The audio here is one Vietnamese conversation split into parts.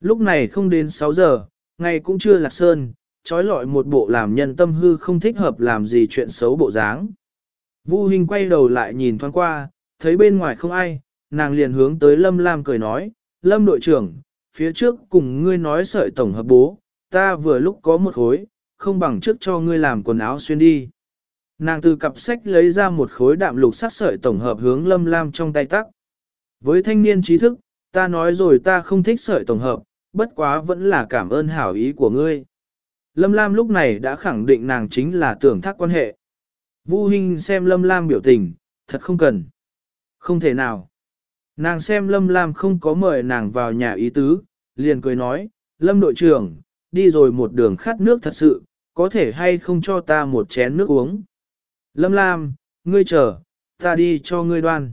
Lúc này không đến 6 giờ, ngày cũng chưa lạc sơn, trói lọi một bộ làm nhân tâm hư không thích hợp làm gì chuyện xấu bộ dáng. Vu Hinh quay đầu lại nhìn thoáng qua, thấy bên ngoài không ai, nàng liền hướng tới Lâm Lam cười nói, Lâm đội trưởng, phía trước cùng ngươi nói sợi tổng hợp bố, ta vừa lúc có một khối, không bằng trước cho ngươi làm quần áo xuyên đi. Nàng từ cặp sách lấy ra một khối đạm lục sắc sợi tổng hợp hướng Lâm Lam trong tay tắc. Với thanh niên trí thức, ta nói rồi ta không thích sợi tổng hợp, bất quá vẫn là cảm ơn hảo ý của ngươi. Lâm Lam lúc này đã khẳng định nàng chính là tưởng thác quan hệ. Vu Hinh xem Lâm Lam biểu tình, thật không cần. Không thể nào. Nàng xem Lâm Lam không có mời nàng vào nhà ý tứ, liền cười nói, Lâm đội trưởng, đi rồi một đường khát nước thật sự, có thể hay không cho ta một chén nước uống. Lâm Lam, ngươi chờ, ta đi cho ngươi đoan.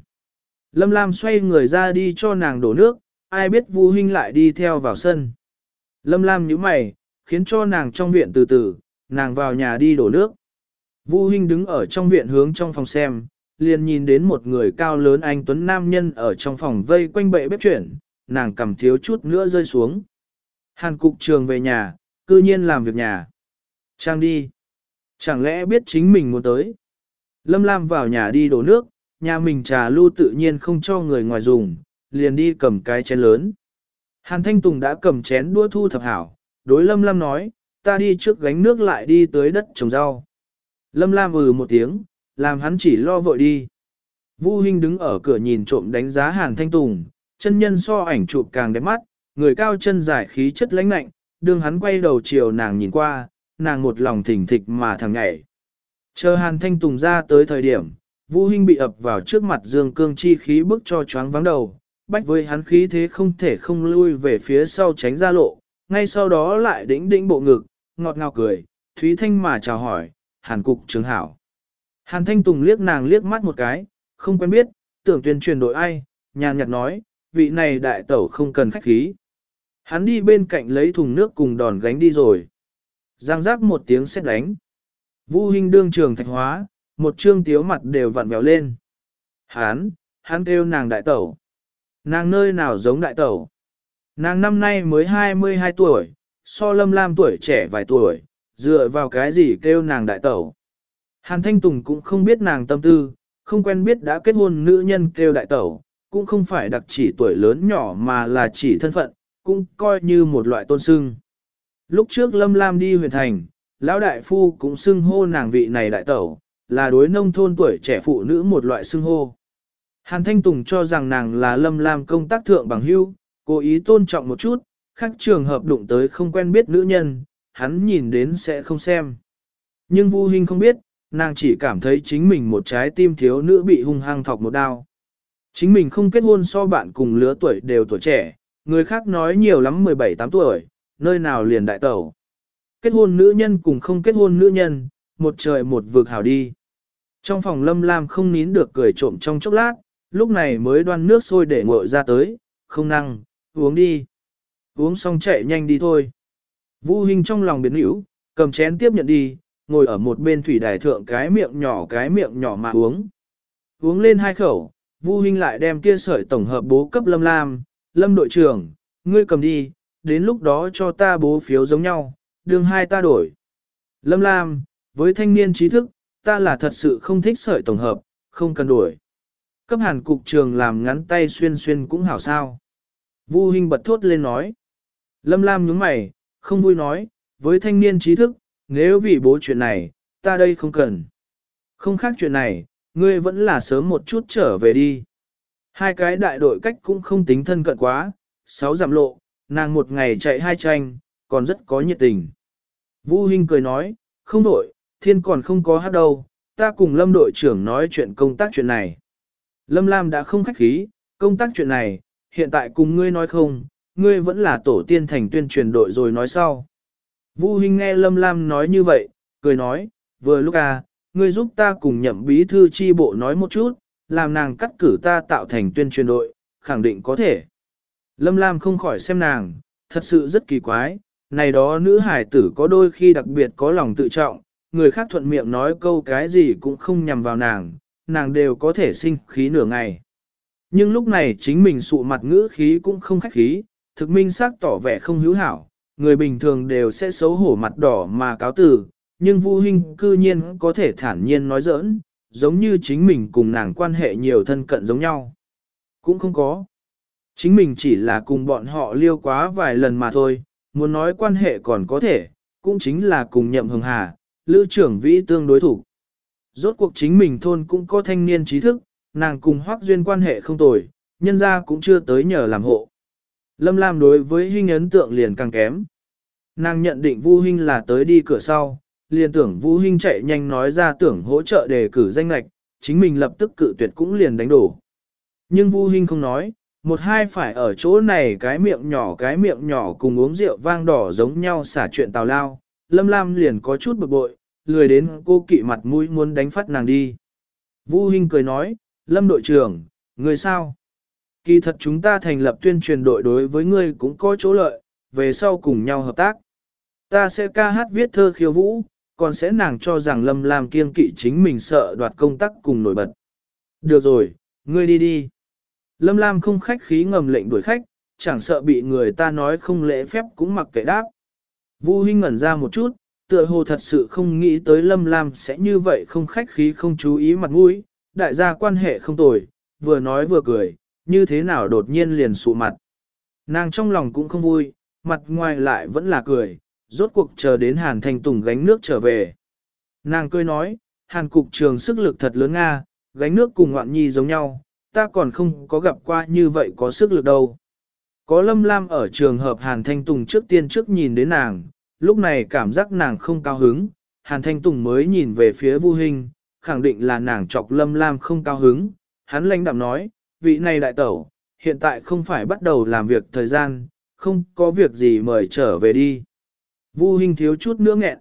Lâm Lam xoay người ra đi cho nàng đổ nước, ai biết Vu Hinh lại đi theo vào sân. Lâm Lam nhíu mày, khiến cho nàng trong viện từ từ, nàng vào nhà đi đổ nước. Vu Hinh đứng ở trong viện hướng trong phòng xem, liền nhìn đến một người cao lớn anh tuấn nam nhân ở trong phòng vây quanh bệ bếp chuyển, nàng cầm thiếu chút nữa rơi xuống. Hàn cục trường về nhà, cư nhiên làm việc nhà. Trang đi. Chẳng lẽ biết chính mình muốn tới. Lâm Lam vào nhà đi đổ nước, nhà mình trà lưu tự nhiên không cho người ngoài dùng, liền đi cầm cái chén lớn. Hàn Thanh Tùng đã cầm chén đua thu thập hảo, đối Lâm Lam nói, ta đi trước gánh nước lại đi tới đất trồng rau. Lâm Lam ừ một tiếng, làm hắn chỉ lo vội đi. Vu Hinh đứng ở cửa nhìn trộm đánh giá Hàn Thanh Tùng, chân nhân so ảnh chụp càng đẹp mắt, người cao chân dài khí chất lãnh lạnh, đương hắn quay đầu chiều nàng nhìn qua, nàng một lòng thỉnh thịch mà thằng nhảy. Chờ Hàn Thanh Tùng ra tới thời điểm, Vu Hinh bị ập vào trước mặt Dương Cương chi khí bức cho choáng vắng đầu, bách với hắn khí thế không thể không lui về phía sau tránh ra lộ, ngay sau đó lại đĩnh đĩnh bộ ngực, ngọt ngào cười, Thúy Thanh mà chào hỏi, Hàn Cục trưởng hảo. Hàn Thanh Tùng liếc nàng liếc mắt một cái, không quen biết, tưởng tuyên truyền đội ai, nhàn nhạt nói, vị này đại tẩu không cần khách khí. Hắn đi bên cạnh lấy thùng nước cùng đòn gánh đi rồi. Giang giác một tiếng xét đánh. Vu hình đương trường thạch hóa, một trương tiếu mặt đều vặn vẹo lên. Hắn, hắn kêu nàng đại tẩu. Nàng nơi nào giống đại tẩu. Nàng năm nay mới 22 tuổi, so lâm lam tuổi trẻ vài tuổi, dựa vào cái gì kêu nàng đại tẩu. Hàn Thanh Tùng cũng không biết nàng tâm tư, không quen biết đã kết hôn nữ nhân kêu đại tẩu, cũng không phải đặc chỉ tuổi lớn nhỏ mà là chỉ thân phận, cũng coi như một loại tôn sưng. Lúc trước Lâm Lam đi huyền thành, lão đại phu cũng xưng hô nàng vị này đại tẩu, là đối nông thôn tuổi trẻ phụ nữ một loại xưng hô. Hàn Thanh Tùng cho rằng nàng là Lâm Lam công tác thượng bằng hưu, cố ý tôn trọng một chút, khác trường hợp đụng tới không quen biết nữ nhân, hắn nhìn đến sẽ không xem. Nhưng Vu Hinh không biết, nàng chỉ cảm thấy chính mình một trái tim thiếu nữ bị hung hăng thọc một đao. Chính mình không kết hôn so bạn cùng lứa tuổi đều tuổi trẻ, người khác nói nhiều lắm 17-8 tuổi, nơi nào liền đại tẩu. Kết hôn nữ nhân cùng không kết hôn nữ nhân, một trời một vực hảo đi. Trong phòng lâm lam không nín được cười trộm trong chốc lát, lúc này mới đoan nước sôi để ngội ra tới, không năng, uống đi. Uống xong chạy nhanh đi thôi. Vu Hinh trong lòng biến hữu, cầm chén tiếp nhận đi, ngồi ở một bên thủy đài thượng cái miệng nhỏ cái miệng nhỏ mà uống. Uống lên hai khẩu, Vu Hinh lại đem kia sợi tổng hợp bố cấp Lâm Lam, Lâm đội trưởng, ngươi cầm đi, đến lúc đó cho ta bố phiếu giống nhau, đường hai ta đổi. Lâm Lam, với thanh niên trí thức, ta là thật sự không thích sợi tổng hợp, không cần đổi. Cấp hàn cục trường làm ngắn tay xuyên xuyên cũng hảo sao. Vu Hinh bật thốt lên nói. Lâm Lam nhướng mày, không vui nói, với thanh niên trí thức, nếu vì bố chuyện này, ta đây không cần. Không khác chuyện này, ngươi vẫn là sớm một chút trở về đi. Hai cái đại đội cách cũng không tính thân cận quá, sáu giảm lộ, nàng một ngày chạy hai tranh, còn rất có nhiệt tình. Vũ Hinh cười nói, không đội, thiên còn không có hát đâu, ta cùng lâm đội trưởng nói chuyện công tác chuyện này. Lâm Lam đã không khách khí, công tác chuyện này, hiện tại cùng ngươi nói không, ngươi vẫn là tổ tiên thành tuyên truyền đội rồi nói sau. Vu Hinh nghe Lâm Lam nói như vậy, cười nói, vừa lúc à, ngươi giúp ta cùng nhậm bí thư chi bộ nói một chút, làm nàng cắt cử ta tạo thành tuyên truyền đội, khẳng định có thể. Lâm Lam không khỏi xem nàng, thật sự rất kỳ quái, này đó nữ hải tử có đôi khi đặc biệt có lòng tự trọng, người khác thuận miệng nói câu cái gì cũng không nhằm vào nàng, nàng đều có thể sinh khí nửa ngày. Nhưng lúc này chính mình sụ mặt ngữ khí cũng không khách khí, thực minh xác tỏ vẻ không hữu hảo, người bình thường đều sẽ xấu hổ mặt đỏ mà cáo từ, nhưng Vu Hinh cư nhiên có thể thản nhiên nói giỡn, giống như chính mình cùng nàng quan hệ nhiều thân cận giống nhau. Cũng không có. Chính mình chỉ là cùng bọn họ liêu quá vài lần mà thôi, muốn nói quan hệ còn có thể, cũng chính là cùng nhậm hồng hà, lữ trưởng vĩ tương đối thủ. Rốt cuộc chính mình thôn cũng có thanh niên trí thức, nàng cùng hoác duyên quan hệ không tồi, nhân ra cũng chưa tới nhờ làm hộ. Lâm Lam đối với Hinh ấn tượng liền càng kém. Nàng nhận định Vu Hinh là tới đi cửa sau, liền tưởng Vu Hinh chạy nhanh nói ra tưởng hỗ trợ đề cử danh lạch, chính mình lập tức cự tuyệt cũng liền đánh đổ. Nhưng Vu Hinh không nói, một hai phải ở chỗ này cái miệng nhỏ cái miệng nhỏ cùng uống rượu vang đỏ giống nhau xả chuyện tào lao, Lâm Lam liền có chút bực bội, lười đến cô kỵ mặt mũi muốn đánh phát nàng đi. Vu Hinh cười nói, Lâm đội trưởng, người sao? Kỳ thật chúng ta thành lập tuyên truyền đội đối với ngươi cũng có chỗ lợi, về sau cùng nhau hợp tác. Ta sẽ ca hát viết thơ khiêu vũ, còn sẽ nàng cho rằng Lâm làm kiêng kỵ chính mình sợ đoạt công tác cùng nổi bật. Được rồi, ngươi đi đi. Lâm Lam không khách khí ngầm lệnh đuổi khách, chẳng sợ bị người ta nói không lễ phép cũng mặc kệ đáp. Vu Hinh ngẩn ra một chút, tựa hồ thật sự không nghĩ tới Lâm Lam sẽ như vậy không khách khí không chú ý mặt mũi, đại gia quan hệ không tồi, vừa nói vừa cười, như thế nào đột nhiên liền sụ mặt. Nàng trong lòng cũng không vui, mặt ngoài lại vẫn là cười, rốt cuộc chờ đến Hàn Thanh Tùng gánh nước trở về. Nàng cười nói, Hàn cục trường sức lực thật lớn Nga, gánh nước cùng ngoạn nhi giống nhau, ta còn không có gặp qua như vậy có sức lực đâu. Có Lâm Lam ở trường hợp Hàn Thanh Tùng trước tiên trước nhìn đến nàng, lúc này cảm giác nàng không cao hứng, Hàn Thanh Tùng mới nhìn về phía Vu Hinh, khẳng định là nàng chọc Lâm Lam không cao hứng, hắn lãnh đạm nói, vị này đại tẩu, hiện tại không phải bắt đầu làm việc thời gian, không có việc gì mời trở về đi. Vu Hinh thiếu chút nữa nghẹn.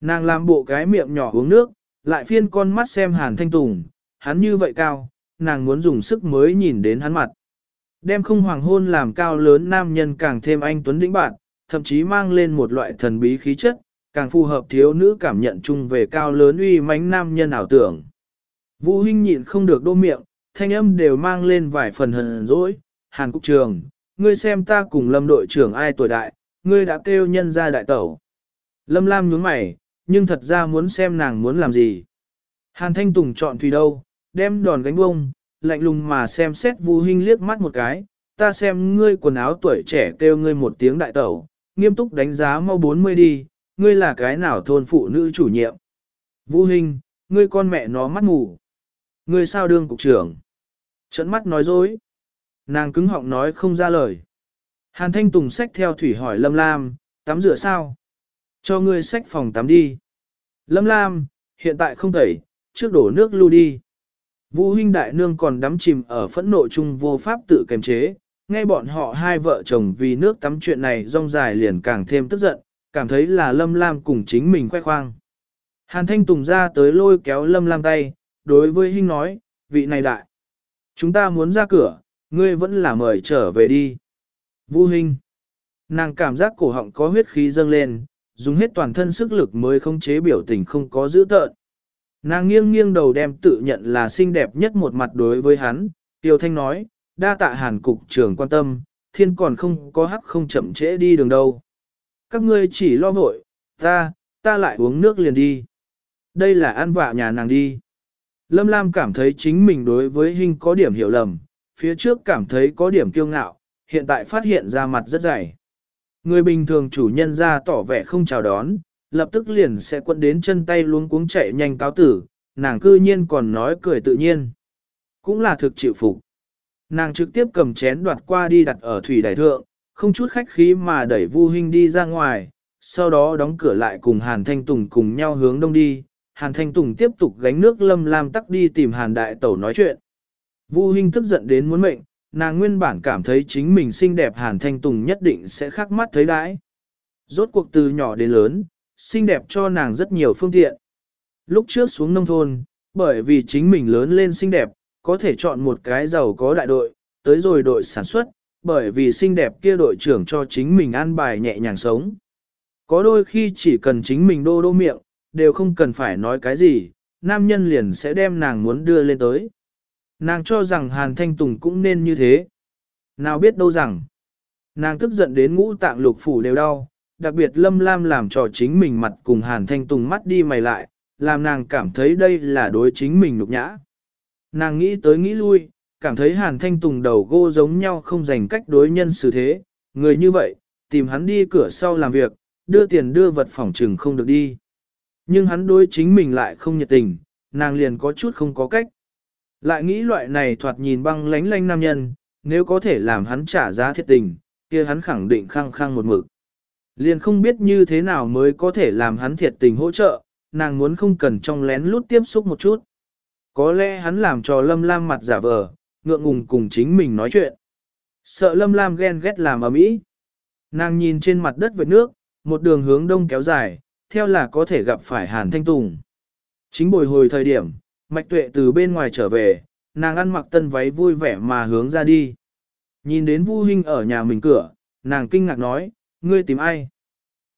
Nàng làm bộ cái miệng nhỏ uống nước, lại phiên con mắt xem Hàn Thanh Tùng, hắn như vậy cao, nàng muốn dùng sức mới nhìn đến hắn mặt. Đem không hoàng hôn làm cao lớn nam nhân càng thêm anh tuấn đĩnh bạn, thậm chí mang lên một loại thần bí khí chất, càng phù hợp thiếu nữ cảm nhận chung về cao lớn uy mãnh nam nhân ảo tưởng. Vũ Hinh nhịn không được đô miệng, thanh âm đều mang lên vài phần hờn dỗi. Hàn Cục Trường, ngươi xem ta cùng Lâm đội trưởng ai tuổi đại, ngươi đã kêu nhân ra đại tẩu. Lâm Lam nhướng mày, nhưng thật ra muốn xem nàng muốn làm gì. Hàn Thanh Tùng chọn thủy đâu, đem đòn gánh bông, lạnh lùng mà xem xét Vu Hinh liếc mắt một cái, ta xem ngươi quần áo tuổi trẻ kêu ngươi một tiếng đại tẩu, nghiêm túc đánh giá mau 40 đi, ngươi là cái nào thôn phụ nữ chủ nhiệm. Vũ Hinh, ngươi con mẹ nó mắt mù. Ngươi sao đương cục trưởng? Trận mắt nói dối. Nàng cứng họng nói không ra lời. Hàn Thanh Tùng xách theo thủy hỏi Lâm Lam, tắm rửa sao? Cho ngươi xách phòng tắm đi. Lâm Lam, hiện tại không tẩy, trước đổ nước lưu đi. Vũ huynh đại nương còn đắm chìm ở phẫn nộ chung vô pháp tự kiềm chế, nghe bọn họ hai vợ chồng vì nước tắm chuyện này rong dài liền càng thêm tức giận, cảm thấy là Lâm Lam cùng chính mình khoe khoang. Hàn Thanh Tùng ra tới lôi kéo Lâm Lam tay, đối với Hinh nói, vị này đại. Chúng ta muốn ra cửa, ngươi vẫn là mời trở về đi. Vũ Hinh, Nàng cảm giác cổ họng có huyết khí dâng lên, dùng hết toàn thân sức lực mới không chế biểu tình không có dữ tợn. Nàng nghiêng nghiêng đầu đem tự nhận là xinh đẹp nhất một mặt đối với hắn, Tiêu Thanh nói, đa tạ hàn cục trưởng quan tâm, thiên còn không có hắc không chậm trễ đi đường đâu. Các ngươi chỉ lo vội, ta, ta lại uống nước liền đi. Đây là ăn vạ nhà nàng đi. Lâm Lam cảm thấy chính mình đối với Hinh có điểm hiểu lầm, phía trước cảm thấy có điểm kiêu ngạo, hiện tại phát hiện ra mặt rất dày. Người bình thường chủ nhân ra tỏ vẻ không chào đón, lập tức liền sẽ quấn đến chân tay luống cuống chạy nhanh cáo tử, nàng cư nhiên còn nói cười tự nhiên. Cũng là thực chịu phục. Nàng trực tiếp cầm chén đoạt qua đi đặt ở thủy đại thượng, không chút khách khí mà đẩy Vu Hinh đi ra ngoài, sau đó đóng cửa lại cùng Hàn Thanh Tùng cùng nhau hướng đông đi. Hàn Thanh Tùng tiếp tục gánh nước lâm lam tắc đi tìm Hàn Đại Tẩu nói chuyện. Vu Hinh tức giận đến muốn mệnh, nàng nguyên bản cảm thấy chính mình xinh đẹp Hàn Thanh Tùng nhất định sẽ khắc mắt thấy đãi. Rốt cuộc từ nhỏ đến lớn, xinh đẹp cho nàng rất nhiều phương tiện. Lúc trước xuống nông thôn, bởi vì chính mình lớn lên xinh đẹp, có thể chọn một cái giàu có đại đội, tới rồi đội sản xuất, bởi vì xinh đẹp kia đội trưởng cho chính mình an bài nhẹ nhàng sống. Có đôi khi chỉ cần chính mình đô đô miệng, đều không cần phải nói cái gì, nam nhân liền sẽ đem nàng muốn đưa lên tới. Nàng cho rằng Hàn Thanh Tùng cũng nên như thế. Nào biết đâu rằng, Nàng tức giận đến ngũ tạng lục phủ đều đau, đặc biệt lâm lam làm cho chính mình mặt cùng hàn thanh tùng mắt đi mày lại, làm nàng cảm thấy đây là đối chính mình nhục nhã. Nàng nghĩ tới nghĩ lui, cảm thấy hàn thanh tùng đầu gô giống nhau không dành cách đối nhân xử thế, người như vậy, tìm hắn đi cửa sau làm việc, đưa tiền đưa vật phòng trừng không được đi. Nhưng hắn đối chính mình lại không nhiệt tình, nàng liền có chút không có cách. Lại nghĩ loại này thoạt nhìn băng lánh lánh nam nhân, nếu có thể làm hắn trả giá thiệt tình, kia hắn khẳng định khăng khăng một mực. Liền không biết như thế nào mới có thể làm hắn thiệt tình hỗ trợ, nàng muốn không cần trong lén lút tiếp xúc một chút. Có lẽ hắn làm cho Lâm Lam mặt giả vờ, ngượng ngùng cùng chính mình nói chuyện. Sợ Lâm Lam ghen ghét làm ở mỹ. Nàng nhìn trên mặt đất vệt nước, một đường hướng đông kéo dài, theo là có thể gặp phải Hàn Thanh Tùng. Chính bồi hồi thời điểm, Mạch Tuệ từ bên ngoài trở về, nàng ăn mặc tân váy vui vẻ mà hướng ra đi. Nhìn đến Vu Hinh ở nhà mình cửa, nàng kinh ngạc nói, ngươi tìm ai?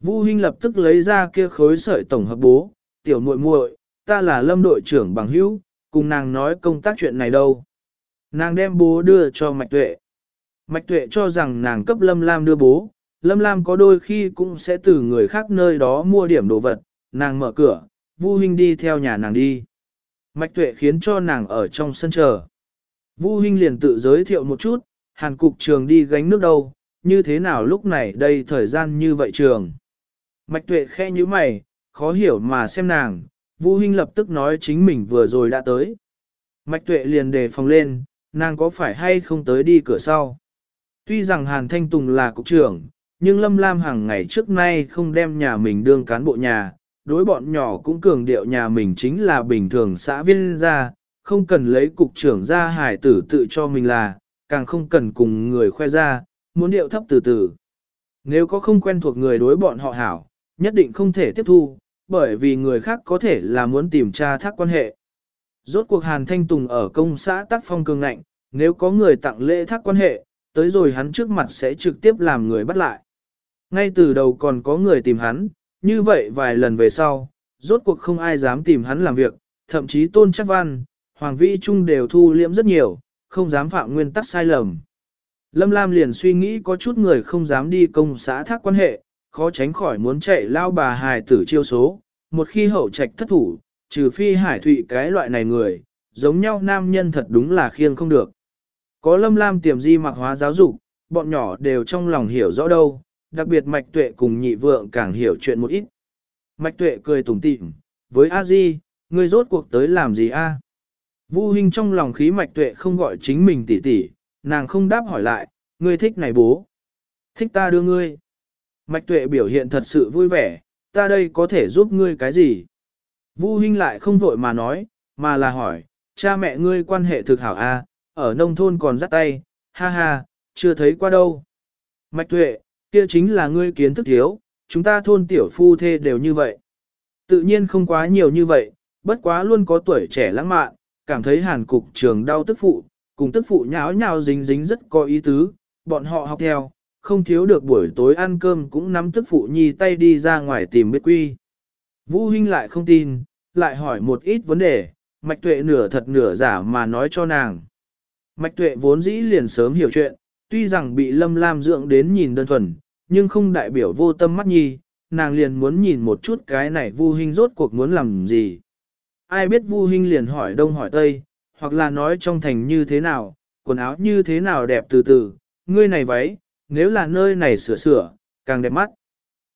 Vu Hinh lập tức lấy ra kia khối sợi tổng hợp bố, tiểu muội muội, ta là lâm đội trưởng bằng hữu, cùng nàng nói công tác chuyện này đâu. Nàng đem bố đưa cho Mạch Tuệ. Mạch Tuệ cho rằng nàng cấp Lâm Lam đưa bố, Lâm Lam có đôi khi cũng sẽ từ người khác nơi đó mua điểm đồ vật, nàng mở cửa, Vu Hinh đi theo nhà nàng đi. Mạch Tuệ khiến cho nàng ở trong sân chờ. Vu Hinh liền tự giới thiệu một chút, Hàn cục trường đi gánh nước đâu, như thế nào lúc này đây thời gian như vậy trường. Mạch Tuệ khe như mày, khó hiểu mà xem nàng, Vu Hinh lập tức nói chính mình vừa rồi đã tới. Mạch Tuệ liền đề phòng lên, nàng có phải hay không tới đi cửa sau. Tuy rằng Hàn Thanh Tùng là cục trưởng, nhưng Lâm Lam hàng ngày trước nay không đem nhà mình đương cán bộ nhà, đối bọn nhỏ cũng cường điệu nhà mình chính là bình thường xã viên ra, không cần lấy cục trưởng ra hải tử tự cho mình là, càng không cần cùng người khoe ra, muốn điệu thấp từ từ. Nếu có không quen thuộc người đối bọn họ hảo, nhất định không thể tiếp thu, bởi vì người khác có thể là muốn tìm tra thác quan hệ. Rốt cuộc Hàn Thanh Tùng ở công xã tác phong cường ngạnh, nếu có người tặng lễ thác quan hệ, tới rồi hắn trước mặt sẽ trực tiếp làm người bắt lại. Ngay từ đầu còn có người tìm hắn, như vậy vài lần về sau, rốt cuộc không ai dám tìm hắn làm việc, thậm chí tôn chắc văn, hoàng vĩ trung đều thu liễm rất nhiều, không dám phạm nguyên tắc sai lầm. Lâm Lam liền suy nghĩ có chút người không dám đi công xã thác quan hệ, khó tránh khỏi muốn chạy lao bà hài tử chiêu số, một khi hậu trạch thất thủ, trừ phi hải thụy cái loại này người, giống nhau nam nhân thật đúng là khiêng không được. Có lâm lam tiềm di mặc hóa giáo dục, bọn nhỏ đều trong lòng hiểu rõ đâu, đặc biệt mạch tuệ cùng nhị vượng càng hiểu chuyện một ít. Mạch tuệ cười tủm tỉm, với a di, ngươi rốt cuộc tới làm gì a? Vu Hinh trong lòng khí mạch tuệ không gọi chính mình tỷ tỷ, nàng không đáp hỏi lại, ngươi thích này bố. Thích ta đưa ngươi. Mạch tuệ biểu hiện thật sự vui vẻ, ta đây có thể giúp ngươi cái gì? Vu Hinh lại không vội mà nói, mà là hỏi, cha mẹ ngươi quan hệ thực hảo a, ở nông thôn còn dắt tay, ha ha, chưa thấy qua đâu. Mạch tuệ, kia chính là ngươi kiến thức thiếu, chúng ta thôn tiểu phu thê đều như vậy. Tự nhiên không quá nhiều như vậy, bất quá luôn có tuổi trẻ lãng mạn, cảm thấy hàn cục trường đau tức phụ, cùng tức phụ nháo nhào dính dính rất có ý tứ, bọn họ học theo, không thiếu được buổi tối ăn cơm cũng nắm tức phụ nhi tay đi ra ngoài tìm biết quy. Vũ Hinh lại không tin, lại hỏi một ít vấn đề, mạch tuệ nửa thật nửa giả mà nói cho nàng. Mạch tuệ vốn dĩ liền sớm hiểu chuyện, tuy rằng bị lâm lam dưỡng đến nhìn đơn thuần, nhưng không đại biểu vô tâm mắt nhi, nàng liền muốn nhìn một chút cái này Vu Hinh rốt cuộc muốn làm gì. Ai biết Vu Hinh liền hỏi đông hỏi tây, hoặc là nói trong thành như thế nào, quần áo như thế nào đẹp từ từ, ngươi này váy, nếu là nơi này sửa sửa, càng đẹp mắt.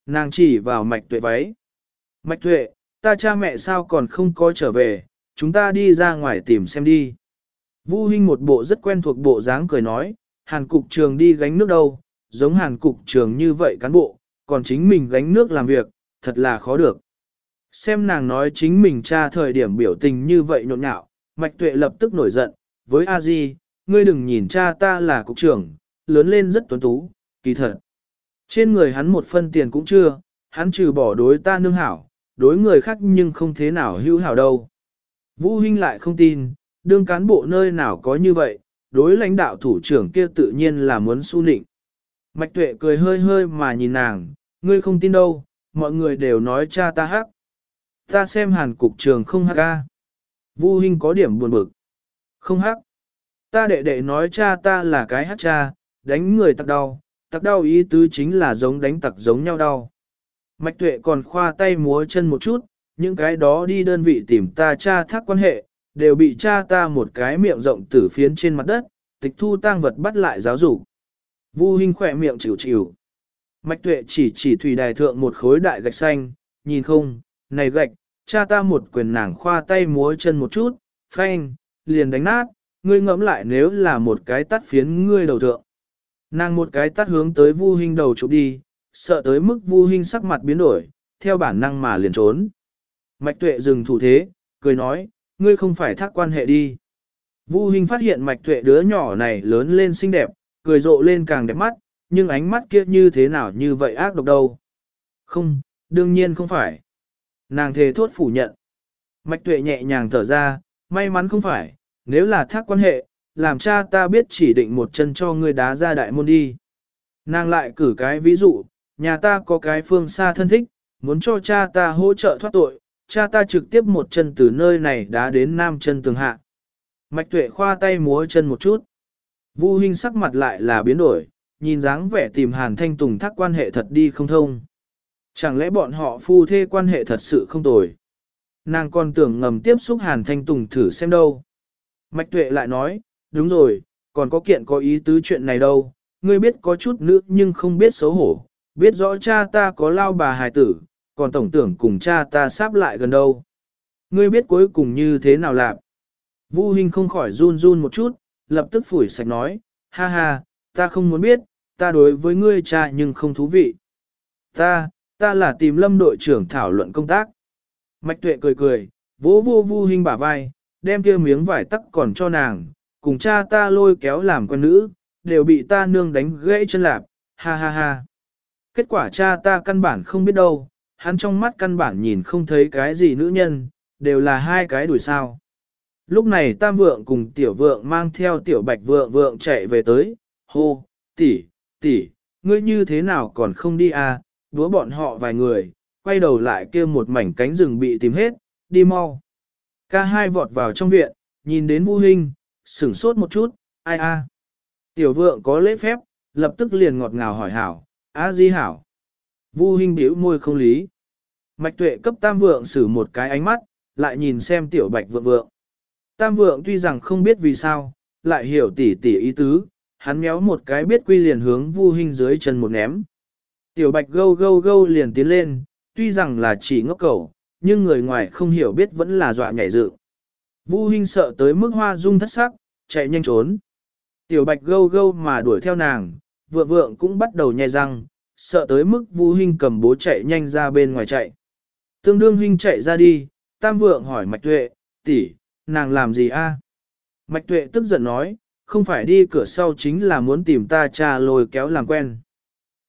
Nàng chỉ vào mạch tuệ váy. Mạch tuệ, ta cha mẹ sao còn không có trở về, chúng ta đi ra ngoài tìm xem đi. Vu Hinh một bộ rất quen thuộc bộ dáng cười nói, Hàn cục trường đi gánh nước đâu, giống Hàn cục trường như vậy cán bộ, còn chính mình gánh nước làm việc, thật là khó được. Xem nàng nói chính mình cha thời điểm biểu tình như vậy nhộn nhạo, Mạch Tuệ lập tức nổi giận, với A Di, ngươi đừng nhìn cha ta là cục trưởng, lớn lên rất tuấn tú, kỳ thật. Trên người hắn một phân tiền cũng chưa, hắn trừ bỏ đối ta nương hảo, đối người khác nhưng không thế nào hữu hảo đâu. Vũ Hinh lại không tin, đương cán bộ nơi nào có như vậy, đối lãnh đạo thủ trưởng kia tự nhiên là muốn su nịnh. Mạch tuệ cười hơi hơi mà nhìn nàng, ngươi không tin đâu, mọi người đều nói cha ta hắc. Ta xem hàn cục trường không hắc ca. Vũ Hinh có điểm buồn bực. Không hắc. Ta đệ đệ nói cha ta là cái hắc cha, đánh người tặc đau, tặc đau ý tứ chính là giống đánh tặc giống nhau đau. Mạch tuệ còn khoa tay múa chân một chút, những cái đó đi đơn vị tìm ta cha thác quan hệ, đều bị cha ta một cái miệng rộng tử phiến trên mặt đất, tịch thu tang vật bắt lại giáo dục. Vu Hinh khỏe miệng chịu chịu. Mạch tuệ chỉ chỉ thủy đài thượng một khối đại gạch xanh, nhìn không, này gạch, cha ta một quyền nàng khoa tay múa chân một chút, phanh, liền đánh nát, ngươi ngẫm lại nếu là một cái tắt phiến ngươi đầu thượng. Nàng một cái tắt hướng tới Vu Hinh đầu chụp đi, sợ tới mức Vu Hinh sắc mặt biến đổi, theo bản năng mà liền trốn. Mạch tuệ dừng thủ thế, cười nói, ngươi không phải thác quan hệ đi. Vu Hinh phát hiện mạch tuệ đứa nhỏ này lớn lên xinh đẹp, cười rộ lên càng đẹp mắt, nhưng ánh mắt kia như thế nào như vậy ác độc đâu. Không, đương nhiên không phải. Nàng thề thốt phủ nhận. Mạch tuệ nhẹ nhàng thở ra, may mắn không phải, nếu là thác quan hệ, làm cha ta biết chỉ định một chân cho ngươi đá ra đại môn đi. Nàng lại cử cái ví dụ, nhà ta có cái phương xa thân thích, muốn cho cha ta hỗ trợ thoát tội, cha ta trực tiếp một chân từ nơi này đá đến nam chân tường hạ. Mạch tuệ khoa tay múa chân một chút. Vu Hinh sắc mặt lại là biến đổi, nhìn dáng vẻ tìm Hàn Thanh Tùng thắc quan hệ thật đi không thông. Chẳng lẽ bọn họ phu thê quan hệ thật sự không tồi? Nàng còn tưởng ngầm tiếp xúc Hàn Thanh Tùng thử xem đâu. Mạch Tuệ lại nói, đúng rồi, còn có kiện có ý tứ chuyện này đâu, ngươi biết có chút nữ nhưng không biết xấu hổ, biết rõ cha ta có lao bà hài tử, còn tổng tưởng cùng cha ta sáp lại gần đâu. Ngươi biết cuối cùng như thế nào làm? Vu Hinh không khỏi run run một chút, lập tức phủi sạch nói, ha ha, ta không muốn biết, ta đối với ngươi cha nhưng không thú vị. Ta, ta là tìm lâm đội trưởng thảo luận công tác. Mạch tuệ cười cười, vỗ vô Vu Hinh bả vai, đem kia miếng vải tắc còn cho nàng, cùng cha ta lôi kéo làm con nữ, đều bị ta nương đánh gãy chân lạp, ha ha ha. Kết quả cha ta căn bản không biết đâu, hắn trong mắt căn bản nhìn không thấy cái gì nữ nhân, đều là hai cái đuổi sao. Lúc này tam vượng cùng tiểu vượng mang theo tiểu bạch vượng vượng chạy về tới, hô, tỷ, tỷ, ngươi như thế nào còn không đi à, đúa bọn họ vài người, quay đầu lại kia một mảnh cánh rừng bị tìm hết, đi mau. Ca hai vọt vào trong viện, nhìn đến Vu Hinh, sửng sốt một chút, ai a? Tiểu vượng có lễ phép, lập tức liền ngọt ngào hỏi hảo, a di hảo. Vu Hinh biểu môi không lý. Mạch tuệ cấp tam vượng xử một cái ánh mắt, lại nhìn xem tiểu bạch vượng vượng. Tam vượng tuy rằng không biết vì sao, lại hiểu tỉ tỉ ý tứ, hắn méo một cái biết quy liền hướng Vu Hinh dưới chân một ném. Tiểu bạch gâu gâu gâu liền tiến lên, tuy rằng là chỉ ngốc cầu, nhưng người ngoài không hiểu biết vẫn là dọa nhảy dựng. Vu Hinh sợ tới mức hoa dung thất sắc, chạy nhanh trốn. Tiểu bạch gâu gâu mà đuổi theo nàng, vượng vượng cũng bắt đầu nhai răng, sợ tới mức Vu Hinh cầm bố chạy nhanh ra bên ngoài chạy. Tương đương Hinh chạy ra đi, tam vượng hỏi mạch tuệ, tỷ, nàng làm gì a? Mạch tuệ tức giận nói, không phải đi cửa sau chính là muốn tìm ta cha lôi kéo làm quen.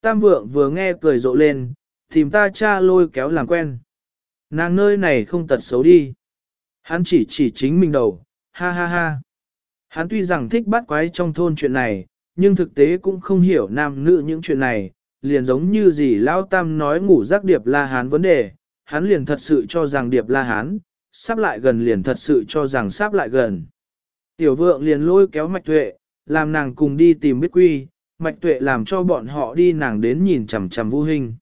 Tam vượng vừa nghe cười rộ lên, tìm ta cha lôi kéo làm quen. Nàng nơi này không tật xấu đi. Hắn chỉ chỉ chính mình đầu, ha ha ha. Hắn tuy rằng thích bắt quái trong thôn chuyện này, nhưng thực tế cũng không hiểu nam nữ những chuyện này, liền giống như gì Lao Tam nói ngủ giác Điệp La Hán vấn đề, hắn liền thật sự cho rằng Điệp La Hán, sắp lại gần liền thật sự cho rằng sắp lại gần. Tiểu vượng liền lôi kéo mạch tuệ, làm nàng cùng đi tìm biết quy, mạch tuệ làm cho bọn họ đi nàng đến nhìn chằm chằm vô hình.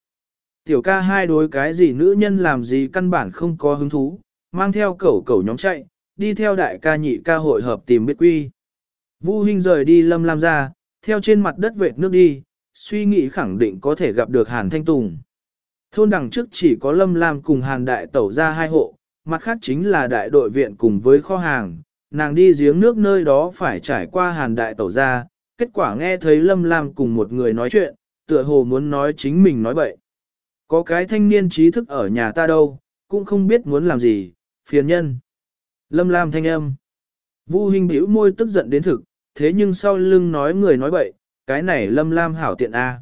Tiểu ca hai đối cái gì nữ nhân làm gì căn bản không có hứng thú, mang theo cẩu cẩu nhóm chạy, đi theo đại ca nhị ca hội hợp tìm biết quy. Vu Hinh rời đi Lâm Lam ra, theo trên mặt đất vệt nước đi, suy nghĩ khẳng định có thể gặp được Hàn Thanh Tùng. Thôn đằng trước chỉ có Lâm Lam cùng Hàn Đại Tẩu ra hai hộ, mặt khác chính là đại đội viện cùng với kho hàng, nàng đi giếng nước nơi đó phải trải qua Hàn Đại Tẩu ra, kết quả nghe thấy Lâm Lam cùng một người nói chuyện, tựa hồ muốn nói chính mình nói bậy. Có cái thanh niên trí thức ở nhà ta đâu, cũng không biết muốn làm gì, phiền nhân. Lâm Lam thanh âm. Vu Hinh bĩu môi tức giận đến thực, thế nhưng sau lưng nói người nói bậy, cái này Lâm Lam hảo tiện A.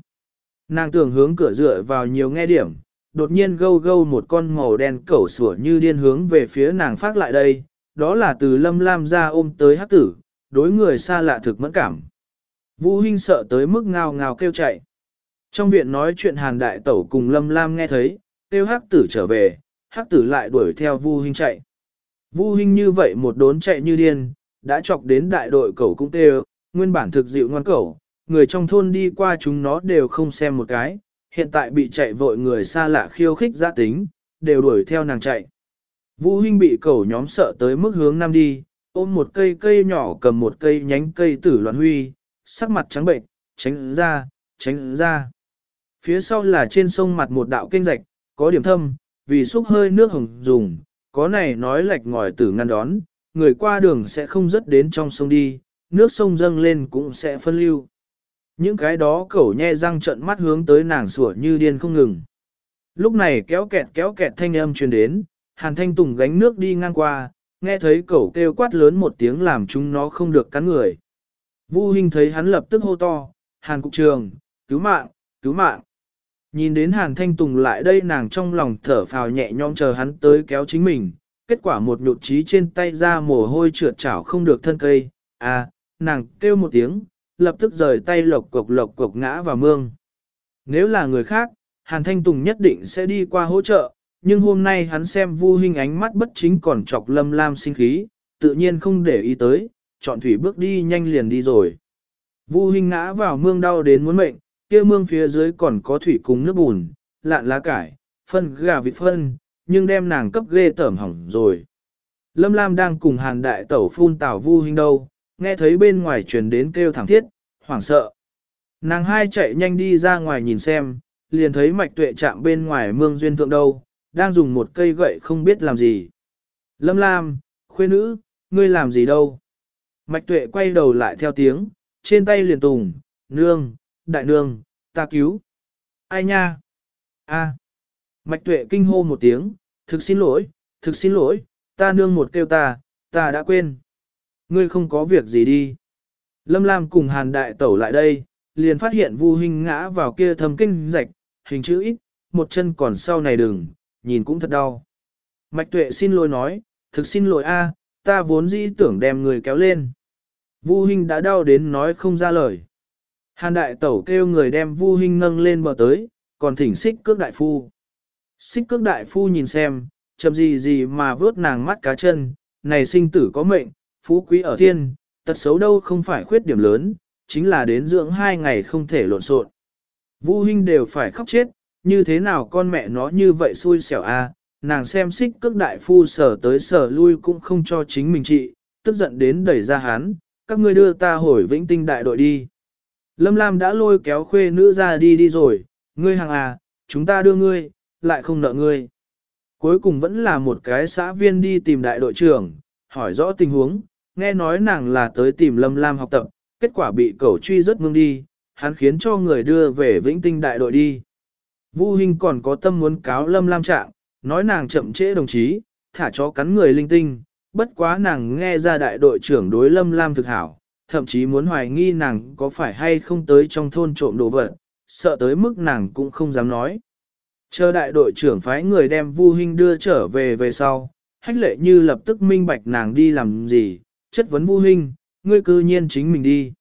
Nàng tưởng hướng cửa dựa vào nhiều nghe điểm, đột nhiên gâu gâu một con màu đen cẩu sủa như điên hướng về phía nàng phát lại đây, đó là từ Lâm Lam ra ôm tới hát tử, đối người xa lạ thực mẫn cảm. Vu Hinh sợ tới mức ngao ngao kêu chạy. Trong viện nói chuyện Hàn Đại Tẩu cùng Lâm Lam nghe thấy, kêu hắc tử trở về, hắc tử lại đuổi theo Vu Hinh chạy. Vu Hinh như vậy một đốn chạy như điên, đã chọc đến đại đội cẩu cũng tê. nguyên bản thực dịu ngoan cẩu, người trong thôn đi qua chúng nó đều không xem một cái, hiện tại bị chạy vội người xa lạ khiêu khích giã tính, đều đuổi theo nàng chạy. Vũ Hinh bị cẩu nhóm sợ tới mức hướng nam đi, ôm một cây cây nhỏ cầm một cây nhánh cây tử loạn huy, sắc mặt trắng bệnh, tránh ra, tránh ra. Phía sau là trên sông mặt một đạo kênh rạch, có điểm thâm, vì xúc hơi nước hồng dùng, có này nói lệch ngòi tử ngăn đón, người qua đường sẽ không rớt đến trong sông đi, nước sông dâng lên cũng sẽ phân lưu. Những cái đó cẩu nhe răng trận mắt hướng tới nàng sủa như điên không ngừng. Lúc này kéo kẹt kéo kẹt thanh âm truyền đến, Hàn Thanh Tùng gánh nước đi ngang qua, nghe thấy cẩu kêu quát lớn một tiếng làm chúng nó không được cắn người. Vu Hinh thấy hắn lập tức hô to, Hàn Cục Trường, cứu mạng, cứu mạng. Nhìn đến Hàn Thanh Tùng lại đây nàng trong lòng thở phào nhẹ nhõm chờ hắn tới kéo chính mình, kết quả một nhụt chí trên tay ra mồ hôi trượt chảo không được thân cây, à, nàng kêu một tiếng, lập tức rời tay lộc cục lộc cục ngã vào mương. Nếu là người khác, Hàn Thanh Tùng nhất định sẽ đi qua hỗ trợ, nhưng hôm nay hắn xem Vu Hinh ánh mắt bất chính còn chọc Lâm Lam sinh khí, tự nhiên không để ý tới, chọn thủy bước đi nhanh liền đi rồi. Vu Hinh ngã vào mương đau đến muốn mệnh, kia mương phía dưới còn có thủy cùng nước bùn, lạn lá cải, phân gà vịt phân, nhưng đem nàng cấp ghê tởm hỏng rồi. Lâm Lam đang cùng Hàn Đại Tẩu phun tảo Vu hình đâu, nghe thấy bên ngoài truyền đến kêu thẳng thiết, hoảng sợ. Nàng hai chạy nhanh đi ra ngoài nhìn xem, liền thấy mạch tuệ chạm bên ngoài mương duyên thượng đâu, đang dùng một cây gậy không biết làm gì. Lâm Lam, khuê nữ, ngươi làm gì đâu? Mạch tuệ quay đầu lại theo tiếng, trên tay liền tùng, nương, đại nương, ta cứu. Ai nha? a Mạch tuệ kinh hô một tiếng, thực xin lỗi, thực xin lỗi, ta nương một kêu ta, ta đã quên. Ngươi không có việc gì đi. Lâm Lam cùng Hàn Đại Tẩu lại đây, liền phát hiện Vu Hinh ngã vào kia thầm kinh rạch, hình chữ ít, một chân còn sau này đừng, nhìn cũng thật đau. Mạch Tuệ xin lỗi nói, thực xin lỗi a, ta vốn dĩ tưởng đem người kéo lên. Vu Hinh đã đau đến nói không ra lời. Hàn Đại Tẩu kêu người đem Vu Hinh nâng lên bờ tới, còn thỉnh xích cước đại phu. Xích cước đại phu nhìn xem, chậm gì gì mà vớt nàng mắt cá chân, này sinh tử có mệnh, phú quý ở thiên, tật xấu đâu không phải khuyết điểm lớn, chính là đến dưỡng hai ngày không thể lộn xộn. Vu Hinh đều phải khóc chết, như thế nào con mẹ nó như vậy xui xẻo a, nàng xem xích cước đại phu sở tới sở lui cũng không cho chính mình trị, tức giận đến đẩy ra hắn, các ngươi đưa ta hồi vĩnh tinh đại đội đi. Lâm Lam đã lôi kéo khuê nữ ra đi đi rồi, ngươi hàng à, chúng ta đưa ngươi, lại không nợ ngươi. Cuối cùng vẫn là một cái xã viên đi tìm đại đội trưởng, hỏi rõ tình huống, nghe nói nàng là tới tìm Lâm Lam học tập, kết quả bị cẩu truy rất mương đi, hắn khiến cho người đưa về vĩnh tinh đại đội đi. Vu Hinh còn có tâm muốn cáo Lâm Lam trạng, nói nàng chậm trễ đồng chí, thả chó cắn người linh tinh, bất quá nàng nghe ra đại đội trưởng đối Lâm Lam thực hảo, thậm chí muốn hoài nghi nàng có phải hay không tới trong thôn trộm đồ vật, sợ tới mức nàng cũng không dám nói. Chờ đại đội trưởng phái người đem Vu Hinh đưa trở về về sau, hách lệ như lập tức minh bạch nàng đi làm gì, chất vấn Vu Hinh, ngươi cư nhiên chính mình đi.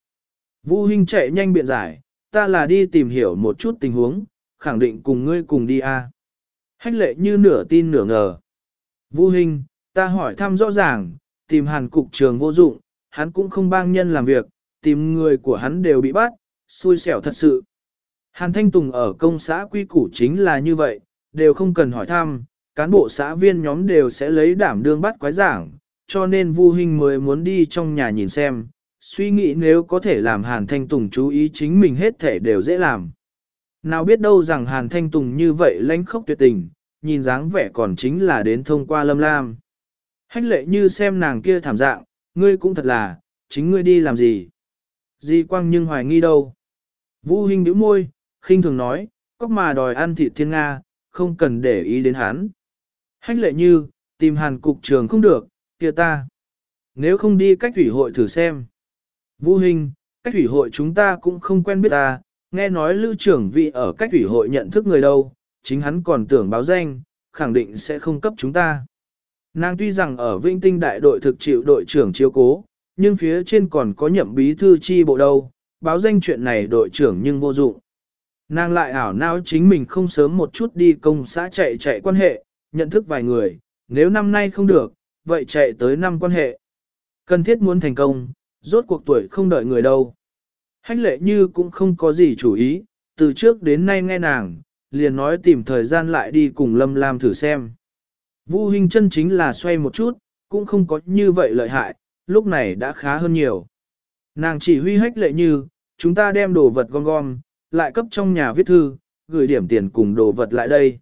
Vu Hinh chạy nhanh biện giải, ta là đi tìm hiểu một chút tình huống, khẳng định cùng ngươi cùng đi a. À. Hách lệ như nửa tin nửa ngờ. Vu Hinh, ta hỏi thăm rõ ràng, tìm hàn cục trường vô dụng, hắn cũng không bang nhân làm việc, tìm người của hắn đều bị bắt, xui xẻo thật sự. Hàn Thanh Tùng ở công xã quy củ chính là như vậy, đều không cần hỏi thăm, cán bộ xã viên nhóm đều sẽ lấy đảm đương bắt quái giảng, cho nên Vu Hinh mới muốn đi trong nhà nhìn xem, suy nghĩ nếu có thể làm Hàn Thanh Tùng chú ý chính mình hết thể đều dễ làm. Nào biết đâu rằng Hàn Thanh Tùng như vậy lãnh khốc tuyệt tình, nhìn dáng vẻ còn chính là đến thông qua lâm lam. Hách lệ như xem nàng kia thảm dạng, ngươi cũng thật là, chính ngươi đi làm gì? Di quang nhưng hoài nghi đâu? Vũ Hinh nhíu môi, khinh thường nói, cóc mà đòi ăn thịt thiên Nga, không cần để ý đến hắn. Hách lệ như, tìm hàn cục trường không được, kia ta. Nếu không đi cách thủy hội thử xem. Vũ Hinh, cách thủy hội chúng ta cũng không quen biết ta, nghe nói lưu trưởng vị ở cách thủy hội nhận thức người đâu, chính hắn còn tưởng báo danh, khẳng định sẽ không cấp chúng ta. Nàng tuy rằng ở Vinh Tinh đại đội thực chịu đội trưởng chiếu cố, nhưng phía trên còn có nhậm bí thư chi bộ đâu, báo danh chuyện này đội trưởng nhưng vô dụng. Nàng lại ảo não chính mình không sớm một chút đi công xã chạy chạy quan hệ, nhận thức vài người, nếu năm nay không được, vậy chạy tới năm quan hệ. Cần thiết muốn thành công, rốt cuộc tuổi không đợi người đâu. Hách lệ như cũng không có gì chủ ý, từ trước đến nay nghe nàng, liền nói tìm thời gian lại đi cùng Lâm Lam thử xem. Vu Hình chân chính là xoay một chút, cũng không có như vậy lợi hại, lúc này đã khá hơn nhiều. Nàng chỉ huy hách lệ như, chúng ta đem đồ vật gom gom, lại cấp trong nhà viết thư, gửi điểm tiền cùng đồ vật lại đây.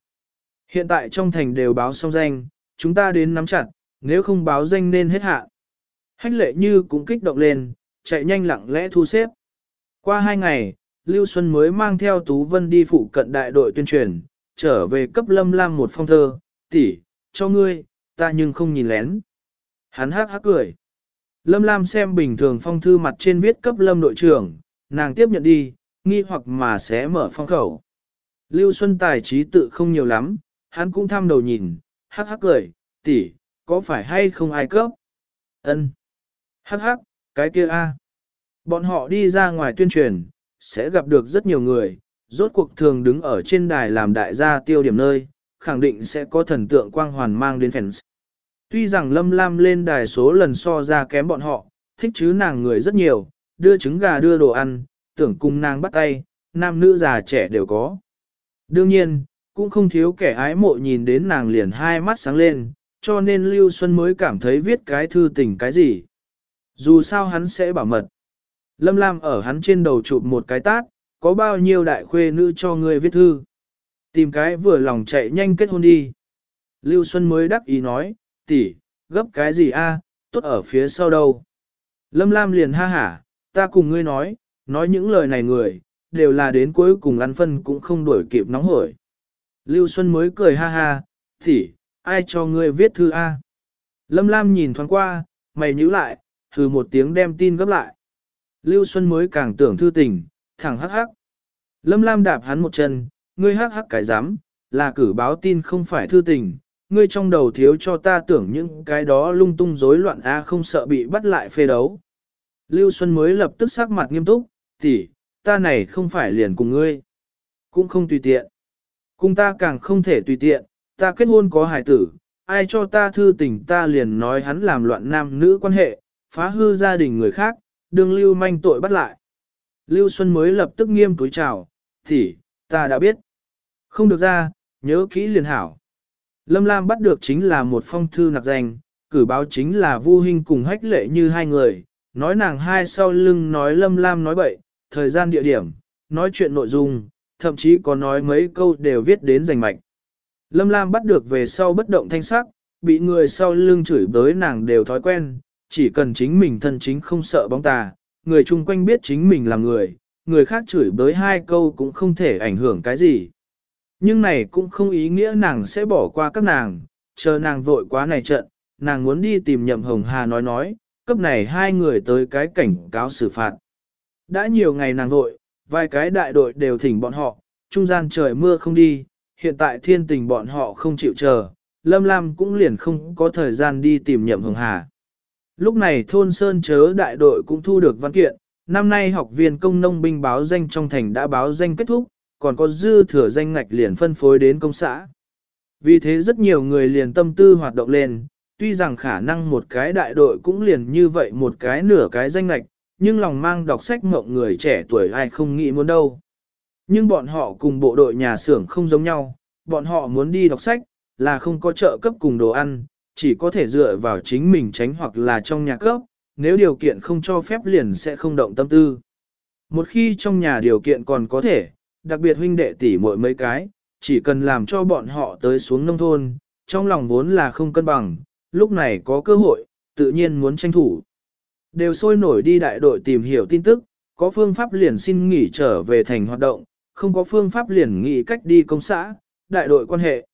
Hiện tại trong thành đều báo xong danh, chúng ta đến nắm chặt, nếu không báo danh nên hết hạ. Hách lệ như cũng kích động lên, chạy nhanh lặng lẽ thu xếp. Qua hai ngày, Lưu Xuân mới mang theo Tú Vân đi phụ cận đại đội tuyên truyền, trở về cấp Lâm Lam một phong thơ, tỷ, cho ngươi, ta nhưng không nhìn lén. Hắn hắc hắc cười. Lâm Lam xem bình thường phong thư mặt trên viết cấp Lâm đội trưởng, nàng tiếp nhận đi, nghi hoặc mà sẽ mở phong khẩu. Lưu Xuân tài trí tự không nhiều lắm, hắn cũng thăm đầu nhìn, hắc hắc cười, tỷ, có phải hay không ai cấp? Ân. Hắc hắc, cái kia a. Bọn họ đi ra ngoài tuyên truyền, sẽ gặp được rất nhiều người, rốt cuộc thường đứng ở trên đài làm đại gia tiêu điểm nơi, khẳng định sẽ có thần tượng quang hoàn mang đến fans. Tuy rằng Lâm Lam lên đài số lần so ra kém bọn họ, thích chứ nàng người rất nhiều, đưa trứng gà đưa đồ ăn, tưởng cùng nàng bắt tay, nam nữ già trẻ đều có. Đương nhiên, cũng không thiếu kẻ ái mộ nhìn đến nàng liền hai mắt sáng lên, cho nên Lưu Xuân mới cảm thấy viết cái thư tình cái gì. Dù sao hắn sẽ bảo mật. Lâm Lam ở hắn trên đầu chụp một cái tát, có bao nhiêu đại khuê nữ cho ngươi viết thư. Tìm cái vừa lòng chạy nhanh kết hôn đi. Lưu Xuân mới đắc ý nói, tỷ, gấp cái gì a, tốt ở phía sau đâu. Lâm Lam liền ha hả, ta cùng ngươi nói, nói những lời này người, đều là đến cuối cùng ăn phân cũng không đuổi kịp nóng hổi. Lưu Xuân mới cười ha ha, tỷ, ai cho ngươi viết thư a? Lâm Lam nhìn thoáng qua, mày nhíu lại, thử một tiếng đem tin gấp lại. Lưu Xuân mới càng tưởng thư tình, thẳng hắc hắc. Lâm Lam đạp hắn một chân, ngươi hắc hắc cái dám, là cử báo tin không phải thư tình, ngươi trong đầu thiếu cho ta tưởng những cái đó lung tung rối loạn a không sợ bị bắt lại phê đấu. Lưu Xuân mới lập tức sắc mặt nghiêm túc, tỷ, ta này không phải liền cùng ngươi, cũng không tùy tiện. Cùng ta càng không thể tùy tiện, ta kết hôn có hài tử, ai cho ta thư tình ta liền nói hắn làm loạn nam nữ quan hệ, phá hư gia đình người khác, đương lưu manh tội bắt lại. Lưu Xuân mới lập tức nghiêm túi chào, thì, ta đã biết. Không được ra, nhớ kỹ liền hảo. Lâm Lam bắt được chính là một phong thư nặc danh, cử báo chính là Vu Hinh cùng hách lệ như hai người, nói nàng hai sau lưng nói Lâm Lam nói bậy, thời gian địa điểm, nói chuyện nội dung, thậm chí có nói mấy câu đều viết đến rành mạch. Lâm Lam bắt được về sau bất động thanh sắc, bị người sau lưng chửi bới nàng đều thói quen, chỉ cần chính mình thân chính không sợ bóng tà, người chung quanh biết chính mình là người, người khác chửi bới hai câu cũng không thể ảnh hưởng cái gì. Nhưng này cũng không ý nghĩa nàng sẽ bỏ qua các nàng, chờ nàng vội quá này trận, nàng muốn đi tìm nhậm hồng hà nói nói, cấp này hai người tới cái cảnh cáo xử phạt. Đã nhiều ngày nàng vội, vài cái đại đội đều thỉnh bọn họ, trung gian trời mưa không đi, hiện tại thiên tình bọn họ không chịu chờ, Lâm Lam cũng liền không có thời gian đi tìm nhậm hồng hà. Lúc này thôn Sơn chớ đại đội cũng thu được văn kiện, năm nay học viên công nông binh báo danh trong thành đã báo danh kết thúc, còn có dư thừa danh ngạch liền phân phối đến công xã. Vì thế rất nhiều người liền tâm tư hoạt động lên, tuy rằng khả năng một cái đại đội cũng liền như vậy một cái nửa cái danh ngạch, nhưng lòng mang đọc sách mộng người trẻ tuổi ai không nghĩ muốn đâu. Nhưng bọn họ cùng bộ đội nhà xưởng không giống nhau, bọn họ muốn đi đọc sách, là không có trợ cấp cùng đồ ăn, chỉ có thể dựa vào chính mình tránh hoặc là trong nhà cấp, nếu điều kiện không cho phép liền sẽ không động tâm tư. Một khi trong nhà điều kiện còn có thể, đặc biệt huynh đệ tỷ muội mấy cái, chỉ cần làm cho bọn họ tới xuống nông thôn, trong lòng vốn là không cân bằng, lúc này có cơ hội, tự nhiên muốn tranh thủ. Đều sôi nổi đi đại đội tìm hiểu tin tức, có phương pháp liền xin nghỉ trở về thành hoạt động, không có phương pháp liền nghĩ cách đi công xã, đại đội quan hệ.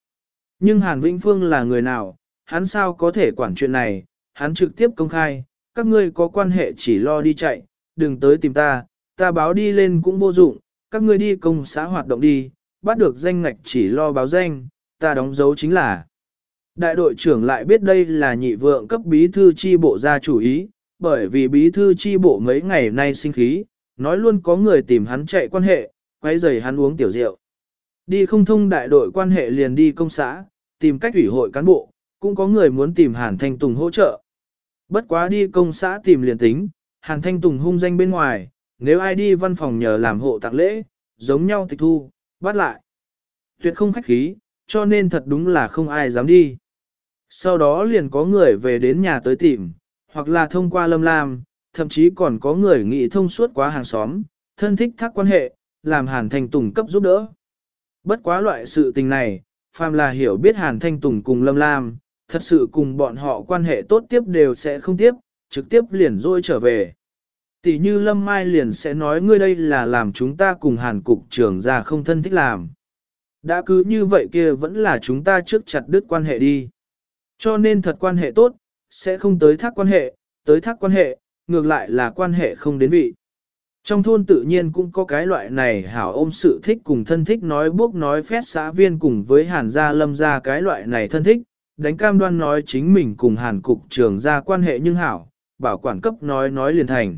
Nhưng Hàn Vĩnh Phương là người nào, hắn sao có thể quản chuyện này, hắn trực tiếp công khai, các ngươi có quan hệ chỉ lo đi chạy, đừng tới tìm ta, ta báo đi lên cũng vô dụng, các ngươi đi công xã hoạt động đi, bắt được danh ngạch chỉ lo báo danh, ta đóng dấu chính là. Đại đội trưởng lại biết đây là nhị vượng cấp bí thư chi bộ ra chủ ý, bởi vì bí thư chi bộ mấy ngày nay sinh khí, nói luôn có người tìm hắn chạy quan hệ, quay giày hắn uống tiểu rượu. Đi không thông đại đội quan hệ liền đi công xã, tìm cách ủy hội cán bộ, cũng có người muốn tìm Hàn Thanh Tùng hỗ trợ. Bất quá đi công xã tìm liền tính, Hàn Thanh Tùng hung danh bên ngoài, nếu ai đi văn phòng nhờ làm hộ tặng lễ, giống nhau tịch thu, bắt lại. Tuyệt không khách khí, cho nên thật đúng là không ai dám đi. Sau đó liền có người về đến nhà tới tìm, hoặc là thông qua lâm lam, thậm chí còn có người nghĩ thông suốt quá hàng xóm, thân thích thác quan hệ, làm Hàn Thanh Tùng cấp giúp đỡ. Bất quá loại sự tình này, phàm là hiểu biết Hàn Thanh Tùng cùng Lâm Lam, thật sự cùng bọn họ quan hệ tốt tiếp đều sẽ không tiếp, trực tiếp liền rôi trở về. Tỷ như Lâm Mai liền sẽ nói ngươi đây là làm chúng ta cùng Hàn Cục trưởng già không thân thích làm. Đã cứ như vậy kia vẫn là chúng ta trước chặt đứt quan hệ đi. Cho nên thật quan hệ tốt, sẽ không tới thác quan hệ, tới thác quan hệ, ngược lại là quan hệ không đến vị. Trong thôn tự nhiên cũng có cái loại này hảo ôm sự thích cùng thân thích nói bốc nói phét xã viên cùng với hàn gia lâm gia cái loại này thân thích, đánh cam đoan nói chính mình cùng hàn cục trưởng gia quan hệ nhưng hảo, bảo quản cấp nói nói liền thành.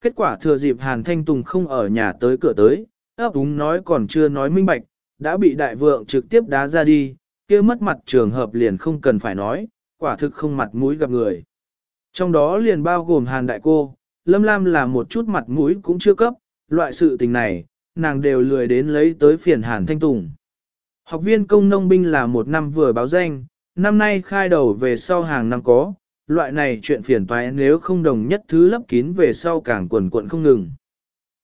Kết quả thừa dịp hàn thanh tùng không ở nhà tới cửa tới, ấp úng nói còn chưa nói minh bạch, đã bị đại vượng trực tiếp đá ra đi, kia mất mặt trường hợp liền không cần phải nói, quả thực không mặt mũi gặp người. Trong đó liền bao gồm hàn đại cô, Lâm Lam là một chút mặt mũi cũng chưa cấp, loại sự tình này, nàng đều lười đến lấy tới phiền hàn thanh tùng. Học viên công nông binh là một năm vừa báo danh, năm nay khai đầu về sau hàng năm có, loại này chuyện phiền toái nếu không đồng nhất thứ lấp kín về sau càng quần quận không ngừng.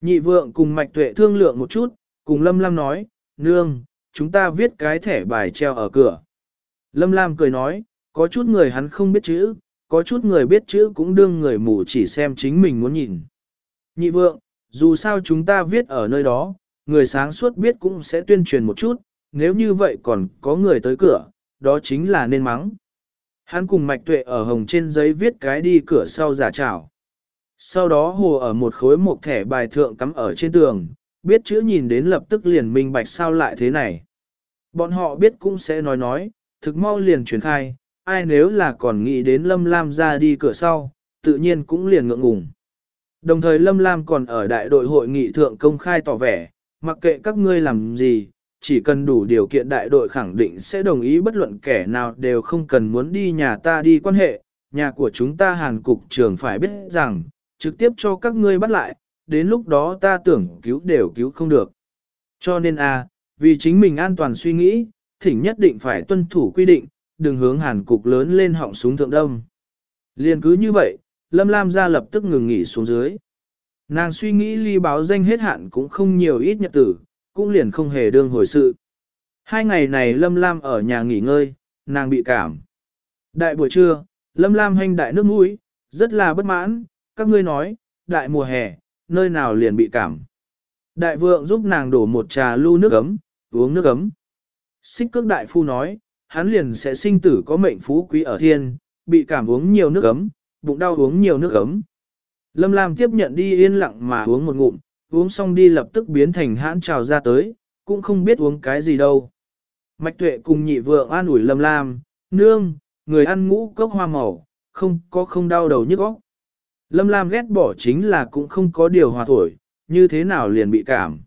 Nhị vượng cùng mạch tuệ thương lượng một chút, cùng Lâm Lam nói, nương, chúng ta viết cái thẻ bài treo ở cửa. Lâm Lam cười nói, có chút người hắn không biết chữ, có chút người biết chữ cũng đương người mù chỉ xem chính mình muốn nhìn. Nhị vượng, dù sao chúng ta viết ở nơi đó, người sáng suốt biết cũng sẽ tuyên truyền một chút, nếu như vậy còn có người tới cửa, đó chính là nên mắng. Hắn cùng mạch tuệ ở hồng trên giấy viết cái đi cửa sau giả trảo. Sau đó hồ ở một khối một thẻ bài thượng cắm ở trên tường, biết chữ nhìn đến lập tức liền minh bạch sao lại thế này. Bọn họ biết cũng sẽ nói nói, thực mau liền truyền khai, ai nếu là còn nghĩ đến Lâm Lam ra đi cửa sau, tự nhiên cũng liền ngượng ngùng. Đồng thời Lâm Lam còn ở đại đội hội nghị thượng công khai tỏ vẻ, mặc kệ các ngươi làm gì, chỉ cần đủ điều kiện đại đội khẳng định sẽ đồng ý bất luận kẻ nào đều không cần muốn đi nhà ta đi quan hệ, nhà của chúng ta hàn cục trưởng phải biết rằng, trực tiếp cho các ngươi bắt lại, đến lúc đó ta tưởng cứu đều cứu không được. Cho nên a, vì chính mình an toàn suy nghĩ, thỉnh nhất định phải tuân thủ quy định, đừng hướng hàn cục lớn lên họng súng thượng đông. Liên cứ như vậy, Lâm Lam ra lập tức ngừng nghỉ xuống dưới. Nàng suy nghĩ ly báo danh hết hạn cũng không nhiều ít nhật tử, cũng liền không hề đương hồi sự. Hai ngày này Lâm Lam ở nhà nghỉ ngơi, nàng bị cảm. Đại buổi trưa, Lâm Lam hành đại nước mũi, rất là bất mãn, các ngươi nói, đại mùa hè, nơi nào liền bị cảm. Đại vượng giúp nàng đổ một trà lưu nước ấm, uống nước ấm. Xích cước đại phu nói, hắn liền sẽ sinh tử có mệnh phú quý ở thiên, bị cảm uống nhiều nước ấm, bụng đau uống nhiều nước ấm. Lâm Lam tiếp nhận đi yên lặng mà uống một ngụm, uống xong đi lập tức biến thành hãn trào ra tới, cũng không biết uống cái gì đâu. Mạch tuệ cùng nhị vượng an ủi Lâm Lam, nương, người ăn ngũ cốc hoa màu, không có không đau đầu nhức óc. Lâm Lam ghét bỏ chính là cũng không có điều hòa thổi, như thế nào liền bị cảm.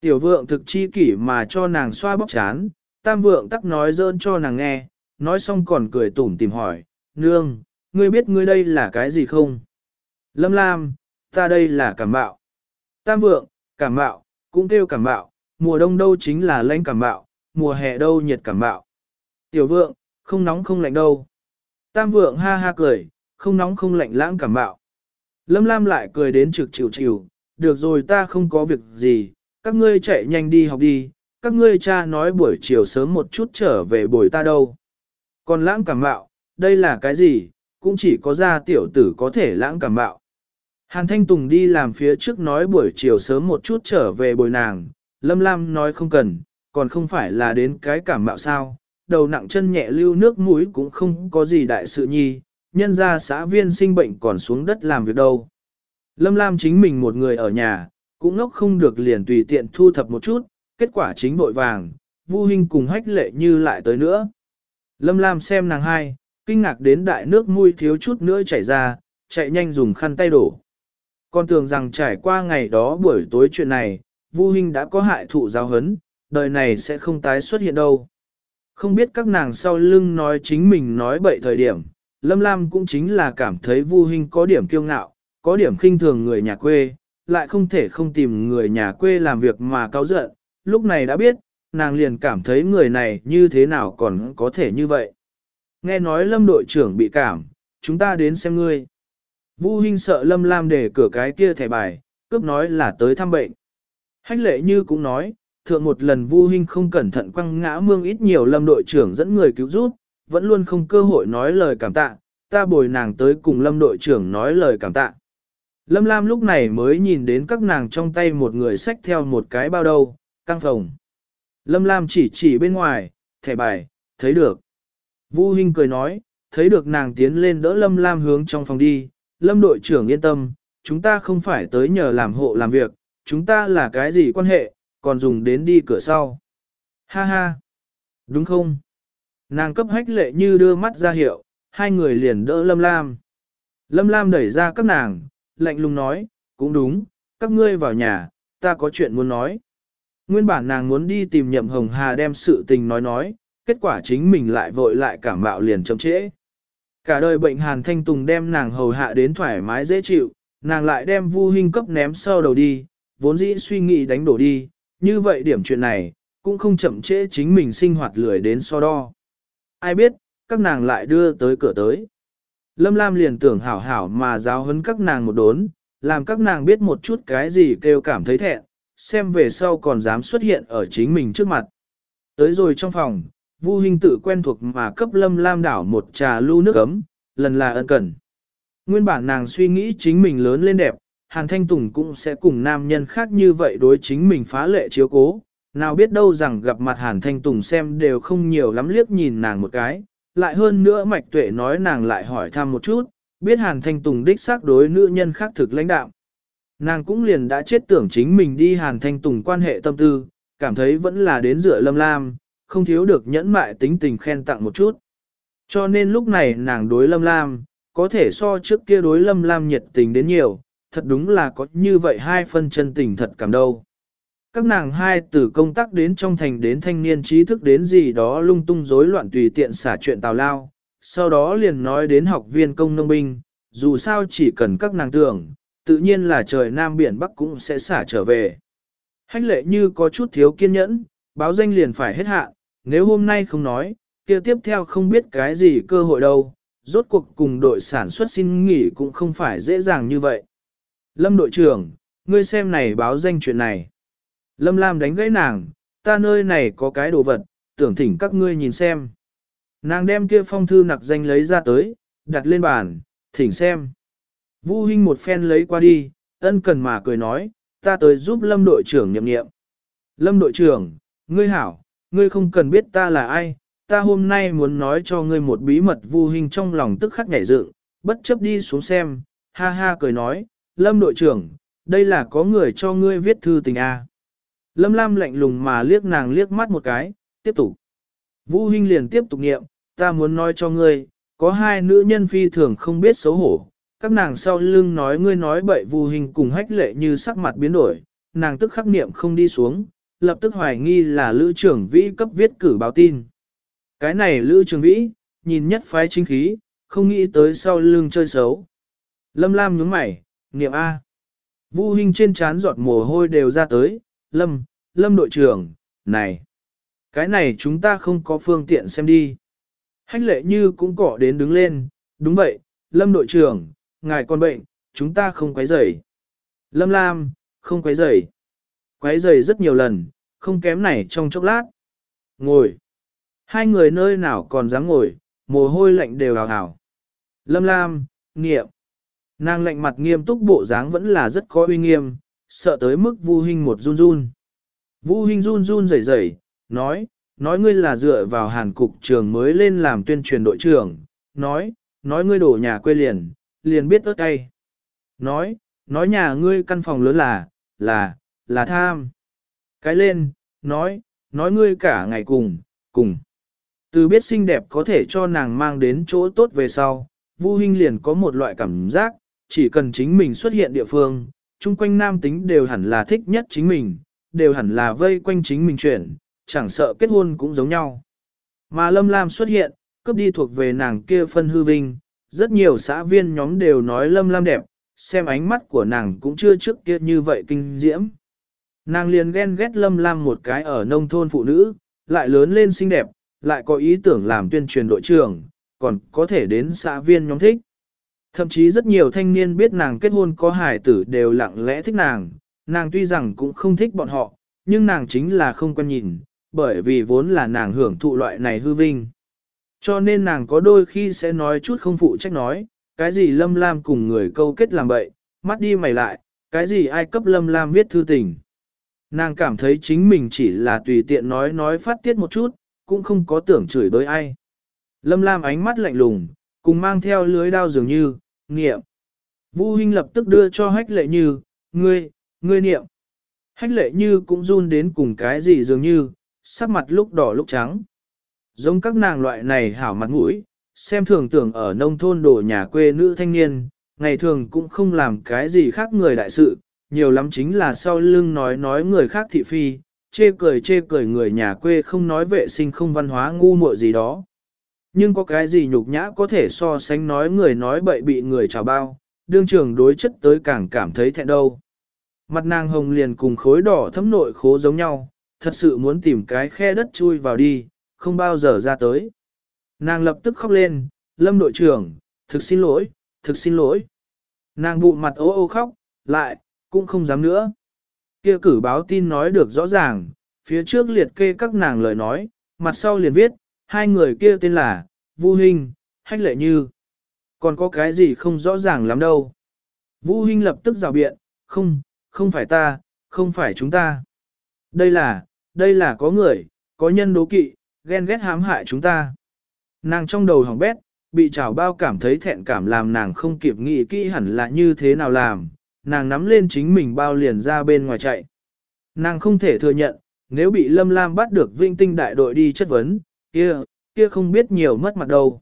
Tiểu vượng thực chi kỷ mà cho nàng xoa bóc chán, tam vượng tắc nói dơn cho nàng nghe, nói xong còn cười tủm tìm hỏi, nương, ngươi biết ngươi đây là cái gì không? Lâm Lam, ta đây là cảm bạo. Tam vượng, cảm mạo, cũng kêu cảm mạo, mùa đông đâu chính là lạnh cảm mạo, mùa hè đâu nhiệt cảm mạo. Tiểu vượng, không nóng không lạnh đâu. Tam vượng ha ha cười, không nóng không lạnh lãng cảm mạo. Lâm Lam lại cười đến trực chịu chịu, được rồi ta không có việc gì, các ngươi chạy nhanh đi học đi, các ngươi cha nói buổi chiều sớm một chút trở về buổi ta đâu. Còn lãng cảm mạo, đây là cái gì, cũng chỉ có gia tiểu tử có thể lãng cảm mạo. Hàn Thanh Tùng đi làm phía trước nói buổi chiều sớm một chút trở về bồi nàng, Lâm Lam nói không cần, còn không phải là đến cái cảm mạo sao, đầu nặng chân nhẹ lưu nước mũi cũng không có gì đại sự nhi, nhân ra xã viên sinh bệnh còn xuống đất làm việc đâu. Lâm Lam chính mình một người ở nhà, cũng ngốc không được liền tùy tiện thu thập một chút, kết quả chính vội vàng, Vu Hinh cùng hách lệ như lại tới nữa. Lâm Lam xem nàng hai, kinh ngạc đến đại nước mũi thiếu chút nữa chảy ra, chạy nhanh dùng khăn tay đổ. Con tưởng rằng trải qua ngày đó buổi tối chuyện này, Vu Hinh đã có hại thụ giáo hấn, đời này sẽ không tái xuất hiện đâu. Không biết các nàng sau lưng nói chính mình nói bậy thời điểm, Lâm Lam cũng chính là cảm thấy Vu Hinh có điểm kiêu ngạo, có điểm khinh thường người nhà quê, lại không thể không tìm người nhà quê làm việc mà cao giận, lúc này đã biết, nàng liền cảm thấy người này như thế nào còn có thể như vậy. Nghe nói lâm đội trưởng bị cảm, chúng ta đến xem ngươi. Vu Hinh sợ lâm lam để cửa cái kia thẻ bài, cướp nói là tới thăm bệnh. Hách lệ như cũng nói, thượng một lần Vu Hinh không cẩn thận quăng ngã mương ít nhiều lâm đội trưởng dẫn người cứu giúp, vẫn luôn không cơ hội nói lời cảm tạ, ta bồi nàng tới cùng lâm đội trưởng nói lời cảm tạ. Lâm Lam lúc này mới nhìn đến các nàng trong tay một người xách theo một cái bao đầu, căng phòng. Lâm Lam chỉ chỉ bên ngoài, thẻ bài, thấy được. Vu Hinh cười nói, thấy được nàng tiến lên đỡ Lâm Lam hướng trong phòng đi, Lâm đội trưởng yên tâm, chúng ta không phải tới nhờ làm hộ làm việc, chúng ta là cái gì quan hệ, còn dùng đến đi cửa sau. Ha ha, đúng không? Nàng cấp hách lệ như đưa mắt ra hiệu, hai người liền đỡ Lâm Lam. Lâm Lam đẩy ra các nàng, lạnh lùng nói, cũng đúng, các ngươi vào nhà, ta có chuyện muốn nói. Nguyên bản nàng muốn đi tìm nhậm hồng hà đem sự tình nói nói, kết quả chính mình lại vội lại cảm mạo liền chậm trễ. Cả đời bệnh hàn thanh tùng đem nàng hầu hạ đến thoải mái dễ chịu, nàng lại đem vu hình cấp ném sau đầu đi, vốn dĩ suy nghĩ đánh đổ đi, như vậy điểm chuyện này, cũng không chậm trễ chính mình sinh hoạt lười đến so đo. Ai biết, các nàng lại đưa tới cửa tới. Lâm Lam liền tưởng hảo hảo mà giáo huấn các nàng một đốn, làm các nàng biết một chút cái gì kêu cảm thấy thẹn, xem về sau còn dám xuất hiện ở chính mình trước mặt. Tới rồi trong phòng, Vu Hinh tự quen thuộc mà cấp Lâm Lam đảo một trà lưu nước ấm, lần là ân cần. Nguyên bản nàng suy nghĩ chính mình lớn lên đẹp, Hàn Thanh Tùng cũng sẽ cùng nam nhân khác như vậy đối chính mình phá lệ chiếu cố. Nào biết đâu rằng gặp mặt Hàn Thanh Tùng xem đều không nhiều lắm liếc nhìn nàng một cái, lại hơn nữa mạch tuệ nói nàng lại hỏi thăm một chút, biết Hàn Thanh Tùng đích xác đối nữ nhân khác thực lãnh đạo. Nàng cũng liền đã chết tưởng chính mình đi Hàn Thanh Tùng quan hệ tâm tư, cảm thấy vẫn là đến dựa lâm lam, không thiếu được nhẫn mại tính tình khen tặng một chút. Cho nên lúc này nàng đối lâm lam, có thể so trước kia đối lâm lam nhiệt tình đến nhiều, thật đúng là có như vậy hai phân chân tình thật cảm đâu. Các nàng hai từ công tác đến trong thành đến thanh niên trí thức đến gì đó lung tung rối loạn tùy tiện xả chuyện tào lao, sau đó liền nói đến học viên công nông binh, dù sao chỉ cần các nàng tưởng, tự nhiên là trời Nam Biển Bắc cũng sẽ xả trở về. Hách lệ như có chút thiếu kiên nhẫn, báo danh liền phải hết hạn, nếu hôm nay không nói, kia tiếp theo không biết cái gì cơ hội đâu, rốt cuộc cùng đội sản xuất xin nghỉ cũng không phải dễ dàng như vậy. Lâm đội trưởng, ngươi xem này báo danh chuyện này. Lâm Lam đánh gãy nàng, ta nơi này có cái đồ vật, tưởng thỉnh các ngươi nhìn xem. Nàng đem kia phong thư nặc danh lấy ra tới, đặt lên bàn, thỉnh xem. Vu Hinh một phen lấy qua đi, ân cần mà cười nói, ta tới giúp Lâm đội trưởng niệm niệm. Lâm đội trưởng, ngươi hảo, ngươi không cần biết ta là ai, ta hôm nay muốn nói cho ngươi một bí mật Vu Hinh trong lòng tức khắc nhảy dựng, bất chấp đi xuống xem, ha ha cười nói, Lâm đội trưởng, đây là có người cho ngươi viết thư tình à. Lâm Lam lạnh lùng mà liếc nàng liếc mắt một cái, tiếp tục. Vũ Hinh liền tiếp tục niệm, ta muốn nói cho ngươi, có hai nữ nhân phi thường không biết xấu hổ. Các nàng sau lưng nói ngươi nói bậy Vu Hinh cùng hách lệ như sắc mặt biến đổi, nàng tức khắc niệm không đi xuống, lập tức hoài nghi là Lữ trưởng Vĩ cấp viết cử báo tin. Cái này Lữ trưởng Vĩ, nhìn nhất phái chính khí, không nghĩ tới sau lưng chơi xấu. Lâm Lam nhướng mày, niệm A. Vu Hinh trên trán giọt mồ hôi đều ra tới, Lâm, Lâm đội trưởng, này, cái này chúng ta không có phương tiện xem đi. Hách lệ như cũng cỏ đến đứng lên, đúng vậy, Lâm đội trưởng, ngài còn bệnh, chúng ta không quấy rầy. Lâm Lam, không quấy rầy. Quấy rầy rất nhiều lần, không kém này trong chốc lát. Ngồi. Hai người nơi nào còn dám ngồi, mồ hôi lạnh đều hào hào. Lâm Lam, nghiệm. Nàng lạnh mặt nghiêm túc bộ dáng vẫn là rất có uy nghiêm, sợ tới mức Vu Hinh một run run. Vu Hinh run run rẩy rẩy, nói, nói ngươi là dựa vào hàn cục trường mới lên làm tuyên truyền đội trưởng, nói, nói ngươi đổ nhà quê liền, liền biết ớt cay. Nói, nói nhà ngươi căn phòng lớn là, là, là tham. Cái lên, nói, nói ngươi cả ngày cùng, cùng. Từ biết xinh đẹp có thể cho nàng mang đến chỗ tốt về sau, Vu Hinh liền có một loại cảm giác, chỉ cần chính mình xuất hiện địa phương, chung quanh nam tính đều hẳn là thích nhất chính mình, đều hẳn là vây quanh chính mình chuyển, chẳng sợ kết hôn cũng giống nhau. Mà Lâm Lam xuất hiện, cướp đi thuộc về nàng kia phân hư vinh, rất nhiều xã viên nhóm đều nói Lâm Lam đẹp, xem ánh mắt của nàng cũng chưa trước kia như vậy kinh diễm. Nàng liền ghen ghét lâm lam một cái ở nông thôn phụ nữ, lại lớn lên xinh đẹp, lại có ý tưởng làm tuyên truyền đội trưởng, còn có thể đến xã viên nhóm thích. Thậm chí rất nhiều thanh niên biết nàng kết hôn có hài tử đều lặng lẽ thích nàng, nàng tuy rằng cũng không thích bọn họ, nhưng nàng chính là không quen nhìn, bởi vì vốn là nàng hưởng thụ loại này hư vinh. Cho nên nàng có đôi khi sẽ nói chút không phụ trách nói, cái gì Lâm Lam cùng người câu kết làm bậy, mắt đi mày lại, cái gì ai cấp Lâm Lam viết thư tình. Nàng cảm thấy chính mình chỉ là tùy tiện nói nói phát tiết một chút, cũng không có tưởng chửi đối ai. Lâm Lam ánh mắt lạnh lùng, cùng mang theo lưới đao dường như, niệm. Vu Hinh lập tức đưa cho hách lệ như, ngươi, ngươi niệm. Hách lệ như cũng run đến cùng cái gì dường như, sắc mặt lúc đỏ lúc trắng. Giống các nàng loại này hảo mặt mũi, xem thường tưởng ở nông thôn đổ nhà quê nữ thanh niên, ngày thường cũng không làm cái gì khác người đại sự, nhiều lắm chính là sau lưng nói nói người khác thị phi, chê cười chê cười người nhà quê không nói vệ sinh không văn hóa ngu muội gì đó. Nhưng có cái gì nhục nhã có thể so sánh nói người nói bậy bị người trào bao, đương trường đối chất tới càng cảm thấy thẹn đâu. Mặt nàng hồng liền cùng khối đỏ thấm nội khố giống nhau, thật sự muốn tìm cái khe đất chui vào đi, không bao giờ ra tới. Nàng lập tức khóc lên, lâm đội trưởng, thực xin lỗi, thực xin lỗi. Nàng bụng mặt ố ô khóc, lại, cũng không dám nữa. Kia cử báo tin nói được rõ ràng, phía trước liệt kê các nàng lời nói, mặt sau liền viết, hai người kia tên là, Vu Hinh, Hách Lệ Như. Còn có cái gì không rõ ràng lắm đâu. Vu Hinh lập tức rào biện, không, không phải ta, không phải chúng ta. Đây là, đây là có người, có nhân đố kỵ, ghen ghét hãm hại chúng ta. Nàng trong đầu hỏng bét, bị trào bao cảm thấy thẹn cảm làm nàng không kịp nghĩ kỹ hẳn là như thế nào làm, nàng nắm lên chính mình bao liền ra bên ngoài chạy. Nàng không thể thừa nhận, nếu bị Lâm Lam bắt được vinh tinh đại đội đi chất vấn, kia, kia không biết nhiều mất mặt đâu.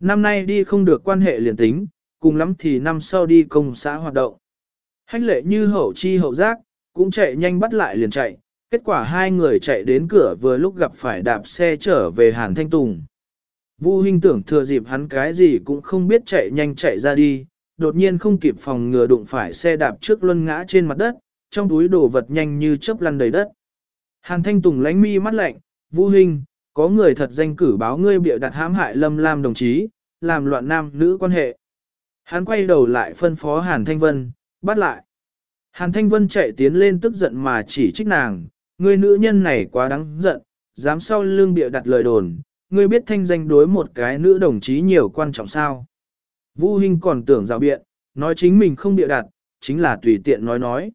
Năm nay đi không được quan hệ liền tính, cùng lắm thì năm sau đi công xã hoạt động. Hách lệ như hậu chi hậu giác, cũng chạy nhanh bắt lại liền chạy, kết quả hai người chạy đến cửa vừa lúc gặp phải đạp xe trở về Hàn Thanh Tùng. Vu Hinh tưởng thừa dịp hắn cái gì cũng không biết chạy nhanh chạy ra đi, đột nhiên không kịp phòng ngừa đụng phải xe đạp trước luân ngã trên mặt đất, trong túi đồ vật nhanh như chớp lăn đầy đất. Hàn Thanh Tùng lánh mi mắt lạnh, Vu huynh, có người thật danh cử báo ngươi bịa đặt hãm hại Lâm Lam đồng chí, làm loạn nam nữ quan hệ. Hắn quay đầu lại phân phó Hàn Thanh Vân, bắt lại. Hàn Thanh Vân chạy tiến lên tức giận mà chỉ trích nàng, ngươi nữ nhân này quá đáng giận, dám sau lưng bịa đặt lời đồn, ngươi biết thanh danh đối một cái nữ đồng chí nhiều quan trọng sao. Vu Hinh còn tưởng rào biện, nói chính mình không bịa đặt, chính là tùy tiện nói nói.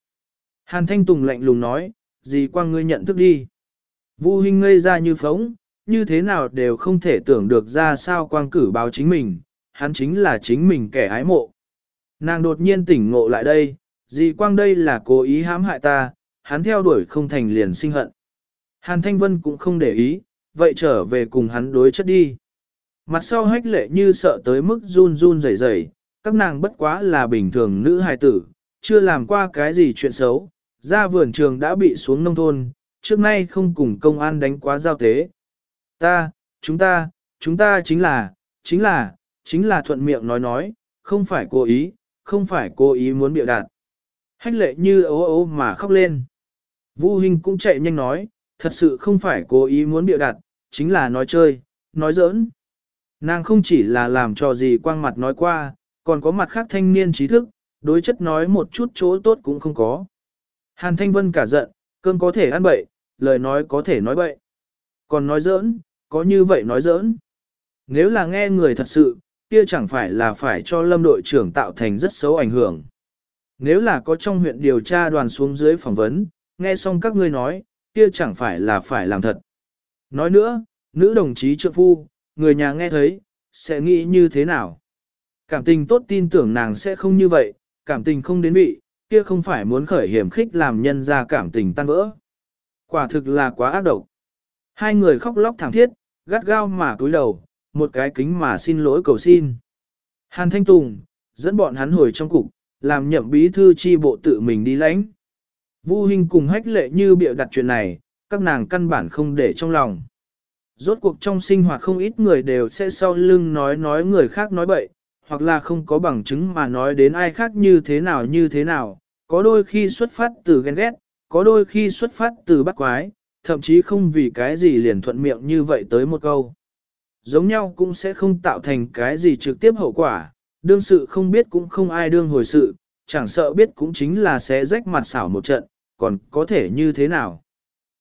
Hàn Thanh Tùng lạnh lùng nói, gì quang ngươi nhận thức đi. Vu Hinh ngây ra như phóng, như thế nào đều không thể tưởng được ra sao quang cử báo chính mình, hắn chính là chính mình kẻ hái mộ. Nàng đột nhiên tỉnh ngộ lại đây, dì quang đây là cố ý hãm hại ta, hắn theo đuổi không thành liền sinh hận. Hàn Thanh Vân cũng không để ý, vậy trở về cùng hắn đối chất đi. Mặt sau hách lệ như sợ tới mức run run rẩy rẩy, các nàng bất quá là bình thường nữ hài tử, chưa làm qua cái gì chuyện xấu, ra vườn trường đã bị xuống nông thôn, trước nay không cùng công an đánh quá giao tế. Ta, chúng ta, chúng ta chính là, chính là, chính là thuận miệng nói nói, không phải cố ý, không phải cố ý muốn biểu đạt. Hách lệ như ố ố mà khóc lên. Vu Hình cũng chạy nhanh nói, thật sự không phải cố ý muốn biểu đạt, chính là nói chơi, nói giỡn. Nàng không chỉ là làm cho gì quang mặt nói qua, còn có mặt khác thanh niên trí thức, đối chất nói một chút chỗ tốt cũng không có. Hàn Thanh Vân cả giận, cơm có thể ăn bậy, lời nói có thể nói bậy. Còn nói giỡn, có như vậy nói giỡn. Nếu là nghe người thật sự, kia chẳng phải là phải cho lâm đội trưởng tạo thành rất xấu ảnh hưởng. Nếu là có trong huyện điều tra đoàn xuống dưới phỏng vấn, nghe xong các ngươi nói, kia chẳng phải là phải làm thật. Nói nữa, nữ đồng chí trượng phu, người nhà nghe thấy, sẽ nghĩ như thế nào? Cảm tình tốt tin tưởng nàng sẽ không như vậy, cảm tình không đến vị, kia không phải muốn khởi hiểm khích làm nhân ra cảm tình tan vỡ. Quả thực là quá ác độc. Hai người khóc lóc thảm thiết, gắt gao mà cúi đầu, một cái kính mà xin lỗi cầu xin. Hàn Thanh Tùng, dẫn bọn hắn hồi trong cục, làm nhậm bí thư chi bộ tự mình đi lãnh. Vu Hinh cùng hách lệ như bịa đặt chuyện này, các nàng căn bản không để trong lòng. Rốt cuộc trong sinh hoạt không ít người đều sẽ sau lưng nói nói người khác nói bậy, hoặc là không có bằng chứng mà nói đến ai khác như thế nào như thế nào, có đôi khi xuất phát từ ghen ghét, có đôi khi xuất phát từ bắt quái, thậm chí không vì cái gì liền thuận miệng như vậy tới một câu. Giống nhau cũng sẽ không tạo thành cái gì trực tiếp hậu quả, đương sự không biết cũng không ai đương hồi sự, chẳng sợ biết cũng chính là sẽ rách mặt xảo một trận, còn có thể như thế nào.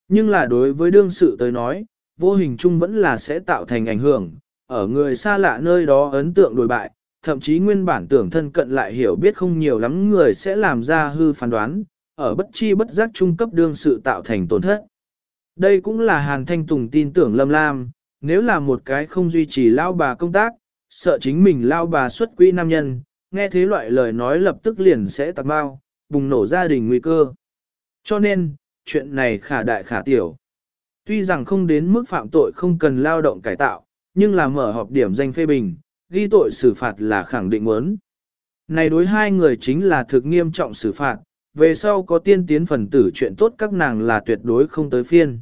Nhưng là đối với đương sự tới nói, vô hình chung vẫn là sẽ tạo thành ảnh hưởng, ở người xa lạ nơi đó ấn tượng đổi bại, thậm chí nguyên bản tưởng thân cận lại hiểu biết không nhiều lắm người sẽ làm ra hư phán đoán, ở bất chi bất giác trung cấp đương sự tạo thành tổn thất. Đây cũng là Hàn Thanh Tùng tin tưởng Lâm Lam, nếu là một cái không duy trì lao bà công tác, sợ chính mình lao bà xuất quỹ nam nhân, nghe thế loại lời nói lập tức liền sẽ tạc bao, bùng nổ gia đình nguy cơ. Cho nên, chuyện này khả đại khả tiểu. Tuy rằng không đến mức phạm tội không cần lao động cải tạo, nhưng là mở họp điểm danh phê bình, ghi tội xử phạt là khẳng định muốn. Này đối hai người chính là thực nghiêm trọng xử phạt, về sau có tiên tiến phần tử chuyện tốt các nàng là tuyệt đối không tới phiên.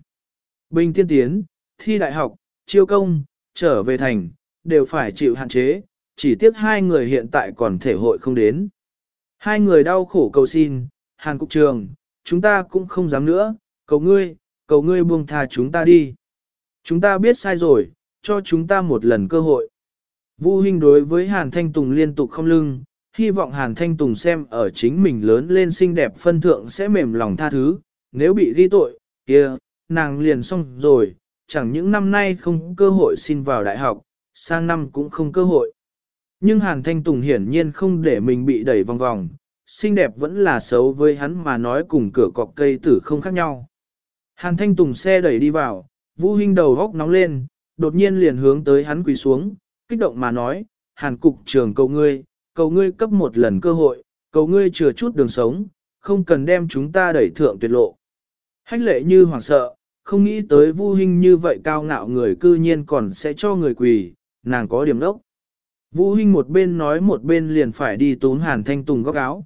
Bình tiên tiến, thi đại học, chiêu công, trở về thành, đều phải chịu hạn chế, chỉ tiếc hai người hiện tại còn thể hội không đến. Hai người đau khổ cầu xin, Hàn Cục Trường, chúng ta cũng không dám nữa, cầu ngươi, cầu ngươi buông tha chúng ta đi. Chúng ta biết sai rồi, cho chúng ta một lần cơ hội. Vu Hinh đối với Hàn Thanh Tùng liên tục không lưng, hy vọng Hàn Thanh Tùng xem ở chính mình lớn lên xinh đẹp phân thượng sẽ mềm lòng tha thứ, nếu bị ghi tội, kia, nàng liền xong rồi, chẳng những năm nay không cơ hội xin vào đại học, sang năm cũng không cơ hội. Nhưng Hàn Thanh Tùng hiển nhiên không để mình bị đẩy vòng vòng, xinh đẹp vẫn là xấu với hắn mà nói cùng cửa cọc cây tử không khác nhau. Hàn Thanh Tùng xe đẩy đi vào, Vũ Hinh đầu góc nóng lên, đột nhiên liền hướng tới hắn quỳ xuống, kích động mà nói, Hàn Cục trưởng cầu ngươi, cầu ngươi cấp một lần cơ hội, cầu ngươi chừa chút đường sống, không cần đem chúng ta đẩy thượng tuyệt lộ. Hách lệ như hoảng sợ, không nghĩ tới Vu Hinh như vậy cao ngạo người cư nhiên còn sẽ cho người quỳ, nàng có điểm đốc. Vu Hinh một bên nói một bên liền phải đi tốn Hàn Thanh Tùng góc áo.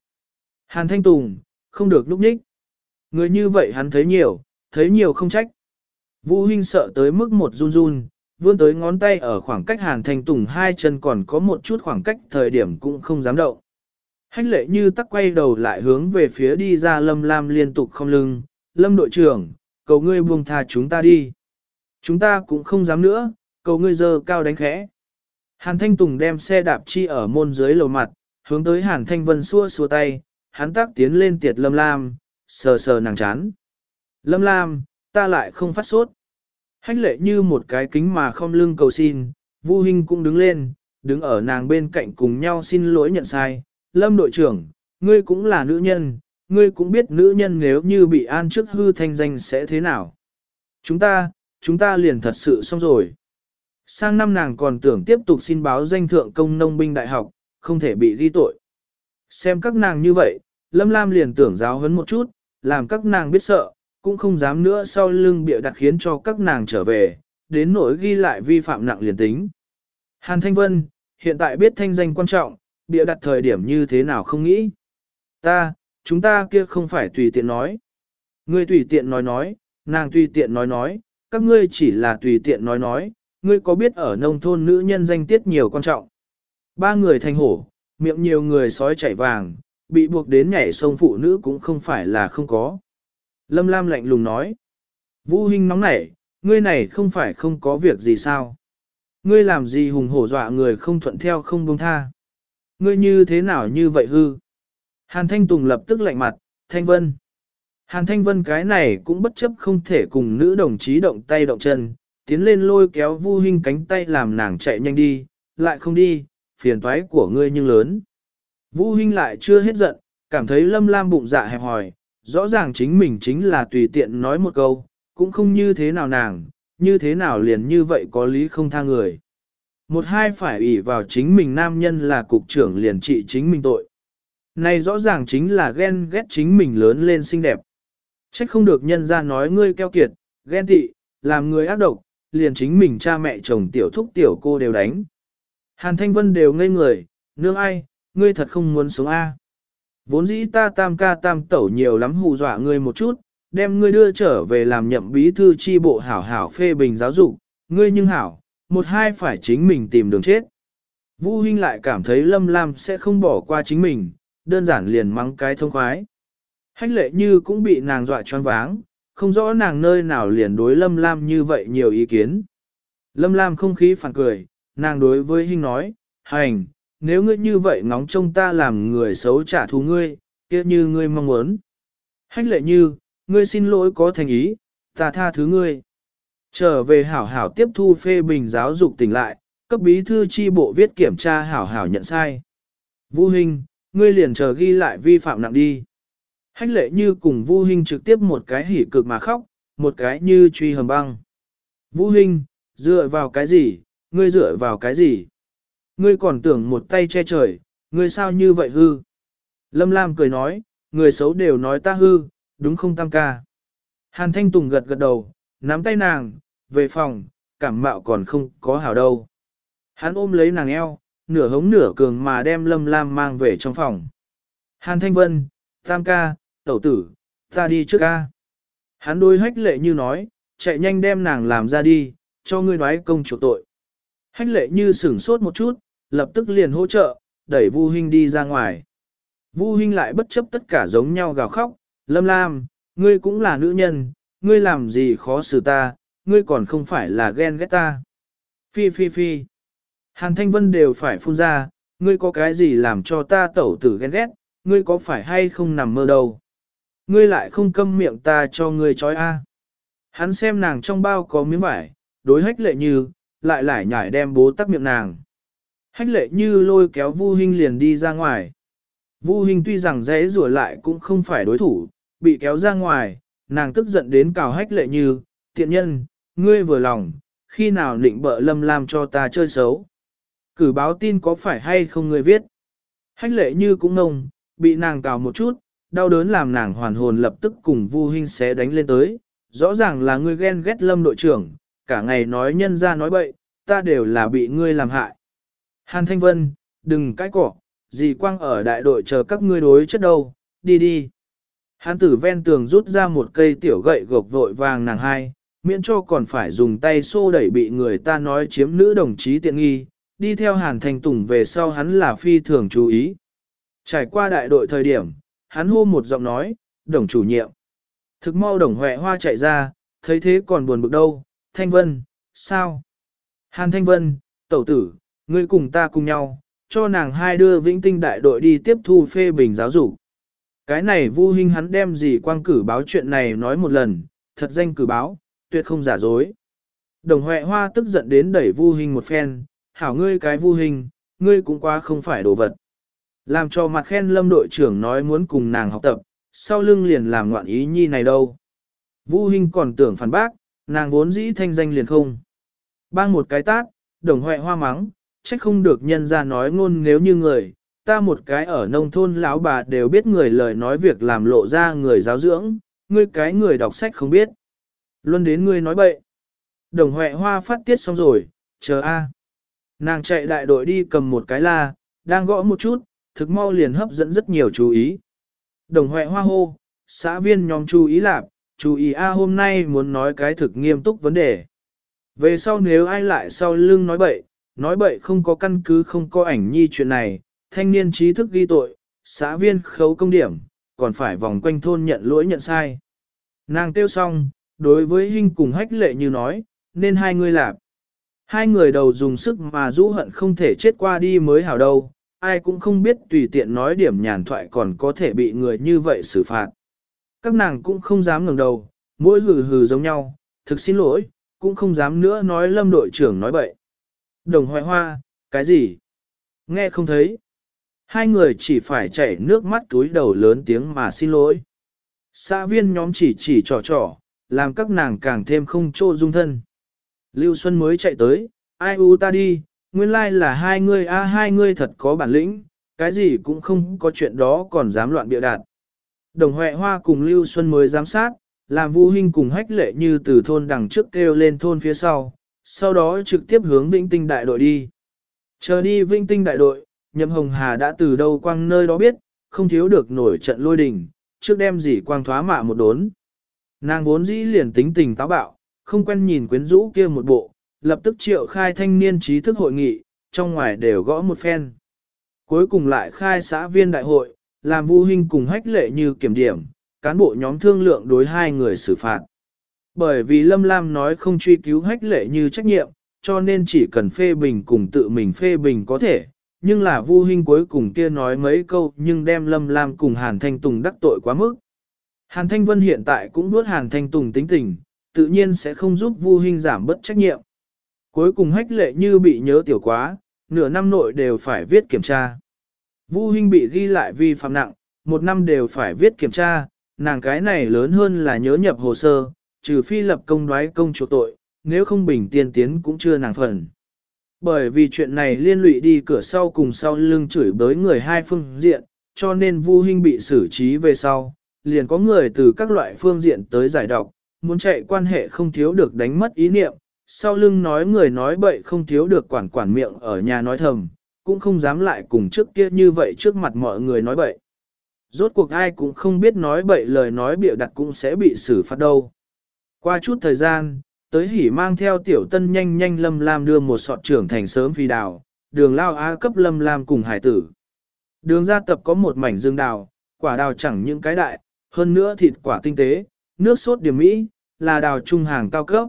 Hàn Thanh Tùng, không được núp nhích. Người như vậy hắn thấy nhiều, thấy nhiều không trách. Vu Hinh sợ tới mức một run run, vươn tới ngón tay ở khoảng cách Hàn Thanh Tùng hai chân còn có một chút khoảng cách thời điểm cũng không dám động. Hách lệ như tắc quay đầu lại hướng về phía đi ra Lâm Lam liên tục không lưng, Lâm đội trưởng, cầu ngươi buông tha chúng ta đi. Chúng ta cũng không dám nữa, cầu ngươi giờ cao đánh khẽ. Hàn Thanh Tùng đem xe đạp chi ở môn dưới lầu mặt, hướng tới Hàn Thanh Vân xua xua tay, hắn tác tiến lên tiệt Lâm Lam, sờ sờ nàng chán. Lâm Lam, ta lại không phát sốt. Hách lệ như một cái kính mà không lưng cầu xin, Vu Hinh cũng đứng lên, đứng ở nàng bên cạnh cùng nhau xin lỗi nhận sai. Lâm đội trưởng, ngươi cũng là nữ nhân, ngươi cũng biết nữ nhân nếu như bị an trước hư thanh danh sẽ thế nào. Chúng ta, chúng ta liền thật sự xong rồi. Sang năm nàng còn tưởng tiếp tục xin báo danh thượng công nông binh đại học, không thể bị ghi tội. Xem các nàng như vậy, Lâm Lam liền tưởng giáo huấn một chút, làm các nàng biết sợ, cũng không dám nữa sau lưng bịa đặt khiến cho các nàng trở về, đến nỗi ghi lại vi phạm nặng liền tính. Hàn Thanh Vân, hiện tại biết thanh danh quan trọng, bịa đặt thời điểm như thế nào không nghĩ. Ta, chúng ta kia không phải tùy tiện nói. Ngươi tùy tiện nói nói, nàng tùy tiện nói nói, các ngươi chỉ là tùy tiện nói nói, ngươi có biết ở nông thôn nữ nhân danh tiết nhiều quan trọng. Ba người thành hổ, miệng nhiều người sói chảy vàng, bị buộc đến nhảy sông phụ nữ cũng không phải là không có. Lâm Lam lạnh lùng nói. Vũ Hinh nóng nảy, ngươi này không phải không có việc gì sao? Ngươi làm gì hùng hổ dọa người không thuận theo không buông tha? Ngươi như thế nào như vậy hư? Hàn Thanh Tùng lập tức lạnh mặt, Thanh Vân. Hàn Thanh Vân cái này cũng bất chấp không thể cùng nữ đồng chí động tay động chân, tiến lên lôi kéo Vu Hinh cánh tay làm nàng chạy nhanh đi, lại không đi, phiền toái của ngươi nhưng lớn. Vu Hinh lại chưa hết giận, cảm thấy Lâm Lam bụng dạ hẹp hòi, rõ ràng chính mình chính là tùy tiện nói một câu, cũng không như thế nào nàng, như thế nào liền như vậy có lý không tha người. Một hai phải ủy vào chính mình nam nhân là cục trưởng liền trị chính mình tội. Này rõ ràng chính là ghen ghét chính mình lớn lên xinh đẹp. Trách không được nhân ra nói ngươi keo kiệt, ghen tị, làm người ác độc, liền chính mình cha mẹ chồng tiểu thúc tiểu cô đều đánh. Hàn Thanh Vân đều ngây người, nương ai, ngươi thật không muốn sống A. Vốn dĩ ta tam ca tam tẩu nhiều lắm hù dọa ngươi một chút, đem ngươi đưa trở về làm nhậm bí thư chi bộ hảo hảo phê bình giáo dục, ngươi nhưng hảo, một hai phải chính mình tìm đường chết. vũ Hinh lại cảm thấy Lâm Lam sẽ không bỏ qua chính mình, đơn giản liền mắng cái thông khoái. Hách lệ như cũng bị nàng dọa choáng váng, không rõ nàng nơi nào liền đối Lâm Lam như vậy nhiều ý kiến. Lâm Lam không khí phản cười, nàng đối với Hinh nói, hành, nếu ngươi như vậy ngóng trông ta làm người xấu trả thù ngươi, kia như ngươi mong muốn. Hách lệ như, ngươi xin lỗi có thành ý, ta tha thứ ngươi. Trở về hảo hảo tiếp thu phê bình giáo dục tỉnh lại, cấp bí thư chi bộ viết kiểm tra hảo hảo nhận sai. Vũ Hinh, ngươi liền chờ ghi lại vi phạm nặng đi. Hách lệ như cùng Vũ Hinh trực tiếp một cái hỉ cực mà khóc, một cái như truy hầm băng. Vũ Hinh, dựa vào cái gì, ngươi dựa vào cái gì? Ngươi còn tưởng một tay che trời, ngươi sao như vậy hư? Lâm Lam cười nói, người xấu đều nói ta hư, đúng không tam ca? Hàn Thanh Tùng gật gật đầu, nắm tay nàng, về phòng, cảm mạo còn không có hảo đâu. Hắn ôm lấy nàng eo, nửa hống nửa cường mà đem Lâm Lam mang về trong phòng. Hàn Thanh Vân, Tam ca, tẩu tử, ta đi trước ca. Hắn đôi hách lệ như nói, chạy nhanh đem nàng làm ra đi, cho ngươi nói công chủ tội. Hách lệ như sửng sốt một chút, lập tức liền hỗ trợ, đẩy Vu Hinh đi ra ngoài. Vu Hinh lại bất chấp tất cả giống nhau gào khóc, Lâm Lam, ngươi cũng là nữ nhân, ngươi làm gì khó xử ta, ngươi còn không phải là ghen ghét ta. Phi phi phi. Hàn Thanh Vân đều phải phun ra, ngươi có cái gì làm cho ta tẩu tử ghen ghét, ngươi có phải hay không nằm mơ đâu. Ngươi lại không câm miệng ta cho ngươi trói a. Hắn xem nàng trong bao có miếng vải, đối hách lệ như, lại lại nhảy đem bố tắc miệng nàng. Hách lệ như lôi kéo Vu Hinh liền đi ra ngoài. Vu Hinh tuy rằng dễ rủa lại cũng không phải đối thủ, bị kéo ra ngoài, nàng tức giận đến cào hách lệ như, tiện nhân, ngươi vừa lòng, khi nào định bợ lâm làm cho ta chơi xấu. Cử báo tin có phải hay không ngươi viết. Hách lệ như cũng ngông, bị nàng cào một chút, đau đớn làm nàng hoàn hồn lập tức cùng Vu Hinh xé đánh lên tới. Rõ ràng là ngươi ghen ghét lâm đội trưởng, cả ngày nói nhân ra nói bậy, ta đều là bị ngươi làm hại. Hàn Thanh Vân, đừng cãi cỏ, dì quang ở đại đội chờ các ngươi đối chất đâu, đi đi. Hàn tử ven tường rút ra một cây tiểu gậy gộc vội vàng nàng hai, miễn cho còn phải dùng tay xô đẩy bị người ta nói chiếm nữ đồng chí tiện nghi, đi theo Hàn Thanh Tùng về sau hắn là phi thường chú ý. Trải qua đại đội thời điểm, hắn hô một giọng nói, đồng chủ nhiệm. Thực mau đồng huệ hoa chạy ra, thấy thế còn buồn bực đâu, Thanh Vân, sao? Hàn Thanh Vân, tẩu tử, ngươi cùng ta cùng nhau, cho nàng hai đưa vĩnh tinh đại đội đi tiếp thu phê bình giáo dục. Cái này vu hình hắn đem gì quang cử báo chuyện này nói một lần, thật danh cử báo, tuyệt không giả dối. Đồng Huệ Hoa tức giận đến đẩy vu hình một phen, hảo ngươi cái vu hình, ngươi cũng quá không phải đồ vật. Làm cho mặt khen lâm đội trưởng nói muốn cùng nàng học tập, sau lưng liền làm ngoạn ý nhi này đâu. Vu hình còn tưởng phản bác, nàng vốn dĩ thanh danh liền không. Bang một cái tát, đồng Huệ Hoa mắng, trách không được nhân ra nói ngôn nếu như người, ta một cái ở nông thôn lão bà đều biết người lời nói việc làm lộ ra người giáo dưỡng, ngươi cái người đọc sách không biết. Luôn đến ngươi nói bậy. Đồng Huệ Hoa phát tiết xong rồi, chờ a. Nàng chạy đại đội đi cầm một cái la, đang gõ một chút, thực mau liền hấp dẫn rất nhiều chú ý. Đồng Huệ Hoa hô, xã viên nhóm chú ý lạp, chú ý a hôm nay muốn nói cái thực nghiêm túc vấn đề. Về sau nếu ai lại sau lưng nói bậy, nói bậy không có căn cứ không có ảnh nhi chuyện này, thanh niên trí thức ghi tội, xã viên khấu công điểm, còn phải vòng quanh thôn nhận lỗi nhận sai. Nàng tiêu xong, đối với hình cùng hách lệ như nói, nên hai người lạp Hai người đầu dùng sức mà rũ hận không thể chết qua đi mới hảo đâu, ai cũng không biết tùy tiện nói điểm nhàn thoại còn có thể bị người như vậy xử phạt. Các nàng cũng không dám ngẩng đầu, mỗi hừ hừ giống nhau, thực xin lỗi, cũng không dám nữa nói lâm đội trưởng nói bậy. Đồng hoại hoa, cái gì? Nghe không thấy. Hai người chỉ phải chảy nước mắt túi đầu lớn tiếng mà xin lỗi. Xã viên nhóm chỉ chỉ trò trò, làm các nàng càng thêm không trô dung thân. Lưu Xuân mới chạy tới, ai u ta đi, nguyên lai là hai ngươi a hai ngươi thật có bản lĩnh, cái gì cũng không có chuyện đó còn dám loạn bịa đạt. Đồng Huệ Hoa cùng Lưu Xuân mới giám sát, làm Vu Hinh cùng hách lệ như từ thôn đằng trước kêu lên thôn phía sau, sau đó trực tiếp hướng Vĩnh Tinh đại đội đi. Chờ đi Vĩnh Tinh đại đội, Nhậm Hồng Hà đã từ đâu quang nơi đó biết, không thiếu được nổi trận lôi đình, trước đem gì quang thoá mạ một đốn. Nàng vốn dĩ liền tính tình táo bạo, không quen nhìn quyến rũ kia một bộ, lập tức triệu khai thanh niên trí thức hội nghị, trong ngoài đều gõ một phen. Cuối cùng lại khai xã viên đại hội, làm Vu Hinh cùng hách lệ như kiểm điểm, cán bộ nhóm thương lượng đối hai người xử phạt. Bởi vì Lâm Lam nói không truy cứu hách lệ như trách nhiệm, cho nên chỉ cần phê bình cùng tự mình phê bình có thể, nhưng là Vu Hinh cuối cùng kia nói mấy câu nhưng đem Lâm Lam cùng Hàn Thanh Tùng đắc tội quá mức. Hàn Thanh Vân hiện tại cũng biết Hàn Thanh Tùng tính tình, tự nhiên sẽ không giúp Vu Hinh giảm bất trách nhiệm. Cuối cùng hách lệ như bị nhớ tiểu quá, nửa năm nội đều phải viết kiểm tra. Vu Hinh bị ghi lại vi phạm nặng, một năm đều phải viết kiểm tra, nàng cái này lớn hơn là nhớ nhập hồ sơ, trừ phi lập công đoái công chỗ tội, nếu không bình tiên tiến cũng chưa nàng phần. Bởi vì chuyện này liên lụy đi cửa sau cùng sau lưng chửi bới người hai phương diện, cho nên Vu Hinh bị xử trí về sau, liền có người từ các loại phương diện tới giải độc, muốn chạy quan hệ không thiếu được đánh mất ý niệm, sau lưng nói người nói bậy không thiếu được quản quản miệng ở nhà nói thầm, cũng không dám lại cùng trước kia như vậy trước mặt mọi người nói bậy. Rốt cuộc ai cũng không biết nói bậy lời nói bịa đặt cũng sẽ bị xử phạt đâu. Qua chút thời gian, tới hỉ mang theo tiểu tân nhanh nhanh lâm lam đưa một sọt trưởng thành sớm phi đào, đường lao á cấp lâm lam cùng hải tử. Đường gia tập có một mảnh dương đào, quả đào chẳng những cái đại, hơn nữa thịt quả tinh tế, nước sốt điểm mỹ, là đào trung hàng cao cấp.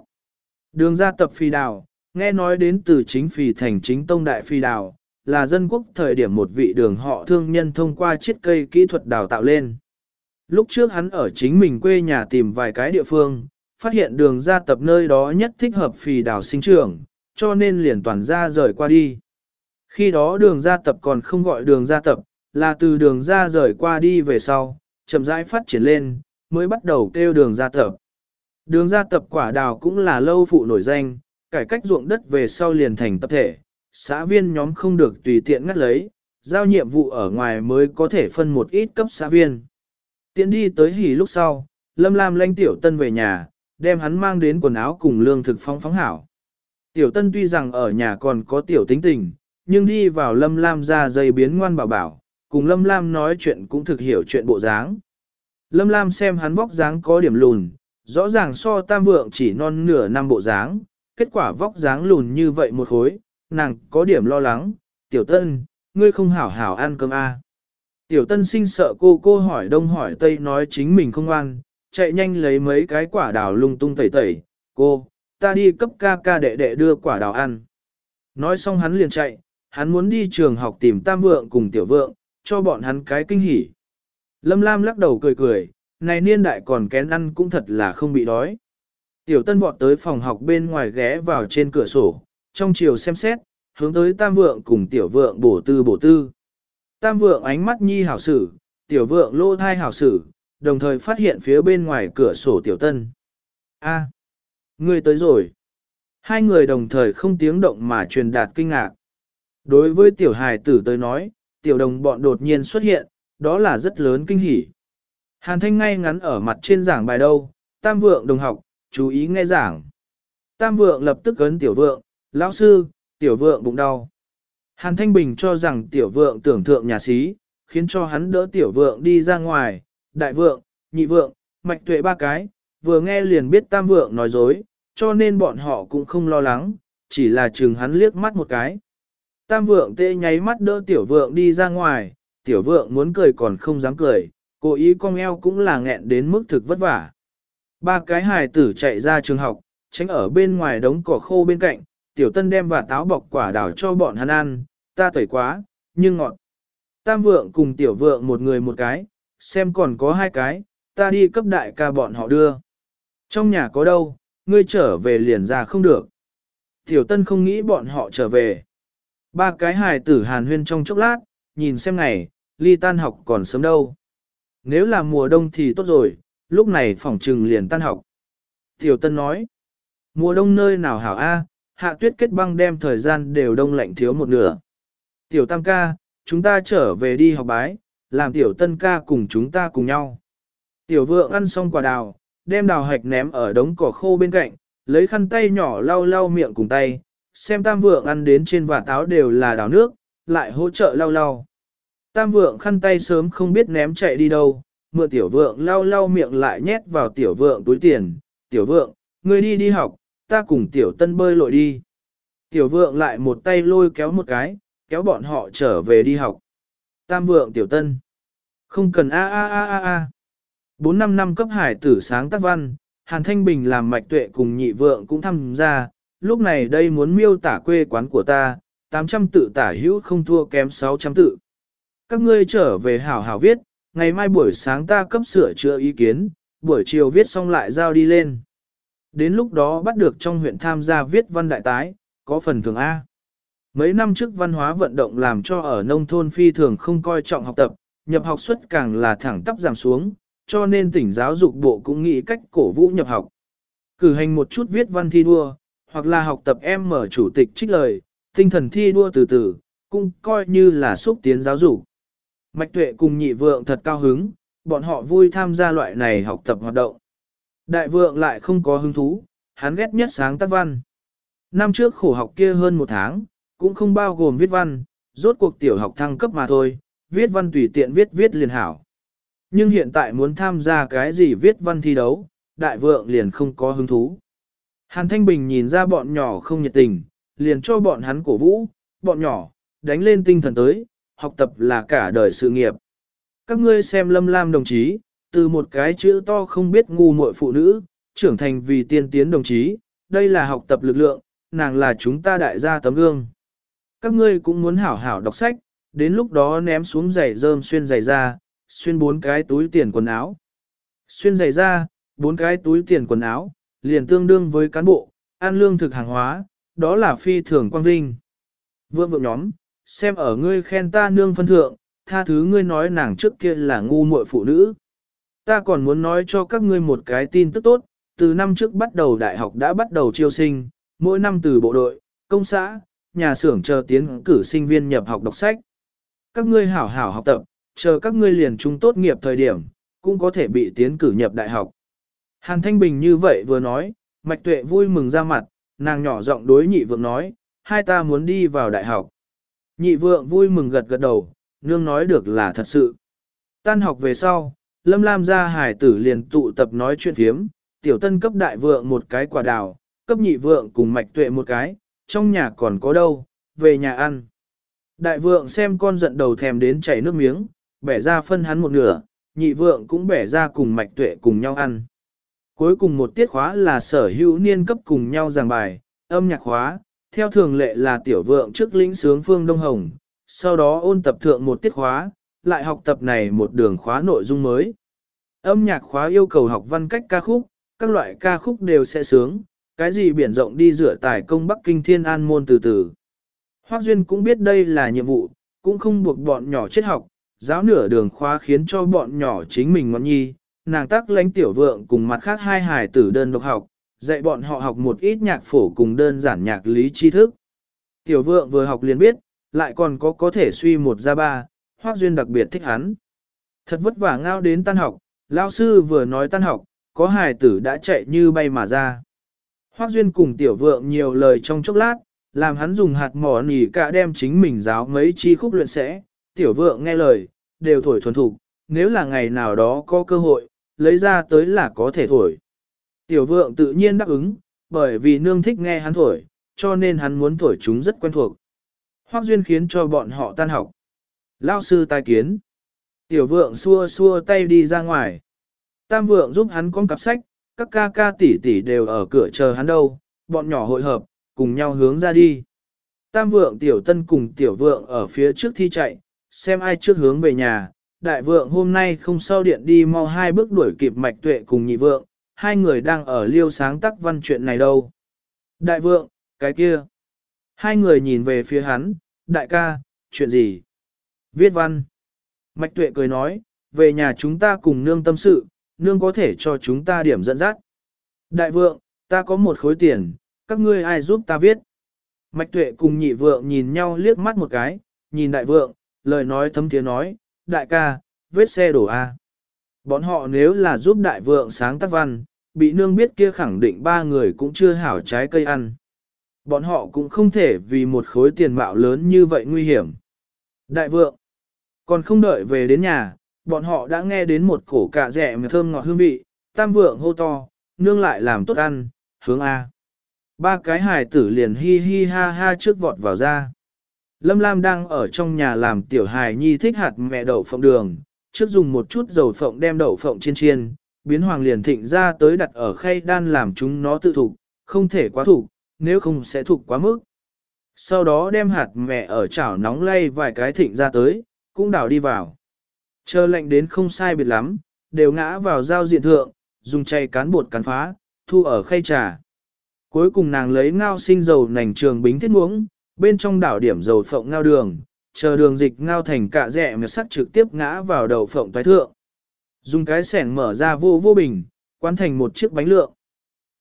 Đường gia tập phi đào, nghe nói đến từ chính phi thành chính tông đại phi đào, là dân quốc thời điểm một vị đường họ thương nhân thông qua chiết cây kỹ thuật đào tạo lên. Lúc trước hắn ở chính mình quê nhà tìm vài cái địa phương, phát hiện đường gia tập nơi đó nhất thích hợp phì đào sinh trưởng, cho nên liền toàn ra rời qua đi. Khi đó đường gia tập còn không gọi đường gia tập, là từ đường ra rời qua đi về sau, chậm rãi phát triển lên, mới bắt đầu kêu đường gia tập. Đường gia tập quả đào cũng là lâu phụ nổi danh, cải cách ruộng đất về sau liền thành tập thể, xã viên nhóm không được tùy tiện ngắt lấy, giao nhiệm vụ ở ngoài mới có thể phân một ít cấp xã viên. Tiến đi tới hỉ lúc sau, Lâm Lam lanh tiểu tân về nhà, đem hắn mang đến quần áo cùng lương thực phong phóng hảo. Tiểu tân tuy rằng ở nhà còn có tiểu tính tình, nhưng đi vào Lâm Lam ra dây biến ngoan bảo bảo, cùng Lâm Lam nói chuyện cũng thực hiểu chuyện bộ dáng. Lâm Lam xem hắn vóc dáng có điểm lùn, rõ ràng so tam vượng chỉ non nửa năm bộ dáng, kết quả vóc dáng lùn như vậy một khối, nàng có điểm lo lắng, tiểu tân, ngươi không hảo hảo ăn cơm à. Tiểu tân sinh sợ cô cô hỏi đông hỏi tây nói chính mình không ăn, chạy nhanh lấy mấy cái quả đào lung tung tẩy tẩy, cô, ta đi cấp ca ca đệ đệ đưa quả đào ăn. Nói xong hắn liền chạy, hắn muốn đi trường học tìm tam vượng cùng tiểu vượng, cho bọn hắn cái kinh hỉ. Lâm Lam lắc đầu cười cười, này niên đại còn kén ăn cũng thật là không bị đói. Tiểu tân vọt tới phòng học bên ngoài ghé vào trên cửa sổ, trong chiều xem xét, hướng tới tam vượng cùng tiểu vượng bổ tư bổ tư. Tam vượng ánh mắt nhi hảo sử, tiểu vượng lô thai hảo sử, đồng thời phát hiện phía bên ngoài cửa sổ tiểu tân. A, à, ngươi tới rồi. Hai người đồng thời không tiếng động mà truyền đạt kinh ngạc. Đối với tiểu hài tử tới nói, tiểu đồng bọn đột nhiên xuất hiện, đó là rất lớn kinh hỉ. Hàn thanh ngay ngắn ở mặt trên giảng bài đâu, tam vượng đồng học, chú ý nghe giảng. Tam vượng lập tức ấn tiểu vượng, lão sư, tiểu vượng bụng đau. Hàn thanh bình cho rằng tiểu vượng tưởng thượng nhà sĩ, khiến cho hắn đỡ tiểu vượng đi ra ngoài, đại vượng, nhị vượng, mạch tuệ ba cái, vừa nghe liền biết tam vượng nói dối, cho nên bọn họ cũng không lo lắng, chỉ là chừng hắn liếc mắt một cái. Tam vượng tê nháy mắt đỡ tiểu vượng đi ra ngoài, tiểu vượng muốn cười còn không dám cười, cố ý cong eo cũng là nghẹn đến mức thực vất vả. Ba cái hài tử chạy ra trường học, tránh ở bên ngoài đống cỏ khô bên cạnh, tiểu tân đem và táo bọc quả đào cho bọn hắn ăn, ta tẩy quá, nhưng ngọt. Tam vượng cùng tiểu vượng một người một cái, xem còn có hai cái, ta đi cấp đại ca bọn họ đưa. Trong nhà có đâu, ngươi trở về liền ra không được. Tiểu tân không nghĩ bọn họ trở về. Ba cái hài tử hàn huyên trong chốc lát, nhìn xem ngày, ly tan học còn sớm đâu. Nếu là mùa đông thì tốt rồi, lúc này phòng trừng liền tan học. Tiểu tân nói, mùa đông nơi nào hảo a, hạ tuyết kết băng đem thời gian đều đông lạnh thiếu một nửa. Tiểu tam ca, chúng ta trở về đi học bái, làm tiểu tân ca cùng chúng ta cùng nhau. Tiểu vượng ăn xong quả đào, đem đào hạch ném ở đống cỏ khô bên cạnh, lấy khăn tay nhỏ lau lau miệng cùng tay, xem tam vượng ăn đến trên và táo đều là đào nước, lại hỗ trợ lau lau. Tam vượng khăn tay sớm không biết ném chạy đi đâu, mượn tiểu vượng lau lau miệng lại nhét vào tiểu vượng túi tiền, tiểu vượng, người đi đi học, ta cùng tiểu tân bơi lội đi. Tiểu vượng lại một tay lôi kéo một cái, kéo bọn họ trở về đi học. Tam vượng tiểu tân. Không cần a a a a a. Bốn năm năm cấp hải tử sáng tác văn, Hàn Thanh Bình làm mạch tuệ cùng nhị vượng cũng tham gia, lúc này đây muốn miêu tả quê quán của ta, 800 tự tả hữu không thua kém 600 tự. Các ngươi trở về hảo hảo viết, ngày mai buổi sáng ta cấp sửa chữa ý kiến, buổi chiều viết xong lại giao đi lên. Đến lúc đó bắt được trong huyện tham gia viết văn đại tái, có phần thường A. Mấy năm trước văn hóa vận động làm cho ở nông thôn phi thường không coi trọng học tập, nhập học suất càng là thẳng tắp giảm xuống, cho nên tỉnh giáo dục bộ cũng nghĩ cách cổ vũ nhập học. Cử hành một chút viết văn thi đua, hoặc là học tập em mở chủ tịch trích lời, tinh thần thi đua từ từ, cũng coi như là xúc tiến giáo dục. Mạch tuệ cùng nhị vượng thật cao hứng, bọn họ vui tham gia loại này học tập hoạt động. Đại vượng lại không có hứng thú, hắn ghét nhất sáng tác văn. Năm trước khổ học kia hơn một tháng, cũng không bao gồm viết văn, rốt cuộc tiểu học thăng cấp mà thôi, viết văn tùy tiện viết viết liền hảo. Nhưng hiện tại muốn tham gia cái gì viết văn thi đấu, đại vượng liền không có hứng thú. Hàn Thanh Bình nhìn ra bọn nhỏ không nhiệt tình, liền cho bọn hắn cổ vũ, bọn nhỏ, đánh lên tinh thần tới, học tập là cả đời sự nghiệp. Các ngươi xem lâm lam đồng chí, từ một cái chữ to không biết ngu muội phụ nữ, trưởng thành vì tiên tiến đồng chí, đây là học tập lực lượng, nàng là chúng ta đại gia tấm gương. Các ngươi cũng muốn hảo hảo đọc sách, đến lúc đó ném xuống giày rơm xuyên giày ra, xuyên bốn cái túi tiền quần áo. Xuyên giày ra, bốn cái túi tiền quần áo, liền tương đương với cán bộ, ăn lương thực hàng hóa, đó là phi thường quang vinh. vương vượng nhóm, xem ở ngươi khen ta nương phân thượng, tha thứ ngươi nói nàng trước kia là ngu muội phụ nữ. Ta còn muốn nói cho các ngươi một cái tin tức tốt, từ năm trước bắt đầu đại học đã bắt đầu chiêu sinh, mỗi năm từ bộ đội, công xã, nhà xưởng chờ tiến cử sinh viên nhập học đọc sách. Các ngươi hảo hảo học tập, chờ các ngươi liền trung tốt nghiệp thời điểm, cũng có thể bị tiến cử nhập đại học. Hàn Thanh Bình như vậy vừa nói, Mạch Tuệ vui mừng ra mặt, nàng nhỏ giọng đối nhị vượng nói, hai ta muốn đi vào đại học. Nhị vượng vui mừng gật gật đầu, nương nói được là thật sự. Tan học về sau, Lâm Lam ra hải tử liền tụ tập nói chuyện thiếm, tiểu tân cấp đại vượng một cái quả đào, cấp nhị vượng cùng Mạch Tuệ một cái, trong nhà còn có đâu, về nhà ăn. Đại vượng xem con giận đầu thèm đến chảy nước miếng, bẻ ra phân hắn một nửa, nhị vượng cũng bẻ ra cùng mạch tuệ cùng nhau ăn. Cuối cùng một tiết khóa là sở hữu niên cấp cùng nhau giảng bài, âm nhạc khóa, theo thường lệ là tiểu vượng trước lĩnh sướng phương Đông Hồng, sau đó ôn tập thượng một tiết khóa, lại học tập này một đường khóa nội dung mới. Âm nhạc khóa yêu cầu học văn cách ca khúc, các loại ca khúc đều sẽ sướng, cái gì biển rộng đi rửa tài công Bắc Kinh Thiên An môn từ từ. Hoác Duyên cũng biết đây là nhiệm vụ, cũng không buộc bọn nhỏ chết học, giáo nửa đường khóa khiến cho bọn nhỏ chính mình ngọn nhi, nàng tác lãnh tiểu vượng cùng mặt khác hai hài tử đơn độc học, dạy bọn họ học một ít nhạc phổ cùng đơn giản nhạc lý tri thức. Tiểu vượng vừa học liền biết, lại còn có có thể suy một ra ba, Hoác Duyên đặc biệt thích hắn. Thật vất vả ngao đến tan học, lao sư vừa nói tan học, có hài tử đã chạy như bay mà ra. Hoác Duyên cùng tiểu vượng nhiều lời trong chốc lát, làm hắn dùng hạt mỏ nỉ cả đem chính mình giáo mấy chi khúc luyện sẽ, tiểu vượng nghe lời, đều thổi thuần thục, nếu là ngày nào đó có cơ hội, lấy ra tới là có thể thổi. Tiểu vượng tự nhiên đáp ứng, bởi vì nương thích nghe hắn thổi, cho nên hắn muốn thổi chúng rất quen thuộc. Hoác duyên khiến cho bọn họ tan học. Lao sư tai kiến. Tiểu vượng xua xua tay đi ra ngoài. Tam vượng giúp hắn con cặp sách, các ca ca tỷ tỷ đều ở cửa chờ hắn đâu, bọn nhỏ hội hợp, cùng nhau hướng ra đi. Tam vượng tiểu tân cùng tiểu vượng ở phía trước thi chạy, xem ai trước hướng về nhà. Đại vượng hôm nay không sau điện đi mau hai bước đuổi kịp mạch tuệ cùng nhị vượng, hai người đang ở liêu sáng tắc văn chuyện này đâu. Đại vượng, cái kia. Hai người nhìn về phía hắn, đại ca, chuyện gì? Viết văn. Mạch tuệ cười nói, về nhà chúng ta cùng nương tâm sự, nương có thể cho chúng ta điểm dẫn dắt. Đại vượng, ta có một khối tiền, các ngươi ai giúp ta viết? Mạch tuệ cùng nhị vượng nhìn nhau liếc mắt một cái, nhìn đại vượng, lời nói thấm tiếng nói, đại ca, vết xe đổ A. Bọn họ nếu là giúp đại vượng sáng tác văn, bị nương biết kia khẳng định ba người cũng chưa hảo trái cây ăn. Bọn họ cũng không thể vì một khối tiền mạo lớn như vậy nguy hiểm. Đại vượng, còn không đợi về đến nhà, bọn họ đã nghe đến một cổ cà rẻ mà thơm ngọt hương vị, tam vượng hô to, nương lại làm tốt ăn, hướng A. Ba cái hài tử liền hi hi ha ha trước vọt vào ra. Lâm Lam đang ở trong nhà làm tiểu hài nhi thích hạt mẹ đậu phộng đường, trước dùng một chút dầu phộng đem đậu phộng chiên chiên, biến hoàng liền thịnh ra tới đặt ở khay đan làm chúng nó tự thục, không thể quá thục, nếu không sẽ thục quá mức. Sau đó đem hạt mẹ ở chảo nóng lay vài cái thịnh ra tới, cũng đảo đi vào. Chờ lạnh đến không sai biệt lắm, đều ngã vào giao diện thượng, dùng chay cán bột cán phá, thu ở khay trà. Cuối cùng nàng lấy ngao sinh dầu nành trường bính thiết muỗng, bên trong đảo điểm dầu phộng ngao đường, chờ đường dịch ngao thành cạ rẹ mệt sắc trực tiếp ngã vào đầu phộng toái thượng. Dùng cái sẻng mở ra vô vô bình, quán thành một chiếc bánh lượng.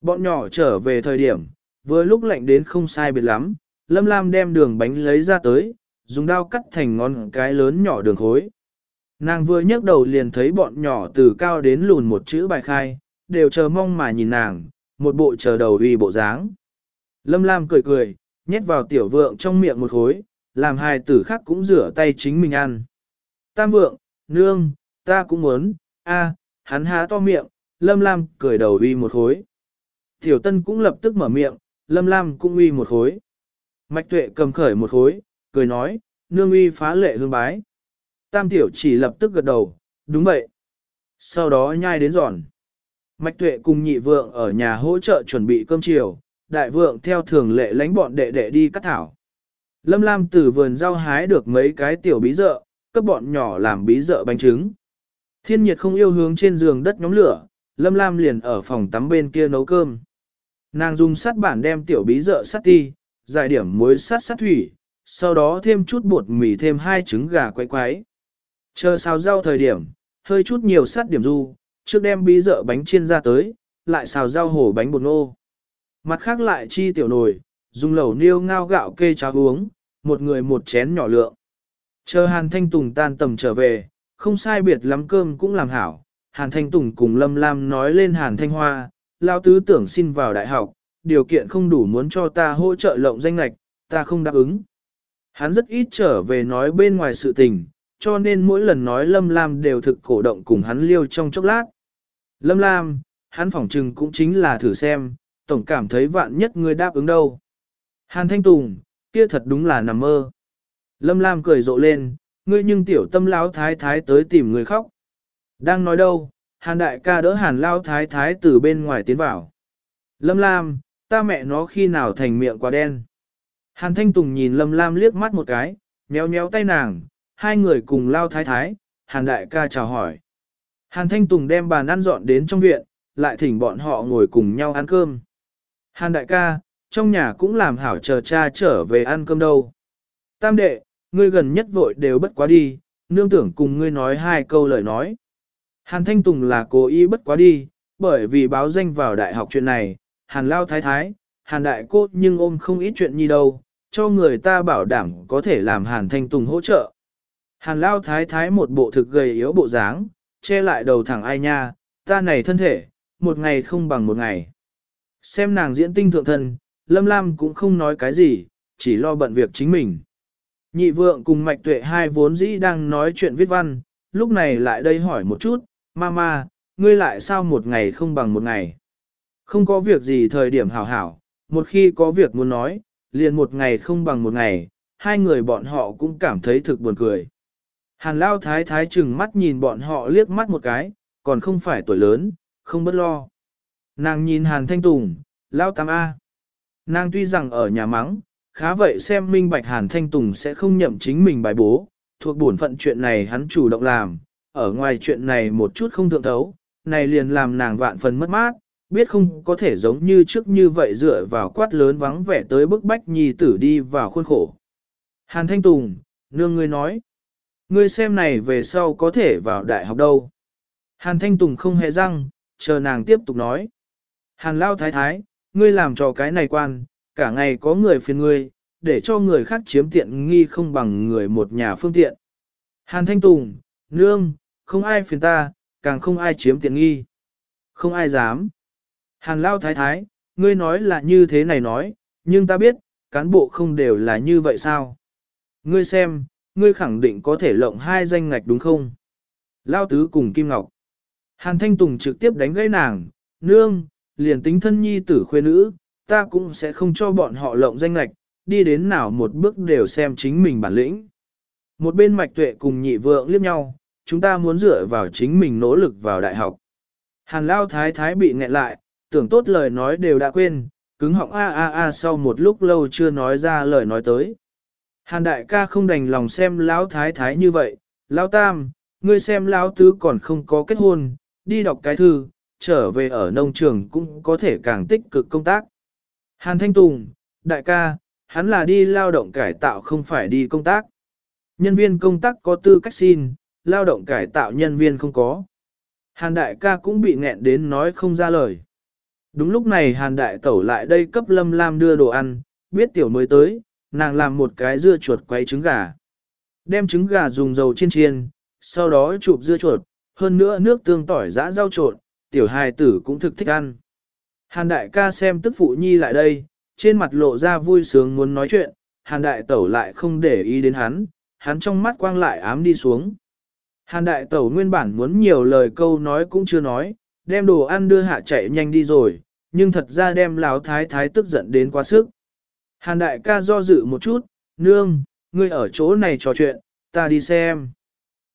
Bọn nhỏ trở về thời điểm, vừa lúc lạnh đến không sai biệt lắm, Lâm Lam đem đường bánh lấy ra tới, dùng dao cắt thành ngón cái lớn nhỏ đường khối. Nàng vừa nhấc đầu liền thấy bọn nhỏ từ cao đến lùn một chữ bài khai, đều chờ mong mà nhìn nàng, một bộ chờ đầu uy bộ dáng. Lâm Lam cười cười, nhét vào tiểu vượng trong miệng một khối, làm hai tử khác cũng rửa tay chính mình ăn. Tam vượng, nương, ta cũng muốn, a, hắn há to miệng, Lâm Lam cười đầu uy một khối. Tiểu Tân cũng lập tức mở miệng, Lâm Lam cũng uy một khối. Mạch Tuệ cầm khởi một khối, cười nói, nương uy phá lệ hương bái. Tam Tiểu chỉ lập tức gật đầu, đúng vậy. Sau đó nhai đến giòn. Mạch Tuệ cùng nhị vượng ở nhà hỗ trợ chuẩn bị cơm chiều, đại vượng theo thường lệ lánh bọn đệ đệ đi cắt thảo. Lâm Lam từ vườn rau hái được mấy cái tiểu bí dợ, cấp bọn nhỏ làm bí dợ bánh trứng. Thiên nhiệt không yêu hướng trên giường đất nhóm lửa, Lâm Lam liền ở phòng tắm bên kia nấu cơm. Nàng dùng sắt bản đem tiểu bí dợ sắt ti, giải điểm muối sắt sắt thủy, sau đó thêm chút bột mì thêm hai trứng gà quay quái. Chờ xào rau thời điểm, hơi chút nhiều sát điểm du, trước đem bí dợ bánh chiên ra tới, lại xào rau hổ bánh bột nô. Mặt khác lại chi tiểu nồi, dùng lẩu niêu ngao gạo kê cháo uống, một người một chén nhỏ lượng. Chờ Hàn Thanh Tùng tan tầm trở về, không sai biệt lắm cơm cũng làm hảo. Hàn Thanh Tùng cùng Lâm Lam nói lên Hàn Thanh Hoa, lao tứ tưởng xin vào đại học, điều kiện không đủ muốn cho ta hỗ trợ lộng danh lạch, ta không đáp ứng. Hắn rất ít trở về nói bên ngoài sự tình, cho nên mỗi lần nói Lâm Lam đều thực cổ động cùng hắn liêu trong chốc lát. Lâm Lam, hắn phỏng trừng cũng chính là thử xem, tổng cảm thấy vạn nhất người đáp ứng đâu. Hàn Thanh Tùng, kia thật đúng là nằm mơ. Lâm Lam cười rộ lên, ngươi nhưng tiểu tâm lão thái thái tới tìm người khóc. Đang nói đâu, Hàn đại ca đỡ Hàn lao thái thái từ bên ngoài tiến vào. Lâm Lam, ta mẹ nó khi nào thành miệng quá đen. Hàn Thanh Tùng nhìn Lâm Lam liếc mắt một cái, méo méo tay nàng, hai người cùng lao thái thái, Hàn đại ca chào hỏi. Hàn Thanh Tùng đem bàn ăn dọn đến trong viện, lại thỉnh bọn họ ngồi cùng nhau ăn cơm. Hàn đại ca, trong nhà cũng làm hảo chờ cha trở về ăn cơm đâu. Tam đệ, ngươi gần nhất vội đều bất quá đi, nương tưởng cùng ngươi nói hai câu lời nói. Hàn Thanh Tùng là cố ý bất quá đi, bởi vì báo danh vào đại học chuyện này, Hàn Lao Thái Thái, Hàn Đại Cô nhưng ôm không ít chuyện nhi đâu, cho người ta bảo đảm có thể làm Hàn Thanh Tùng hỗ trợ. Hàn Lao Thái Thái một bộ thực gầy yếu bộ dáng, che lại đầu thẳng ai nha, ta này thân thể, một ngày không bằng một ngày. Xem nàng diễn tinh thượng thân, Lâm Lam cũng không nói cái gì, chỉ lo bận việc chính mình. Nhị vượng cùng mạch tuệ hai vốn dĩ đang nói chuyện viết văn, lúc này lại đây hỏi một chút, Mama, ngươi lại sao một ngày không bằng một ngày? Không có việc gì thời điểm hảo hảo, một khi có việc muốn nói, liền một ngày không bằng một ngày, hai người bọn họ cũng cảm thấy thực buồn cười. Hàn Lao Thái Thái chừng mắt nhìn bọn họ liếc mắt một cái, còn không phải tuổi lớn, không bất lo. Nàng nhìn Hàn Thanh Tùng, Lao Tam A. Nàng tuy rằng ở nhà mắng, khá vậy xem minh bạch Hàn Thanh Tùng sẽ không nhậm chính mình bài bố, thuộc bổn phận chuyện này hắn chủ động làm, ở ngoài chuyện này một chút không thượng thấu, này liền làm nàng vạn phần mất mát, biết không có thể giống như trước như vậy dựa vào quát lớn vắng vẻ tới bức bách nhi tử đi vào khuôn khổ. Hàn Thanh Tùng, nương ngươi nói, ngươi xem này về sau có thể vào đại học đâu. Hàn Thanh Tùng không hề răng, chờ nàng tiếp tục nói. Hàn Lao Thái Thái, ngươi làm cho cái này quan, cả ngày có người phiền ngươi, để cho người khác chiếm tiện nghi không bằng người một nhà phương tiện. Hàn Thanh Tùng, nương, không ai phiền ta, càng không ai chiếm tiện nghi. Không ai dám. Hàn Lao Thái Thái, ngươi nói là như thế này nói, nhưng ta biết, cán bộ không đều là như vậy sao? Ngươi xem, ngươi khẳng định có thể lộng hai danh ngạch đúng không? Lao Tứ cùng Kim Ngọc. Hàn Thanh Tùng trực tiếp đánh gãy nàng, nương, liền tính thân nhi tử khuê nữ, ta cũng sẽ không cho bọn họ lộng danh ngạch, đi đến nào một bước đều xem chính mình bản lĩnh. Một bên mạch tuệ cùng nhị vượng liếc nhau, chúng ta muốn dựa vào chính mình nỗ lực vào đại học. Hàn lao thái thái bị nghẹn lại, tưởng tốt lời nói đều đã quên, cứng họng a a a sau một lúc lâu chưa nói ra lời nói tới. Hàn đại ca không đành lòng xem lão thái thái như vậy, lão tam, ngươi xem lão tứ còn không có kết hôn, đi đọc cái thư, trở về ở nông trường cũng có thể càng tích cực công tác. Hàn Thanh Tùng, đại ca, hắn là đi lao động cải tạo không phải đi công tác. Nhân viên công tác có tư cách xin, lao động cải tạo nhân viên không có. Hàn đại ca cũng bị nghẹn đến nói không ra lời. Đúng lúc này hàn đại tẩu lại đây cấp lâm lam đưa đồ ăn, biết tiểu mới tới, nàng làm một cái dưa chuột quấy trứng gà. Đem trứng gà dùng dầu chiên chiên, sau đó chụp dưa chuột, hơn nữa nước tương tỏi giã rau trộn, tiểu hài tử cũng thực thích ăn. Hàn đại ca xem tức phụ nhi lại đây, trên mặt lộ ra vui sướng muốn nói chuyện, hàn đại tẩu lại không để ý đến hắn, hắn trong mắt quang lại ám đi xuống. Hàn đại tẩu nguyên bản muốn nhiều lời câu nói cũng chưa nói, đem đồ ăn đưa hạ chạy nhanh đi rồi, nhưng thật ra đem lão thái thái tức giận đến quá sức. Hàn đại ca do dự một chút, nương, ngươi ở chỗ này trò chuyện, ta đi xem.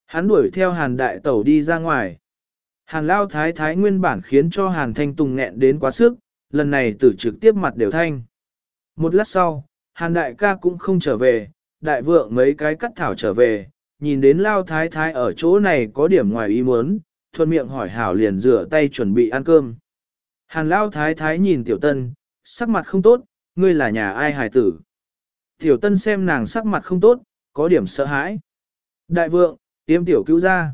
Hắn đuổi theo hàn đại tẩu đi ra ngoài. Hàn lao thái thái nguyên bản khiến cho hàn thanh tùng nghẹn đến quá sức, lần này tử trực tiếp mặt đều thanh. Một lát sau, hàn đại ca cũng không trở về, đại vượng mấy cái cắt thảo trở về, nhìn đến lao thái thái ở chỗ này có điểm ngoài ý muốn, thuận miệng hỏi hảo liền rửa tay chuẩn bị ăn cơm. Hàn lao thái thái nhìn tiểu tân, sắc mặt không tốt, ngươi là nhà ai hài tử. Tiểu tân xem nàng sắc mặt không tốt, có điểm sợ hãi. Đại vượng, tiêm tiểu cứu ra.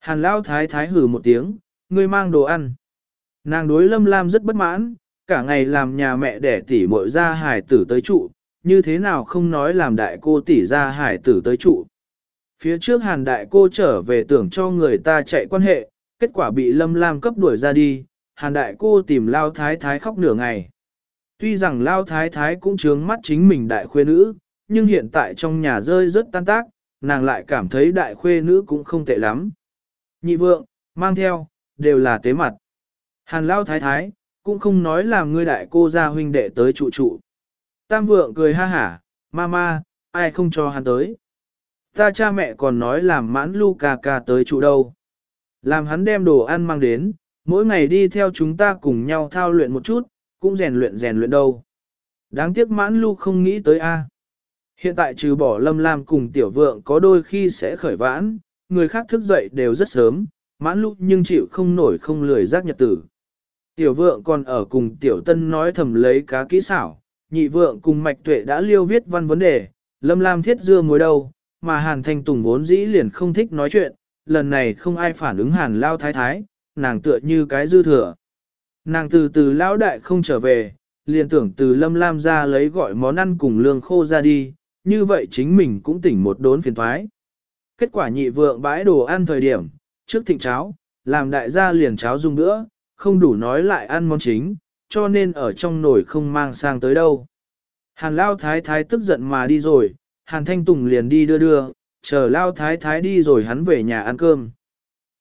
Hàn lao thái thái hử một tiếng, ngươi mang đồ ăn. Nàng đối lâm lam rất bất mãn, cả ngày làm nhà mẹ đẻ tỷ muội ra hải tử tới trụ, như thế nào không nói làm đại cô tỷ ra hải tử tới trụ. Phía trước hàn đại cô trở về tưởng cho người ta chạy quan hệ, kết quả bị lâm lam cấp đuổi ra đi, hàn đại cô tìm lao thái thái khóc nửa ngày. Tuy rằng lao thái thái cũng trướng mắt chính mình đại khuê nữ, nhưng hiện tại trong nhà rơi rất tan tác, nàng lại cảm thấy đại khuê nữ cũng không tệ lắm. Nhị vượng, mang theo, đều là tế mặt. Hàn lao thái thái, cũng không nói là ngươi đại cô gia huynh đệ tới trụ trụ. Tam vượng cười ha hả, mama, ai không cho hắn tới. Ta cha mẹ còn nói làm mãn Luca ca tới trụ đâu. Làm hắn đem đồ ăn mang đến, mỗi ngày đi theo chúng ta cùng nhau thao luyện một chút, cũng rèn luyện rèn luyện đâu. Đáng tiếc mãn lưu không nghĩ tới a. Hiện tại trừ bỏ lâm lam cùng tiểu vượng có đôi khi sẽ khởi vãn, người khác thức dậy đều rất sớm, mãn lưu nhưng chịu không nổi không lười giác nhật tử. Tiểu vượng còn ở cùng tiểu tân nói thầm lấy cá kỹ xảo, nhị vượng cùng mạch tuệ đã liêu viết văn vấn đề, lâm lam thiết dưa mối đâu, mà hàn thanh tùng vốn dĩ liền không thích nói chuyện, lần này không ai phản ứng hàn lao thái thái, nàng tựa như cái dư thừa. Nàng từ từ lão đại không trở về, liền tưởng từ lâm lam ra lấy gọi món ăn cùng lương khô ra đi, như vậy chính mình cũng tỉnh một đốn phiền thoái. Kết quả nhị vượng bãi đồ ăn thời điểm, trước thịnh cháo, làm đại gia liền cháo dùng nữa, không đủ nói lại ăn món chính, cho nên ở trong nồi không mang sang tới đâu. Hàn Lao Thái Thái tức giận mà đi rồi, Hàn Thanh Tùng liền đi đưa đưa, chờ Lao Thái Thái đi rồi hắn về nhà ăn cơm.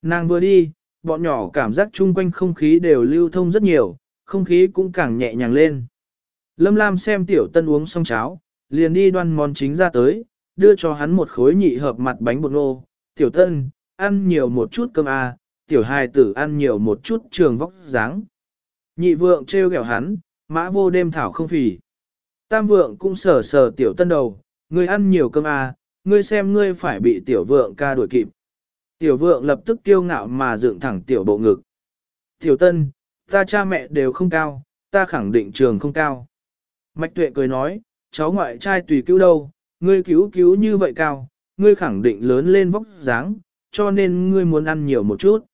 Nàng vừa đi, bọn nhỏ cảm giác chung quanh không khí đều lưu thông rất nhiều, không khí cũng càng nhẹ nhàng lên. Lâm Lam xem tiểu tân uống xong cháo, liền đi đoan món chính ra tới, đưa cho hắn một khối nhị hợp mặt bánh bột ngô. Tiểu tân, ăn nhiều một chút cơm à, tiểu hài tử ăn nhiều một chút trường vóc dáng. Nhị vượng trêu ghẹo hắn, mã vô đêm thảo không phỉ. Tam vượng cũng sờ sờ tiểu tân đầu, ngươi ăn nhiều cơm à, ngươi xem ngươi phải bị tiểu vượng ca đuổi kịp. Tiểu vượng lập tức kiêu ngạo mà dựng thẳng tiểu bộ ngực. Tiểu tân, ta cha mẹ đều không cao, ta khẳng định trường không cao. Mạch tuệ cười nói, cháu ngoại trai tùy cứu đâu, ngươi cứu cứu như vậy cao, ngươi khẳng định lớn lên vóc dáng, cho nên ngươi muốn ăn nhiều một chút.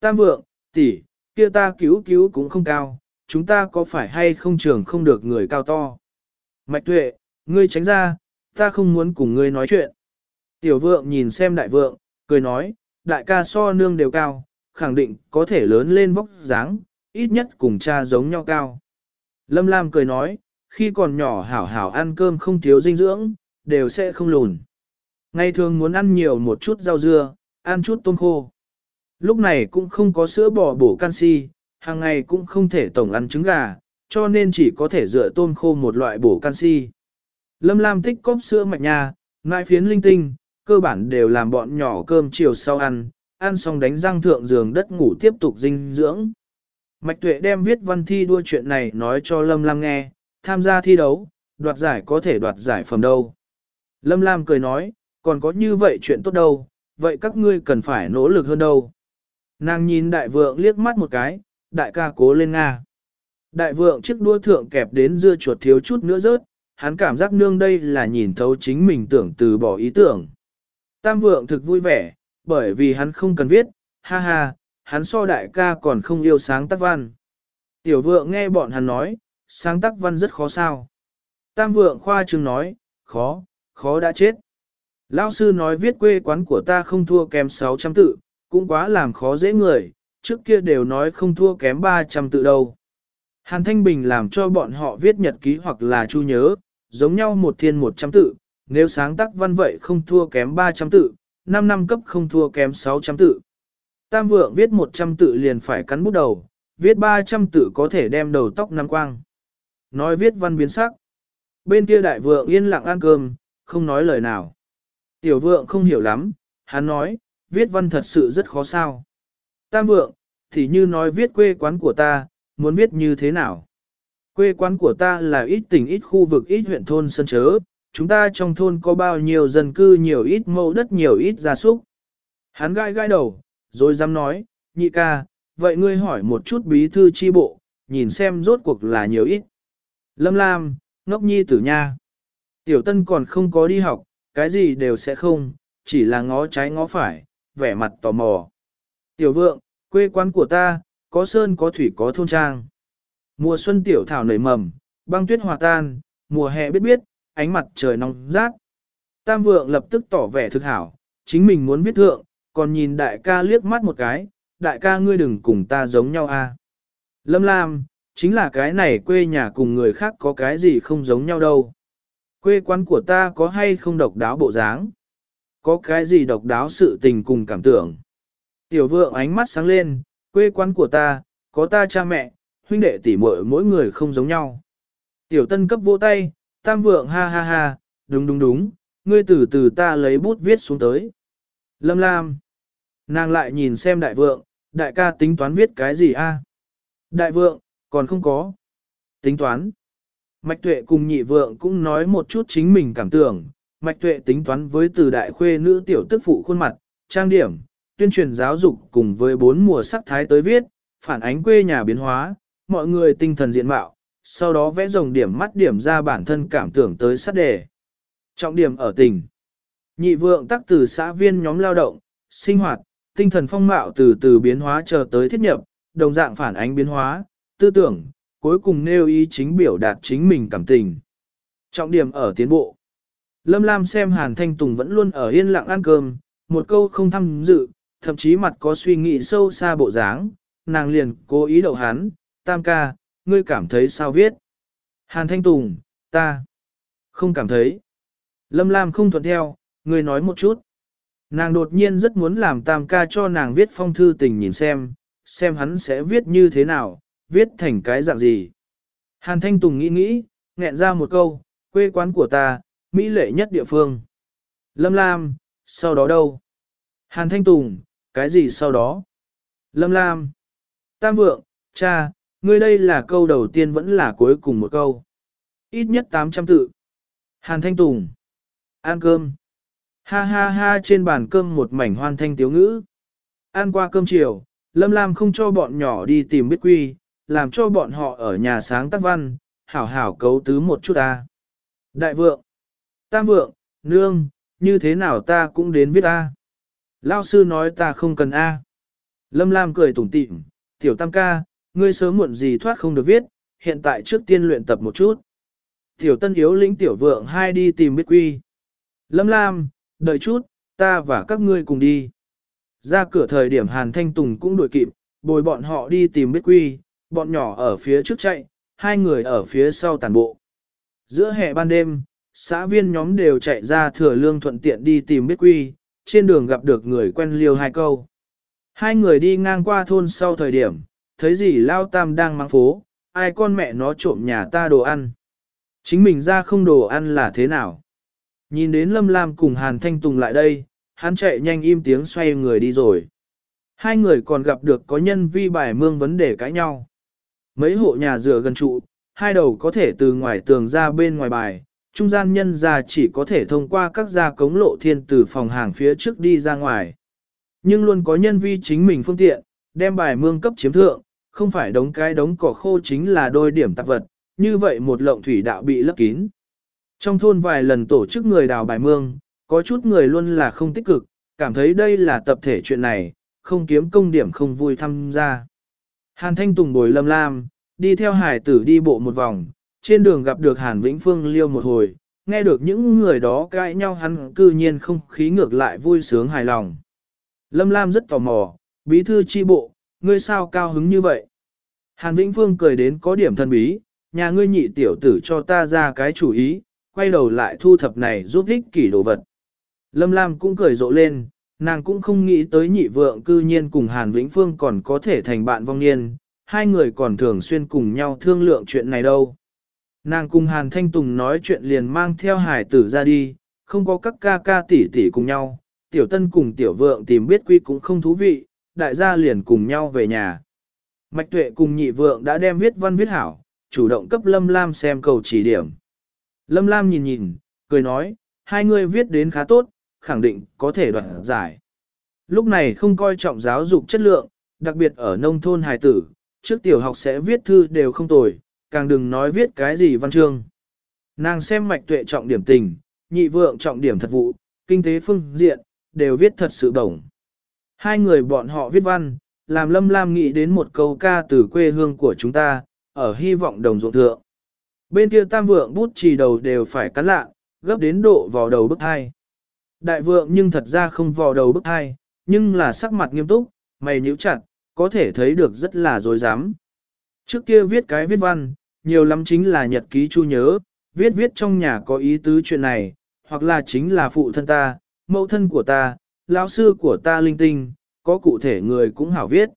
Tam vượng, tỷ, kia ta cứu cứu cũng không cao, chúng ta có phải hay không trường không được người cao to. Mạch tuệ, ngươi tránh ra, ta không muốn cùng ngươi nói chuyện. Tiểu vượng nhìn xem đại vượng, cười nói, đại ca so nương đều cao, khẳng định có thể lớn lên vóc dáng, ít nhất cùng cha giống nhau cao. Lâm Lam cười nói, khi còn nhỏ hảo hảo ăn cơm không thiếu dinh dưỡng, đều sẽ không lùn. Ngày thường muốn ăn nhiều một chút rau dưa, ăn chút tôm khô. Lúc này cũng không có sữa bò bổ canxi, hàng ngày cũng không thể tổng ăn trứng gà, cho nên chỉ có thể dựa tôm khô một loại bổ canxi. Lâm Lam tích cóp sữa mạch nhà, ngại phiến linh tinh, cơ bản đều làm bọn nhỏ cơm chiều sau ăn, ăn xong đánh răng thượng giường đất ngủ tiếp tục dinh dưỡng. Mạch tuệ đem viết văn thi đua chuyện này nói cho Lâm Lam nghe, tham gia thi đấu, đoạt giải có thể đoạt giải phẩm đâu. Lâm Lam cười nói, còn có như vậy chuyện tốt đâu, vậy các ngươi cần phải nỗ lực hơn đâu. Nàng nhìn đại vượng liếc mắt một cái, đại ca cố lên Nga. Đại vượng chiếc đua thượng kẹp đến dưa chuột thiếu chút nữa rớt, hắn cảm giác nương đây là nhìn thấu chính mình tưởng từ bỏ ý tưởng. Tam vượng thực vui vẻ, bởi vì hắn không cần viết, ha ha, hắn so đại ca còn không yêu sáng tác văn. Tiểu vượng nghe bọn hắn nói, sáng tác văn rất khó sao. Tam vượng khoa trương nói, khó, khó đã chết. Lão sư nói viết quê quán của ta không thua kém 600 tự, cũng quá làm khó dễ người, trước kia đều nói không thua kém 300 tự đâu. Hàn Thanh Bình làm cho bọn họ viết nhật ký hoặc là chu nhớ, giống nhau một thiên 100 tự, nếu sáng tác văn vậy không thua kém 300 tự, 5 năm cấp không thua kém 600 tự. Tam vượng viết 100 tự liền phải cắn bút đầu, viết 300 tự có thể đem đầu tóc nắm quang. Nói viết văn biến sắc. Bên kia đại vượng yên lặng ăn cơm, không nói lời nào. Tiểu vượng không hiểu lắm, hắn nói, viết văn thật sự rất khó sao. Tam vượng, thì như nói viết quê quán của ta, muốn viết như thế nào? Quê quán của ta là ít tỉnh ít khu vực ít huyện thôn sân chớ, chúng ta trong thôn có bao nhiêu dân cư nhiều ít mẫu đất nhiều ít gia súc. Hắn gai gai đầu, rồi dám nói, nhị ca, vậy ngươi hỏi một chút bí thư chi bộ, nhìn xem rốt cuộc là nhiều ít. Lâm Lam, ngốc nhi tử nha. Tiểu tân còn không có đi học, cái gì đều sẽ không, chỉ là ngó trái ngó phải, vẻ mặt tò mò. Tiểu vượng, quê quán của ta, có sơn có thủy có thôn trang. Mùa xuân tiểu thảo nảy mầm, băng tuyết hòa tan, mùa hè biết biết, ánh mặt trời nóng rát. Tam vượng lập tức tỏ vẻ thực hảo, chính mình muốn viết thượng, còn nhìn đại ca liếc mắt một cái, đại ca ngươi đừng cùng ta giống nhau a. Lâm Lam, chính là cái này quê nhà cùng người khác có cái gì không giống nhau đâu. Quê quán của ta có hay không độc đáo bộ dáng? Có cái gì độc đáo sự tình cùng cảm tưởng? Tiểu vượng ánh mắt sáng lên, quê quán của ta, có ta cha mẹ, huynh đệ tỷ muội mỗi người không giống nhau. Tiểu tân cấp vỗ tay, tam vượng ha ha ha, đúng đúng đúng, ngươi từ từ ta lấy bút viết xuống tới. Lâm Lam. Nàng lại nhìn xem đại vượng, đại ca tính toán viết cái gì a? Đại vượng, còn không có. Tính toán. Mạch tuệ cùng nhị vượng cũng nói một chút chính mình cảm tưởng. Mạch tuệ tính toán với từ đại khuê nữ tiểu tức phụ khuôn mặt, trang điểm, tuyên truyền giáo dục cùng với bốn mùa sắc thái tới viết, phản ánh quê nhà biến hóa, mọi người tinh thần diện mạo, sau đó vẽ rồng điểm mắt điểm ra bản thân cảm tưởng tới sát đề. Trọng điểm ở tỉnh. Nhị vượng tắc từ xã viên nhóm lao động, sinh hoạt, tinh thần phong mạo từ từ biến hóa chờ tới thiết nhập, đồng dạng phản ánh biến hóa, tư tưởng, cuối cùng nêu ý chính biểu đạt chính mình cảm tình. Trọng điểm ở tiến bộ. Lâm Lam xem Hàn Thanh Tùng vẫn luôn ở yên lặng ăn cơm, một câu không tham dự, thậm chí mặt có suy nghĩ sâu xa bộ dáng, nàng liền cố ý đậu hắn, tam ca, ngươi cảm thấy sao viết? Hàn Thanh Tùng, ta không cảm thấy. Lâm Lam không thuận theo, ngươi nói một chút. Nàng đột nhiên rất muốn làm tam ca cho nàng viết phong thư tình nhìn xem, xem hắn sẽ viết như thế nào, viết thành cái dạng gì. Hàn Thanh Tùng nghĩ nghĩ, nghẹn ra một câu, quê quán của ta, Mỹ lệ nhất địa phương. Lâm Lam, sau đó đâu? Hàn Thanh Tùng, cái gì sau đó? Lâm Lam, Tam Vượng, cha, ngươi đây là câu đầu tiên vẫn là cuối cùng một câu. Ít nhất 800 tự. Hàn Thanh Tùng, ăn cơm. Ha ha ha trên bàn cơm một mảnh hoan thanh tiếu ngữ. Ăn qua cơm chiều, Lâm Lam không cho bọn nhỏ đi tìm biết quy, làm cho bọn họ ở nhà sáng tác văn, hảo hảo cấu tứ một chút ta. Đại vượng, tam vượng, nương, như thế nào ta cũng đến viết ta. Lao sư nói ta không cần A. Lâm Lam cười tủm tỉm, tiểu tam ca, ngươi sớm muộn gì thoát không được viết, hiện tại trước tiên luyện tập một chút. Tiểu tân yếu lĩnh tiểu vượng hai đi tìm biết quy. Lâm Lam, đợi chút, ta và các ngươi cùng đi. Ra cửa thời điểm Hàn Thanh Tùng cũng đuổi kịp, bồi bọn họ đi tìm biết quy, bọn nhỏ ở phía trước chạy, hai người ở phía sau tàn bộ. Giữa hè ban đêm, xã viên nhóm đều chạy ra thừa lương thuận tiện đi tìm biết quy, trên đường gặp được người quen liêu hai câu. Hai người đi ngang qua thôn sau thời điểm, thấy gì lao tam đang mang phố, ai con mẹ nó trộm nhà ta đồ ăn. Chính mình ra không đồ ăn là thế nào? Nhìn đến Lâm Lam cùng Hàn Thanh Tùng lại đây, hắn chạy nhanh im tiếng xoay người đi rồi. Hai người còn gặp được có nhân vi bài mương vấn đề cãi nhau. Mấy hộ nhà dựa gần trụ, hai đầu có thể từ ngoài tường ra bên ngoài bài, trung gian nhân ra chỉ có thể thông qua các gia cống lộ thiên từ phòng hàng phía trước đi ra ngoài. Nhưng luôn có nhân vi chính mình phương tiện, đem bài mương cấp chiếm thượng, không phải đống cái đống cỏ khô chính là đôi điểm tạp vật, như vậy một lộng thủy đạo bị lấp kín. Trong thôn vài lần tổ chức người đào bài mương, có chút người luôn là không tích cực, cảm thấy đây là tập thể chuyện này, không kiếm công điểm không vui tham gia. Hàn Thanh Tùng bồi lâm lam, đi theo hải tử đi bộ một vòng, trên đường gặp được Hàn Vĩnh Phương liêu một hồi, nghe được những người đó cãi nhau hắn cư nhiên không khí ngược lại vui sướng hài lòng. Lâm Lam rất tò mò, bí thư chi bộ, ngươi sao cao hứng như vậy? Hàn Vĩnh Phương cười đến có điểm thân bí, nhà ngươi nhị tiểu tử cho ta ra cái chủ ý, quay đầu lại thu thập này giúp ích kỷ đồ vật. Lâm Lam cũng cười rộ lên, nàng cũng không nghĩ tới nhị vượng cư nhiên cùng Hàn Vĩnh Phương còn có thể thành bạn vong niên, hai người còn thường xuyên cùng nhau thương lượng chuyện này đâu. Nàng cùng Hàn Thanh Tùng nói chuyện liền mang theo hải tử ra đi, không có các ca ca tỷ tỷ cùng nhau, tiểu tân cùng tiểu vượng tìm biết quy cũng không thú vị, đại gia liền cùng nhau về nhà. Mạch tuệ cùng nhị vượng đã đem viết văn viết hảo, chủ động cấp Lâm Lam xem cầu chỉ điểm. Lâm Lam nhìn nhìn, cười nói, hai người viết đến khá tốt, khẳng định có thể đoạt giải. Lúc này không coi trọng giáo dục chất lượng, đặc biệt ở nông thôn hài tử, trước tiểu học sẽ viết thư đều không tồi, càng đừng nói viết cái gì văn chương. Nàng xem mạch tuệ trọng điểm tình, nhị vượng trọng điểm thật vụ, kinh tế phương diện, đều viết thật sự đồng. Hai người bọn họ viết văn, làm Lâm Lam nghĩ đến một câu ca từ quê hương của chúng ta, ở hy vọng đồng ruộng thượng. Bên kia tam vượng bút chỉ đầu đều phải cắn lạ, gấp đến độ vào đầu bức hai. Đại vượng nhưng thật ra không vào đầu bức hai, nhưng là sắc mặt nghiêm túc, mày nhíu chặt, có thể thấy được rất là dối dám. Trước kia viết cái viết văn, nhiều lắm chính là nhật ký chu nhớ, viết viết trong nhà có ý tứ chuyện này, hoặc là chính là phụ thân ta, mẫu thân của ta, lão sư của ta linh tinh, có cụ thể người cũng hảo viết.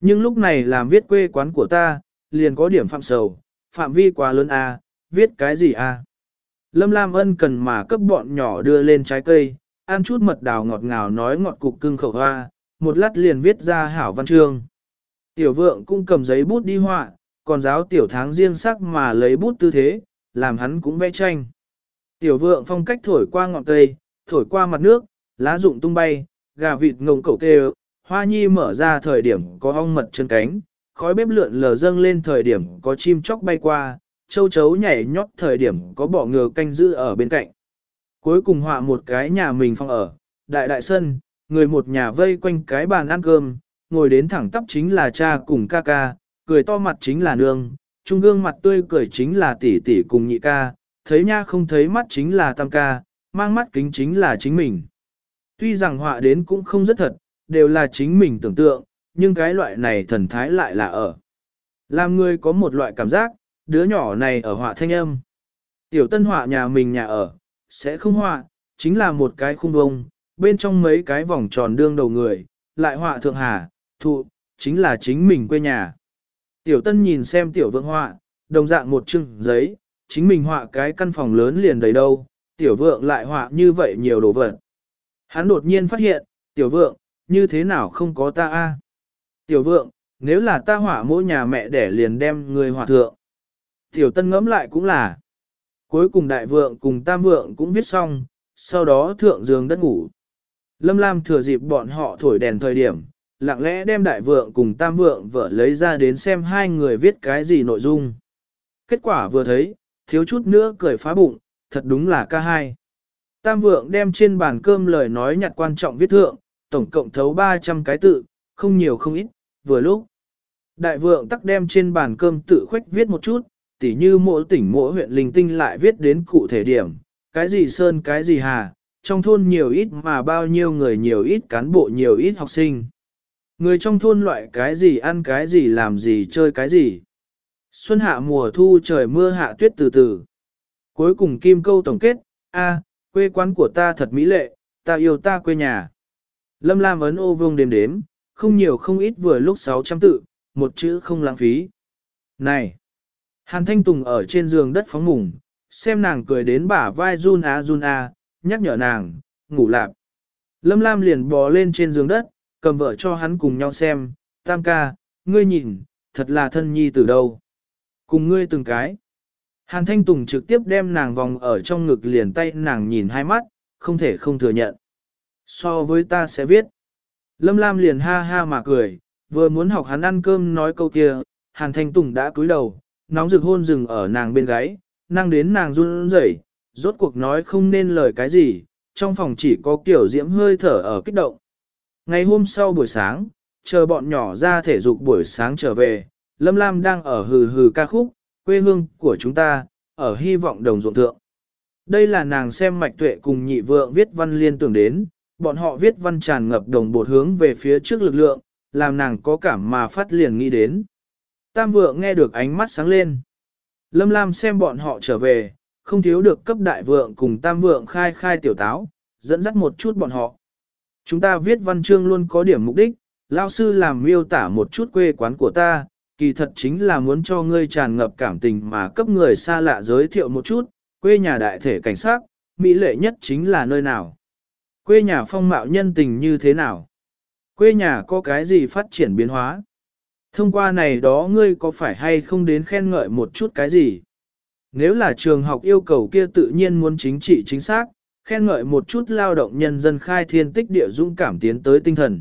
Nhưng lúc này làm viết quê quán của ta, liền có điểm phạm sầu, phạm vi quá lớn a, à, viết cái gì a? À? Lâm Lam Ân cần mà cấp bọn nhỏ đưa lên trái cây, ăn chút mật đào ngọt ngào nói ngọt cục cưng khẩu hoa, một lát liền viết ra hảo văn chương. Tiểu vượng cũng cầm giấy bút đi họa, còn giáo tiểu tháng riêng sắc mà lấy bút tư thế, làm hắn cũng vẽ tranh. Tiểu vượng phong cách thổi qua ngọn cây, thổi qua mặt nước, lá rụng tung bay, gà vịt ngông cẩu kêu, hoa nhi mở ra thời điểm có ong mật chân cánh, khói bếp lượn lờ dâng lên thời điểm có chim chóc bay qua, châu chấu nhảy nhót thời điểm có bọ ngựa canh giữ ở bên cạnh. Cuối cùng họa một cái nhà mình phong ở, đại đại sân, người một nhà vây quanh cái bàn ăn cơm, ngồi đến thẳng tắp chính là cha cùng ca ca, cười to mặt chính là nương, trung gương mặt tươi cười chính là tỷ tỷ cùng nhị ca, thấy nha không thấy mắt chính là tam ca, mang mắt kính chính là chính mình. Tuy rằng họa đến cũng không rất thật, đều là chính mình tưởng tượng, nhưng cái loại này thần thái lại là ở. Làm người có một loại cảm giác, đứa nhỏ này ở họa thanh âm. Tiểu tân họa nhà mình nhà ở, sẽ không họa, chính là một cái khung vông, bên trong mấy cái vòng tròn đương đầu người, lại họa thượng hà, thụ, chính là chính mình quê nhà. Tiểu tân nhìn xem tiểu vượng họa, đồng dạng một chưng giấy, chính mình họa cái căn phòng lớn liền đầy đâu, tiểu vượng lại họa như vậy nhiều đồ vật. Hắn đột nhiên phát hiện, tiểu vượng, như thế nào không có ta a? Tiểu vượng, nếu là ta hỏa mỗi nhà mẹ để liền đem người hỏa thượng. Tiểu tân ngẫm lại cũng là. Cuối cùng đại vượng cùng tam vượng cũng viết xong, sau đó thượng giường đất ngủ. Lâm Lam thừa dịp bọn họ thổi đèn thời điểm, lặng lẽ đem đại vượng cùng tam vượng vợ lấy ra đến xem hai người viết cái gì nội dung. Kết quả vừa thấy, thiếu chút nữa cười phá bụng, thật đúng là ca hai. Tam vượng đem trên bàn cơm lời nói nhặt quan trọng viết thượng, tổng cộng thấu 300 cái tự, không nhiều không ít, vừa lúc. Đại vượng tắc đem trên bàn cơm tự khoách viết một chút, tỉ như mỗi tỉnh mỗi huyện linh tinh lại viết đến cụ thể điểm, cái gì sơn cái gì hà, trong thôn nhiều ít mà bao nhiêu người nhiều ít cán bộ nhiều ít học sinh. Người trong thôn loại cái gì ăn cái gì làm gì chơi cái gì. Xuân hạ mùa thu trời mưa hạ tuyết từ từ. Cuối cùng kim câu tổng kết, a quê quán của ta thật mỹ lệ, ta yêu ta quê nhà. Lâm Lam ấn ô vương đếm đếm, không nhiều không ít vừa lúc 600 tự, một chữ không lãng phí. Này, Hàn Thanh Tùng ở trên giường đất phóng mùng, xem nàng cười đến bả vai run á run a, nhắc nhở nàng, ngủ lạp. Lâm Lam liền bò lên trên giường đất, cầm vợ cho hắn cùng nhau xem, tam ca, ngươi nhìn, thật là thân nhi từ đâu. Cùng ngươi từng cái. Hàn Thanh Tùng trực tiếp đem nàng vòng ở trong ngực liền tay nàng nhìn hai mắt, không thể không thừa nhận. So với ta sẽ viết. Lâm Lam liền ha ha mà cười, vừa muốn học hắn ăn cơm nói câu kia, Hàn Thanh Tùng đã cúi đầu, nóng rực hôn rừng ở nàng bên gáy, năng đến nàng run rẩy, rốt cuộc nói không nên lời cái gì, trong phòng chỉ có kiểu diễm hơi thở ở kích động. Ngày hôm sau buổi sáng, chờ bọn nhỏ ra thể dục buổi sáng trở về, Lâm Lam đang ở hừ hừ ca khúc, quê hương của chúng ta, ở hy vọng đồng ruộng thượng. Đây là nàng xem mạch tuệ cùng nhị vượng viết văn liên tưởng đến, bọn họ viết văn tràn ngập đồng bột hướng về phía trước lực lượng, làm nàng có cảm mà phát liền nghĩ đến. Tam vượng nghe được ánh mắt sáng lên. Lâm Lam xem bọn họ trở về, không thiếu được cấp đại vượng cùng tam vượng khai khai tiểu táo, dẫn dắt một chút bọn họ. Chúng ta viết văn chương luôn có điểm mục đích, lao sư làm miêu tả một chút quê quán của ta, kỳ thật chính là muốn cho ngươi tràn ngập cảm tình mà cấp người xa lạ giới thiệu một chút, quê nhà đại thể cảnh sát, mỹ lệ nhất chính là nơi nào. Quê nhà phong mạo nhân tình như thế nào? Quê nhà có cái gì phát triển biến hóa? Thông qua này đó ngươi có phải hay không đến khen ngợi một chút cái gì? Nếu là trường học yêu cầu kia tự nhiên muốn chính trị chính xác, khen ngợi một chút lao động nhân dân khai thiên tích địa dũng cảm tiến tới tinh thần.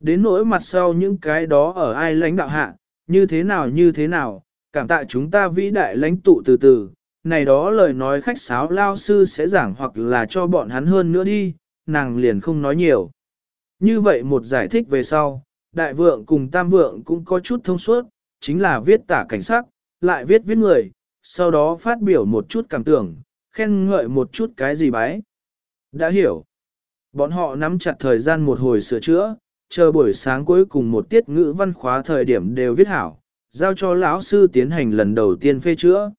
Đến nỗi mặt sau những cái đó ở ai lãnh đạo hạ, như thế nào như thế nào, cảm tạ chúng ta vĩ đại lãnh tụ từ từ, này đó lời nói khách sáo lao sư sẽ giảng hoặc là cho bọn hắn hơn nữa đi, nàng liền không nói nhiều. Như vậy một giải thích về sau, đại vượng cùng tam vượng cũng có chút thông suốt, chính là viết tả cảnh sắc, lại viết viết người, sau đó phát biểu một chút cảm tưởng, khen ngợi một chút cái gì bái. Đã hiểu. Bọn họ nắm chặt thời gian một hồi sửa chữa, chờ buổi sáng cuối cùng một tiết ngữ văn khóa thời điểm đều viết hảo, giao cho lão sư tiến hành lần đầu tiên phê chữa.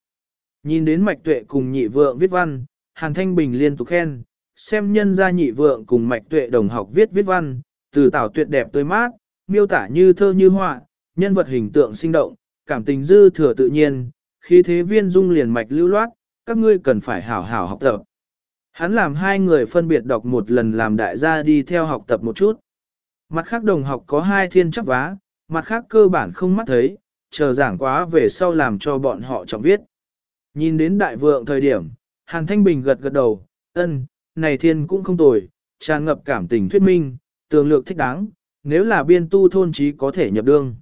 Nhìn đến mạch tuệ cùng nhị vượng viết văn, Hàn Thanh Bình liên tục khen, xem nhân gia nhị vượng cùng mạch tuệ đồng học viết viết văn, từ tảo tuyệt đẹp tươi mát, miêu tả như thơ như họa, nhân vật hình tượng sinh động, cảm tình dư thừa tự nhiên, khí thế viên dung liền mạch lưu loát, các ngươi cần phải hảo hảo học tập. Hắn làm hai người phân biệt đọc một lần làm đại gia đi theo học tập một chút. Mặt khác đồng học có hai thiên chấp vá, mặt khác cơ bản không mắt thấy, chờ giảng quá về sau làm cho bọn họ trọng viết. Nhìn đến đại vượng thời điểm, Hàn Thanh Bình gật gật đầu, ân, này thiên cũng không tồi, tràn ngập cảm tình thuyết minh, tường lược thích đáng, nếu là biên tu thôn trí có thể nhập đương.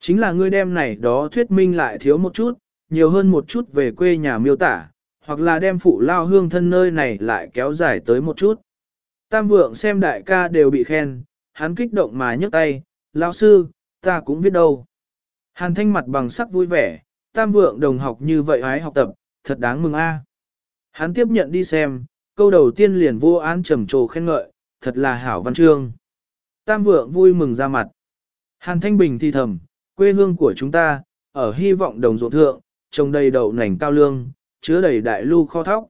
Chính là ngươi đem này đó thuyết minh lại thiếu một chút, nhiều hơn một chút về quê nhà miêu tả, hoặc là đem phụ lao hương thân nơi này lại kéo dài tới một chút. Tam vượng xem đại ca đều bị khen, hắn kích động mà nhấc tay, lão sư, ta cũng viết đâu. Hàn thanh mặt bằng sắc vui vẻ, tam vượng đồng học như vậy hái học tập, thật đáng mừng a. Hắn tiếp nhận đi xem, câu đầu tiên liền vô án trầm trồ khen ngợi, thật là hảo văn chương. Tam vượng vui mừng ra mặt. Hàn Thanh Bình thi thầm, quê hương của chúng ta, ở hy vọng đồng ruộng thượng, trồng đầy đậu nành cao lương, chứa đầy đại lưu kho thóc.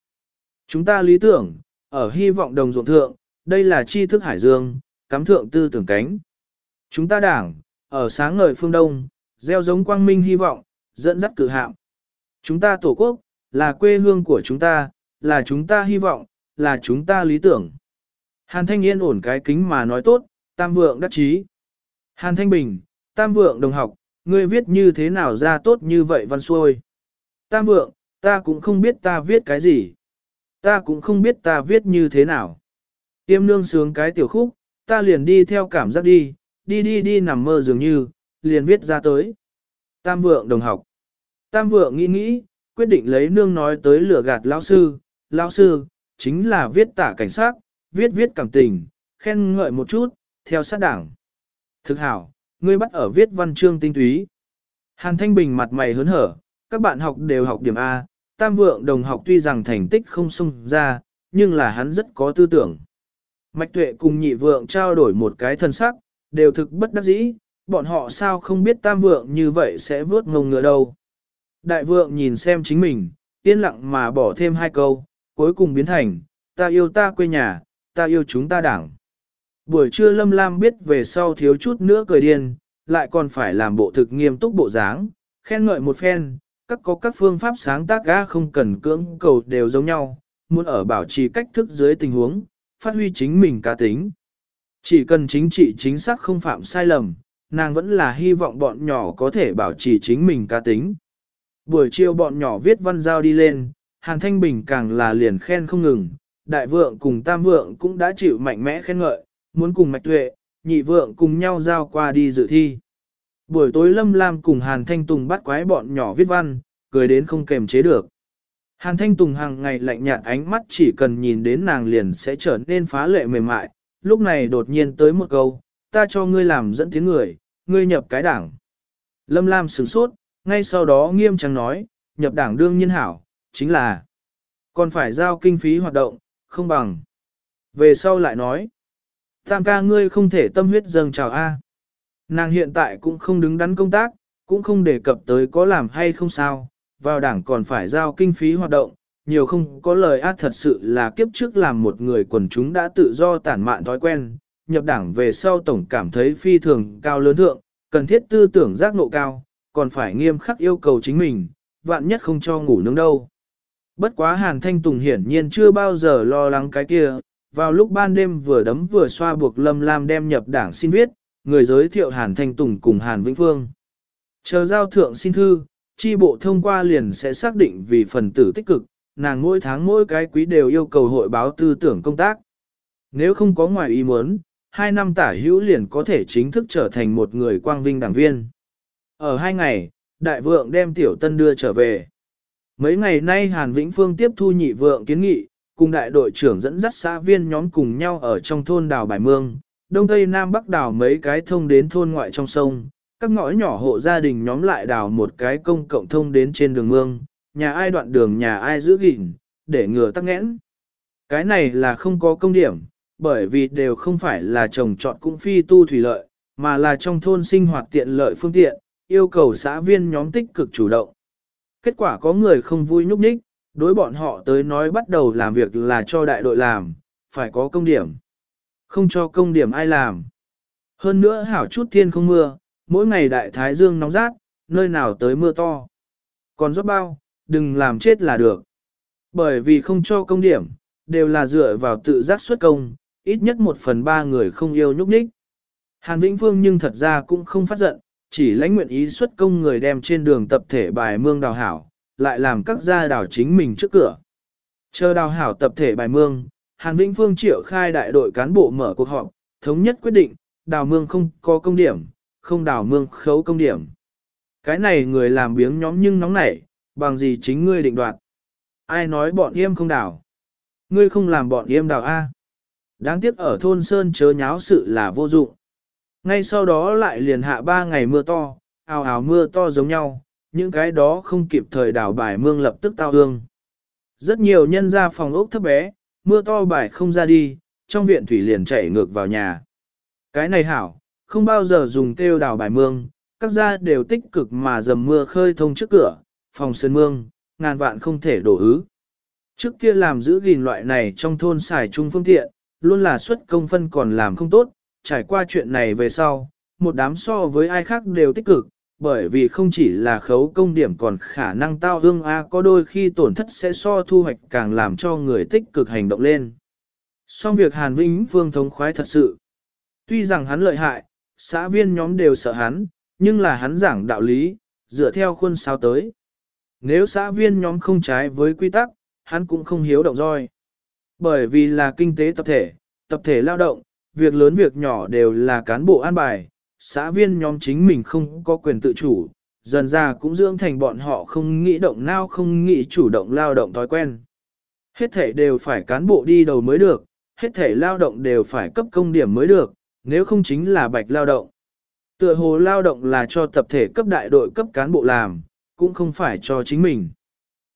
Chúng ta lý tưởng, ở hy vọng đồng ruộng thượng, đây là tri thức hải dương, cắm thượng tư tưởng cánh. Chúng ta đảng, ở sáng ngời phương đông, gieo giống quang minh hy vọng, dẫn dắt cử hạm. Chúng ta tổ quốc, là quê hương của chúng ta, là chúng ta hy vọng, là chúng ta lý tưởng. Hàn Thanh Yên ổn cái kính mà nói tốt, tam vượng đắc chí. Hàn Thanh Bình, tam vượng đồng học, ngươi viết như thế nào ra tốt như vậy văn xuôi. Tam vượng, ta cũng không biết ta viết cái gì. Ta cũng không biết ta viết như thế nào. Tiêm nương sướng cái tiểu khúc, ta liền đi theo cảm giác đi, đi đi đi nằm mơ dường như, liền viết ra tới. Tam vượng đồng học. Tam vượng nghĩ nghĩ, quyết định lấy nương nói tới lửa gạt lão sư. Lão sư, chính là viết tả cảnh sát, viết viết cảm tình, khen ngợi một chút, theo sát đảng. Thực hảo, ngươi bắt ở viết văn chương tinh túy. Hàn Thanh Bình mặt mày hớn hở, các bạn học đều học điểm A, tam vượng đồng học tuy rằng thành tích không xung ra, nhưng là hắn rất có tư tưởng. Mạch tuệ cùng nhị vượng trao đổi một cái thân sắc, đều thực bất đắc dĩ, bọn họ sao không biết tam vượng như vậy sẽ vớt ngông ngựa đâu. Đại vượng nhìn xem chính mình, yên lặng mà bỏ thêm hai câu, cuối cùng biến thành, ta yêu ta quê nhà, ta yêu chúng ta đảng. Buổi trưa Lâm Lam biết về sau thiếu chút nữa cười điên, lại còn phải làm bộ thực nghiêm túc bộ dáng, khen ngợi một phen, các có các phương pháp sáng tác ga không cần cưỡng cầu đều giống nhau, muốn ở bảo trì cách thức dưới tình huống, phát huy chính mình cá tính. Chỉ cần chính trị chính xác không phạm sai lầm, nàng vẫn là hy vọng bọn nhỏ có thể bảo trì chính mình cá tính. Buổi chiều bọn nhỏ viết văn giao đi lên, Hàn Thanh Bình càng là liền khen không ngừng, đại vượng cùng tam vượng cũng đã chịu mạnh mẽ khen ngợi, muốn cùng mạch tuệ, nhị vượng cùng nhau giao qua đi dự thi. Buổi tối Lâm Lam cùng Hàn Thanh Tùng bắt quái bọn nhỏ viết văn, cười đến không kềm chế được. Hàn Thanh Tùng hàng ngày lạnh nhạt ánh mắt chỉ cần nhìn đến nàng liền sẽ trở nên phá lệ mềm mại, lúc này đột nhiên tới một câu, ta cho ngươi làm dẫn tiếng người, ngươi nhập cái đảng. Lâm Lam sửng sốt, ngay sau đó nghiêm trang nói, nhập đảng đương nhiên hảo, chính là còn phải giao kinh phí hoạt động, không bằng. Về sau lại nói, tam ca ngươi không thể tâm huyết dâng chào A. Nàng hiện tại cũng không đứng đắn công tác, cũng không đề cập tới có làm hay không sao, vào đảng còn phải giao kinh phí hoạt động, nhiều không có lời ác thật sự là kiếp trước làm một người quần chúng đã tự do tản mạn thói quen, nhập đảng về sau tổng cảm thấy phi thường cao lớn thượng, cần thiết tư tưởng giác ngộ cao, còn phải nghiêm khắc yêu cầu chính mình, vạn nhất không cho ngủ nướng đâu. Bất quá Hàn Thanh Tùng hiển nhiên chưa bao giờ lo lắng cái kia, vào lúc ban đêm vừa đấm vừa xoa buộc Lâm Lam đem nhập đảng xin viết, người giới thiệu Hàn Thanh Tùng cùng Hàn Vĩnh Phương. Chờ giao thượng xin thư, chi bộ thông qua liền sẽ xác định vì phần tử tích cực, nàng mỗi tháng mỗi cái quý đều yêu cầu hội báo tư tưởng công tác. Nếu không có ngoài ý muốn, hai năm tả hữu liền có thể chính thức trở thành một người quang vinh đảng viên. Ở hai ngày, đại vượng đem tiểu tân đưa trở về. Mấy ngày nay Hàn Vĩnh Phương tiếp thu nhị vượng kiến nghị, cùng đại đội trưởng dẫn dắt xã viên nhóm cùng nhau ở trong thôn đào Bài Mương, Đông Tây Nam Bắc đảo mấy cái thông đến thôn ngoại trong sông, các ngõ nhỏ hộ gia đình nhóm lại đào một cái công cộng thông đến trên đường mương, nhà ai đoạn đường nhà ai giữ gìn, để ngừa tắc nghẽn. Cái này là không có công điểm, bởi vì đều không phải là trồng trọt cũng phi tu thủy lợi, mà là trong thôn sinh hoạt tiện lợi phương tiện, yêu cầu xã viên nhóm tích cực chủ động. Kết quả có người không vui nhúc nhích, đối bọn họ tới nói bắt đầu làm việc là cho đại đội làm, phải có công điểm. Không cho công điểm ai làm. Hơn nữa hảo chút thiên không mưa, mỗi ngày đại thái dương nóng rát, nơi nào tới mưa to. Còn rót bao, đừng làm chết là được. Bởi vì không cho công điểm, đều là dựa vào tự giác xuất công, ít nhất một phần ba người không yêu nhúc nhích. Hàn Vĩnh Phương nhưng thật ra cũng không phát giận, chỉ lãnh nguyện ý xuất công người đem trên đường tập thể bài mương đào hảo, lại làm các gia đào chính mình trước cửa. Chờ đào hảo tập thể bài mương, Hàn Vĩnh Phương triệu khai đại đội cán bộ mở cuộc họp, thống nhất quyết định, đào mương không có công điểm, không đào mương khấu công điểm. Cái này người làm biếng nhóm nhưng nóng nảy, bằng gì chính ngươi định đoạt. Ai nói bọn yêm không đào? Ngươi không làm bọn yêm đào A. Đáng tiếc ở thôn Sơn chớ nháo sự là vô dụng. Ngay sau đó lại liền hạ ba ngày mưa to, ào ào mưa to giống nhau, những cái đó không kịp thời đảo bài mương lập tức tao hương. Rất nhiều nhân ra phòng ốc thấp bé, mưa to bài không ra đi, trong viện thủy liền chảy ngược vào nhà. Cái này hảo, không bao giờ dùng kêu đào bài mương, các gia đều tích cực mà dầm mưa khơi thông trước cửa, phòng sơn mương, ngàn vạn không thể đổ ứ. Trước kia làm giữ gìn loại này trong thôn xài chung phương tiện, luôn là xuất công phân còn làm không tốt, trải qua chuyện này về sau, một đám so với ai khác đều tích cực, bởi vì không chỉ là khấu công điểm còn khả năng tao hương A có đôi khi tổn thất sẽ so thu hoạch càng làm cho người tích cực hành động lên. Song việc Hàn Vĩnh Phương thống khoái thật sự. Tuy rằng hắn lợi hại, xã viên nhóm đều sợ hắn, nhưng là hắn giảng đạo lý, dựa theo khuôn sao tới. Nếu xã viên nhóm không trái với quy tắc, hắn cũng không hiếu động roi. Bởi vì là kinh tế tập thể, tập thể lao động, việc lớn việc nhỏ đều là cán bộ an bài, xã viên nhóm chính mình không có quyền tự chủ, dần ra cũng dưỡng thành bọn họ không nghĩ động nào không nghĩ chủ động lao động thói quen. Hết thể đều phải cán bộ đi đầu mới được, hết thể lao động đều phải cấp công điểm mới được, nếu không chính là bạch lao động. Tựa hồ lao động là cho tập thể cấp đại đội cấp cán bộ làm, cũng không phải cho chính mình.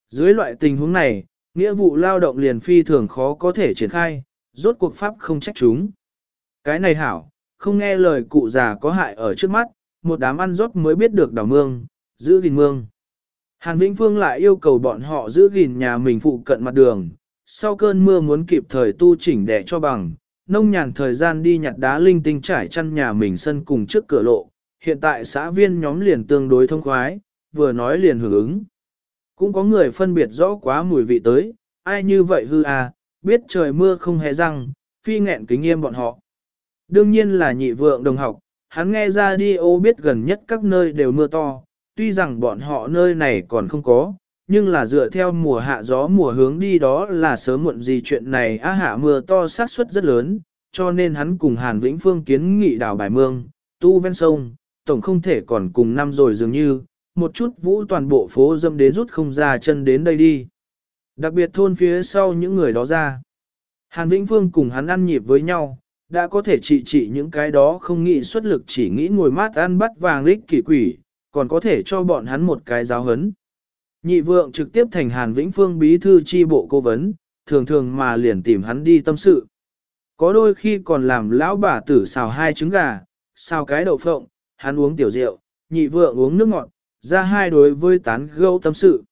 Dưới loại tình huống này, nghĩa vụ lao động liền phi thường khó có thể triển khai, rốt cuộc pháp không trách chúng. Cái này hảo, không nghe lời cụ già có hại ở trước mắt, một đám ăn rốt mới biết được đảo mương, giữ gìn mương. Hàn Vĩnh Phương lại yêu cầu bọn họ giữ gìn nhà mình phụ cận mặt đường, sau cơn mưa muốn kịp thời tu chỉnh để cho bằng, nông nhàn thời gian đi nhặt đá linh tinh trải chăn nhà mình sân cùng trước cửa lộ, hiện tại xã viên nhóm liền tương đối thông khoái, vừa nói liền hưởng ứng. Cũng có người phân biệt rõ quá mùi vị tới, ai như vậy hư à, biết trời mưa không hề răng, phi nghẹn kính nghiêm bọn họ. Đương nhiên là nhị vượng đồng học, hắn nghe ra đi ô biết gần nhất các nơi đều mưa to, tuy rằng bọn họ nơi này còn không có, nhưng là dựa theo mùa hạ gió mùa hướng đi đó là sớm muộn gì chuyện này á hạ mưa to sát suất rất lớn, cho nên hắn cùng Hàn Vĩnh Phương kiến nghị đào bài mương, tu ven sông, tổng không thể còn cùng năm rồi dường như, một chút vũ toàn bộ phố dâm đến rút không ra chân đến đây đi. Đặc biệt thôn phía sau những người đó ra. Hàn Vĩnh Phương cùng hắn ăn nhịp với nhau, đã có thể trị trị những cái đó không nghĩ xuất lực chỉ nghĩ ngồi mát ăn bắt vàng lích kỷ quỷ, còn có thể cho bọn hắn một cái giáo hấn. Nhị vượng trực tiếp thành Hàn Vĩnh Phương bí thư chi bộ cố vấn, thường thường mà liền tìm hắn đi tâm sự. Có đôi khi còn làm lão bà tử xào hai trứng gà, xào cái đậu phộng, hắn uống tiểu rượu, nhị vượng uống nước ngọt, ra hai đối với tán gẫu tâm sự.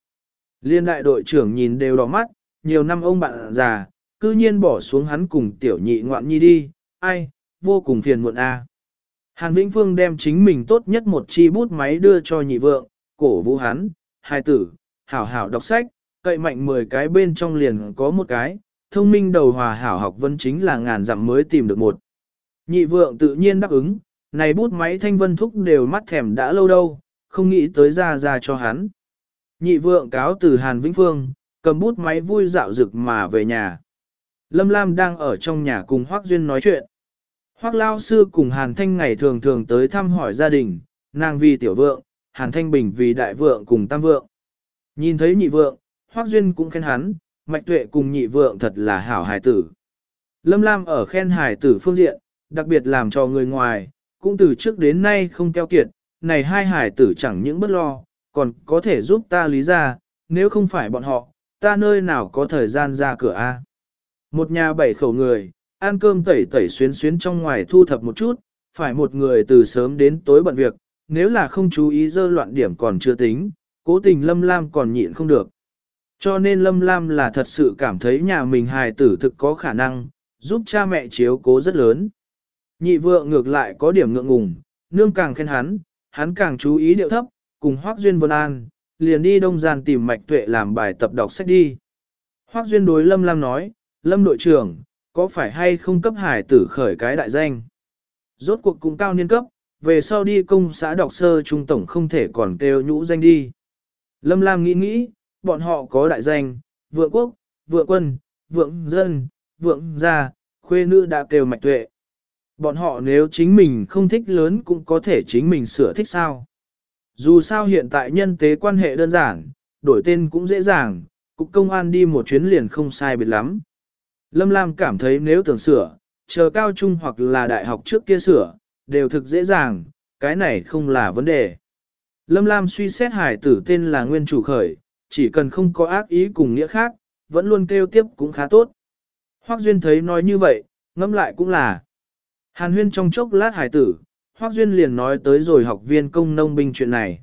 Liên đại đội trưởng nhìn đều đỏ mắt, nhiều năm ông bạn già, cư nhiên bỏ xuống hắn cùng tiểu nhị ngoạn nhi đi, ai, vô cùng phiền muộn a. Hàn Vĩnh Phương đem chính mình tốt nhất một chi bút máy đưa cho nhị vượng, cổ vũ hắn, hai tử, hảo hảo đọc sách, cậy mạnh 10 cái bên trong liền có một cái, thông minh đầu hòa hảo học vân chính là ngàn dặm mới tìm được một. Nhị vượng tự nhiên đáp ứng, này bút máy thanh vân thúc đều mắt thèm đã lâu đâu, không nghĩ tới ra ra cho hắn. Nhị vượng cáo từ Hàn Vĩnh Phương, cầm bút máy vui dạo rực mà về nhà. Lâm Lam đang ở trong nhà cùng Hoác Duyên nói chuyện. Hoác Lao Sư cùng Hàn Thanh ngày thường thường tới thăm hỏi gia đình, nàng vì tiểu vượng, Hàn Thanh Bình vì đại vượng cùng tam vượng. Nhìn thấy nhị vượng, Hoác Duyên cũng khen hắn, mạch tuệ cùng nhị vượng thật là hảo hài tử. Lâm Lam ở khen hài tử phương diện, đặc biệt làm cho người ngoài, cũng từ trước đến nay không keo kiệt, này hai hài tử chẳng những bất lo, còn có thể giúp ta lý ra, nếu không phải bọn họ, ta nơi nào có thời gian ra cửa a? Một nhà bảy khẩu người, ăn cơm tẩy tẩy xuyến xuyến trong ngoài thu thập một chút, phải một người từ sớm đến tối bận việc, nếu là không chú ý dơ loạn điểm còn chưa tính, cố tình Lâm Lam còn nhịn không được. Cho nên Lâm Lam là thật sự cảm thấy nhà mình hài tử thực có khả năng, giúp cha mẹ chiếu cố rất lớn. Nhị vượng ngược lại có điểm ngượng ngùng, nương càng khen hắn, hắn càng chú ý điệu thấp, cùng Hoác Duyên Vân An, liền đi đông gian tìm mạch tuệ làm bài tập đọc sách đi. Hoác Duyên đối Lâm Lam nói, Lâm đội trưởng, có phải hay không cấp hải tử khởi cái đại danh? Rốt cuộc cũng cao niên cấp, về sau đi công xã đọc sơ trung tổng không thể còn kêu nhũ danh đi. Lâm Lam nghĩ nghĩ, bọn họ có đại danh, vượng quốc, vượng quân, vượng dân, vượng gia, khuê nữ đã kêu mạch tuệ. Bọn họ nếu chính mình không thích lớn cũng có thể chính mình sửa thích sao. Dù sao hiện tại nhân tế quan hệ đơn giản, đổi tên cũng dễ dàng, cục công an đi một chuyến liền không sai biệt lắm. Lâm Lam cảm thấy nếu tưởng sửa, chờ cao trung hoặc là đại học trước kia sửa, đều thực dễ dàng, cái này không là vấn đề. Lâm Lam suy xét hải tử tên là nguyên chủ khởi, chỉ cần không có ác ý cùng nghĩa khác, vẫn luôn kêu tiếp cũng khá tốt. Hoác Duyên thấy nói như vậy, ngẫm lại cũng là. Hàn huyên trong chốc lát hải tử, Hoác Duyên liền nói tới rồi học viên công nông binh chuyện này.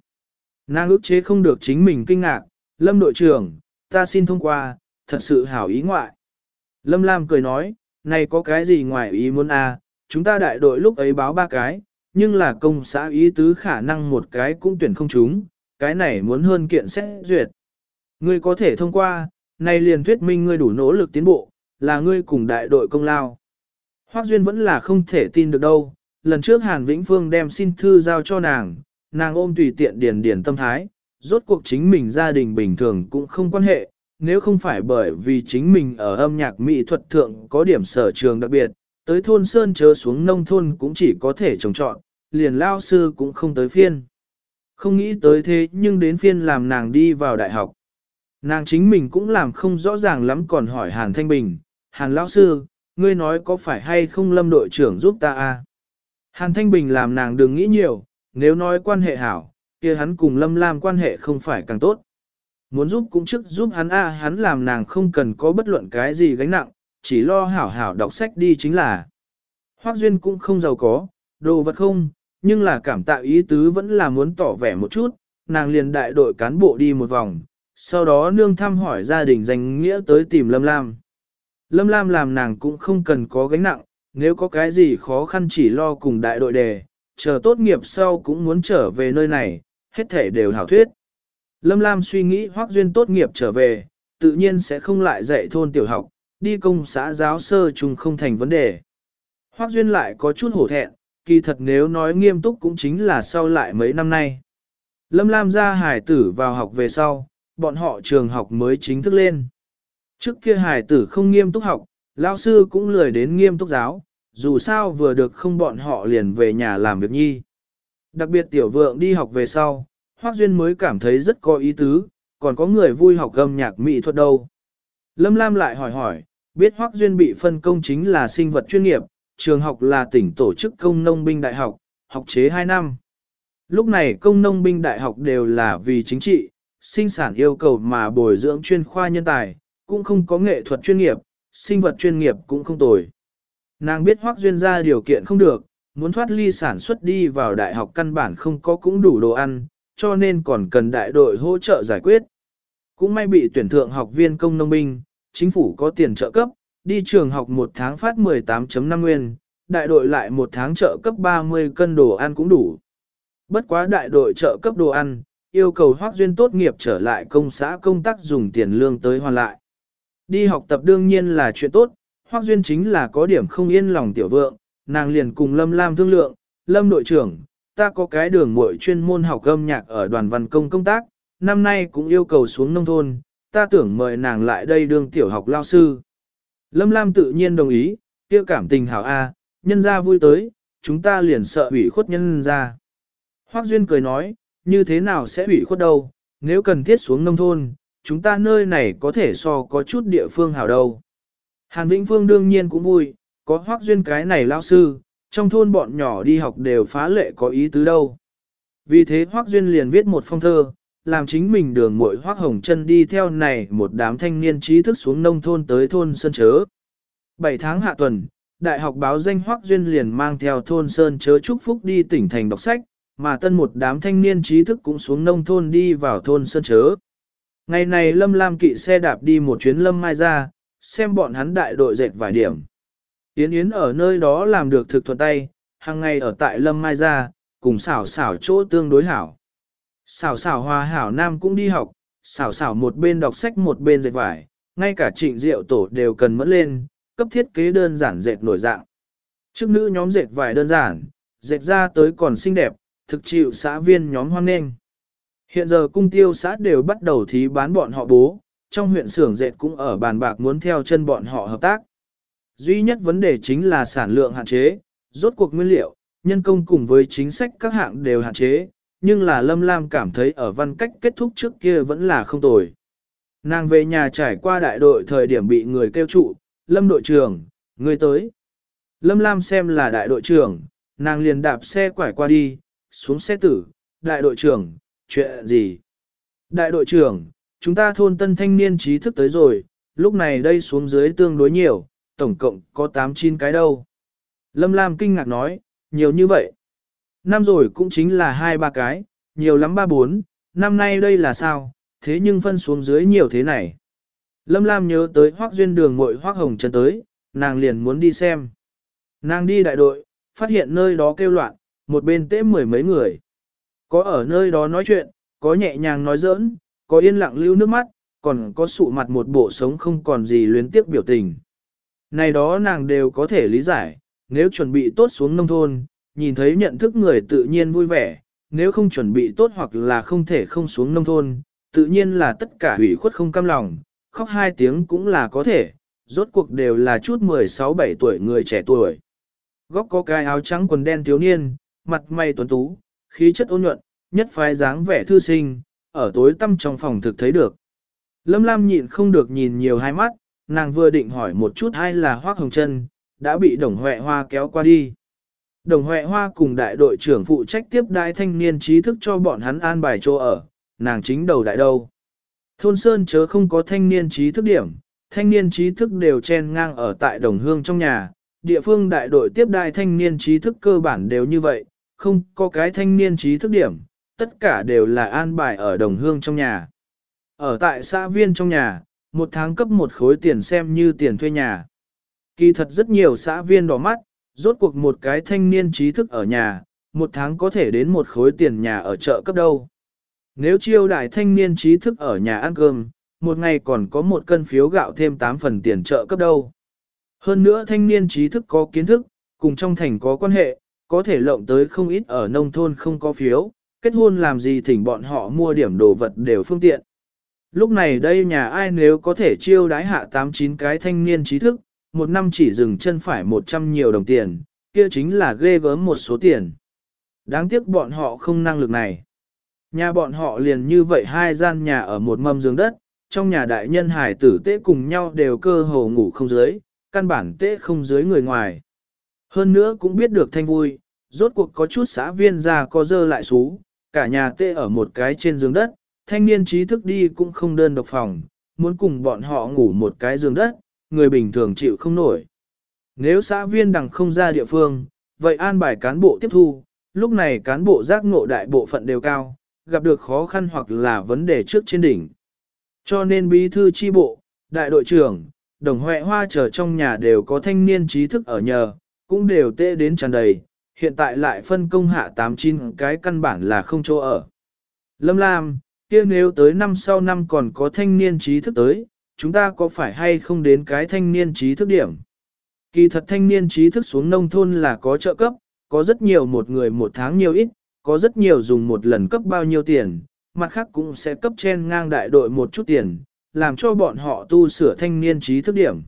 Nàng ước chế không được chính mình kinh ngạc, Lâm đội trưởng, ta xin thông qua, thật sự hảo ý ngoại. Lâm Lam cười nói, này có cái gì ngoài ý muốn? À, chúng ta đại đội lúc ấy báo ba cái, nhưng là công xã ý tứ khả năng một cái cũng tuyển không chúng, cái này muốn hơn kiện xét duyệt. Ngươi có thể thông qua, này liền thuyết minh ngươi đủ nỗ lực tiến bộ, là ngươi cùng đại đội công lao. Hoác Duyên vẫn là không thể tin được đâu, lần trước Hàn Vĩnh Phương đem xin thư giao cho nàng, nàng ôm tùy tiện điền điền tâm thái, rốt cuộc chính mình gia đình bình thường cũng không quan hệ, nếu không phải bởi vì chính mình ở âm nhạc mỹ thuật thượng có điểm sở trường đặc biệt, tới thôn Sơn chớ xuống nông thôn cũng chỉ có thể trồng trọn, liền lao sư cũng không tới phiên. Không nghĩ tới thế nhưng đến phiên làm nàng đi vào đại học. Nàng chính mình cũng làm không rõ ràng lắm còn hỏi Hàn Thanh Bình, Hàn lão sư, ngươi nói có phải hay không lâm đội trưởng giúp ta a? À? Hàn Thanh Bình làm nàng đừng nghĩ nhiều, nếu nói quan hệ hảo, kia hắn cùng lâm lam quan hệ không phải càng tốt. Muốn giúp cũng trước giúp hắn a hắn làm nàng không cần có bất luận cái gì gánh nặng, chỉ lo hảo hảo đọc sách đi chính là. Hoác Duyên cũng không giàu có, đồ vật không, nhưng là cảm tạ ý tứ vẫn là muốn tỏ vẻ một chút, nàng liền đại đội cán bộ đi một vòng, sau đó nương thăm hỏi gia đình danh nghĩa tới tìm Lâm Lam. Lâm Lam làm nàng cũng không cần có gánh nặng, nếu có cái gì khó khăn chỉ lo cùng đại đội đề, chờ tốt nghiệp sau cũng muốn trở về nơi này, hết thể đều hảo thuyết. Lâm Lam suy nghĩ Hoác Duyên tốt nghiệp trở về, tự nhiên sẽ không lại dạy thôn tiểu học, đi công xã giáo sơ chung không thành vấn đề. Hoác Duyên lại có chút hổ thẹn, kỳ thật nếu nói nghiêm túc cũng chính là sau lại mấy năm nay. Lâm Lam ra hải tử vào học về sau, bọn họ trường học mới chính thức lên. Trước kia hải tử không nghiêm túc học, lao sư cũng lười đến nghiêm túc giáo, dù sao vừa được không bọn họ liền về nhà làm việc nhi. Đặc biệt tiểu vượng đi học về sau, Hoác Duyên mới cảm thấy rất có ý tứ, còn có người vui học âm nhạc mỹ thuật đâu. Lâm Lam lại hỏi hỏi, biết Hoắc Duyên bị phân công chính là sinh vật chuyên nghiệp, trường học là tỉnh tổ chức công nông binh đại học, học chế 2 năm. Lúc này công nông binh đại học đều là vì chính trị, sinh sản yêu cầu mà bồi dưỡng chuyên khoa nhân tài, cũng không có nghệ thuật chuyên nghiệp, sinh vật chuyên nghiệp cũng không tồi. Nàng biết Hoắc Duyên ra điều kiện không được, muốn thoát ly sản xuất đi vào đại học căn bản không có cũng đủ đồ ăn, cho nên còn cần đại đội hỗ trợ giải quyết. Cũng may bị tuyển thượng học viên công nông binh, chính phủ có tiền trợ cấp, đi trường học một tháng phát 18.5 nguyên, đại đội lại một tháng trợ cấp 30 cân đồ ăn cũng đủ. Bất quá đại đội trợ cấp đồ ăn, yêu cầu Hoác Duyên tốt nghiệp trở lại công xã công tác dùng tiền lương tới hoàn lại. Đi học tập đương nhiên là chuyện tốt, Hoác Duyên chính là có điểm không yên lòng tiểu vượng, nàng liền cùng Lâm Lam thương lượng, Lâm đội trưởng, ta có cái đường muội chuyên môn học âm nhạc ở đoàn văn công công tác, năm nay cũng yêu cầu xuống nông thôn, ta tưởng mời nàng lại đây đương tiểu học lao sư. Lâm Lam tự nhiên đồng ý, kia cảm tình hảo A, nhân ra vui tới, chúng ta liền sợ ủy khuất nhân ra. Hoác Duyên cười nói, như thế nào sẽ ủy khuất đâu, nếu cần thiết xuống nông thôn, chúng ta nơi này có thể so có chút địa phương hảo đâu. Hàn Vĩnh Phương đương nhiên cũng vui, có Hoác Duyên cái này lao sư, trong thôn bọn nhỏ đi học đều phá lệ có ý tứ đâu. Vì thế Hoác Duyên liền viết một phong thơ, làm chính mình đường muội Hoác Hồng chân đi theo này một đám thanh niên trí thức xuống nông thôn tới thôn Sơn Chớ. 7 tháng hạ tuần, Đại học báo danh Hoác Duyên liền mang theo thôn Sơn Chớ chúc phúc đi tỉnh thành đọc sách, mà tân một đám thanh niên trí thức cũng xuống nông thôn đi vào thôn Sơn Chớ. Ngày này Lâm Lam kỵ xe đạp đi một chuyến Lâm Mai ra, xem bọn hắn đại đội dệt vài điểm. Yến Yến ở nơi đó làm được thực thuận tay, hàng ngày ở tại Lâm Mai ra, cùng xảo xảo chỗ tương đối hảo. Xảo xảo hòa hảo nam cũng đi học, xảo xảo một bên đọc sách một bên dệt vải, ngay cả trịnh rượu tổ đều cần mẫn lên, cấp thiết kế đơn giản dệt nổi dạng. Trước nữ nhóm dệt vải đơn giản, dệt ra tới còn xinh đẹp, thực chịu xã viên nhóm hoan nghênh. Hiện giờ cung tiêu xã đều bắt đầu thí bán bọn họ bố, trong huyện xưởng dệt cũng ở bàn bạc muốn theo chân bọn họ hợp tác. Duy nhất vấn đề chính là sản lượng hạn chế, rốt cuộc nguyên liệu, nhân công cùng với chính sách các hạng đều hạn chế, nhưng là Lâm Lam cảm thấy ở văn cách kết thúc trước kia vẫn là không tồi. Nàng về nhà trải qua đại đội thời điểm bị người kêu trụ, Lâm đội trưởng, người tới. Lâm Lam xem là đại đội trưởng, nàng liền đạp xe quải qua đi, xuống xe tử, đại đội trưởng, chuyện gì? Đại đội trưởng, chúng ta thôn tân thanh niên trí thức tới rồi, lúc này đây xuống dưới tương đối nhiều, tổng cộng có 8-9 cái đâu. Lâm Lam kinh ngạc nói, nhiều như vậy. Năm rồi cũng chính là hai ba cái, nhiều lắm ba bốn, năm nay đây là sao, thế nhưng phân xuống dưới nhiều thế này. Lâm Lam nhớ tới hoác duyên đường mội hoác hồng chân tới, nàng liền muốn đi xem. Nàng đi đại đội, phát hiện nơi đó kêu loạn, một bên tế mười mấy người. Có ở nơi đó nói chuyện, có nhẹ nhàng nói giỡn, có yên lặng lưu nước mắt, còn có sụ mặt một bộ sống không còn gì luyến tiếc biểu tình. Này đó nàng đều có thể lý giải, nếu chuẩn bị tốt xuống nông thôn, nhìn thấy nhận thức người tự nhiên vui vẻ, nếu không chuẩn bị tốt hoặc là không thể không xuống nông thôn, tự nhiên là tất cả hủy khuất không cam lòng, khóc hai tiếng cũng là có thể, rốt cuộc đều là chút 16-17 tuổi người trẻ tuổi. Góc có cái áo trắng quần đen thiếu niên, mặt mày tuấn tú, khí chất ôn nhuận, nhất phái dáng vẻ thư sinh, ở tối tăm trong phòng thực thấy được. Lâm Lam nhịn không được nhìn nhiều hai mắt, nàng vừa định hỏi một chút hay là Hoác Hồng Trân, đã bị Đồng Huệ Hoa kéo qua đi. Đồng Huệ Hoa cùng đại đội trưởng phụ trách tiếp đại thanh niên trí thức cho bọn hắn an bài chỗ ở, nàng chính đầu đại đâu. Thôn Sơn chớ không có thanh niên trí thức điểm, thanh niên trí thức đều chen ngang ở tại đồng hương trong nhà, địa phương đại đội tiếp đại thanh niên trí thức cơ bản đều như vậy, không có cái thanh niên trí thức điểm, tất cả đều là an bài ở đồng hương trong nhà. Ở tại xã viên trong nhà, một tháng cấp một khối tiền xem như tiền thuê nhà. Kỳ thật rất nhiều xã viên đỏ mắt, rốt cuộc một cái thanh niên trí thức ở nhà, một tháng có thể đến một khối tiền nhà ở chợ cấp đâu. Nếu chiêu đại thanh niên trí thức ở nhà ăn cơm, một ngày còn có một cân phiếu gạo thêm 8 phần tiền chợ cấp đâu. Hơn nữa thanh niên trí thức có kiến thức, cùng trong thành có quan hệ, có thể lộng tới không ít ở nông thôn không có phiếu, kết hôn làm gì thỉnh bọn họ mua điểm đồ vật đều phương tiện. Lúc này đây nhà ai nếu có thể chiêu đái hạ 8-9 cái thanh niên trí thức, một năm chỉ dừng chân phải 100 nhiều đồng tiền, kia chính là ghê gớm một số tiền. Đáng tiếc bọn họ không năng lực này. Nhà bọn họ liền như vậy hai gian nhà ở một mâm giường đất, trong nhà đại nhân hải tử tế cùng nhau đều cơ hồ ngủ không dưới, căn bản tế không dưới người ngoài. Hơn nữa cũng biết được thanh vui, rốt cuộc có chút xã viên già có dơ lại xú, cả nhà tê ở một cái trên giường đất, thanh niên trí thức đi cũng không đơn độc phòng, muốn cùng bọn họ ngủ một cái giường đất, người bình thường chịu không nổi. Nếu xã viên đằng không ra địa phương, vậy an bài cán bộ tiếp thu, lúc này cán bộ giác ngộ đại bộ phận đều cao, gặp được khó khăn hoặc là vấn đề trước trên đỉnh. Cho nên bí thư chi bộ, đại đội trưởng, đồng huệ hoa chờ trong nhà đều có thanh niên trí thức ở nhờ, cũng đều tệ đến tràn đầy, hiện tại lại phân công hạ 89 cái căn bản là không chỗ ở. Lâm Lam, kia nếu tới năm sau năm còn có thanh niên trí thức tới, chúng ta có phải hay không đến cái thanh niên trí thức điểm? Kỳ thật thanh niên trí thức xuống nông thôn là có trợ cấp, có rất nhiều một người một tháng nhiều ít, có rất nhiều dùng một lần cấp bao nhiêu tiền, mặt khác cũng sẽ cấp trên ngang đại đội một chút tiền, làm cho bọn họ tu sửa thanh niên trí thức điểm.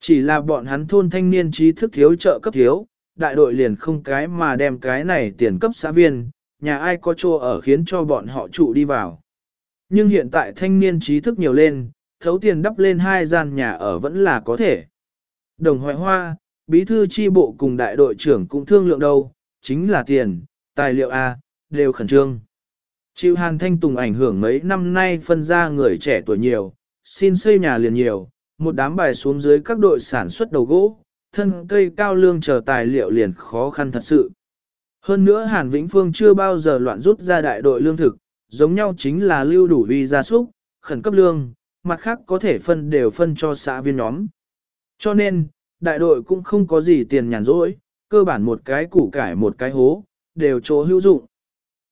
Chỉ là bọn hắn thôn thanh niên trí thức thiếu trợ cấp thiếu, đại đội liền không cái mà đem cái này tiền cấp xã viên, nhà ai có chỗ ở khiến cho bọn họ trụ đi vào. Nhưng hiện tại thanh niên trí thức nhiều lên, thấu tiền đắp lên hai gian nhà ở vẫn là có thể. Đồng hoại hoa, bí thư chi bộ cùng đại đội trưởng cũng thương lượng đâu, chính là tiền, tài liệu A, đều khẩn trương. Chịu hàn thanh tùng ảnh hưởng mấy năm nay phân ra người trẻ tuổi nhiều, xin xây nhà liền nhiều, một đám bài xuống dưới các đội sản xuất đầu gỗ, thân cây cao lương chờ tài liệu liền khó khăn thật sự. Hơn nữa Hàn Vĩnh Phương chưa bao giờ loạn rút ra đại đội lương thực, giống nhau chính là lưu đủ vi gia súc, khẩn cấp lương, mặt khác có thể phân đều phân cho xã viên nhóm. Cho nên, đại đội cũng không có gì tiền nhàn rỗi, cơ bản một cái củ cải một cái hố, đều chỗ hữu dụng.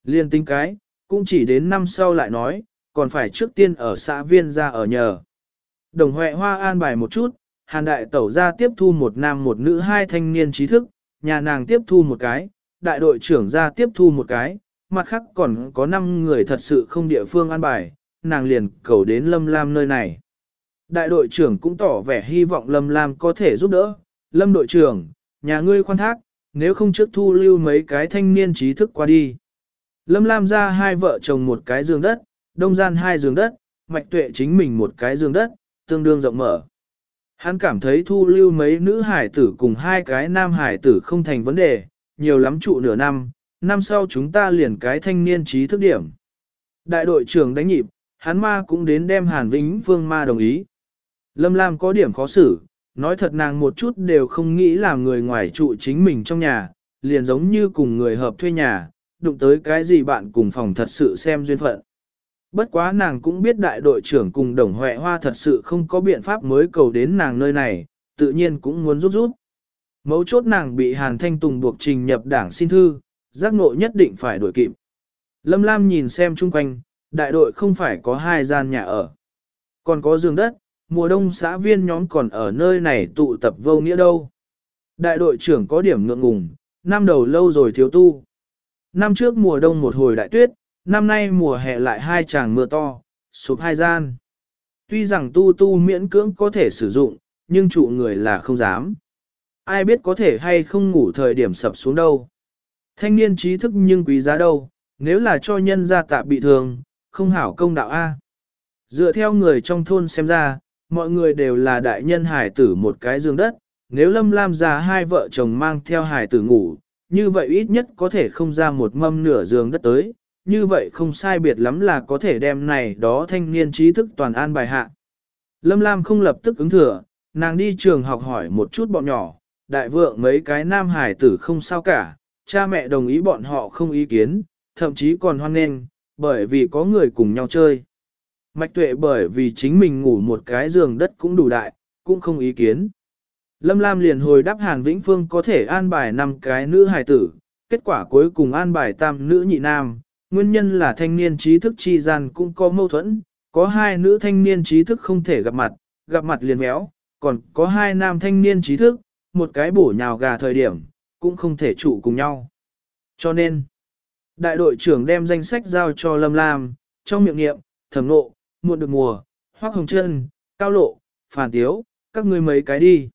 Liên tính cái, cũng chỉ đến năm sau lại nói, còn phải trước tiên ở xã viên ra ở nhờ. Đồng Huệ Hoa an bài một chút, Hàn Đại Tẩu ra tiếp thu một nam một nữ hai thanh niên trí thức, nhà nàng tiếp thu một cái, đại đội trưởng ra tiếp thu một cái, mặt khác còn có 5 người thật sự không địa phương an bài, nàng liền cầu đến Lâm Lam nơi này. Đại đội trưởng cũng tỏ vẻ hy vọng Lâm Lam có thể giúp đỡ. Lâm đội trưởng, nhà ngươi khoan thác, nếu không trước thu lưu mấy cái thanh niên trí thức qua đi. Lâm Lam ra hai vợ chồng một cái giường đất, đông gian hai giường đất, mạch tuệ chính mình một cái giường đất, tương đương rộng mở. Hắn cảm thấy thu lưu mấy nữ hải tử cùng hai cái nam hải tử không thành vấn đề, nhiều lắm trụ nửa năm, năm sau chúng ta liền cái thanh niên trí thức điểm. Đại đội trưởng đánh nhịp, hắn ma cũng đến đem Hàn Vĩnh Phương ma đồng ý. Lâm Lam có điểm khó xử, nói thật nàng một chút đều không nghĩ làm người ngoài trụ chính mình trong nhà, liền giống như cùng người hợp thuê nhà, đụng tới cái gì bạn cùng phòng thật sự xem duyên phận. Bất quá nàng cũng biết đại đội trưởng cùng đồng huệ hoa thật sự không có biện pháp mới cầu đến nàng nơi này, tự nhiên cũng muốn rút rút. Mấu chốt nàng bị Hàn Thanh Tùng buộc trình nhập đảng xin thư, giác ngộ nhất định phải đổi kịp. Lâm Lam nhìn xem chung quanh, đại đội không phải có hai gian nhà ở. Còn có giường đất, mùa đông xã viên nhóm còn ở nơi này tụ tập vô nghĩa đâu. Đại đội trưởng có điểm ngượng ngùng, năm đầu lâu rồi thiếu tu. Năm trước mùa đông một hồi đại tuyết, năm nay mùa hè lại hai tràng mưa to, sụp hai gian. Tuy rằng tu tu miễn cưỡng có thể sử dụng, nhưng trụ người là không dám. Ai biết có thể hay không ngủ thời điểm sập xuống đâu. Thanh niên trí thức nhưng quý giá đâu, nếu là cho nhân gia tạ bị thương, không hảo công đạo A. Dựa theo người trong thôn xem ra, mọi người đều là đại nhân hải tử một cái giường đất, nếu Lâm Lam ra hai vợ chồng mang theo hải tử ngủ, như vậy ít nhất có thể không ra một mâm nửa giường đất tới, như vậy không sai biệt lắm là có thể đem này đó thanh niên trí thức toàn an bài hạ. Lâm Lam không lập tức ứng thừa, nàng đi trường học hỏi một chút bọn nhỏ, đại vượng mấy cái nam hải tử không sao cả, cha mẹ đồng ý bọn họ không ý kiến, thậm chí còn hoan nghênh, bởi vì có người cùng nhau chơi. Mạch tuệ bởi vì chính mình ngủ một cái giường đất cũng đủ đại, cũng không ý kiến. Lâm Lam liền hồi đáp Hàn Vĩnh Phương có thể an bài năm cái nữ hài tử, kết quả cuối cùng an bài tam nữ nhị nam, Nguyên nhân là thanh niên trí thức chi gian cũng có mâu thuẫn, có hai nữ thanh niên trí thức không thể gặp mặt, gặp mặt liền méo, còn có hai nam thanh niên trí thức, một cái bổ nhào gà thời điểm, cũng không thể trụ cùng nhau. Cho nên, đại đội trưởng đem danh sách giao cho Lâm Lam, trong miệng niệm, thẩm nộ, muộn được mùa, hoác hồng chân, cao lộ, phản tiếu, các ngươi mấy cái đi.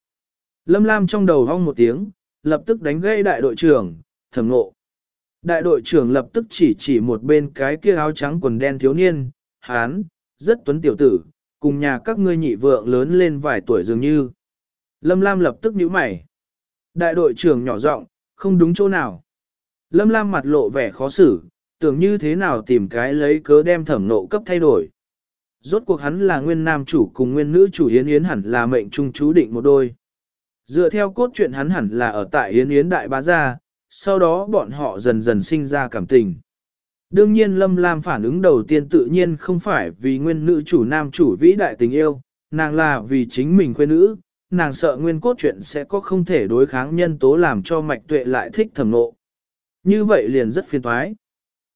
Lâm Lam trong đầu hong một tiếng, lập tức đánh gây đại đội trưởng, thẩm nộ. Đại đội trưởng lập tức chỉ chỉ một bên cái kia áo trắng quần đen thiếu niên, hán, rất tuấn tiểu tử, cùng nhà các ngươi nhị vượng lớn lên vài tuổi dường như. Lâm Lam lập tức nhíu mày. Đại đội trưởng nhỏ giọng, không đúng chỗ nào. Lâm Lam mặt lộ vẻ khó xử, tưởng như thế nào tìm cái lấy cớ đem thẩm nộ cấp thay đổi. Rốt cuộc hắn là nguyên nam chủ cùng nguyên nữ chủ Yến Yến hẳn là mệnh trung chú định một đôi. Dựa theo cốt truyện hắn hẳn là ở tại Yến Yến Đại Bá Gia, sau đó bọn họ dần dần sinh ra cảm tình. Đương nhiên Lâm Lam phản ứng đầu tiên tự nhiên không phải vì nguyên nữ chủ nam chủ vĩ đại tình yêu, nàng là vì chính mình quê nữ, nàng sợ nguyên cốt truyện sẽ có không thể đối kháng nhân tố làm cho mạch tuệ lại thích thẩm nộ. Như vậy liền rất phiền toái.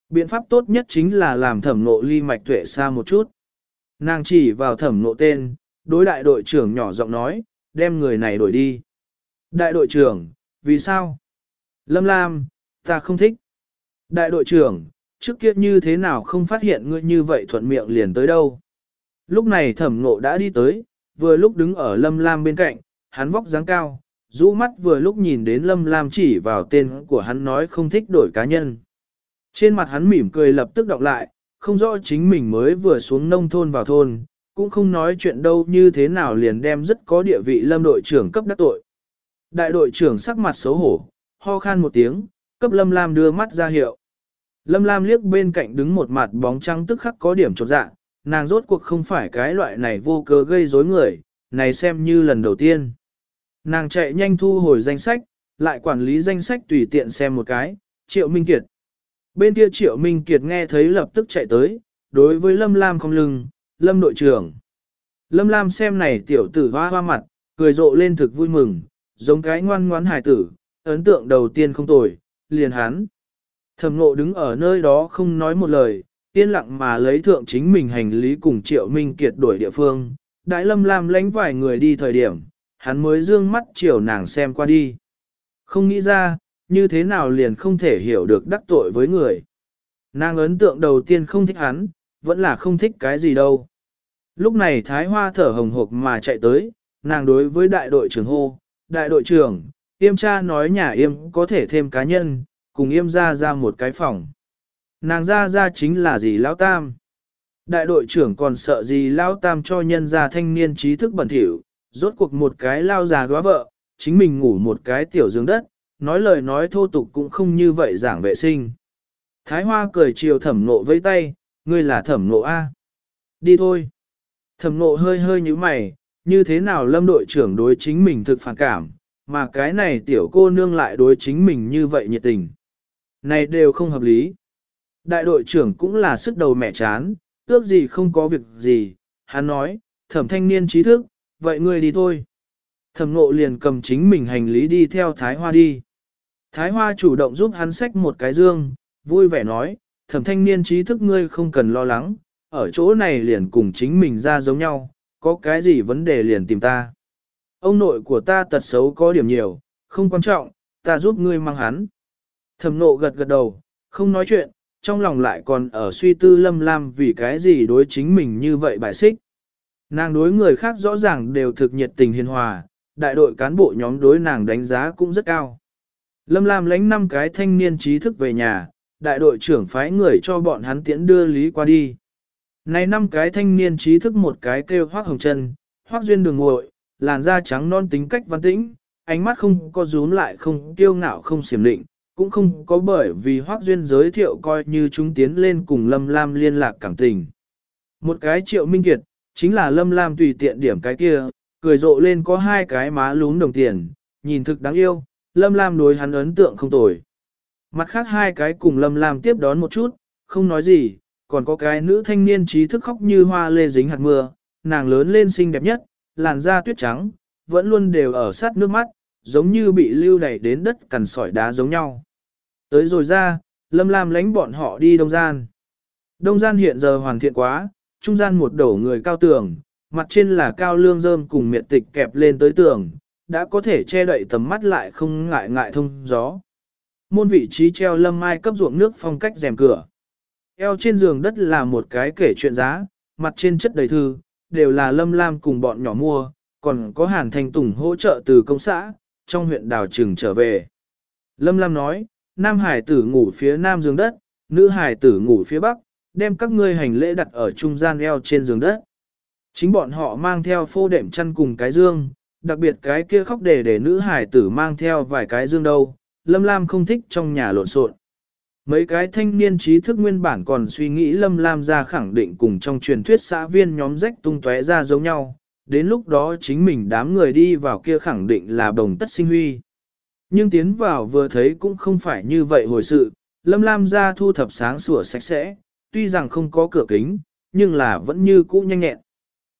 Biện pháp tốt nhất chính là làm thẩm nộ ly mạch tuệ xa một chút. Nàng chỉ vào thẩm nộ tên, đối đại đội trưởng nhỏ giọng nói, đem người này đổi đi. Đại đội trưởng, vì sao? Lâm Lam, ta không thích. Đại đội trưởng, trước kia như thế nào không phát hiện ngươi như vậy thuận miệng liền tới đâu. Lúc này thẩm nộ đã đi tới, vừa lúc đứng ở Lâm Lam bên cạnh, hắn vóc dáng cao, rũ mắt vừa lúc nhìn đến Lâm Lam chỉ vào tên của hắn nói không thích đổi cá nhân. Trên mặt hắn mỉm cười lập tức đọc lại, không rõ chính mình mới vừa xuống nông thôn vào thôn, cũng không nói chuyện đâu như thế nào liền đem rất có địa vị lâm đội trưởng cấp đắc tội. Đại đội trưởng sắc mặt xấu hổ, ho khan một tiếng, cấp Lâm Lam đưa mắt ra hiệu. Lâm Lam liếc bên cạnh đứng một mặt bóng trắng tức khắc có điểm chột dạ, nàng rốt cuộc không phải cái loại này vô cớ gây rối người, này xem như lần đầu tiên. Nàng chạy nhanh thu hồi danh sách, lại quản lý danh sách tùy tiện xem một cái, Triệu Minh Kiệt. Bên kia Triệu Minh Kiệt nghe thấy lập tức chạy tới, đối với Lâm Lam không lưng, Lâm đội trưởng. Lâm Lam xem này tiểu tử hoa hoa mặt, cười rộ lên thực vui mừng, giống cái ngoan ngoãn hài tử, ấn tượng đầu tiên không tồi, liền hắn. Thẩm ngộ đứng ở nơi đó không nói một lời, yên lặng mà lấy thượng chính mình hành lý cùng Triệu Minh Kiệt đổi địa phương. Đại Lâm Lam lánh vài người đi thời điểm, hắn mới dương mắt chiều nàng xem qua đi. Không nghĩ ra, như thế nào liền không thể hiểu được đắc tội với người. Nàng ấn tượng đầu tiên không thích hắn, vẫn là không thích cái gì đâu. Lúc này Thái Hoa thở hồng hộc mà chạy tới, nàng đối với đại đội trưởng hô, đại đội trưởng, yêm cha nói nhà yêm có thể thêm cá nhân, cùng yêm ra ra một cái phòng. Nàng ra ra chính là gì lão tam. Đại đội trưởng còn sợ gì lão tam cho nhân gia thanh niên trí thức bẩn thỉu, rốt cuộc một cái lao già góa vợ, chính mình ngủ một cái tiểu giường đất, nói lời nói thô tục cũng không như vậy giảng vệ sinh. Thái Hoa cười chiều thẩm nộ với tay, ngươi là thẩm nộ A. Đi thôi. Thẩm nộ hơi hơi như mày, như thế nào lâm đội trưởng đối chính mình thực phản cảm, mà cái này tiểu cô nương lại đối chính mình như vậy nhiệt tình. Này đều không hợp lý. Đại đội trưởng cũng là sức đầu mẹ chán, ước gì không có việc gì, hắn nói, thẩm thanh niên trí thức, vậy ngươi đi thôi. Thẩm ngộ liền cầm chính mình hành lý đi theo Thái Hoa đi. Thái Hoa chủ động giúp hắn xách một cái dương, vui vẻ nói, thẩm thanh niên trí thức ngươi không cần lo lắng, ở chỗ này liền cùng chính mình ra giống nhau, có cái gì vấn đề liền tìm ta. Ông nội của ta tật xấu có điểm nhiều, không quan trọng, ta giúp ngươi mang hắn. Thẩm nộ gật gật đầu, không nói chuyện, trong lòng lại còn ở suy tư lâm lam vì cái gì đối chính mình như vậy bài xích. Nàng đối người khác rõ ràng đều thực nhiệt tình hiền hòa, đại đội cán bộ nhóm đối nàng đánh giá cũng rất cao. Lâm Lam lãnh năm cái thanh niên trí thức về nhà, đại đội trưởng phái người cho bọn hắn tiễn đưa lý qua đi. Này năm cái thanh niên trí thức một cái kêu hoác hồng chân, hoác duyên đường ngội, làn da trắng non tính cách văn tĩnh, ánh mắt không có rúm lại không tiêu ngạo không xiểm định, cũng không có bởi vì hoác duyên giới thiệu coi như chúng tiến lên cùng Lâm Lam liên lạc cảm tình. Một cái triệu minh kiệt, chính là Lâm Lam tùy tiện điểm cái kia, cười rộ lên có hai cái má lún đồng tiền, nhìn thực đáng yêu, Lâm Lam đối hắn ấn tượng không tồi. Mặt khác hai cái cùng Lâm Lam tiếp đón một chút, không nói gì, còn có cái nữ thanh niên trí thức khóc như hoa lê dính hạt mưa, nàng lớn lên xinh đẹp nhất, làn da tuyết trắng, vẫn luôn đều ở sát nước mắt, giống như bị lưu đẩy đến đất cằn sỏi đá giống nhau. Tới rồi ra, Lâm Lam lánh bọn họ đi đông gian. Đông gian hiện giờ hoàn thiện quá, trung gian một đổ người cao tường, mặt trên là cao lương rơm cùng miệt tịch kẹp lên tới tường, đã có thể che đậy tầm mắt lại không ngại ngại thông gió. Môn vị trí treo lâm mai cấp ruộng nước phong cách rèm cửa. Eo trên giường đất là một cái kể chuyện giá, mặt trên chất đầy thư, đều là lâm lam cùng bọn nhỏ mua, còn có hàn thành tùng hỗ trợ từ công xã, trong huyện đào trừng trở về. Lâm lam nói, nam hải tử ngủ phía nam giường đất, nữ hải tử ngủ phía bắc, đem các ngươi hành lễ đặt ở trung gian eo trên giường đất. Chính bọn họ mang theo phô đệm chăn cùng cái dương, đặc biệt cái kia khóc để để nữ hải tử mang theo vài cái dương đâu, Lâm Lam không thích trong nhà lộn xộn. Mấy cái thanh niên trí thức nguyên bản còn suy nghĩ Lâm Lam ra khẳng định cùng trong truyền thuyết xã viên nhóm rách tung tóe ra giống nhau, đến lúc đó chính mình đám người đi vào kia khẳng định là đồng tất sinh huy. Nhưng tiến vào vừa thấy cũng không phải như vậy hồi sự, Lâm Lam ra thu thập sáng sủa sạch sẽ, tuy rằng không có cửa kính, nhưng là vẫn như cũ nhanh nhẹn.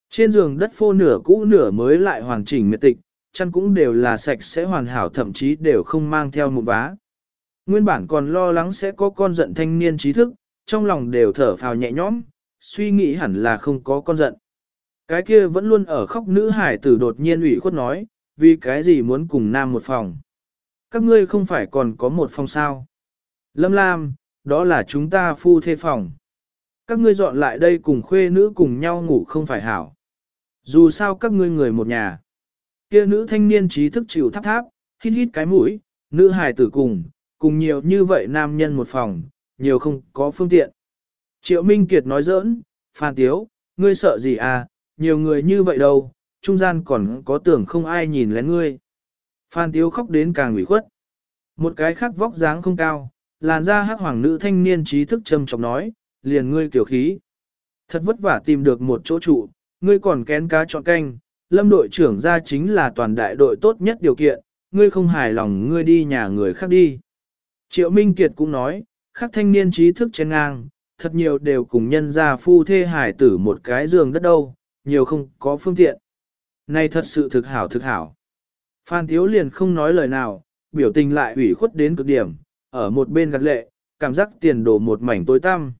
Trên giường đất phô nửa cũ nửa mới lại hoàn chỉnh miệt tịch, chăn cũng đều là sạch sẽ hoàn hảo thậm chí đều không mang theo một vá. Nguyên bản còn lo lắng sẽ có con giận thanh niên trí thức, trong lòng đều thở phào nhẹ nhõm, suy nghĩ hẳn là không có con giận. Cái kia vẫn luôn ở khóc nữ hải tử đột nhiên ủy khuất nói, vì cái gì muốn cùng nam một phòng. Các ngươi không phải còn có một phòng sao. Lâm Lam, đó là chúng ta phu thê phòng. Các ngươi dọn lại đây cùng khuê nữ cùng nhau ngủ không phải hảo. Dù sao các ngươi người một nhà. Kia nữ thanh niên trí thức chịu tháp tháp, hít hít cái mũi, nữ hài tử cùng, cùng nhiều như vậy nam nhân một phòng, nhiều không có phương tiện. Triệu Minh Kiệt nói giỡn, Phan Tiếu, ngươi sợ gì à, nhiều người như vậy đâu, trung gian còn có tưởng không ai nhìn lén ngươi. Phan Tiếu khóc đến càng ủy khuất. Một cái khác vóc dáng không cao, làn da hắc hoàng nữ thanh niên trí thức trầm trọng nói, liền ngươi kiểu khí. Thật vất vả tìm được một chỗ trụ, ngươi còn kén cá chọn canh, lâm đội trưởng ra chính là toàn đại đội tốt nhất điều kiện, ngươi không hài lòng ngươi đi nhà người khác đi. Triệu Minh Kiệt cũng nói, các thanh niên trí thức trên ngang, thật nhiều đều cùng nhân gia phu thê hải tử một cái giường đất đâu, nhiều không có phương tiện. Này thật sự thực hảo thực hảo. Phan Thiếu liền không nói lời nào, biểu tình lại ủy khuất đến cực điểm, ở một bên gạt lệ, cảm giác tiền đổ một mảnh tối tăm.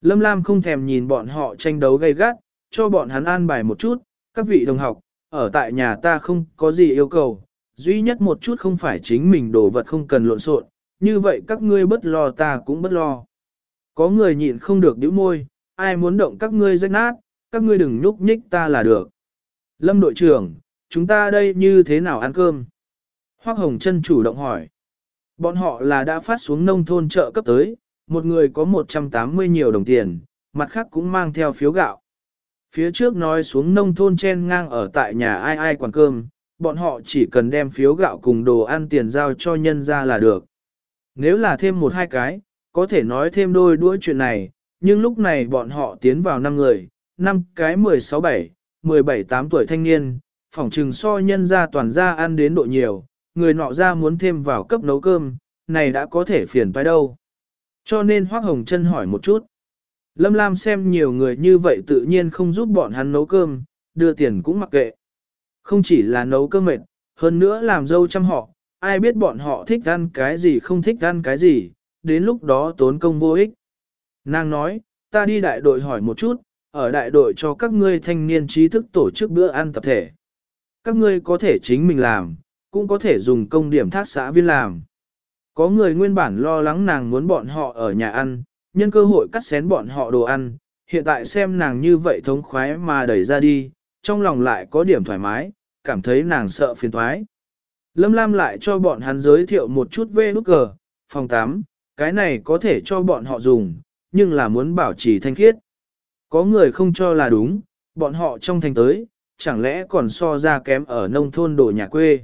Lâm Lam không thèm nhìn bọn họ tranh đấu gay gắt, cho bọn hắn an bài một chút, các vị đồng học, ở tại nhà ta không có gì yêu cầu, duy nhất một chút không phải chính mình đồ vật không cần lộn xộn, như vậy các ngươi bất lo ta cũng bất lo. Có người nhịn không được đĩu môi, ai muốn động các ngươi rách nát, các ngươi đừng nhúc nhích ta là được. Lâm đội trưởng, chúng ta đây như thế nào ăn cơm? Hoác Hồng Trân chủ động hỏi. Bọn họ là đã phát xuống nông thôn chợ cấp tới, một người có 180 nhiều đồng tiền, mặt khác cũng mang theo phiếu gạo. Phía trước nói xuống nông thôn chen ngang ở tại nhà ai ai quản cơm, bọn họ chỉ cần đem phiếu gạo cùng đồ ăn tiền giao cho nhân ra là được. Nếu là thêm một hai cái, có thể nói thêm đôi đuôi chuyện này, nhưng lúc này bọn họ tiến vào năm người, năm cái 16-7, 17-8 tuổi thanh niên, phỏng trừng so nhân ra toàn ra ăn đến độ nhiều, người nọ ra muốn thêm vào cấp nấu cơm, này đã có thể phiền phải đâu. Cho nên Hoác Hồng chân hỏi một chút. Lâm Lam xem nhiều người như vậy tự nhiên không giúp bọn hắn nấu cơm, đưa tiền cũng mặc kệ. Không chỉ là nấu cơm mệt, hơn nữa làm dâu chăm họ, ai biết bọn họ thích ăn cái gì không thích ăn cái gì, đến lúc đó tốn công vô ích. Nàng nói, ta đi đại đội hỏi một chút, ở đại đội cho các ngươi thanh niên trí thức tổ chức bữa ăn tập thể. Các ngươi có thể chính mình làm, cũng có thể dùng công điểm thác xã viên làm. Có người nguyên bản lo lắng nàng muốn bọn họ ở nhà ăn, nhân cơ hội cắt xén bọn họ đồ ăn, hiện tại xem nàng như vậy thống khoái mà đẩy ra đi, trong lòng lại có điểm thoải mái, cảm thấy nàng sợ phiền thoái. Lâm Lam lại cho bọn hắn giới thiệu một chút về nút cờ, phòng 8, cái này có thể cho bọn họ dùng, nhưng là muốn bảo trì thanh khiết. Có người không cho là đúng, bọn họ trong thành tới, chẳng lẽ còn so ra kém ở nông thôn đổ nhà quê.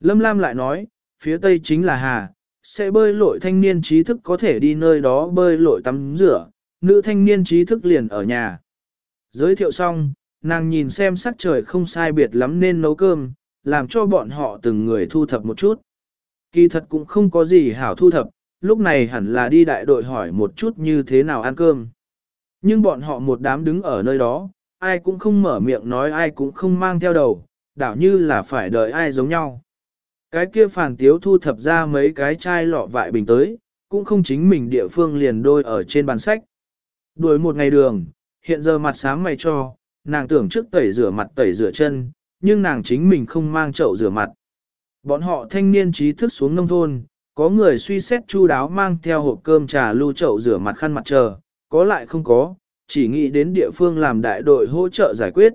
Lâm Lam lại nói, phía tây chính là Hà, sẽ bơi lội thanh niên trí thức có thể đi nơi đó bơi lội tắm rửa, nữ thanh niên trí thức liền ở nhà. Giới thiệu xong, nàng nhìn xem sắc trời không sai biệt lắm nên nấu cơm, làm cho bọn họ từng người thu thập một chút. Kỳ thật cũng không có gì hảo thu thập, lúc này hẳn là đi đại đội hỏi một chút như thế nào ăn cơm. Nhưng bọn họ một đám đứng ở nơi đó, ai cũng không mở miệng nói ai cũng không mang theo đầu, đảo như là phải đợi ai giống nhau. Cái kia phản tiếu thu thập ra mấy cái chai lọ vại bình tới, cũng không chính mình địa phương liền đôi ở trên bàn sách. Đuổi một ngày đường, hiện giờ mặt sáng mày cho, nàng tưởng trước tẩy rửa mặt tẩy rửa chân, nhưng nàng chính mình không mang chậu rửa mặt. Bọn họ thanh niên trí thức xuống nông thôn, có người suy xét chu đáo mang theo hộp cơm trà lưu chậu rửa mặt khăn mặt chờ, có lại không có, chỉ nghĩ đến địa phương làm đại đội hỗ trợ giải quyết.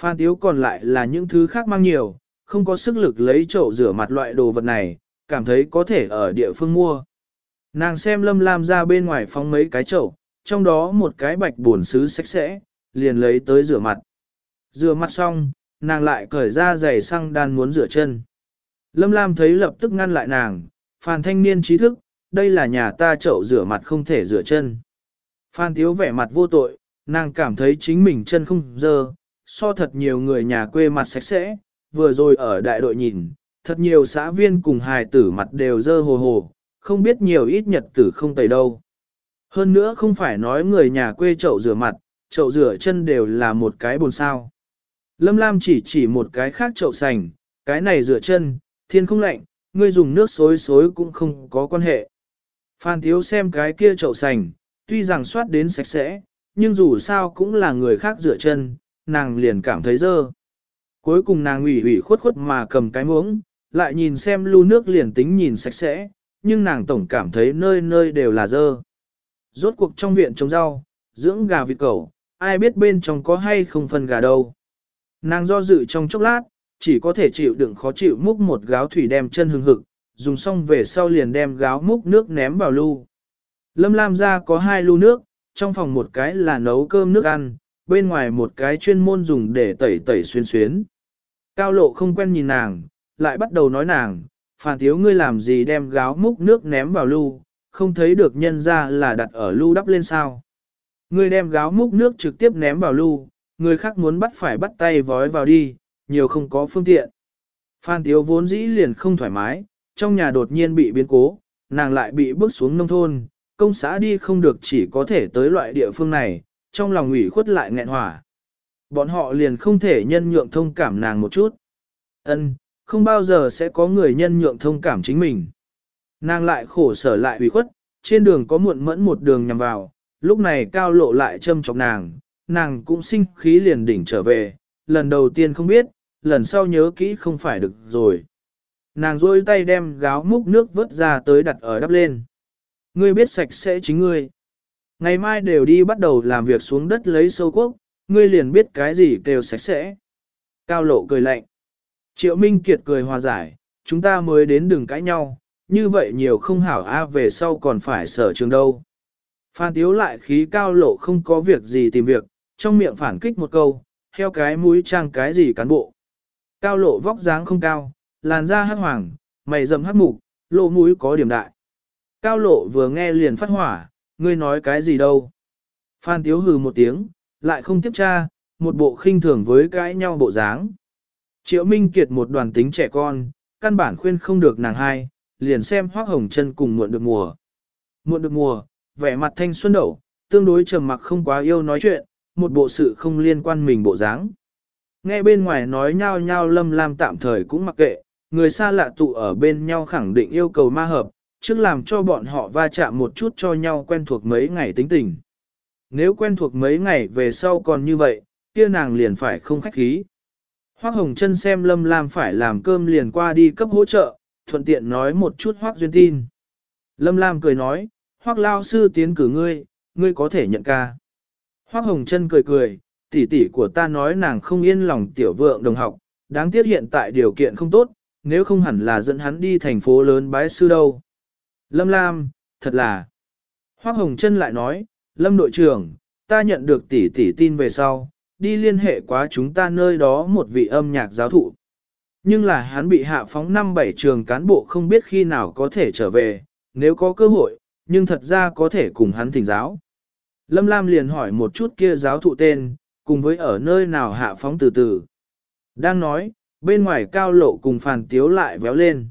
Phan Tiếu còn lại là những thứ khác mang nhiều, không có sức lực lấy chậu rửa mặt loại đồ vật này, cảm thấy có thể ở địa phương mua. Nàng xem Lâm Lam ra bên ngoài phóng mấy cái chậu, trong đó một cái bạch buồn xứ sạch sẽ, liền lấy tới rửa mặt. Rửa mặt xong, nàng lại cởi ra giày xăng đan muốn rửa chân. Lâm Lam thấy lập tức ngăn lại nàng, Phan thanh niên trí thức, đây là nhà ta chậu rửa mặt không thể rửa chân. Phan Tiếu vẻ mặt vô tội, nàng cảm thấy chính mình chân không dơ, so thật nhiều người nhà quê mặt sạch sẽ, vừa rồi ở đại đội nhìn, thật nhiều xã viên cùng hài tử mặt đều dơ hồ hồ, không biết nhiều ít nhật tử không tẩy đâu. Hơn nữa không phải nói người nhà quê chậu rửa mặt, chậu rửa chân đều là một cái bồn sao. Lâm Lam chỉ chỉ một cái khác chậu sành, cái này rửa chân, thiên không lạnh, ngươi dùng nước xối xối cũng không có quan hệ. Phan Thiếu xem cái kia chậu sành, tuy rằng soát đến sạch sẽ, nhưng dù sao cũng là người khác rửa chân, nàng liền cảm thấy dơ. Cuối cùng nàng ủy ủy khuất khuất mà cầm cái muỗng, lại nhìn xem lưu nước liền tính nhìn sạch sẽ, nhưng nàng tổng cảm thấy nơi nơi đều là dơ. Rốt cuộc trong viện trồng rau, dưỡng gà vịt cẩu, ai biết bên trong có hay không phân gà đâu. Nàng do dự trong chốc lát, chỉ có thể chịu đựng khó chịu múc một gáo thủy đem chân hừng hực, dùng xong về sau liền đem gáo múc nước ném vào lu. Lâm Lam ra có hai lu nước, trong phòng một cái là nấu cơm nước ăn, bên ngoài một cái chuyên môn dùng để tẩy tẩy xuyên xuyến. Cao lộ không quen nhìn nàng, lại bắt đầu nói nàng, phản thiếu ngươi làm gì đem gáo múc nước ném vào lu, không thấy được nhân ra là đặt ở lu đắp lên sao. Ngươi đem gáo múc nước trực tiếp ném vào lu, người khác muốn bắt phải bắt tay vói vào đi, nhiều không có phương tiện. Phan Tiếu vốn dĩ liền không thoải mái, trong nhà đột nhiên bị biến cố, nàng lại bị bước xuống nông thôn, công xã đi không được chỉ có thể tới loại địa phương này, trong lòng ủy khuất lại nghẹn hỏa. Bọn họ liền không thể nhân nhượng thông cảm nàng một chút. Ân, không bao giờ sẽ có người nhân nhượng thông cảm chính mình. Nàng lại khổ sở lại ủy khuất, trên đường có muộn mẫn một đường nhằm vào, lúc này cao lộ lại châm chọc nàng, nàng cũng sinh khí liền đỉnh trở về, lần đầu tiên không biết, lần sau nhớ kỹ không phải được rồi. Nàng rôi tay đem gáo múc nước vớt ra tới đặt ở đắp lên. Ngươi biết sạch sẽ chính ngươi. Ngày mai đều đi bắt đầu làm việc xuống đất lấy sâu quốc, ngươi liền biết cái gì kêu sạch sẽ. Cao lộ cười lạnh. Triệu Minh Kiệt cười hòa giải, chúng ta mới đến đừng cãi nhau, như vậy nhiều không hảo a về sau còn phải sở trường đâu. Phan Tiếu lại khí cao lộ không có việc gì tìm việc, trong miệng phản kích một câu, theo cái mũi trang cái gì cán bộ. Cao lộ vóc dáng không cao, làn da hắc hoàng, mày rậm hắc mục, lộ mũi có điểm đại. Cao lộ vừa nghe liền phát hỏa, ngươi nói cái gì đâu. Phan Tiếu hừ một tiếng, lại không tiếp tra, một bộ khinh thường với cãi nhau bộ dáng. Triệu Minh Kiệt một đoàn tính trẻ con, căn bản khuyên không được nàng hai, liền xem hoác hồng chân cùng muộn được mùa. Muộn được mùa, vẻ mặt thanh xuân đậu, tương đối trầm mặc không quá yêu nói chuyện, một bộ sự không liên quan mình bộ dáng. Nghe bên ngoài nói nhau nhau lâm lam tạm thời cũng mặc kệ, người xa lạ tụ ở bên nhau khẳng định yêu cầu ma hợp, trước làm cho bọn họ va chạm một chút cho nhau quen thuộc mấy ngày tính tình. Nếu quen thuộc mấy ngày về sau còn như vậy, kia nàng liền phải không khách khí. Hoác Hồng Trân xem Lâm Lam phải làm cơm liền qua đi cấp hỗ trợ, thuận tiện nói một chút Hoác Duyên tin. Lâm Lam cười nói, Hoác Lao Sư tiến cử ngươi, ngươi có thể nhận ca. Hoác Hồng Trân cười cười, tỷ tỷ của ta nói nàng không yên lòng tiểu vượng đồng học, đáng tiếc hiện tại điều kiện không tốt, nếu không hẳn là dẫn hắn đi thành phố lớn bái sư đâu. Lâm Lam, thật là. Hoác Hồng Trân lại nói, Lâm đội trưởng, ta nhận được tỷ tỷ tin về sau, đi liên hệ quá chúng ta nơi đó một vị âm nhạc giáo thụ. Nhưng là hắn bị hạ phóng năm bảy trường cán bộ không biết khi nào có thể trở về, nếu có cơ hội, nhưng thật ra có thể cùng hắn thỉnh giáo. Lâm Lam liền hỏi một chút kia giáo thụ tên, cùng với ở nơi nào hạ phóng từ từ. Đang nói, bên ngoài cao lộ cùng phàn tiếu lại véo lên.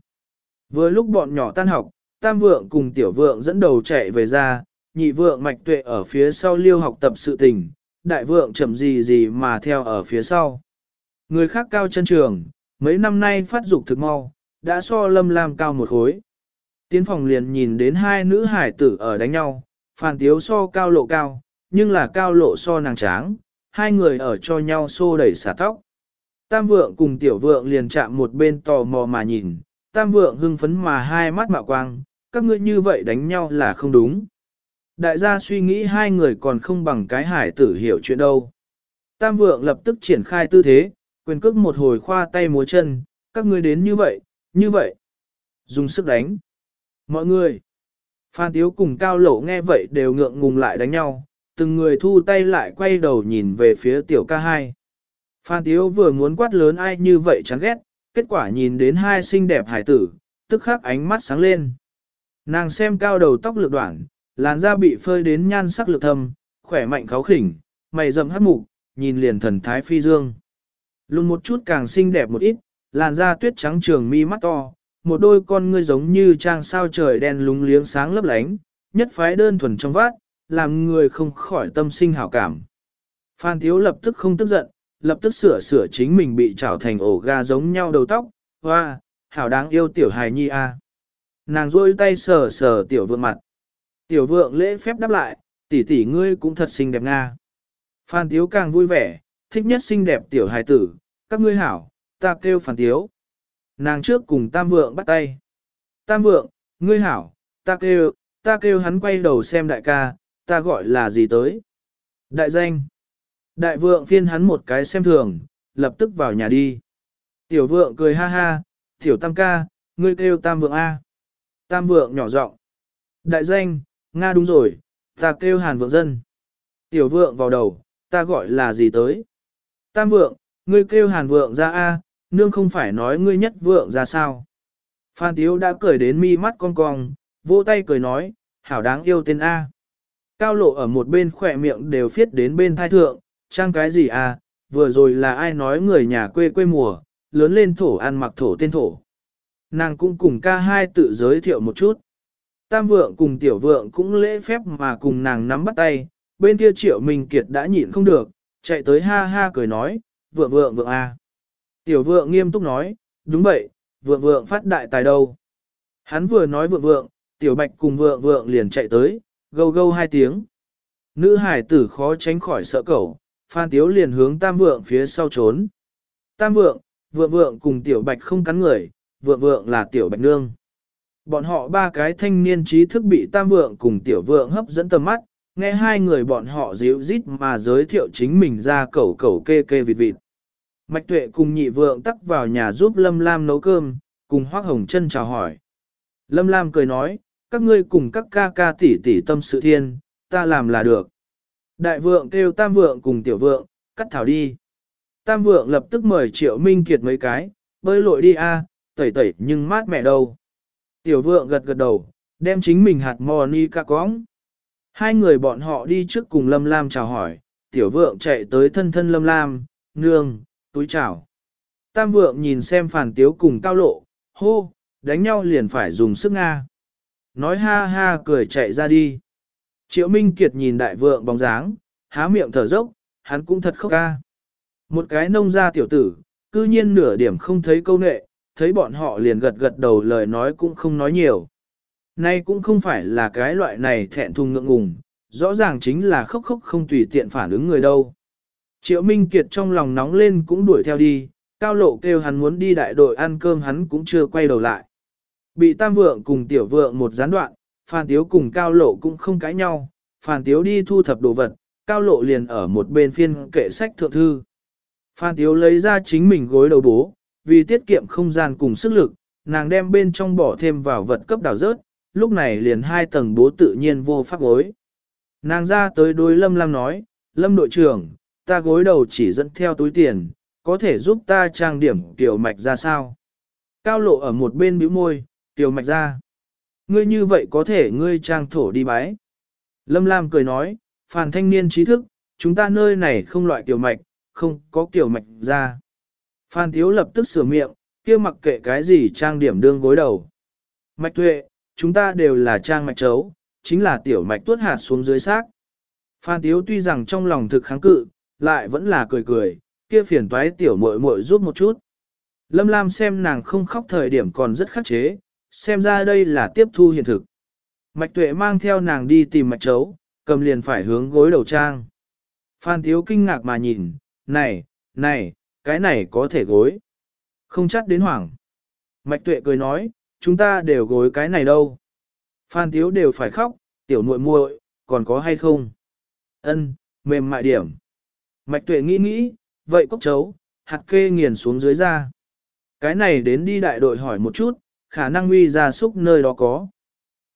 Vừa lúc bọn nhỏ tan học, tam vượng cùng tiểu vượng dẫn đầu chạy về ra, nhị vượng mạch tuệ ở phía sau liêu học tập sự tình, đại vượng chậm gì gì mà theo ở phía sau. Người khác cao chân trường, mấy năm nay phát dục thực mau, đã so lâm lam cao một khối. Tiến phòng liền nhìn đến hai nữ hải tử ở đánh nhau, phản Tiếu so cao lộ cao, nhưng là cao lộ so nàng tráng, hai người ở cho nhau xô đẩy xả tóc. Tam vượng cùng tiểu vượng liền chạm một bên tò mò mà nhìn, tam vượng hưng phấn mà hai mắt mạo quang, các ngươi như vậy đánh nhau là không đúng. Đại gia suy nghĩ hai người còn không bằng cái hải tử hiểu chuyện đâu. Tam vượng lập tức triển khai tư thế, quyền cước một hồi khoa tay múa chân, các ngươi đến như vậy, như vậy. Dùng sức đánh. Mọi người. Phan Tiếu cùng Cao Lộ nghe vậy đều ngượng ngùng lại đánh nhau, từng người thu tay lại quay đầu nhìn về phía tiểu ca hai. Phan Tiếu vừa muốn quát lớn ai như vậy chán ghét, kết quả nhìn đến hai xinh đẹp hải tử, tức khắc ánh mắt sáng lên. Nàng xem cao đầu tóc lược đoạn, làn da bị phơi đến nhan sắc lực thâm, khỏe mạnh kháo khỉnh, mày rậm hắt mục, nhìn liền thần thái phi dương. Luôn một chút càng xinh đẹp một ít, làn da tuyết trắng trường mi mắt to, một đôi con ngươi giống như trang sao trời đen lúng liếng sáng lấp lánh, nhất phái đơn thuần trong vát, làm người không khỏi tâm sinh hảo cảm. Phan Thiếu lập tức không tức giận, lập tức sửa sửa chính mình bị trảo thành ổ ga giống nhau đầu tóc, hoa, hảo đáng yêu tiểu hài nhi a. Nàng rôi tay sờ sờ tiểu vượng mặt. Tiểu vượng lễ phép đáp lại, tỷ tỷ ngươi cũng thật xinh đẹp nga. Phan Tiếu càng vui vẻ, thích nhất xinh đẹp tiểu hài tử, các ngươi hảo, ta kêu Phan Tiếu. Nàng trước cùng Tam Vượng bắt tay. Tam Vượng, ngươi hảo, ta kêu, ta kêu hắn quay đầu xem đại ca, ta gọi là gì tới. Đại danh. Đại vượng phiên hắn một cái xem thường, lập tức vào nhà đi. Tiểu vượng cười ha ha, tiểu tam ca, ngươi kêu tam vượng A. Tam vượng nhỏ giọng. Đại danh, Nga đúng rồi, ta kêu hàn vượng dân. Tiểu vượng vào đầu, ta gọi là gì tới? Tam vượng, ngươi kêu hàn vượng ra A, nương không phải nói ngươi nhất vượng ra sao? Phan Tiếu đã cười đến mi mắt con cong, vỗ tay cười nói, hảo đáng yêu tên A. Cao lộ ở một bên khỏe miệng đều phiết đến bên thai thượng, trang cái gì à, vừa rồi là ai nói người nhà quê quê mùa, lớn lên thổ ăn mặc thổ tên thổ. Nàng cũng cùng ca hai tự giới thiệu một chút. Tam vượng cùng tiểu vượng cũng lễ phép mà cùng nàng nắm bắt tay, bên kia triệu Minh Kiệt đã nhịn không được, chạy tới ha ha cười nói, vượng vượng vượng à. Tiểu vượng nghiêm túc nói, đúng vậy, vượng vượng phát đại tài đâu. Hắn vừa nói vượng vượng, tiểu bạch cùng vượng vượng liền chạy tới, gâu gâu hai tiếng. Nữ hải tử khó tránh khỏi sợ cẩu, Phan Tiếu liền hướng tam vượng phía sau trốn. Tam vượng, vượng vượng cùng tiểu bạch không cắn người, vượng vượng là tiểu bạch nương. Bọn họ ba cái thanh niên trí thức bị tam vượng cùng tiểu vượng hấp dẫn tầm mắt, nghe hai người bọn họ díu rít mà giới thiệu chính mình ra cẩu cẩu kê kê vịt vịt. Mạch tuệ cùng nhị vượng tắc vào nhà giúp Lâm Lam nấu cơm, cùng Hoác Hồng chân chào hỏi. Lâm Lam cười nói, các ngươi cùng các ca ca tỷ tỷ tâm sự thiên, ta làm là được. Đại vượng kêu tam vượng cùng tiểu vượng, cắt thảo đi. Tam vượng lập tức mời triệu minh kiệt mấy cái, bơi lội đi a, tẩy tẩy nhưng mát mẹ đâu. Tiểu vượng gật gật đầu, đem chính mình hạt mò ni ca cóng. Hai người bọn họ đi trước cùng Lâm Lam chào hỏi, tiểu vượng chạy tới thân thân Lâm Lam, nương, túi chào. Tam vượng nhìn xem phản tiếu cùng cao lộ, hô, đánh nhau liền phải dùng sức Nga. Nói ha ha cười chạy ra đi. Triệu Minh Kiệt nhìn đại vượng bóng dáng, há miệng thở dốc, hắn cũng thật khóc ca. Một cái nông gia tiểu tử, cư nhiên nửa điểm không thấy câu nệ, thấy bọn họ liền gật gật đầu lời nói cũng không nói nhiều. Nay cũng không phải là cái loại này thẹn thùng ngượng ngùng, rõ ràng chính là khóc khóc không tùy tiện phản ứng người đâu. Triệu Minh Kiệt trong lòng nóng lên cũng đuổi theo đi, cao lộ kêu hắn muốn đi đại đội ăn cơm hắn cũng chưa quay đầu lại. Bị tam vượng cùng tiểu vượng một gián đoạn, Phan Tiếu cùng Cao Lộ cũng không cãi nhau, Phan Tiếu đi thu thập đồ vật, Cao Lộ liền ở một bên phiên kệ sách thượng thư. Phan Tiếu lấy ra chính mình gối đầu bố, vì tiết kiệm không gian cùng sức lực, nàng đem bên trong bỏ thêm vào vật cấp đảo rớt, lúc này liền hai tầng bố tự nhiên vô pháp gối. Nàng ra tới đối Lâm Lam nói, Lâm đội trưởng, ta gối đầu chỉ dẫn theo túi tiền, có thể giúp ta trang điểm tiểu mạch ra sao? Cao lộ ở một bên bĩu môi, tiểu mạch ra ngươi như vậy có thể ngươi trang thổ đi bái. Lâm Lam cười nói, phàn thanh niên trí thức, chúng ta nơi này không loại tiểu mạch, không có tiểu mạch ra. Phan Thiếu lập tức sửa miệng, kia mặc kệ cái gì trang điểm đương gối đầu. Mạch tuệ, chúng ta đều là trang mạch chấu, chính là tiểu mạch tuốt hạt xuống dưới xác. Phan Thiếu tuy rằng trong lòng thực kháng cự, lại vẫn là cười cười, kia phiền toái tiểu muội muội giúp một chút. Lâm Lam xem nàng không khóc thời điểm còn rất khắc chế, xem ra đây là tiếp thu hiện thực. Mạch tuệ mang theo nàng đi tìm mạch chấu, cầm liền phải hướng gối đầu trang. Phan Thiếu kinh ngạc mà nhìn, này, này, cái này có thể gối. Không chắc đến hoảng. Mạch tuệ cười nói, chúng ta đều gối cái này đâu. Phan Thiếu đều phải khóc, tiểu muội muội, còn có hay không? Ân, mềm mại điểm. Mạch tuệ nghĩ nghĩ, vậy cốc chấu, hạt kê nghiền xuống dưới ra. Cái này đến đi đại đội hỏi một chút, khả năng uy ra súc nơi đó có.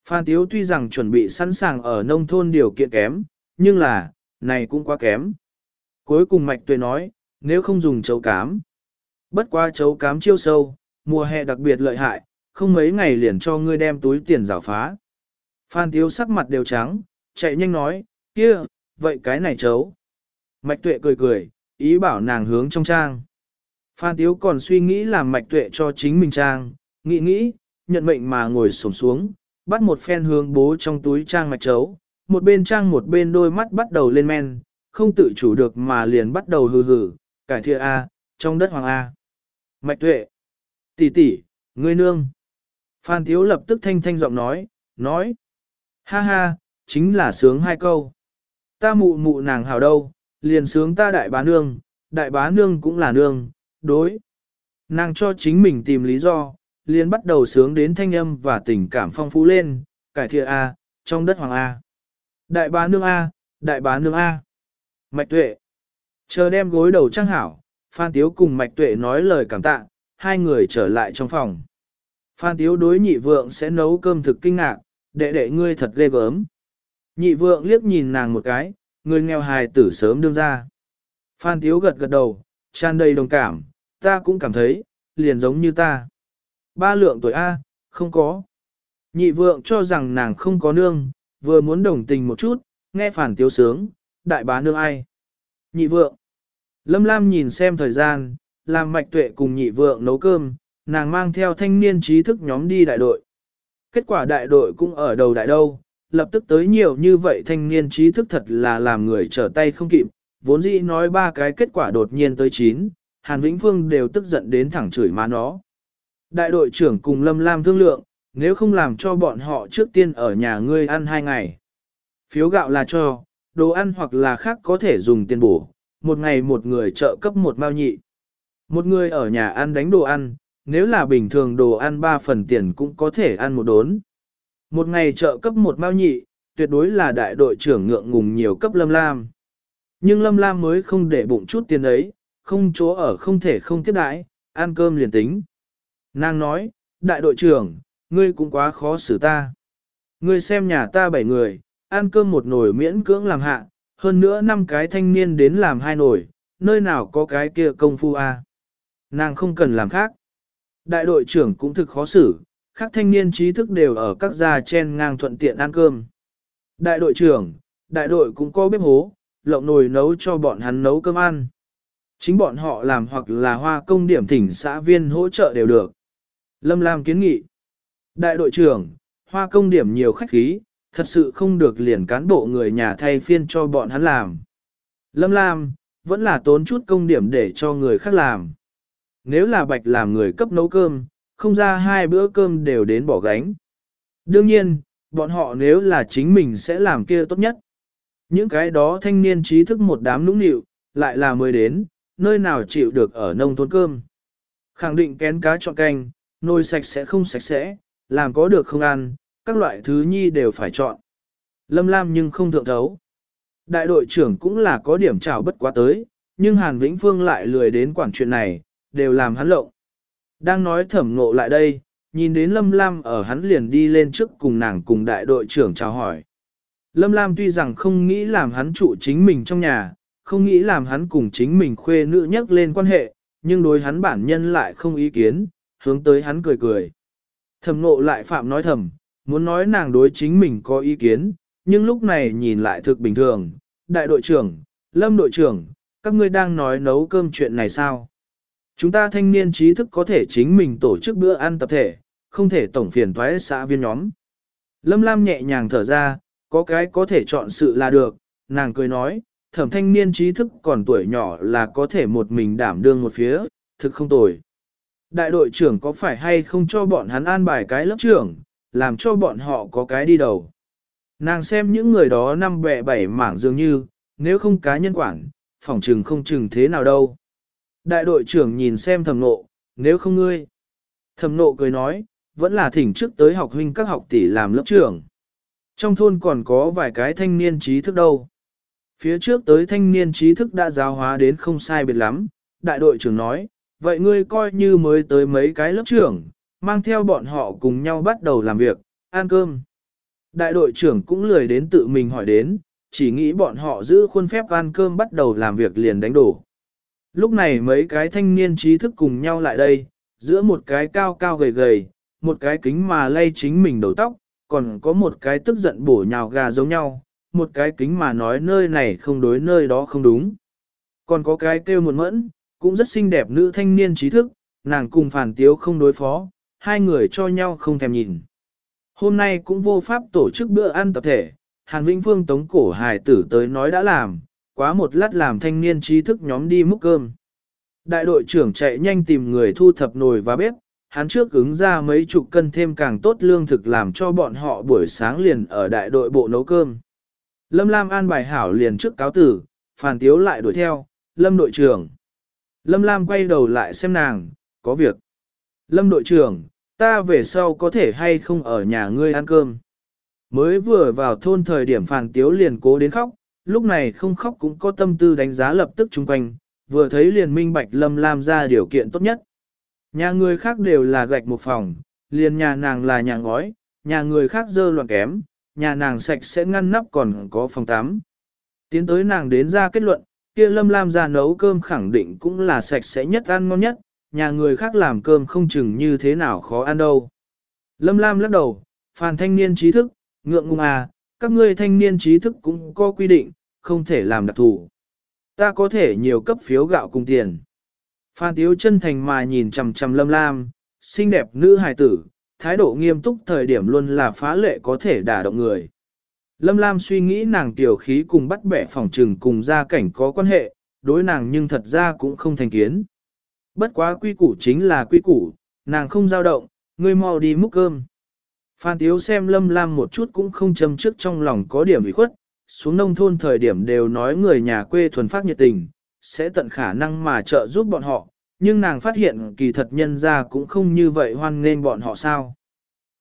Phan Tiếu tuy rằng chuẩn bị sẵn sàng ở nông thôn điều kiện kém, nhưng là, này cũng quá kém. Cuối cùng Mạch Tuệ nói, nếu không dùng chấu cám. Bất qua chấu cám chiêu sâu, mùa hè đặc biệt lợi hại, không mấy ngày liền cho ngươi đem túi tiền rào phá. Phan Tiếu sắc mặt đều trắng, chạy nhanh nói, kia, vậy cái này chấu. Mạch Tuệ cười cười, ý bảo nàng hướng trong trang. Phan Tiếu còn suy nghĩ làm Mạch Tuệ cho chính mình trang, nghĩ nghĩ, nhận mệnh mà ngồi sổm xuống, bắt một phen hướng bố trong túi trang mạch chấu, một bên trang một bên đôi mắt bắt đầu lên men, không tự chủ được mà liền bắt đầu hừ hừ, cải thiện A, trong đất hoàng A. Mạch tuệ, tỷ tỷ, ngươi nương. Phan Thiếu lập tức thanh thanh giọng nói, nói, ha ha, chính là sướng hai câu. Ta mụ mụ nàng hào đâu, liền sướng ta đại bá nương, đại bá nương cũng là nương, đối. Nàng cho chính mình tìm lý do, liền bắt đầu sướng đến thanh âm và tình cảm phong phú lên, cải thiện A, trong đất hoàng A. Đại bá nương A, đại bá nương A. Mạch tuệ. Chờ đem gối đầu trang hảo, Phan Tiếu cùng Mạch tuệ nói lời cảm tạ, hai người trở lại trong phòng. Phan Tiếu đối nhị vượng sẽ nấu cơm thực kinh ngạc, đệ đệ ngươi thật ghê gớm. Nhị vượng liếc nhìn nàng một cái, người nghèo hài tử sớm đương ra. Phan Tiếu gật gật đầu, tràn đầy đồng cảm, ta cũng cảm thấy, liền giống như ta. Ba lượng tuổi A, không có. Nhị vượng cho rằng nàng không có nương, vừa muốn đồng tình một chút, nghe phản tiếu sướng, đại bá nương ai. Nhị vượng. Lâm Lam nhìn xem thời gian, làm mạch tuệ cùng nhị vượng nấu cơm, nàng mang theo thanh niên trí thức nhóm đi đại đội. Kết quả đại đội cũng ở đầu đại đâu, lập tức tới nhiều như vậy thanh niên trí thức thật là làm người trở tay không kịp, vốn dĩ nói ba cái kết quả đột nhiên tới chín, Hàn Vĩnh Phương đều tức giận đến thẳng chửi má nó. Đại đội trưởng cùng Lâm Lam thương lượng, nếu không làm cho bọn họ trước tiên ở nhà ngươi ăn hai ngày. Phiếu gạo là cho, đồ ăn hoặc là khác có thể dùng tiền bổ, một ngày một người trợ cấp một mao nhị. Một người ở nhà ăn đánh đồ ăn, nếu là bình thường đồ ăn ba phần tiền cũng có thể ăn một đốn. Một ngày trợ cấp một mao nhị, tuyệt đối là đại đội trưởng ngượng ngùng nhiều cấp Lâm Lam. Nhưng Lâm Lam mới không để bụng chút tiền ấy, không chỗ ở không thể không tiếp đãi, ăn cơm liền tính. Nàng nói, đại đội trưởng, ngươi cũng quá khó xử ta. Ngươi xem nhà ta bảy người, ăn cơm một nồi miễn cưỡng làm hạ, hơn nữa năm cái thanh niên đến làm hai nồi, nơi nào có cái kia công phu a? À? Nàng không cần làm khác. Đại đội trưởng cũng thực khó xử, các thanh niên trí thức đều ở các gia chen ngang thuận tiện ăn cơm. Đại đội trưởng, đại đội cũng có bếp hố, lộng nồi nấu cho bọn hắn nấu cơm ăn. Chính bọn họ làm hoặc là hoa công điểm thỉnh xã viên hỗ trợ đều được. Lâm Lam kiến nghị. Đại đội trưởng, hoa công điểm nhiều khách khí, thật sự không được liền cán bộ người nhà thay phiên cho bọn hắn làm. Lâm Lam, vẫn là tốn chút công điểm để cho người khác làm. Nếu là bạch làm người cấp nấu cơm, không ra hai bữa cơm đều đến bỏ gánh. Đương nhiên, bọn họ nếu là chính mình sẽ làm kia tốt nhất. Những cái đó thanh niên trí thức một đám nũng nịu, lại là mới đến, nơi nào chịu được ở nông thôn cơm. Khẳng định kén cá chọn canh, nồi sạch sẽ không sạch sẽ, làm có được không ăn, các loại thứ nhi đều phải chọn. Lâm Lam nhưng không thượng thấu. Đại đội trưởng cũng là có điểm trào bất quá tới, nhưng Hàn Vĩnh Phương lại lười đến quản chuyện này, đều làm hắn lộng. Đang nói thẩm ngộ lại đây, nhìn đến Lâm Lam ở hắn liền đi lên trước cùng nàng cùng đại đội trưởng chào hỏi. Lâm Lam tuy rằng không nghĩ làm hắn trụ chính mình trong nhà, không nghĩ làm hắn cùng chính mình khuê nữ nhắc lên quan hệ, nhưng đối hắn bản nhân lại không ý kiến, hướng tới hắn cười cười. Thẩm nộ lại phạm nói thầm, muốn nói nàng đối chính mình có ý kiến, nhưng lúc này nhìn lại thực bình thường. Đại đội trưởng, lâm đội trưởng, các ngươi đang nói nấu cơm chuyện này sao? Chúng ta thanh niên trí thức có thể chính mình tổ chức bữa ăn tập thể, không thể tổng phiền thoái xã viên nhóm. Lâm Lam nhẹ nhàng thở ra, có cái có thể chọn sự là được, nàng cười nói, thẩm thanh niên trí thức còn tuổi nhỏ là có thể một mình đảm đương một phía, thực không tồi. Đại đội trưởng có phải hay không cho bọn hắn an bài cái lớp trưởng, làm cho bọn họ có cái đi đầu. Nàng xem những người đó năm bẹ bảy mảng dường như, nếu không cá nhân quản, phỏng trừng không chừng thế nào đâu. Đại đội trưởng nhìn xem thầm nộ, nếu không ngươi. Thầm nộ cười nói, vẫn là thỉnh trước tới học huynh các học tỷ làm lớp trưởng. Trong thôn còn có vài cái thanh niên trí thức đâu. Phía trước tới thanh niên trí thức đã giáo hóa đến không sai biệt lắm, đại đội trưởng nói, vậy ngươi coi như mới tới mấy cái lớp trưởng, mang theo bọn họ cùng nhau bắt đầu làm việc, ăn cơm. Đại đội trưởng cũng lười đến tự mình hỏi đến, chỉ nghĩ bọn họ giữ khuôn phép ăn cơm bắt đầu làm việc liền đánh đổ. Lúc này mấy cái thanh niên trí thức cùng nhau lại đây, giữa một cái cao cao gầy gầy, một cái kính mà lay chính mình đầu tóc, còn có một cái tức giận bổ nhào gà giống nhau, một cái kính mà nói nơi này không đối nơi đó không đúng. Còn có cái kêu một mẫn, cũng rất xinh đẹp nữ thanh niên trí thức, nàng cùng phản tiếu không đối phó, hai người cho nhau không thèm nhìn. Hôm nay cũng vô pháp tổ chức bữa ăn tập thể, Hàn Vĩnh Phương tống cổ hài tử tới nói đã làm, quá một lát làm thanh niên trí thức nhóm đi múc cơm. Đại đội trưởng chạy nhanh tìm người thu thập nồi và bếp, hắn trước ứng ra mấy chục cân thêm càng tốt lương thực làm cho bọn họ buổi sáng liền ở đại đội bộ nấu cơm. Lâm Lam an bài hảo liền trước cáo tử, Phàn Tiếu lại đuổi theo, Lâm đội trưởng. Lâm Lam quay đầu lại xem nàng, có việc. Lâm đội trưởng, ta về sau có thể hay không ở nhà ngươi ăn cơm. Mới vừa vào thôn thời điểm Phàn Tiếu liền cố đến khóc, lúc này không khóc cũng có tâm tư đánh giá lập tức chung quanh, vừa thấy liền minh bạch Lâm Lam ra điều kiện tốt nhất. Nhà người khác đều là gạch một phòng, liền nhà nàng là nhà ngói, nhà người khác dơ loạn kém, nhà nàng sạch sẽ ngăn nắp còn có phòng tắm. Tiến tới nàng đến ra kết luận, kia Lâm Lam ra nấu cơm khẳng định cũng là sạch sẽ nhất ăn ngon nhất, nhà người khác làm cơm không chừng như thế nào khó ăn đâu. Lâm Lam lắc đầu, phàn thanh niên trí thức, ngượng ngùng à, các ngươi thanh niên trí thức cũng có quy định, không thể làm đặc thù. Ta có thể nhiều cấp phiếu gạo cùng tiền. Phan Tiếu chân thành mà nhìn chằm chằm Lâm Lam, xinh đẹp nữ hài tử, thái độ nghiêm túc thời điểm luôn là phá lệ có thể đả động người. Lâm Lam suy nghĩ nàng tiểu khí cùng bắt bẻ phòng trừng cùng gia cảnh có quan hệ, đối nàng nhưng thật ra cũng không thành kiến. Bất quá quy củ chính là quy củ, nàng không dao động, ngươi mau đi múc cơm. Phan Tiếu xem Lâm Lam một chút cũng không châm trước trong lòng có điểm ủy khuất, xuống nông thôn thời điểm đều nói người nhà quê thuần phát nhiệt tình, sẽ tận khả năng mà trợ giúp bọn họ, nhưng nàng phát hiện kỳ thật nhân ra cũng không như vậy hoan nghênh bọn họ sao.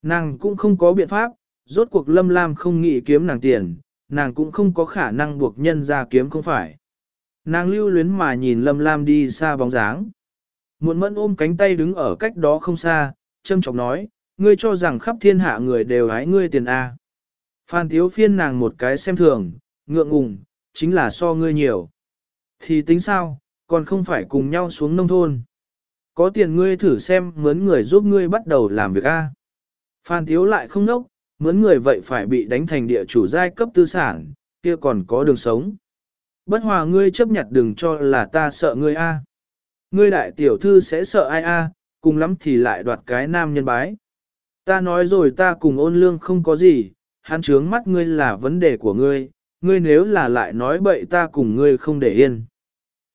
Nàng cũng không có biện pháp, rốt cuộc Lâm Lam không nghĩ kiếm nàng tiền, nàng cũng không có khả năng buộc nhân ra kiếm không phải. Nàng lưu luyến mà nhìn Lâm Lam đi xa bóng dáng. Muộn mẫn ôm cánh tay đứng ở cách đó không xa, châm trọng nói, ngươi cho rằng khắp thiên hạ người đều hái ngươi tiền A. Phan Thiếu phiên nàng một cái xem thường, ngượng ngùng, chính là so ngươi nhiều. Thì tính sao, còn không phải cùng nhau xuống nông thôn. Có tiền ngươi thử xem mướn người giúp ngươi bắt đầu làm việc A. Phan Thiếu lại không nốc, mướn người vậy phải bị đánh thành địa chủ giai cấp tư sản, kia còn có đường sống. Bất hòa ngươi chấp nhận đừng cho là ta sợ ngươi A. Ngươi đại tiểu thư sẽ sợ ai A, cùng lắm thì lại đoạt cái nam nhân bái. Ta nói rồi ta cùng ôn lương không có gì, hắn trướng mắt ngươi là vấn đề của ngươi, ngươi nếu là lại nói bậy ta cùng ngươi không để yên.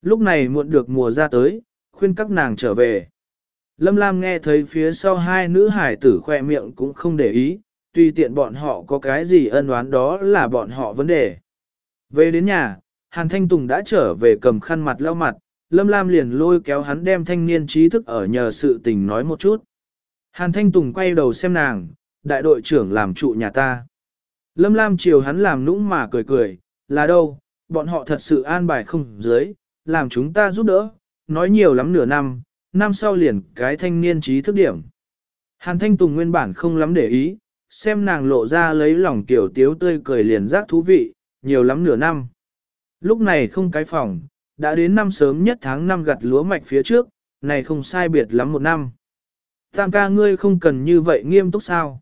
Lúc này muộn được mùa ra tới, khuyên các nàng trở về. Lâm Lam nghe thấy phía sau hai nữ hải tử khoe miệng cũng không để ý, tuy tiện bọn họ có cái gì ân oán đó là bọn họ vấn đề. Về đến nhà, Hàn Thanh Tùng đã trở về cầm khăn mặt lau mặt, Lâm Lam liền lôi kéo hắn đem thanh niên trí thức ở nhờ sự tình nói một chút. Hàn Thanh Tùng quay đầu xem nàng, đại đội trưởng làm trụ nhà ta. Lâm Lam chiều hắn làm nũng mà cười cười, là đâu, bọn họ thật sự an bài không dưới, làm chúng ta giúp đỡ, nói nhiều lắm nửa năm, năm sau liền cái thanh niên trí thức điểm. Hàn Thanh Tùng nguyên bản không lắm để ý, xem nàng lộ ra lấy lòng tiểu tiếu tươi cười liền giác thú vị, nhiều lắm nửa năm. Lúc này không cái phòng, đã đến năm sớm nhất tháng năm gặt lúa mạch phía trước, này không sai biệt lắm một năm. Tam ca ngươi không cần như vậy nghiêm túc sao.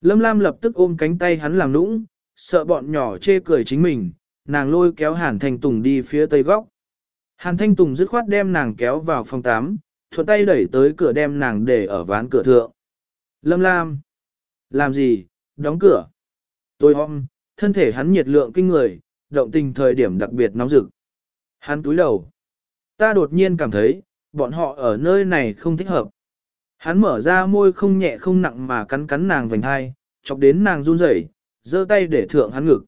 Lâm Lam lập tức ôm cánh tay hắn làm nũng, sợ bọn nhỏ chê cười chính mình, nàng lôi kéo Hàn Thanh Tùng đi phía tây góc. Hàn Thanh Tùng dứt khoát đem nàng kéo vào phòng 8, thuận tay đẩy tới cửa đem nàng để ở ván cửa thượng. Lâm Lam! Làm gì? Đóng cửa! Tôi hôm, thân thể hắn nhiệt lượng kinh người, động tình thời điểm đặc biệt nóng rực. Hắn túi đầu. Ta đột nhiên cảm thấy, bọn họ ở nơi này không thích hợp. Hắn mở ra môi không nhẹ không nặng mà cắn cắn nàng vành hai, chọc đến nàng run rẩy, giơ tay để thượng hắn ngực.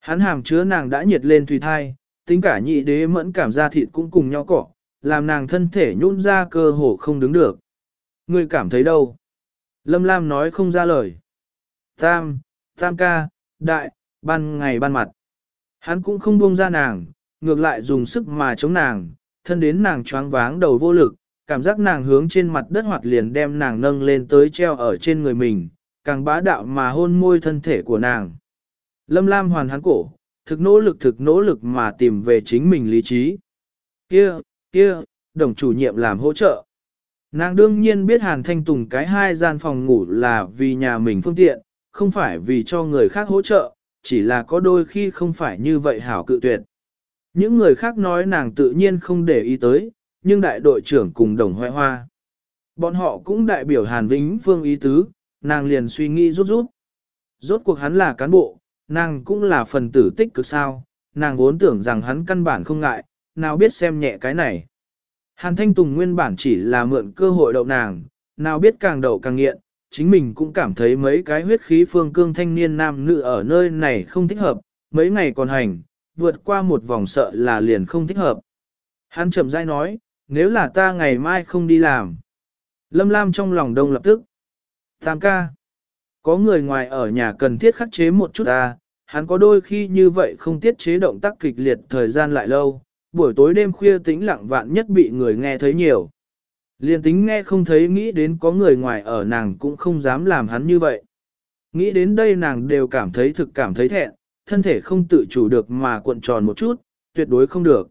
Hắn hàm chứa nàng đã nhiệt lên thủy thai, tính cả nhị đế mẫn cảm ra thịt cũng cùng nhau cỏ, làm nàng thân thể nhún ra cơ hồ không đứng được. Ngươi cảm thấy đâu? Lâm Lam nói không ra lời. Tam, tam ca, đại, ban ngày ban mặt. Hắn cũng không buông ra nàng, ngược lại dùng sức mà chống nàng, thân đến nàng choáng váng đầu vô lực, cảm giác nàng hướng trên mặt đất hoạt liền đem nàng nâng lên tới treo ở trên người mình, càng bá đạo mà hôn môi thân thể của nàng. Lâm Lam hoàn hắn cổ, thực nỗ lực thực nỗ lực mà tìm về chính mình lý trí. Kia, kia, đồng chủ nhiệm làm hỗ trợ. Nàng đương nhiên biết Hàn Thanh Tùng cái hai gian phòng ngủ là vì nhà mình phương tiện, không phải vì cho người khác hỗ trợ, chỉ là có đôi khi không phải như vậy hảo cự tuyệt. Những người khác nói nàng tự nhiên không để ý tới, nhưng đại đội trưởng cùng đồng hoại hoa. Bọn họ cũng đại biểu Hàn Vĩnh Phương ý tứ, nàng liền suy nghĩ rút rút. Rốt cuộc hắn là cán bộ, nàng cũng là phần tử tích cực sao, nàng vốn tưởng rằng hắn căn bản không ngại, nào biết xem nhẹ cái này. Hàn Thanh Tùng nguyên bản chỉ là mượn cơ hội đậu nàng, nào biết càng đậu càng nghiện, chính mình cũng cảm thấy mấy cái huyết khí phương cương thanh niên nam nữ ở nơi này không thích hợp, mấy ngày còn hành, vượt qua một vòng sợ là liền không thích hợp. Hắn chậm rãi nói, nếu là ta ngày mai không đi làm. Lâm Lam trong lòng đông lập tức. Tam ca. Có người ngoài ở nhà cần thiết khắc chế một chút ta, hắn có đôi khi như vậy không tiết chế động tác kịch liệt thời gian lại lâu, buổi tối đêm khuya tĩnh lặng vạn nhất bị người nghe thấy nhiều. Liên tính nghe không thấy nghĩ đến có người ngoài ở nàng cũng không dám làm hắn như vậy. Nghĩ đến đây nàng đều cảm thấy thực cảm thấy thẹn, thân thể không tự chủ được mà cuộn tròn một chút, tuyệt đối không được.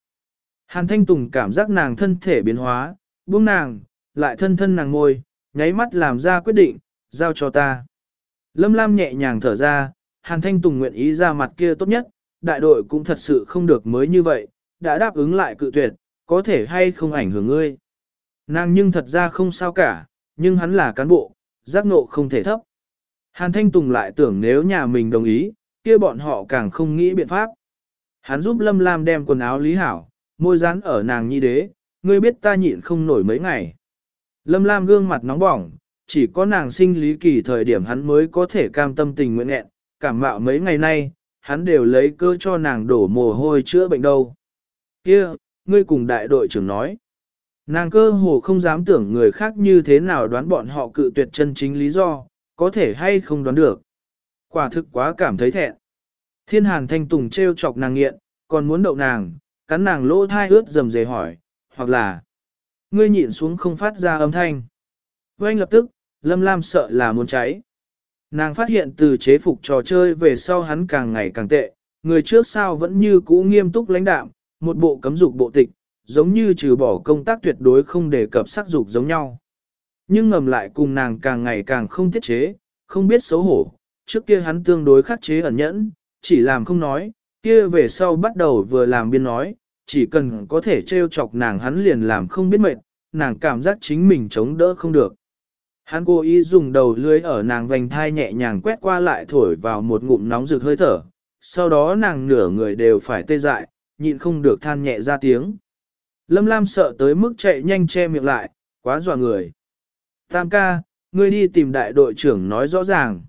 Hàn Thanh Tùng cảm giác nàng thân thể biến hóa, buông nàng, lại thân thân nàng ngồi, nháy mắt làm ra quyết định, giao cho ta. Lâm Lam nhẹ nhàng thở ra, Hàn Thanh Tùng nguyện ý ra mặt kia tốt nhất, đại đội cũng thật sự không được mới như vậy, đã đáp ứng lại cự tuyệt, có thể hay không ảnh hưởng ngươi. Nàng nhưng thật ra không sao cả, nhưng hắn là cán bộ, giác nộ không thể thấp. Hàn Thanh Tùng lại tưởng nếu nhà mình đồng ý, kia bọn họ càng không nghĩ biện pháp. Hắn giúp Lâm Lam đem quần áo lý hảo, môi dán ở nàng nhi đế, ngươi biết ta nhịn không nổi mấy ngày. Lâm Lam gương mặt nóng bỏng, chỉ có nàng sinh lý kỳ thời điểm hắn mới có thể cam tâm tình nguyện nghẹn, cảm mạo mấy ngày nay, hắn đều lấy cơ cho nàng đổ mồ hôi chữa bệnh đâu. Kia, ngươi cùng đại đội trưởng nói. Nàng cơ hồ không dám tưởng người khác như thế nào đoán bọn họ cự tuyệt chân chính lý do, có thể hay không đoán được. Quả thực quá cảm thấy thẹn. Thiên hàn thanh tùng treo chọc nàng nghiện, còn muốn đậu nàng, cắn nàng lỗ thai ướt dầm dề hỏi, hoặc là ngươi nhịn xuống không phát ra âm thanh. Oanh lập tức, Lâm Lam sợ là muốn cháy. Nàng phát hiện từ chế phục trò chơi về sau hắn càng ngày càng tệ, người trước sau vẫn như cũ nghiêm túc lãnh đạm, một bộ cấm dục bộ tịch, giống như trừ bỏ công tác tuyệt đối không đề cập sắc dục giống nhau. Nhưng ngầm lại cùng nàng càng ngày càng không tiết chế, không biết xấu hổ, trước kia hắn tương đối khắc chế ẩn nhẫn, chỉ làm không nói, kia về sau bắt đầu vừa làm biên nói, chỉ cần có thể trêu chọc nàng hắn liền làm không biết mệt, nàng cảm giác chính mình chống đỡ không được. Hắn cố ý dùng đầu lưới ở nàng vành thai nhẹ nhàng quét qua lại thổi vào một ngụm nóng rực hơi thở, sau đó nàng nửa người đều phải tê dại, nhịn không được than nhẹ ra tiếng. Lâm Lam sợ tới mức chạy nhanh che miệng lại, quá dọa người. Tam ca, ngươi đi tìm đại đội trưởng nói rõ ràng.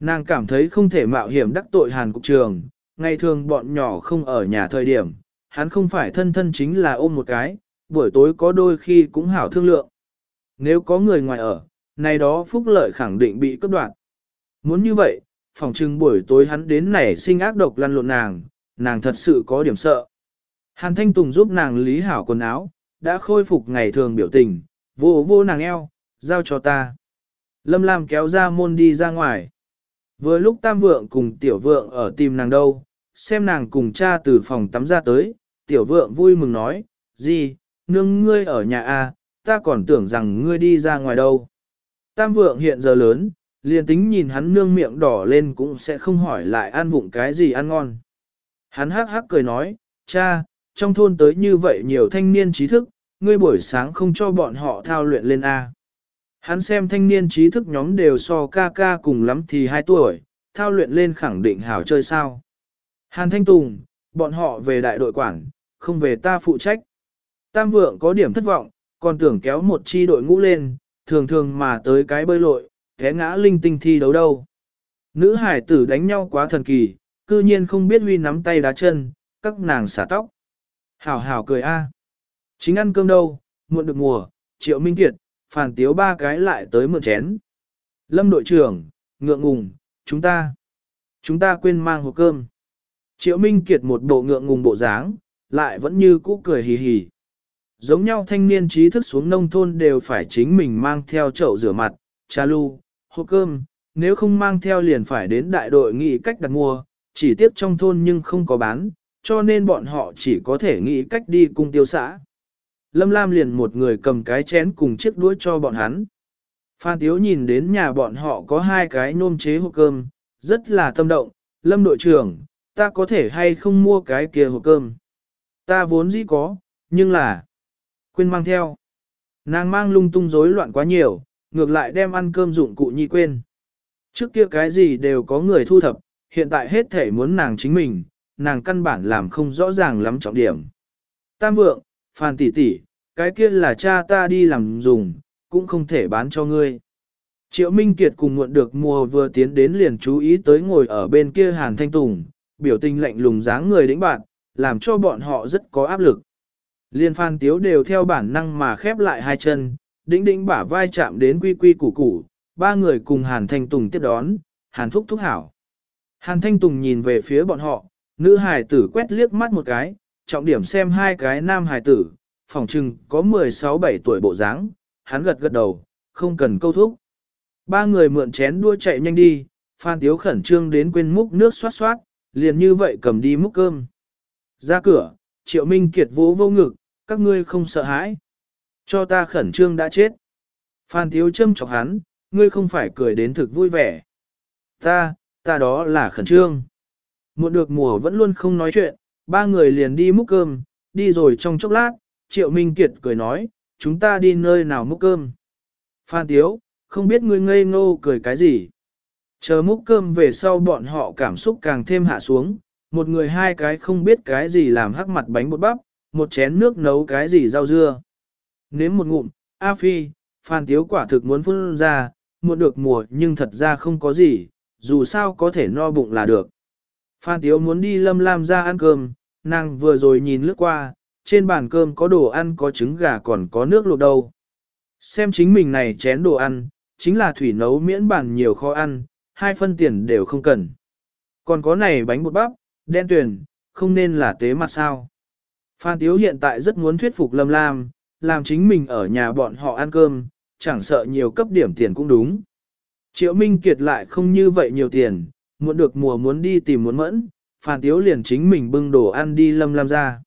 Nàng cảm thấy không thể mạo hiểm đắc tội hàn cục trường, ngày thường bọn nhỏ không ở nhà thời điểm, hắn không phải thân thân chính là ôm một cái, buổi tối có đôi khi cũng hảo thương lượng. Nếu có người ngoài ở, này đó phúc lợi khẳng định bị cấp đoạt. Muốn như vậy, phòng trưng buổi tối hắn đến nảy sinh ác độc lăn lộn nàng, nàng thật sự có điểm sợ. Hàn Thanh Tùng giúp nàng lý hảo quần áo, đã khôi phục ngày thường biểu tình, vô vô nàng eo, giao cho ta. Lâm Lam kéo ra môn đi ra ngoài. Vừa lúc tam vượng cùng tiểu vượng ở tìm nàng đâu, xem nàng cùng cha từ phòng tắm ra tới, tiểu vượng vui mừng nói, gì, nương ngươi ở nhà a, à, ta còn tưởng rằng ngươi đi ra ngoài đâu. Tam vượng hiện giờ lớn, liền tính nhìn hắn nương miệng đỏ lên cũng sẽ không hỏi lại ăn vụng cái gì ăn ngon. Hắn hắc hắc cười nói, cha, trong thôn tới như vậy nhiều thanh niên trí thức, ngươi buổi sáng không cho bọn họ thao luyện lên A. Hắn xem thanh niên trí thức nhóm đều so ca ca cùng lắm thì 2 tuổi, thao luyện lên khẳng định hảo chơi sao. Hàn Thanh Tùng, bọn họ về đại đội quản, không về ta phụ trách. Tam vượng có điểm thất vọng, còn tưởng kéo một chi đội ngũ lên, thường thường mà tới cái bơi lội, té ngã linh tinh thi đấu đâu. Nữ hải tử đánh nhau quá thần kỳ, cư nhiên không biết huy nắm tay đá chân, các nàng xả tóc. Hảo hảo cười a. Chính ăn cơm đâu, muộn được mùa, triệu minh kiệt, phàn tiếu ba cái lại tới mượn chén. Lâm đội trưởng, ngượng ngùng, chúng ta, chúng ta quên mang hộp cơm. Triệu Minh Kiệt một bộ ngượng ngùng bộ dáng, lại vẫn như cũ cười hì hì. Giống nhau thanh niên trí thức xuống nông thôn đều phải chính mình mang theo chậu rửa mặt, trà lu, hộp cơm, nếu không mang theo liền phải đến đại đội nghĩ cách đặt mua, chỉ tiếp trong thôn nhưng không có bán, cho nên bọn họ chỉ có thể nghĩ cách đi cung tiêu xã. Lâm Lam liền một người cầm cái chén cùng chiếc đũa cho bọn hắn. Phan Tiếu nhìn đến nhà bọn họ có hai cái nôm chế hộp cơm, rất là tâm động. Lâm đội trưởng, ta có thể hay không mua cái kia hộp cơm? Ta vốn dĩ có, nhưng là... Quên mang theo. Nàng mang lung tung rối loạn quá nhiều, ngược lại đem ăn cơm dụng cụ nhi quên. Trước kia cái gì đều có người thu thập, hiện tại hết thể muốn nàng chính mình, nàng căn bản làm không rõ ràng lắm trọng điểm. Tam vượng, Phan tỷ tỷ, cái kia là cha ta đi làm dùng, cũng không thể bán cho ngươi. Triệu Minh Kiệt cùng muộn được mùa vừa tiến đến liền chú ý tới ngồi ở bên kia Hàn Thanh Tùng, biểu tình lạnh lùng dáng người đĩnh bạn, làm cho bọn họ rất có áp lực. Liên Phan Tiếu đều theo bản năng mà khép lại hai chân, đĩnh đĩnh bả vai chạm đến quy quy củ củ, ba người cùng Hàn Thanh Tùng tiếp đón, Hàn Thúc Thúc Hảo. Hàn Thanh Tùng nhìn về phía bọn họ, nữ hài tử quét liếc mắt một cái, trọng điểm xem hai cái nam hài tử, phòng trừng có 16-17 tuổi bộ dáng, hắn gật gật đầu, không cần câu thúc. Ba người mượn chén đua chạy nhanh đi, Phan Tiếu khẩn trương đến quên múc nước xoát xoát, liền như vậy cầm đi múc cơm. Ra cửa, Triệu Minh Kiệt vỗ vô ngực, các ngươi không sợ hãi. Cho ta khẩn trương đã chết. Phan Tiếu châm chọc hắn, ngươi không phải cười đến thực vui vẻ. Ta, ta đó là khẩn trương. Muộn được mùa vẫn luôn không nói chuyện, ba người liền đi múc cơm, đi rồi trong chốc lát, Triệu Minh Kiệt cười nói, chúng ta đi nơi nào múc cơm. Phan Tiếu, không biết ngươi ngây ngô cười cái gì. Chờ múc cơm về sau bọn họ cảm xúc càng thêm hạ xuống, một người hai cái không biết cái gì làm hắc mặt bánh bột bắp, một chén nước nấu cái gì rau dưa. Nếm một ngụm, A Phi, Phan Tiếu quả thực muốn phun ra, muộn được mùa nhưng thật ra không có gì, dù sao có thể no bụng là được. Phan Tiếu muốn đi lâm lam ra ăn cơm, nàng vừa rồi nhìn lướt qua, trên bàn cơm có đồ ăn có trứng gà còn có nước luộc đâu. Xem chính mình này chén đồ ăn, chính là thủy nấu miễn bàn nhiều kho ăn, hai phân tiền đều không cần. Còn có này bánh bột bắp, đen tuyển, không nên là tế mặt sao. Phan Tiếu hiện tại rất muốn thuyết phục Lâm Lam, làm chính mình ở nhà bọn họ ăn cơm, chẳng sợ nhiều cấp điểm tiền cũng đúng. Triệu Minh Kiệt lại không như vậy nhiều tiền, muốn được mùa muốn đi tìm muốn mẫn, Phan Tiếu liền chính mình bưng đồ ăn đi Lâm Lam ra.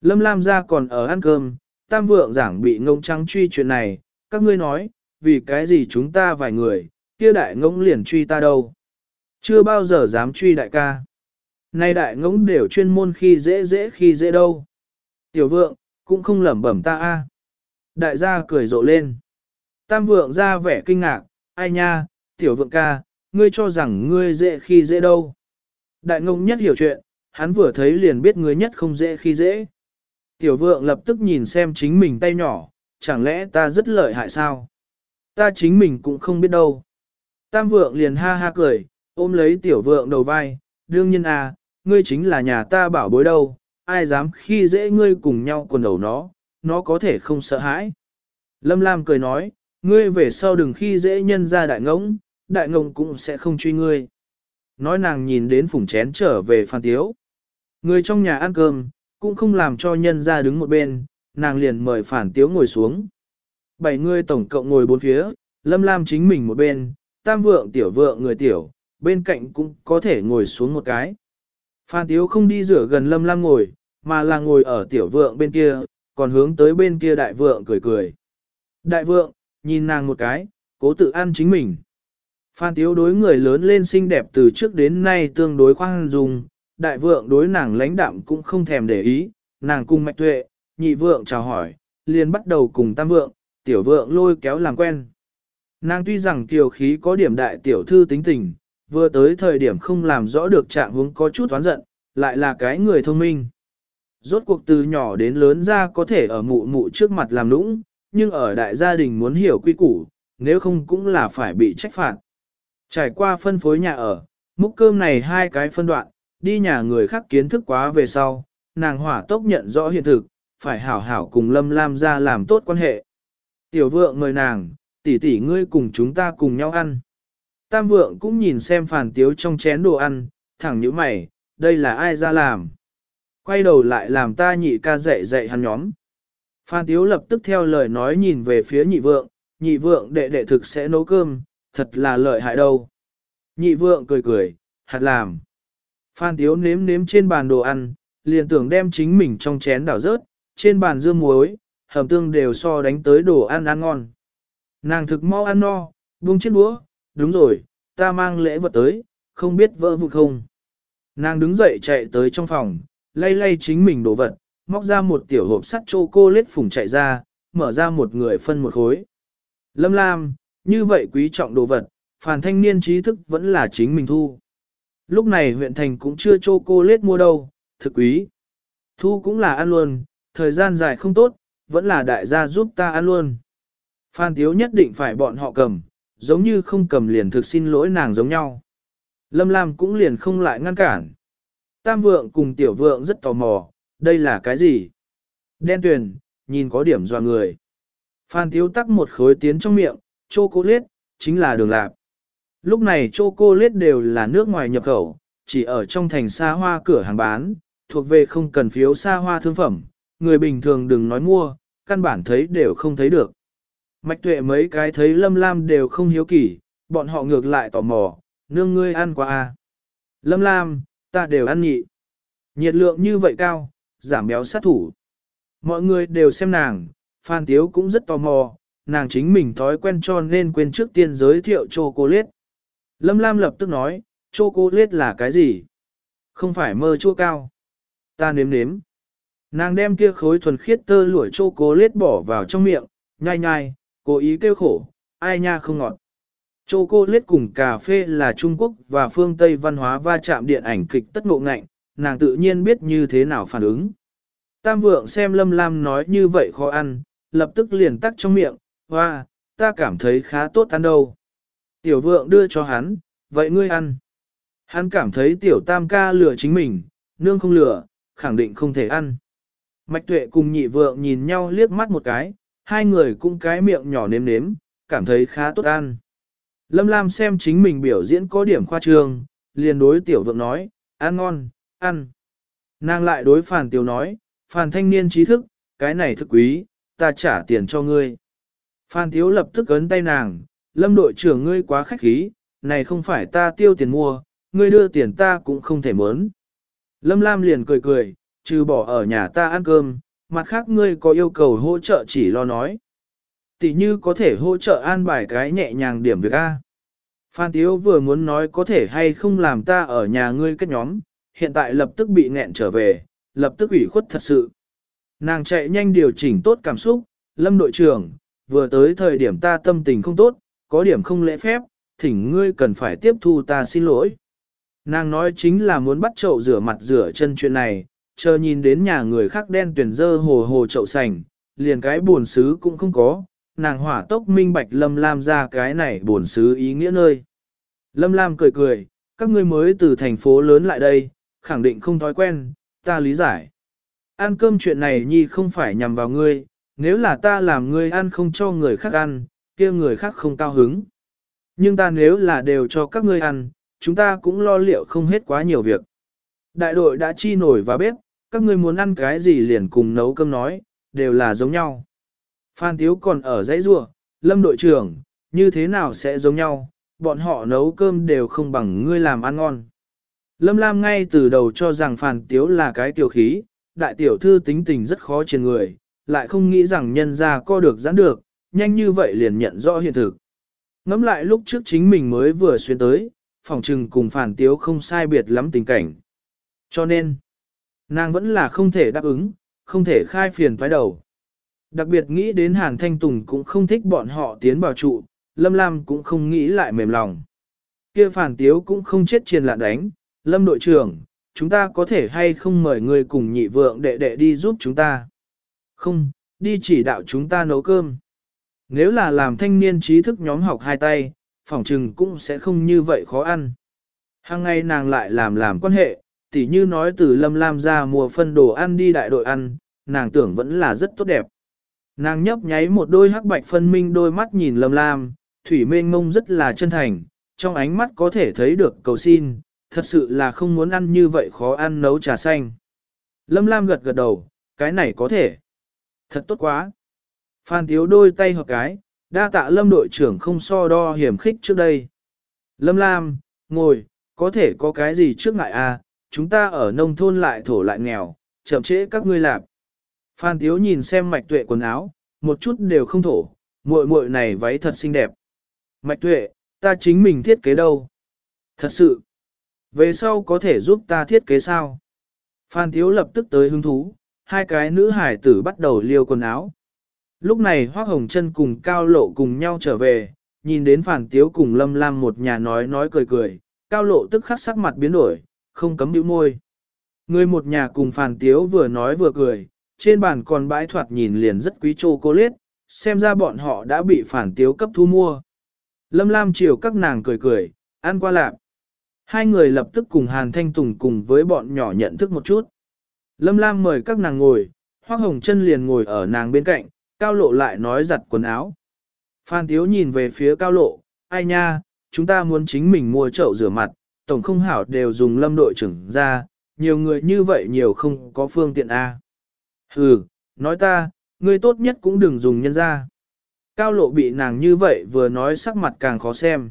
Lâm Lam ra còn ở ăn cơm, tam vượng giảng bị ngông trắng truy chuyện này, các ngươi nói, vì cái gì chúng ta vài người, kia đại ngỗng liền truy ta đâu. Chưa bao giờ dám truy đại ca. Nay đại ngỗng đều chuyên môn khi dễ dễ khi dễ đâu. Tiểu vượng, cũng không lẩm bẩm ta a. Đại gia cười rộ lên. Tam vượng ra vẻ kinh ngạc, ai nha, tiểu vượng ca, ngươi cho rằng ngươi dễ khi dễ đâu. Đại ngông nhất hiểu chuyện, hắn vừa thấy liền biết người nhất không dễ khi dễ. Tiểu vượng lập tức nhìn xem chính mình tay nhỏ, chẳng lẽ ta rất lợi hại sao? Ta chính mình cũng không biết đâu. Tam vượng liền ha ha cười, ôm lấy tiểu vượng đầu vai, đương nhiên à, ngươi chính là nhà ta bảo bối đâu, ai dám khi dễ ngươi cùng nhau quần đầu nó, nó có thể không sợ hãi. Lâm Lam cười nói, ngươi về sau đừng khi dễ nhân ra đại ngỗng, đại ngỗng cũng sẽ không truy ngươi. Nói nàng nhìn đến phủng chén trở về Phan Tiếu. Người trong nhà ăn cơm, cũng không làm cho nhân ra đứng một bên, nàng liền mời Phản Tiếu ngồi xuống. Bảy người tổng cộng ngồi bốn phía, Lâm Lam chính mình một bên, tam vượng tiểu vượng người tiểu, bên cạnh cũng có thể ngồi xuống một cái. Phan Tiếu không đi rửa gần Lâm Lam ngồi, mà là ngồi ở tiểu vượng bên kia, còn hướng tới bên kia đại vượng cười cười. Đại vượng, nhìn nàng một cái, cố tự ăn chính mình. Phan Tiếu đối người lớn lên xinh đẹp từ trước đến nay tương đối khoan dung, đại vượng đối nàng lãnh đạm cũng không thèm để ý, nàng cùng mạch tuệ, nhị vượng chào hỏi, liền bắt đầu cùng tam vượng, tiểu vượng lôi kéo làm quen. Nàng tuy rằng kiều khí có điểm đại tiểu thư tính tình, vừa tới thời điểm không làm rõ được trạng hướng có chút toán giận, lại là cái người thông minh. Rốt cuộc từ nhỏ đến lớn ra có thể ở mụ mụ trước mặt làm lũng, nhưng ở đại gia đình muốn hiểu quy củ, nếu không cũng là phải bị trách phạt. Trải qua phân phối nhà ở, múc cơm này hai cái phân đoạn, đi nhà người khác kiến thức quá về sau, nàng hỏa tốc nhận rõ hiện thực, phải hảo hảo cùng Lâm Lam ra làm tốt quan hệ. Tiểu vượng mời nàng, tỷ tỷ ngươi cùng chúng ta cùng nhau ăn. Tam vượng cũng nhìn xem phản tiếu trong chén đồ ăn, thẳng như mày, đây là ai ra làm. Quay đầu lại làm ta nhị ca dạy dạy hắn nhóm. Phan Tiếu lập tức theo lời nói nhìn về phía nhị vượng, nhị vượng đệ đệ thực sẽ nấu cơm, thật là lợi hại đâu. Nhị vượng cười cười, hạt làm. Phan Tiếu nếm nếm trên bàn đồ ăn, liền tưởng đem chính mình trong chén đảo rớt, trên bàn dương muối, hầm tương đều so đánh tới đồ ăn ăn ngon. Nàng thực mau ăn no, buông chiếc đũa, đúng rồi, ta mang lễ vật tới, không biết vỡ vụt không. Nàng đứng dậy chạy tới trong phòng, lay lay chính mình đồ vật, móc ra một tiểu hộp sắt chô cô lết phùng chạy ra, mở ra một người phân một khối. Lâm Lam, như vậy quý trọng đồ vật, phàn thanh niên trí thức vẫn là chính mình thu. Lúc này huyện thành cũng chưa chô cô lết mua đâu, thực quý. Thu cũng là ăn luôn, thời gian dài không tốt, vẫn là đại gia giúp ta ăn luôn. Phan Tiếu nhất định phải bọn họ cầm, giống như không cầm liền thực xin lỗi nàng giống nhau. Lâm Lam cũng liền không lại ngăn cản. Tam vượng cùng tiểu vượng rất tò mò, đây là cái gì? Đen tuyền, nhìn có điểm dò người. Phan Tiếu tắc một khối tiến trong miệng, chocolate, chính là đường lạp. Lúc này chocolate đều là nước ngoài nhập khẩu, chỉ ở trong thành xa hoa cửa hàng bán, thuộc về không cần phiếu xa hoa thương phẩm, người bình thường đừng nói mua, căn bản thấy đều không thấy được. Mạch tuệ mấy cái thấy lâm lam đều không hiếu kỳ, bọn họ ngược lại tò mò, nương ngươi ăn qua à. Lâm lam, ta đều ăn nhị. Nhiệt lượng như vậy cao, giảm béo sát thủ. Mọi người đều xem nàng, Phan Tiếu cũng rất tò mò, nàng chính mình thói quen cho nên quên trước tiên giới thiệu chocolate. Lâm Lam lập tức nói, chocolate là cái gì? Không phải mơ chua cao. Ta nếm nếm. Nàng đem kia khối thuần khiết tơ lụa chocolate bỏ vào trong miệng, nhai nhai, cố ý kêu khổ, ai nha không ngọt. Chocolate cùng cà phê là Trung Quốc và phương Tây văn hóa va chạm điện ảnh kịch tất ngộ ngạnh, nàng tự nhiên biết như thế nào phản ứng. Tam vượng xem Lâm Lam nói như vậy khó ăn, lập tức liền tắc trong miệng, hoa, ta cảm thấy khá tốt ăn đâu. Tiểu vượng đưa cho hắn, vậy ngươi ăn. Hắn cảm thấy tiểu tam ca lừa chính mình, nương không lừa, khẳng định không thể ăn. Mạch tuệ cùng nhị vượng nhìn nhau liếc mắt một cái, hai người cũng cái miệng nhỏ nếm nếm, cảm thấy khá tốt ăn. Lâm Lam xem chính mình biểu diễn có điểm khoa trương, liền đối tiểu vượng nói, ăn ngon, ăn. Nàng lại đối phản tiểu nói, phản thanh niên trí thức, cái này thức quý, ta trả tiền cho ngươi. Phan Thiếu lập tức ấn tay nàng, lâm đội trưởng ngươi quá khách khí, này không phải ta tiêu tiền mua, ngươi đưa tiền ta cũng không thể mớn. Lâm Lam liền cười cười, trừ bỏ ở nhà ta ăn cơm, mặt khác ngươi có yêu cầu hỗ trợ chỉ lo nói. Tỷ như có thể hỗ trợ an bài cái nhẹ nhàng điểm việc A. Phan Tiếu vừa muốn nói có thể hay không làm ta ở nhà ngươi kết nhóm, hiện tại lập tức bị nghẹn trở về, lập tức ủy khuất thật sự. Nàng chạy nhanh điều chỉnh tốt cảm xúc, lâm đội trưởng, vừa tới thời điểm ta tâm tình không tốt, có điểm không lễ phép, thỉnh ngươi cần phải tiếp thu ta xin lỗi. Nàng nói chính là muốn bắt chậu rửa mặt rửa chân chuyện này, chờ nhìn đến nhà người khác đen tuyển dơ hồ hồ chậu sành, liền cái buồn xứ cũng không có, nàng hỏa tốc minh bạch Lâm Lam ra cái này buồn xứ ý nghĩa nơi. Lâm Lam cười cười, các ngươi mới từ thành phố lớn lại đây, khẳng định không thói quen, ta lý giải. Ăn cơm chuyện này nhi không phải nhằm vào ngươi, nếu là ta làm ngươi ăn không cho người khác ăn, kia người khác không cao hứng. Nhưng ta nếu là đều cho các ngươi ăn, chúng ta cũng lo liệu không hết quá nhiều việc. Đại đội đã chi nổi và bếp, các ngươi muốn ăn cái gì liền cùng nấu cơm nói, đều là giống nhau. Phan Tiếu còn ở dãy rua, lâm đội trưởng, như thế nào sẽ giống nhau, bọn họ nấu cơm đều không bằng ngươi làm ăn ngon. Lâm Lam ngay từ đầu cho rằng Phan Tiếu là cái tiểu khí, đại tiểu thư tính tình rất khó trên người, lại không nghĩ rằng nhân ra co được giãn được, nhanh như vậy liền nhận rõ hiện thực. Ngắm lại lúc trước chính mình mới vừa xuyên tới, phòng trừng cùng phản Tiếu không sai biệt lắm tình cảnh. Cho nên, nàng vẫn là không thể đáp ứng, không thể khai phiền thoái đầu. Đặc biệt nghĩ đến Hàn Thanh Tùng cũng không thích bọn họ tiến vào trụ, Lâm Lam cũng không nghĩ lại mềm lòng. kia phản tiếu cũng không chết triền lạ đánh, Lâm đội trưởng, chúng ta có thể hay không mời người cùng nhị vượng đệ đệ đi giúp chúng ta. Không, Đi chỉ đạo chúng ta nấu cơm. Nếu là làm thanh niên trí thức nhóm học hai tay, phòng trừng cũng sẽ không như vậy khó ăn. Hàng ngày nàng lại làm làm quan hệ, tỉ như nói từ Lâm Lam ra mùa phân đồ ăn đi đại đội ăn, nàng tưởng vẫn là rất tốt đẹp. Nàng nhấp nháy một đôi hắc bạch phân minh đôi mắt nhìn Lâm Lam, thủy mênh ngông rất là chân thành, trong ánh mắt có thể thấy được cầu xin, thật sự là không muốn ăn như vậy khó ăn nấu trà xanh. Lâm Lam gật gật đầu, cái này có thể. Thật tốt quá. Phan Tiếu đôi tay hợp cái, đa tạ Lâm đội trưởng không so đo hiểm khích trước đây. Lâm Lam, ngồi, có thể có cái gì trước ngại à, chúng ta ở nông thôn lại thổ lại nghèo, chậm trễ các ngươi lạp. Phan Tiếu nhìn xem mạch tuệ quần áo, một chút đều không thổ, muội muội này váy thật xinh đẹp. Mạch tuệ, ta chính mình thiết kế đâu? Thật sự, về sau có thể giúp ta thiết kế sao? Phan Tiếu lập tức tới hứng thú, hai cái nữ hải tử bắt đầu liêu quần áo. Lúc này Hoác Hồng chân cùng Cao Lộ cùng nhau trở về, nhìn đến phản Tiếu cùng Lâm Lam một nhà nói nói cười cười, Cao Lộ tức khắc sắc mặt biến đổi, không cấm bĩu môi. Người một nhà cùng phản Tiếu vừa nói vừa cười, trên bàn còn bãi thoạt nhìn liền rất quý chô cô liết, xem ra bọn họ đã bị Phản Tiếu cấp thu mua. Lâm Lam chiều các nàng cười cười, ăn qua lạp. Hai người lập tức cùng Hàn Thanh Tùng cùng với bọn nhỏ nhận thức một chút. Lâm Lam mời các nàng ngồi, Hoác Hồng chân liền ngồi ở nàng bên cạnh, Cao Lộ lại nói giặt quần áo. Phan Tiếu nhìn về phía Cao Lộ, ai nha, chúng ta muốn chính mình mua chậu rửa mặt, tổng không hảo đều dùng lâm đội trưởng ra, nhiều người như vậy nhiều không có phương tiện A. Hừ, nói ta, ngươi tốt nhất cũng đừng dùng nhân ra. Cao lộ bị nàng như vậy vừa nói sắc mặt càng khó xem.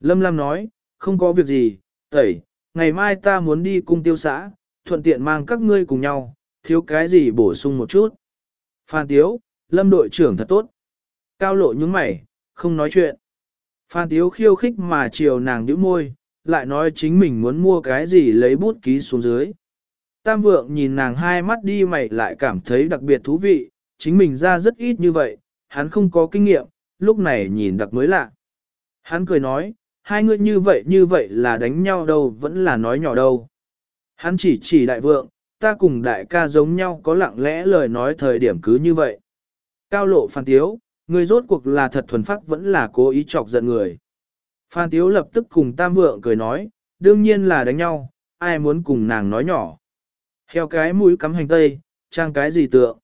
Lâm Lam nói, không có việc gì, tẩy, ngày mai ta muốn đi cung tiêu xã, thuận tiện mang các ngươi cùng nhau, thiếu cái gì bổ sung một chút. Phan Tiếu, Lâm đội trưởng thật tốt. Cao lộ nhướng mày, không nói chuyện. Phan Tiếu khiêu khích mà chiều nàng nhíu môi, lại nói chính mình muốn mua cái gì lấy bút ký xuống dưới. Tam vượng nhìn nàng hai mắt đi mày lại cảm thấy đặc biệt thú vị, chính mình ra rất ít như vậy, hắn không có kinh nghiệm, lúc này nhìn đặc mới lạ. Hắn cười nói, hai người như vậy như vậy là đánh nhau đâu vẫn là nói nhỏ đâu. Hắn chỉ chỉ đại vượng, ta cùng đại ca giống nhau có lặng lẽ lời nói thời điểm cứ như vậy. Cao lộ phan tiếu, người rốt cuộc là thật thuần phát vẫn là cố ý chọc giận người. Phan tiếu lập tức cùng tam vượng cười nói, đương nhiên là đánh nhau, ai muốn cùng nàng nói nhỏ. Heo cái mũi cắm hành tây, trang cái gì tượng.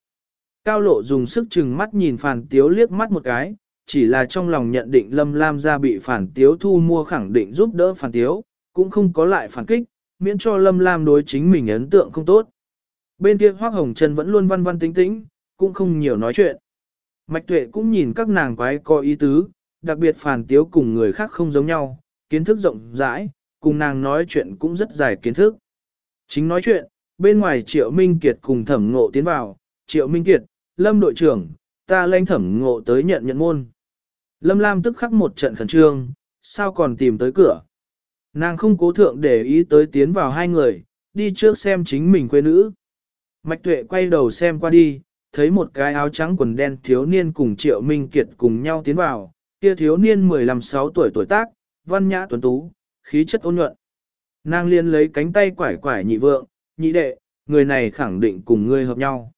Cao lộ dùng sức chừng mắt nhìn phản tiếu liếc mắt một cái, chỉ là trong lòng nhận định lâm lam ra bị phản tiếu thu mua khẳng định giúp đỡ phản tiếu, cũng không có lại phản kích, miễn cho lâm lam đối chính mình ấn tượng không tốt. Bên kia hoác hồng Trần vẫn luôn văn văn tính tĩnh, cũng không nhiều nói chuyện. Mạch tuệ cũng nhìn các nàng quái có ý tứ, đặc biệt phản tiếu cùng người khác không giống nhau, kiến thức rộng rãi, cùng nàng nói chuyện cũng rất dài kiến thức. Chính nói chuyện, bên ngoài Triệu Minh Kiệt cùng thẩm ngộ tiến vào, Triệu Minh Kiệt, Lâm đội trưởng, ta lên thẩm ngộ tới nhận nhận môn. Lâm Lam tức khắc một trận khẩn trương, sao còn tìm tới cửa. Nàng không cố thượng để ý tới tiến vào hai người, đi trước xem chính mình quê nữ. Mạch tuệ quay đầu xem qua đi, thấy một cái áo trắng quần đen thiếu niên cùng Triệu Minh Kiệt cùng nhau tiến vào, kia thiếu niên 15-6 tuổi tuổi tác, văn nhã tuấn tú, khí chất ôn nhuận. Nàng liên lấy cánh tay quải quải nhị vượng, nhị đệ, người này khẳng định cùng ngươi hợp nhau.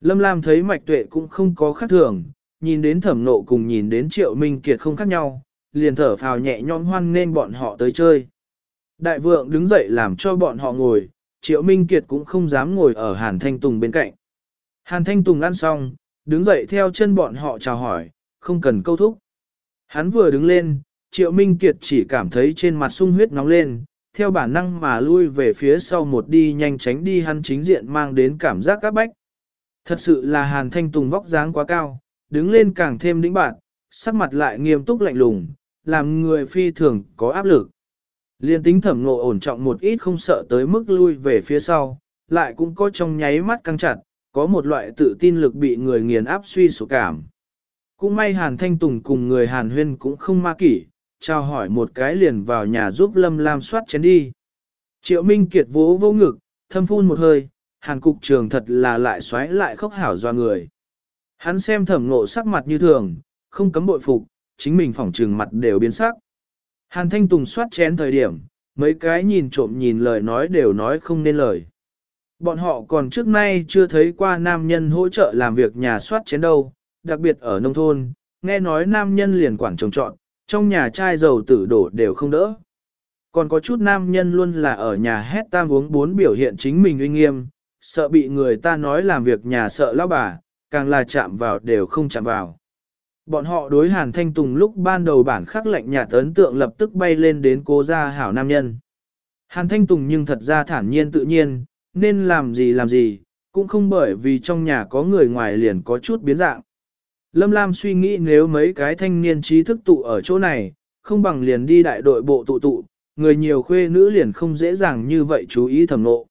Lâm Lam thấy mạch tuệ cũng không có khác thường, nhìn đến thẩm nộ cùng nhìn đến triệu minh kiệt không khác nhau, liền thở phào nhẹ nhõm hoan nên bọn họ tới chơi. Đại vượng đứng dậy làm cho bọn họ ngồi, triệu minh kiệt cũng không dám ngồi ở Hàn Thanh Tùng bên cạnh. Hàn Thanh Tùng ăn xong, đứng dậy theo chân bọn họ chào hỏi, không cần câu thúc. Hắn vừa đứng lên, triệu minh kiệt chỉ cảm thấy trên mặt sung huyết nóng lên, theo bản năng mà lui về phía sau một đi nhanh tránh đi hắn chính diện mang đến cảm giác các bách. Thật sự là Hàn Thanh Tùng vóc dáng quá cao, đứng lên càng thêm đĩnh bạn, sắc mặt lại nghiêm túc lạnh lùng, làm người phi thường có áp lực. Liên tính thẩm ngộ ổn trọng một ít không sợ tới mức lui về phía sau, lại cũng có trong nháy mắt căng chặt, có một loại tự tin lực bị người nghiền áp suy sụp cảm. Cũng may Hàn Thanh Tùng cùng người Hàn Huyên cũng không ma kỷ, chào hỏi một cái liền vào nhà giúp Lâm Lam soát chén đi. Triệu Minh Kiệt vỗ vô ngực, thâm phun một hơi, hàn cục trường thật là lại xoáy lại khóc hảo doa người. Hắn xem thẩm ngộ sắc mặt như thường, không cấm bội phục, chính mình phỏng trường mặt đều biến sắc. Hàn Thanh Tùng soát chén thời điểm, mấy cái nhìn trộm nhìn lời nói đều nói không nên lời. Bọn họ còn trước nay chưa thấy qua nam nhân hỗ trợ làm việc nhà soát chén đâu, đặc biệt ở nông thôn, nghe nói nam nhân liền quản trồng trọn, trong nhà trai giàu tử đổ đều không đỡ. Còn có chút nam nhân luôn là ở nhà hét tam uống bốn biểu hiện chính mình uy nghiêm, sợ bị người ta nói làm việc nhà sợ lão bà, càng là chạm vào đều không chạm vào. Bọn họ đối Hàn Thanh Tùng lúc ban đầu bản khắc lệnh nhà ấn tượng lập tức bay lên đến cố gia hảo nam nhân. Hàn Thanh Tùng nhưng thật ra thản nhiên tự nhiên, nên làm gì làm gì, cũng không bởi vì trong nhà có người ngoài liền có chút biến dạng. Lâm Lam suy nghĩ nếu mấy cái thanh niên trí thức tụ ở chỗ này, không bằng liền đi đại đội bộ tụ tụ, người nhiều khuê nữ liền không dễ dàng như vậy chú ý thẩm nộ.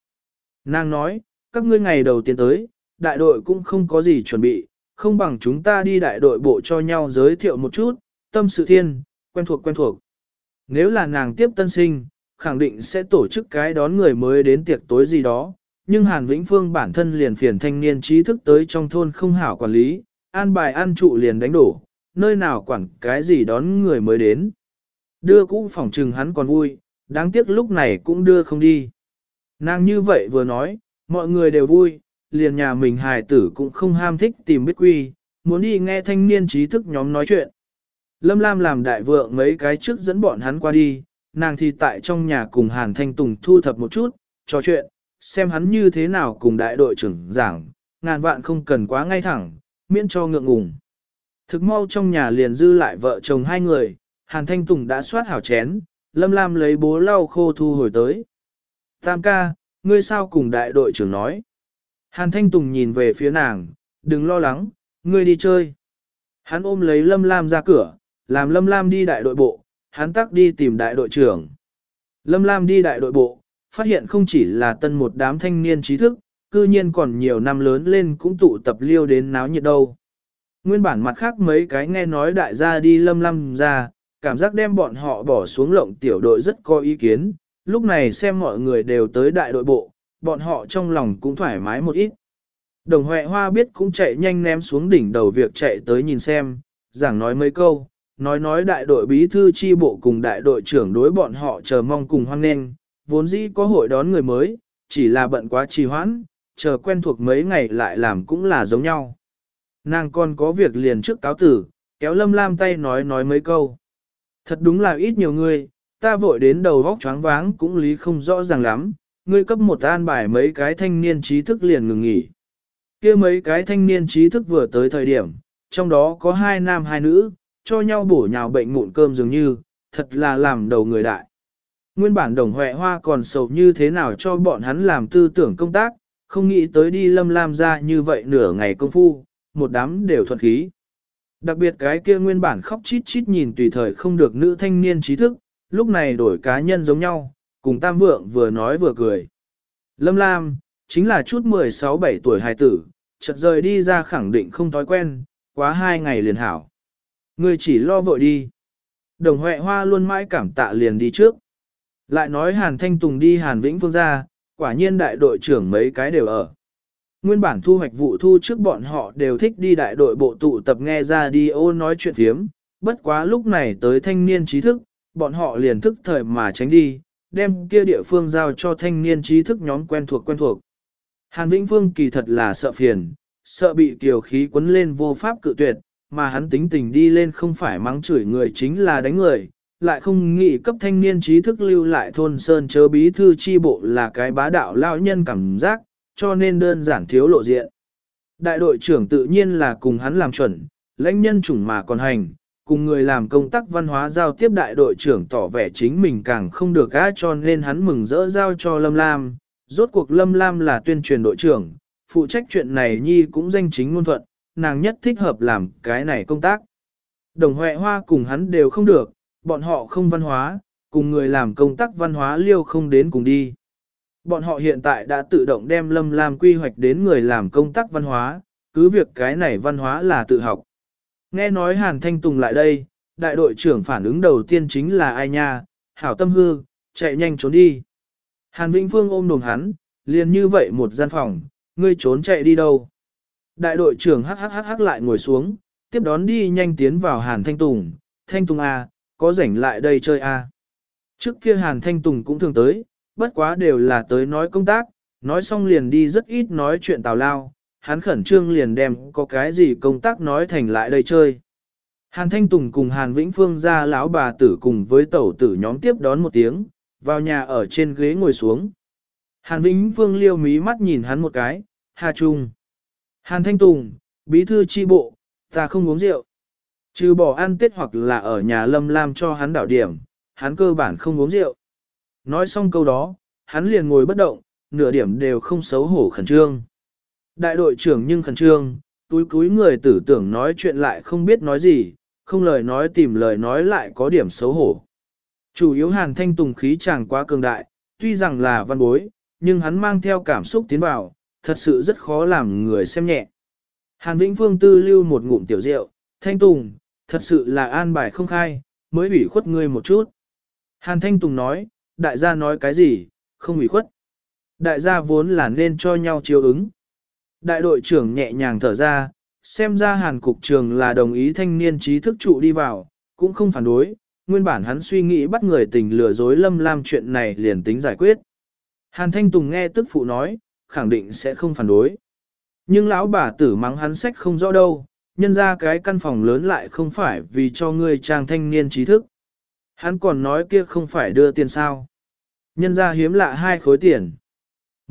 Nàng nói, các ngươi ngày đầu tiên tới, đại đội cũng không có gì chuẩn bị, không bằng chúng ta đi đại đội bộ cho nhau giới thiệu một chút, tâm sự thiên, quen thuộc quen thuộc. Nếu là nàng tiếp tân sinh, khẳng định sẽ tổ chức cái đón người mới đến tiệc tối gì đó, nhưng Hàn Vĩnh Phương bản thân liền phiền thanh niên trí thức tới trong thôn không hảo quản lý, an bài an trụ liền đánh đổ, nơi nào quản cái gì đón người mới đến. Đưa cũng phỏng trừng hắn còn vui, đáng tiếc lúc này cũng đưa không đi. Nàng như vậy vừa nói, mọi người đều vui, liền nhà mình hài tử cũng không ham thích tìm biết quy, muốn đi nghe thanh niên trí thức nhóm nói chuyện. Lâm Lam làm đại vượng mấy cái trước dẫn bọn hắn qua đi, nàng thì tại trong nhà cùng Hàn Thanh Tùng thu thập một chút, trò chuyện, xem hắn như thế nào cùng đại đội trưởng giảng, ngàn vạn không cần quá ngay thẳng, miễn cho ngượng ngùng. Thực mau trong nhà liền dư lại vợ chồng hai người, Hàn Thanh Tùng đã soát hảo chén, Lâm Lam lấy bố lau khô thu hồi tới. Tam ca, ngươi sao cùng đại đội trưởng nói? Hàn Thanh Tùng nhìn về phía nàng, đừng lo lắng, ngươi đi chơi. Hắn ôm lấy Lâm Lam ra cửa, làm Lâm Lam đi đại đội bộ, hắn tắc đi tìm đại đội trưởng. Lâm Lam đi đại đội bộ, phát hiện không chỉ là tân một đám thanh niên trí thức, cư nhiên còn nhiều năm lớn lên cũng tụ tập liêu đến náo nhiệt đâu. Nguyên bản mặt khác mấy cái nghe nói đại gia đi Lâm Lam ra, cảm giác đem bọn họ bỏ xuống lộng tiểu đội rất có ý kiến, lúc này xem mọi người đều tới đại đội bộ, bọn họ trong lòng cũng thoải mái một ít. Đồng Huệ Hoa biết cũng chạy nhanh ném xuống đỉnh đầu việc chạy tới nhìn xem, giảng nói mấy câu, nói nói đại đội bí thư chi bộ cùng đại đội trưởng đối bọn họ chờ mong cùng hoan nghênh, vốn dĩ có hội đón người mới, chỉ là bận quá trì hoãn, chờ quen thuộc mấy ngày lại làm cũng là giống nhau. Nàng còn có việc liền trước cáo tử, kéo lâm lam tay nói nói mấy câu. Thật đúng là ít nhiều người, ta vội đến đầu vóc choáng váng cũng lý không rõ ràng lắm, ngươi cấp một an bài mấy cái thanh niên trí thức liền ngừng nghỉ. kia mấy cái thanh niên trí thức vừa tới thời điểm, trong đó có hai nam hai nữ, cho nhau bổ nhào bệnh mụn cơm dường như, thật là làm đầu người đại. Nguyên bản đồng huệ hoa còn sầu như thế nào cho bọn hắn làm tư tưởng công tác, không nghĩ tới đi lâm lam ra như vậy nửa ngày công phu, một đám đều thuận khí. Đặc biệt cái kia nguyên bản khóc chít chít nhìn tùy thời không được nữ thanh niên trí thức, lúc này đổi cá nhân giống nhau, cùng tam vượng vừa nói vừa cười. Lâm Lam, chính là chút 16-17 tuổi hài tử, chợt rời đi ra khẳng định không thói quen, quá hai ngày liền hảo. Người chỉ lo vội đi. Đồng Huệ Hoa luôn mãi cảm tạ liền đi trước. Lại nói Hàn Thanh Tùng đi Hàn Vĩnh Phương ra, quả nhiên đại đội trưởng mấy cái đều ở. Nguyên bản thu hoạch vụ thu trước bọn họ đều thích đi đại đội bộ tụ tập nghe ra đi ô nói chuyện phiếm, bất quá lúc này tới thanh niên trí thức, bọn họ liền thức thời mà tránh đi, đem kia địa phương giao cho thanh niên trí thức nhóm quen thuộc quen thuộc. Hàn Vĩnh Phương kỳ thật là sợ phiền, sợ bị kiều khí quấn lên vô pháp cự tuyệt, mà hắn tính tình đi lên không phải mắng chửi người chính là đánh người, lại không nghĩ cấp thanh niên trí thức lưu lại thôn sơn chớ bí thư chi bộ là cái bá đạo lao nhân cảm giác, cho nên đơn giản thiếu lộ diện. Đại đội trưởng tự nhiên là cùng hắn làm chuẩn, lãnh nhân chủng mà còn hành, cùng người làm công tác văn hóa giao tiếp đại đội trưởng tỏ vẻ chính mình càng không được gã cho nên hắn mừng rỡ giao cho Lâm Lam. Rốt cuộc Lâm Lam là tuyên truyền đội trưởng, phụ trách chuyện này Nhi cũng danh chính ngôn thuận, nàng nhất thích hợp làm cái này công tác. Đồng Huệ Hoa cùng hắn đều không được, bọn họ không văn hóa, cùng người làm công tác văn hóa liêu không đến cùng đi. Bọn họ hiện tại đã tự động đem Lâm Lam quy hoạch đến người làm công tác văn hóa, cứ việc cái này văn hóa là tự học. Nghe nói Hàn Thanh Tùng lại đây, đại đội trưởng phản ứng đầu tiên chính là ai nha, hảo tâm hư, chạy nhanh trốn đi. Hàn Vĩnh Phương ôm đồm hắn, liền như vậy một gian phòng, ngươi trốn chạy đi đâu. Đại đội trưởng hắc hắc hắc hắc lại ngồi xuống, tiếp đón đi nhanh tiến vào Hàn Thanh Tùng, Thanh Tùng A, có rảnh lại đây chơi A. Trước kia Hàn Thanh Tùng cũng thường tới, bất quá đều là tới nói công tác, nói xong liền đi rất ít nói chuyện tào lao, hắn khẩn trương liền đem có cái gì công tác nói thành lại đây chơi. Hàn Thanh Tùng cùng Hàn Vĩnh Phương ra lão bà tử cùng với tẩu tử nhóm tiếp đón một tiếng, vào nhà ở trên ghế ngồi xuống. Hàn Vĩnh Phương liêu mí mắt nhìn hắn một cái, Hà Trung. Hàn Thanh Tùng, bí thư chi bộ, ta không uống rượu. Trừ bỏ ăn tết hoặc là ở nhà lâm lam cho hắn đảo điểm, hắn cơ bản không uống rượu. Nói xong câu đó, hắn liền ngồi bất động, nửa điểm đều không xấu hổ khẩn trương. Đại đội trưởng nhưng khẩn trương, túi cúi người tử tưởng nói chuyện lại không biết nói gì, không lời nói tìm lời nói lại có điểm xấu hổ. Chủ yếu hàn thanh tùng khí chàng quá cường đại, tuy rằng là văn bối, nhưng hắn mang theo cảm xúc tiến vào, thật sự rất khó làm người xem nhẹ. Hàn Vĩnh Phương tư lưu một ngụm tiểu rượu, thanh tùng, thật sự là an bài không khai, mới ủy khuất ngươi một chút. Hàn Thanh Tùng nói, đại gia nói cái gì, không ủy khuất. Đại gia vốn là nên cho nhau chiếu ứng. Đại đội trưởng nhẹ nhàng thở ra, xem ra hàn cục trường là đồng ý thanh niên trí thức trụ đi vào, cũng không phản đối, nguyên bản hắn suy nghĩ bắt người tình lừa dối lâm lam chuyện này liền tính giải quyết. Hàn Thanh Tùng nghe tức phụ nói, khẳng định sẽ không phản đối. Nhưng lão bà tử mắng hắn sách không rõ đâu, nhân ra cái căn phòng lớn lại không phải vì cho ngươi trang thanh niên trí thức. Hắn còn nói kia không phải đưa tiền sao. Nhân ra hiếm lạ hai khối tiền.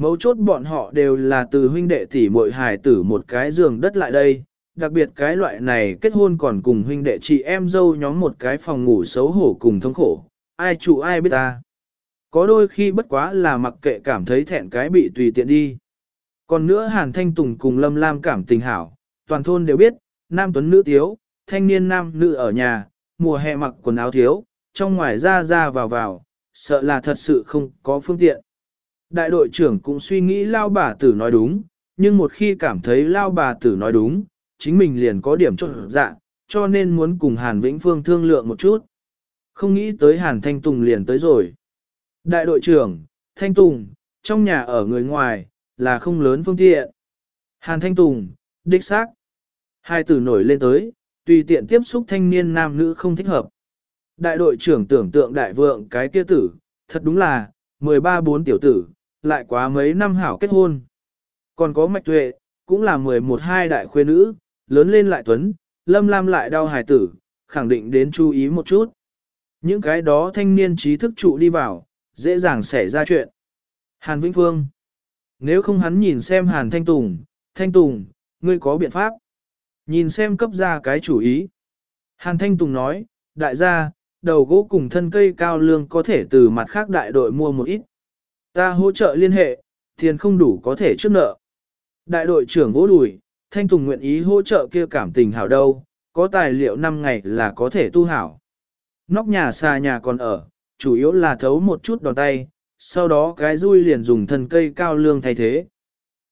Mấu chốt bọn họ đều là từ huynh đệ tỷ muội hài tử một cái giường đất lại đây, đặc biệt cái loại này kết hôn còn cùng huynh đệ chị em dâu nhóm một cái phòng ngủ xấu hổ cùng thống khổ, ai chủ ai biết ta. Có đôi khi bất quá là mặc kệ cảm thấy thẹn cái bị tùy tiện đi. Còn nữa Hàn Thanh Tùng cùng Lâm Lam cảm tình hảo, toàn thôn đều biết, nam tuấn nữ thiếu, thanh niên nam nữ ở nhà, mùa hè mặc quần áo thiếu, trong ngoài ra ra vào vào, sợ là thật sự không có phương tiện. Đại đội trưởng cũng suy nghĩ lao bà tử nói đúng, nhưng một khi cảm thấy lao bà tử nói đúng, chính mình liền có điểm chốt dạ, cho nên muốn cùng Hàn Vĩnh Phương thương lượng một chút. Không nghĩ tới Hàn Thanh Tùng liền tới rồi. Đại đội trưởng, Thanh Tùng, trong nhà ở người ngoài, là không lớn phương tiện. Hàn Thanh Tùng, đích xác. Hai tử nổi lên tới, tùy tiện tiếp xúc thanh niên nam nữ không thích hợp. Đại đội trưởng tưởng tượng đại vượng cái kia tử, thật đúng là, 13-4 tiểu tử, lại quá mấy năm hảo kết hôn. Còn có mạch tuệ, cũng là 11-2 đại khuê nữ, lớn lên lại tuấn, lâm lam lại đau hài tử, khẳng định đến chú ý một chút. Những cái đó thanh niên trí thức trụ đi vào, dễ dàng xảy ra chuyện. Hàn Vĩnh Phương Nếu không hắn nhìn xem Hàn Thanh Tùng, Thanh Tùng, ngươi có biện pháp. Nhìn xem cấp ra cái chủ ý. Hàn Thanh Tùng nói, đại gia, đầu gỗ cùng thân cây cao lương có thể từ mặt khác đại đội mua một ít. Ta hỗ trợ liên hệ, tiền không đủ có thể trước nợ. Đại đội trưởng vỗ đùi, Thanh Tùng nguyện ý hỗ trợ kia cảm tình hảo đâu, có tài liệu 5 ngày là có thể tu hảo. Nóc nhà xa nhà còn ở, chủ yếu là thấu một chút đòn tay, sau đó cái rui liền dùng thân cây cao lương thay thế.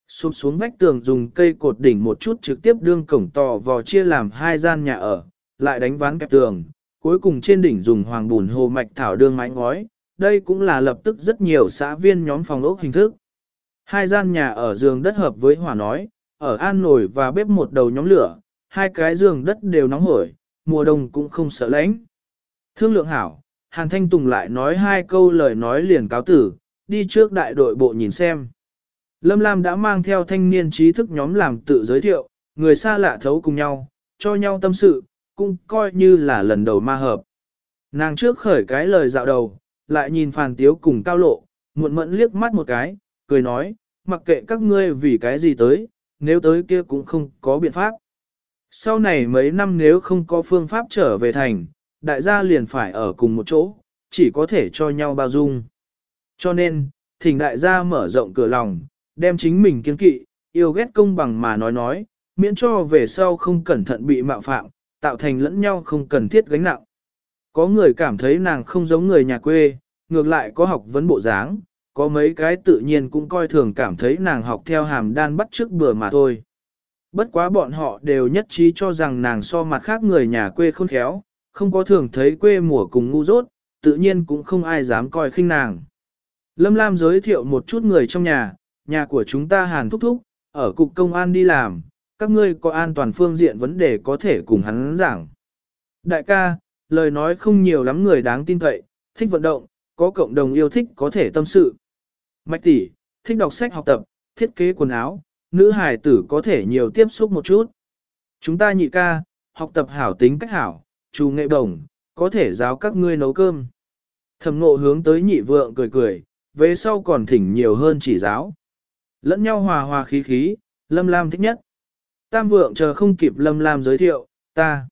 xuống xuống vách tường dùng cây cột đỉnh một chút trực tiếp đương cổng to vò chia làm hai gian nhà ở, lại đánh ván kẹp tường, cuối cùng trên đỉnh dùng hoàng bùn hồ mạch thảo đương mái ngói, đây cũng là lập tức rất nhiều xã viên nhóm phòng ốc hình thức. Hai gian nhà ở giường đất hợp với hỏa nói, ở an nổi và bếp một đầu nhóm lửa, hai cái giường đất đều nóng hổi, mùa đông cũng không sợ lạnh. Thương lượng hảo, Hàn Thanh Tùng lại nói hai câu lời nói liền cáo tử, đi trước đại đội bộ nhìn xem. Lâm Lam đã mang theo thanh niên trí thức nhóm làm tự giới thiệu, người xa lạ thấu cùng nhau, cho nhau tâm sự, cũng coi như là lần đầu ma hợp. Nàng trước khởi cái lời dạo đầu, lại nhìn Phàn Tiếu cùng Cao Lộ, muộn mẫn liếc mắt một cái, cười nói, mặc kệ các ngươi vì cái gì tới, nếu tới kia cũng không có biện pháp. Sau này mấy năm nếu không có phương pháp trở về thành, đại gia liền phải ở cùng một chỗ, chỉ có thể cho nhau bao dung. Cho nên, thỉnh đại gia mở rộng cửa lòng, đem chính mình kiên kỵ, yêu ghét công bằng mà nói nói, miễn cho về sau không cẩn thận bị mạo phạm, tạo thành lẫn nhau không cần thiết gánh nặng. Có người cảm thấy nàng không giống người nhà quê, ngược lại có học vấn bộ dáng, có mấy cái tự nhiên cũng coi thường cảm thấy nàng học theo hàm đan bắt trước bừa mà thôi. Bất quá bọn họ đều nhất trí cho rằng nàng so mặt khác người nhà quê khôn khéo, không có thường thấy quê mùa cùng ngu dốt, tự nhiên cũng không ai dám coi khinh nàng. Lâm Lam giới thiệu một chút người trong nhà, nhà của chúng ta hàn thúc thúc, ở cục công an đi làm, các ngươi có an toàn phương diện vấn đề có thể cùng hắn giảng. Đại ca, lời nói không nhiều lắm người đáng tin cậy, thích vận động, có cộng đồng yêu thích có thể tâm sự. Mạch tỷ, thích đọc sách học tập, thiết kế quần áo, nữ hài tử có thể nhiều tiếp xúc một chút. Chúng ta nhị ca, học tập hảo tính cách hảo, chú nghệ đồng, có thể giáo các ngươi nấu cơm. Thẩm ngộ hướng tới nhị vượng cười cười, về sau còn thỉnh nhiều hơn chỉ giáo. Lẫn nhau hòa hòa khí khí, Lâm Lam thích nhất. Tam vượng chờ không kịp Lâm Lam giới thiệu, ta.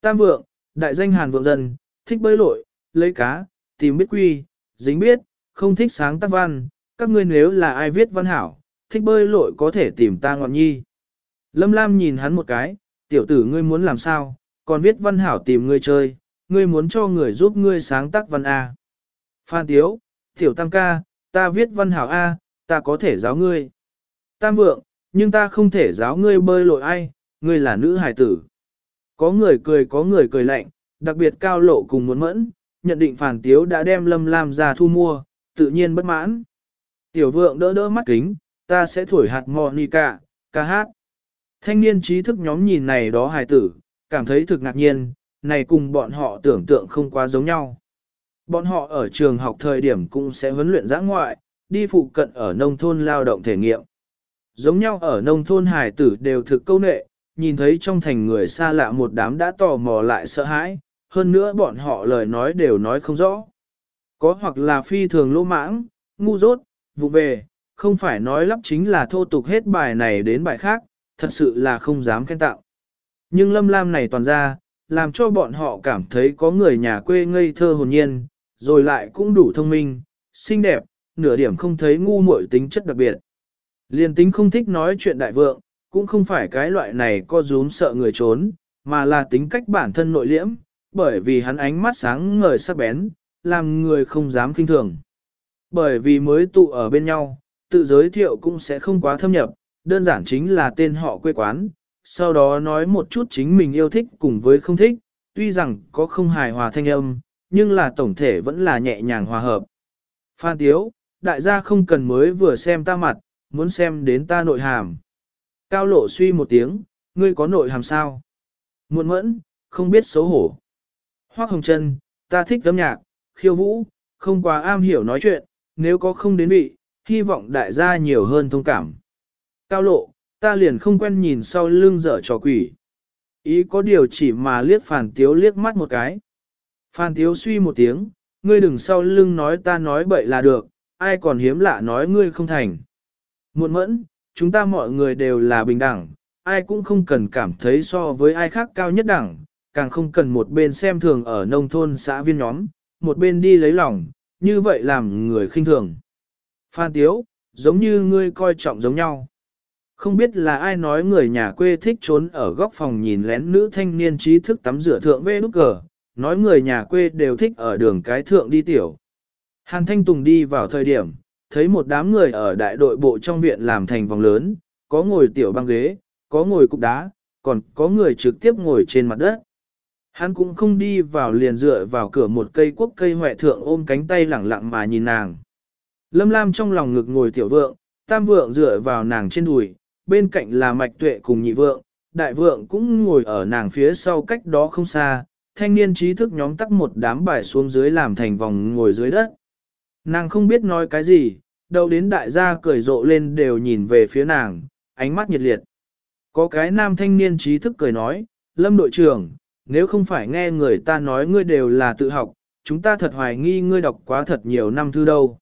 Tam vượng, đại danh hàn vượng dân, thích bơi lội, lấy cá, tìm biết quy, dính biết, không thích sáng tác văn, các ngươi nếu là ai viết văn hảo, thích bơi lội có thể tìm ta ngọn nhi. Lâm Lam nhìn hắn một cái, tiểu tử ngươi muốn làm sao, còn viết văn hảo tìm ngươi chơi, ngươi muốn cho người giúp ngươi sáng tác văn A. Phan Tiếu, tiểu tam ca, ta viết văn hảo A, ta có thể giáo ngươi. Tam vượng, nhưng ta không thể giáo ngươi bơi lội ai, ngươi là nữ hài tử. Có người cười có người cười lạnh, đặc biệt cao lộ cùng muốn mẫn, nhận định phản tiếu đã đem lâm lam ra thu mua, tự nhiên bất mãn. Tiểu vượng đỡ đỡ mắt kính, ta sẽ thổi hạt mò nỉ cả ca hát. Thanh niên trí thức nhóm nhìn này đó hài tử, cảm thấy thực ngạc nhiên, này cùng bọn họ tưởng tượng không quá giống nhau. Bọn họ ở trường học thời điểm cũng sẽ huấn luyện giã ngoại, đi phụ cận ở nông thôn lao động thể nghiệm. Giống nhau ở nông thôn hài tử đều thực câu nệ, nhìn thấy trong thành người xa lạ một đám đã tò mò lại sợ hãi, hơn nữa bọn họ lời nói đều nói không rõ. Có hoặc là phi thường lỗ mãng, ngu dốt, vụ về, không phải nói lắp chính là thô tục hết bài này đến bài khác, thật sự là không dám khen tạo. Nhưng lâm lam này toàn ra, làm cho bọn họ cảm thấy có người nhà quê ngây thơ hồn nhiên, rồi lại cũng đủ thông minh, xinh đẹp, nửa điểm không thấy ngu muội tính chất đặc biệt. Liên tính không thích nói chuyện đại vượng, cũng không phải cái loại này có rúm sợ người trốn, mà là tính cách bản thân nội liễm, bởi vì hắn ánh mắt sáng ngời sắc bén, làm người không dám kinh thường. Bởi vì mới tụ ở bên nhau, tự giới thiệu cũng sẽ không quá thâm nhập, đơn giản chính là tên họ quê quán, sau đó nói một chút chính mình yêu thích cùng với không thích, tuy rằng có không hài hòa thanh âm, nhưng là tổng thể vẫn là nhẹ nhàng hòa hợp. Phan Tiếu, đại gia không cần mới vừa xem ta mặt, muốn xem đến ta nội hàm. Cao lộ suy một tiếng, ngươi có nội hàm sao? Muộn mẫn, không biết xấu hổ. Hoác hồng chân, ta thích âm nhạc, khiêu vũ, không quá am hiểu nói chuyện, nếu có không đến vị, hy vọng đại gia nhiều hơn thông cảm. Cao lộ, ta liền không quen nhìn sau lưng dở trò quỷ. Ý có điều chỉ mà liếc phản tiếu liếc mắt một cái. Phan tiếu suy một tiếng, ngươi đừng sau lưng nói ta nói bậy là được, ai còn hiếm lạ nói ngươi không thành. Muộn mẫn, chúng ta mọi người đều là bình đẳng, ai cũng không cần cảm thấy so với ai khác cao nhất đẳng, càng không cần một bên xem thường ở nông thôn xã viên nhóm, một bên đi lấy lòng, như vậy làm người khinh thường. Phan Tiếu, giống như ngươi coi trọng giống nhau. Không biết là ai nói người nhà quê thích trốn ở góc phòng nhìn lén nữ thanh niên trí thức tắm rửa thượng vê nút cờ, nói người nhà quê đều thích ở đường cái thượng đi tiểu. Hàn Thanh Tùng đi vào thời điểm, thấy một đám người ở đại đội bộ trong viện làm thành vòng lớn, có ngồi tiểu băng ghế, có ngồi cục đá, còn có người trực tiếp ngồi trên mặt đất. Hắn cũng không đi vào liền dựa vào cửa một cây quốc cây hoẹ thượng ôm cánh tay lẳng lặng mà nhìn nàng. Lâm Lam trong lòng ngực ngồi tiểu vượng, tam vượng dựa vào nàng trên đùi, bên cạnh là mạch tuệ cùng nhị vượng, đại vượng cũng ngồi ở nàng phía sau cách đó không xa, thanh niên trí thức nhóm tắc một đám bài xuống dưới làm thành vòng ngồi dưới đất. Nàng không biết nói cái gì, đầu đến đại gia cười rộ lên đều nhìn về phía nàng, ánh mắt nhiệt liệt. Có cái nam thanh niên trí thức cười nói, Lâm đội trưởng, nếu không phải nghe người ta nói ngươi đều là tự học, chúng ta thật hoài nghi ngươi đọc quá thật nhiều năm thư đâu.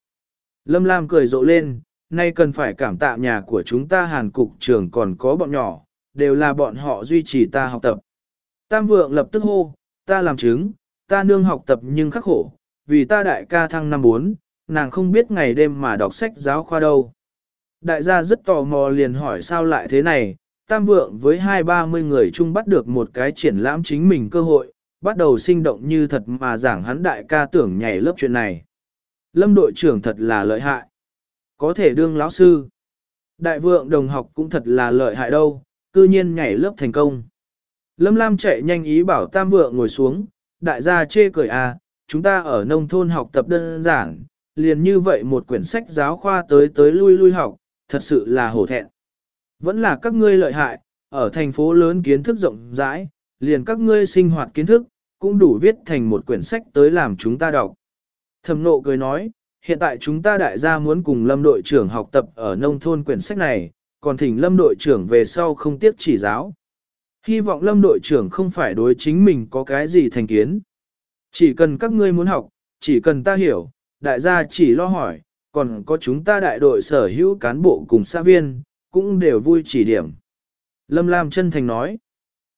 Lâm Lam cười rộ lên, nay cần phải cảm tạ nhà của chúng ta hàn cục trưởng còn có bọn nhỏ, đều là bọn họ duy trì ta học tập. Tam vượng lập tức hô, ta làm chứng, ta nương học tập nhưng khắc khổ, vì ta đại ca thăng năm bốn, nàng không biết ngày đêm mà đọc sách giáo khoa đâu. Đại gia rất tò mò liền hỏi sao lại thế này, tam vượng với hai ba mươi người chung bắt được một cái triển lãm chính mình cơ hội, bắt đầu sinh động như thật mà giảng hắn đại ca tưởng nhảy lớp chuyện này. Lâm đội trưởng thật là lợi hại. Có thể đương lão sư. Đại vượng đồng học cũng thật là lợi hại đâu, cư nhiên nhảy lớp thành công. Lâm Lam chạy nhanh ý bảo tam vượng ngồi xuống, đại gia chê cười à, chúng ta ở nông thôn học tập đơn giản, liền như vậy một quyển sách giáo khoa tới tới lui lui học, thật sự là hổ thẹn. Vẫn là các ngươi lợi hại, ở thành phố lớn kiến thức rộng rãi, liền các ngươi sinh hoạt kiến thức, cũng đủ viết thành một quyển sách tới làm chúng ta đọc. Thẩm nộ cười nói, hiện tại chúng ta đại gia muốn cùng lâm đội trưởng học tập ở nông thôn quyển sách này, còn thỉnh lâm đội trưởng về sau không tiếc chỉ giáo. Hy vọng lâm đội trưởng không phải đối chính mình có cái gì thành kiến. Chỉ cần các ngươi muốn học, chỉ cần ta hiểu, đại gia chỉ lo hỏi, còn có chúng ta đại đội sở hữu cán bộ cùng xã viên, cũng đều vui chỉ điểm. Lâm Lam chân thành nói.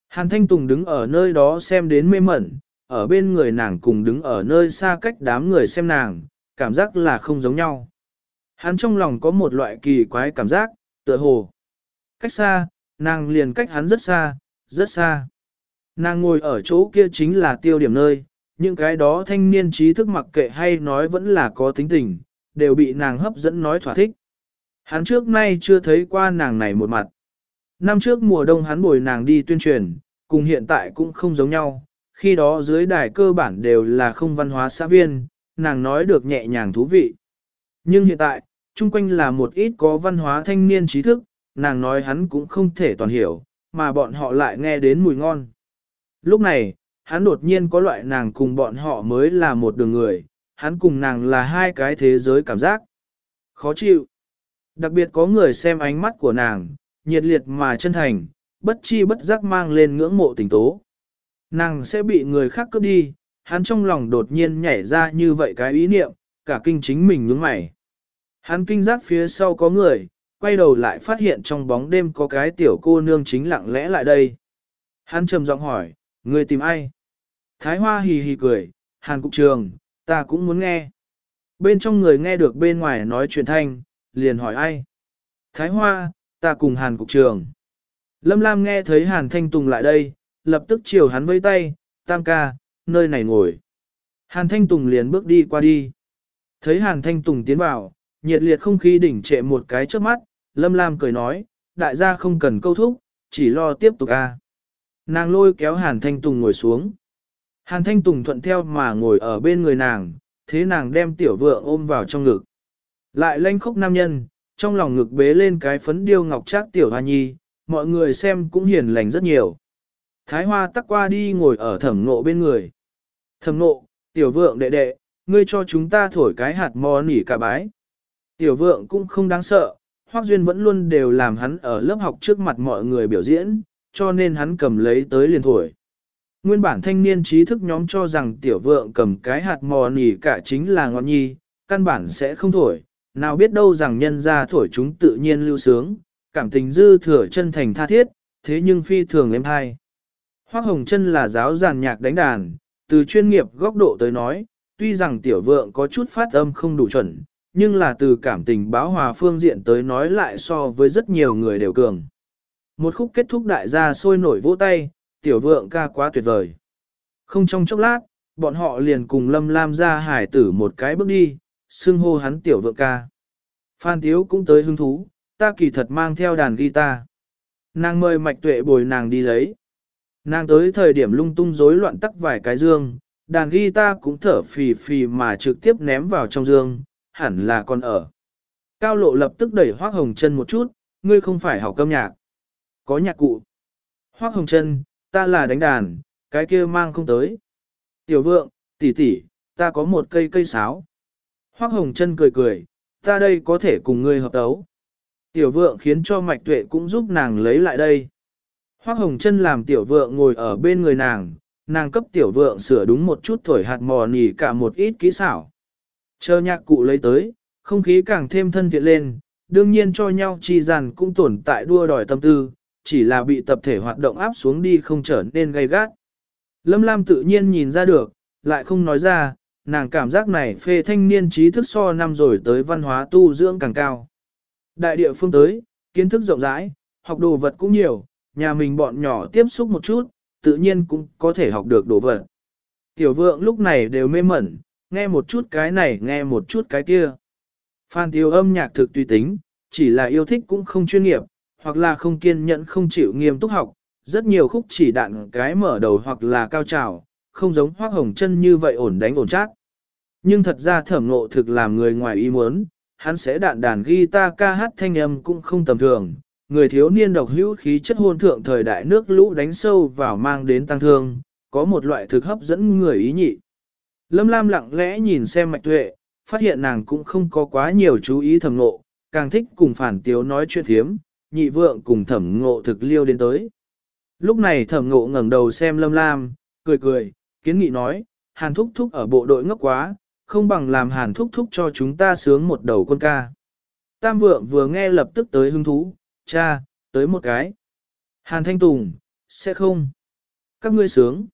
Hàn Thanh Tùng đứng ở nơi đó xem đến mê mẩn, ở bên người nàng cùng đứng ở nơi xa cách đám người xem nàng, cảm giác là không giống nhau. Hắn trong lòng có một loại kỳ quái cảm giác, tựa hồ. Cách xa, nàng liền cách hắn rất xa, rất xa. Nàng ngồi ở chỗ kia chính là tiêu điểm nơi, những cái đó thanh niên trí thức mặc kệ hay nói vẫn là có tính tình, đều bị nàng hấp dẫn nói thỏa thích. Hắn trước nay chưa thấy qua nàng này một mặt. Năm trước mùa đông hắn bồi nàng đi tuyên truyền, cùng hiện tại cũng không giống nhau, khi đó dưới đài cơ bản đều là không văn hóa xã viên, nàng nói được nhẹ nhàng thú vị. Nhưng hiện tại, chung quanh là một ít có văn hóa thanh niên trí thức, nàng nói hắn cũng không thể toàn hiểu, mà bọn họ lại nghe đến mùi ngon. Lúc này, hắn đột nhiên có loại nàng cùng bọn họ mới là một đường người, hắn cùng nàng là hai cái thế giới cảm giác. Khó chịu. Đặc biệt có người xem ánh mắt của nàng, nhiệt liệt mà chân thành, bất chi bất giác mang lên ngưỡng mộ tình tố. Nàng sẽ bị người khác cướp đi, hắn trong lòng đột nhiên nhảy ra như vậy cái ý niệm, cả kinh chính mình nhướng mày. Hắn kinh giác phía sau có người, quay đầu lại phát hiện trong bóng đêm có cái tiểu cô nương chính lặng lẽ lại đây. Hắn trầm giọng hỏi, người tìm ai? Thái Hoa hì hì cười, Hàn Cục Trường, ta cũng muốn nghe. Bên trong người nghe được bên ngoài nói chuyện thanh, liền hỏi ai? Thái Hoa, ta cùng Hàn Cục Trường. Lâm Lam nghe thấy Hàn Thanh Tùng lại đây, lập tức chiều hắn vây tay, tam ca, nơi này ngồi. Hàn Thanh Tùng liền bước đi qua đi. Thấy Hàn Thanh Tùng tiến vào, nhiệt liệt không khí đỉnh trệ một cái trước mắt, Lâm Lam cười nói, đại gia không cần câu thúc, chỉ lo tiếp tục a. Nàng lôi kéo Hàn Thanh Tùng ngồi xuống. Hàn Thanh Tùng thuận theo mà ngồi ở bên người nàng, thế nàng đem tiểu vượng ôm vào trong ngực. Lại lanh khốc nam nhân, trong lòng ngực bế lên cái phấn điêu ngọc trác tiểu hoa nhi, mọi người xem cũng hiền lành rất nhiều. Thái hoa tắc qua đi ngồi ở thẩm nộ bên người. Thẩm nộ, tiểu vượng đệ đệ, ngươi cho chúng ta thổi cái hạt mò nỉ cả bái. Tiểu vượng cũng không đáng sợ, Hoác Duyên vẫn luôn đều làm hắn ở lớp học trước mặt mọi người biểu diễn, cho nên hắn cầm lấy tới liền thổi. Nguyên bản thanh niên trí thức nhóm cho rằng tiểu vượng cầm cái hạt mò nỉ cả chính là ngọn nhi, căn bản sẽ không thổi, nào biết đâu rằng nhân ra thổi chúng tự nhiên lưu sướng, cảm tình dư thừa chân thành tha thiết, thế nhưng phi thường em hay. Hoác Hồng chân là giáo giàn nhạc đánh đàn, từ chuyên nghiệp góc độ tới nói, tuy rằng tiểu vượng có chút phát âm không đủ chuẩn, nhưng là từ cảm tình báo hòa phương diện tới nói lại so với rất nhiều người đều cường. Một khúc kết thúc đại gia sôi nổi vỗ tay, tiểu vượng ca quá tuyệt vời. Không trong chốc lát, bọn họ liền cùng Lâm Lam ra hải tử một cái bước đi, xưng hô hắn tiểu vượng ca. Phan Tiếu cũng tới hứng thú, ta kỳ thật mang theo đàn guitar. Nàng mời mạch tuệ bồi nàng đi lấy. Nàng tới thời điểm lung tung rối loạn tắc vài cái dương, đàn guitar cũng thở phì phì mà trực tiếp ném vào trong dương, hẳn là còn ở. Cao lộ lập tức đẩy Hoác Hồng chân một chút, ngươi không phải học âm nhạc. Có nhạc cụ. Hoác Hồng chân, ta là đánh đàn, cái kia mang không tới. Tiểu vượng, tỷ tỷ, ta có một cây cây sáo. Hoác Hồng chân cười cười, ta đây có thể cùng ngươi hợp tấu. Tiểu vượng khiến cho mạch tuệ cũng giúp nàng lấy lại đây. Hoác Hồng chân làm tiểu vượng ngồi ở bên người nàng, nàng cấp tiểu vượng sửa đúng một chút thổi hạt mò nỉ cả một ít kỹ xảo. Chờ nhạc cụ lấy tới, không khí càng thêm thân thiện lên, đương nhiên cho nhau chi dàn cũng tồn tại đua đòi tâm tư, chỉ là bị tập thể hoạt động áp xuống đi không trở nên gay gắt. Lâm Lam tự nhiên nhìn ra được, lại không nói ra, nàng cảm giác này phê thanh niên trí thức so năm rồi tới văn hóa tu dưỡng càng cao. Đại địa phương tới, kiến thức rộng rãi, học đồ vật cũng nhiều, nhà mình bọn nhỏ tiếp xúc một chút, tự nhiên cũng có thể học được đồ vật. Tiểu vượng lúc này đều mê mẩn, nghe một chút cái này nghe một chút cái kia. Phan tiêu âm nhạc thực tùy tính, chỉ là yêu thích cũng không chuyên nghiệp, hoặc là không kiên nhẫn không chịu nghiêm túc học, rất nhiều khúc chỉ đạn cái mở đầu hoặc là cao trào, không giống hoác hồng chân như vậy ổn đánh ổn chắc. Nhưng thật ra thẩm ngộ thực làm người ngoài ý muốn, hắn sẽ đạn đàn guitar ca hát thanh âm cũng không tầm thường. Người thiếu niên độc hữu khí chất hôn thượng thời đại nước lũ đánh sâu vào mang đến tăng thương, có một loại thực hấp dẫn người ý nhị. Lâm Lam lặng lẽ nhìn xem mạch tuệ, phát hiện nàng cũng không có quá nhiều chú ý thẩm ngộ, càng thích cùng phản tiếu nói chuyện thiếm, nhị vượng cùng thẩm ngộ thực liêu đến tới. Lúc này thẩm ngộ ngẩng đầu xem lâm lam, cười cười, kiến nghị nói, hàn thúc thúc ở bộ đội ngốc quá, không bằng làm hàn thúc thúc cho chúng ta sướng một đầu quân ca. Tam vượng vừa nghe lập tức tới hứng thú, cha, tới một cái. Hàn thanh tùng, sẽ không. Các ngươi sướng.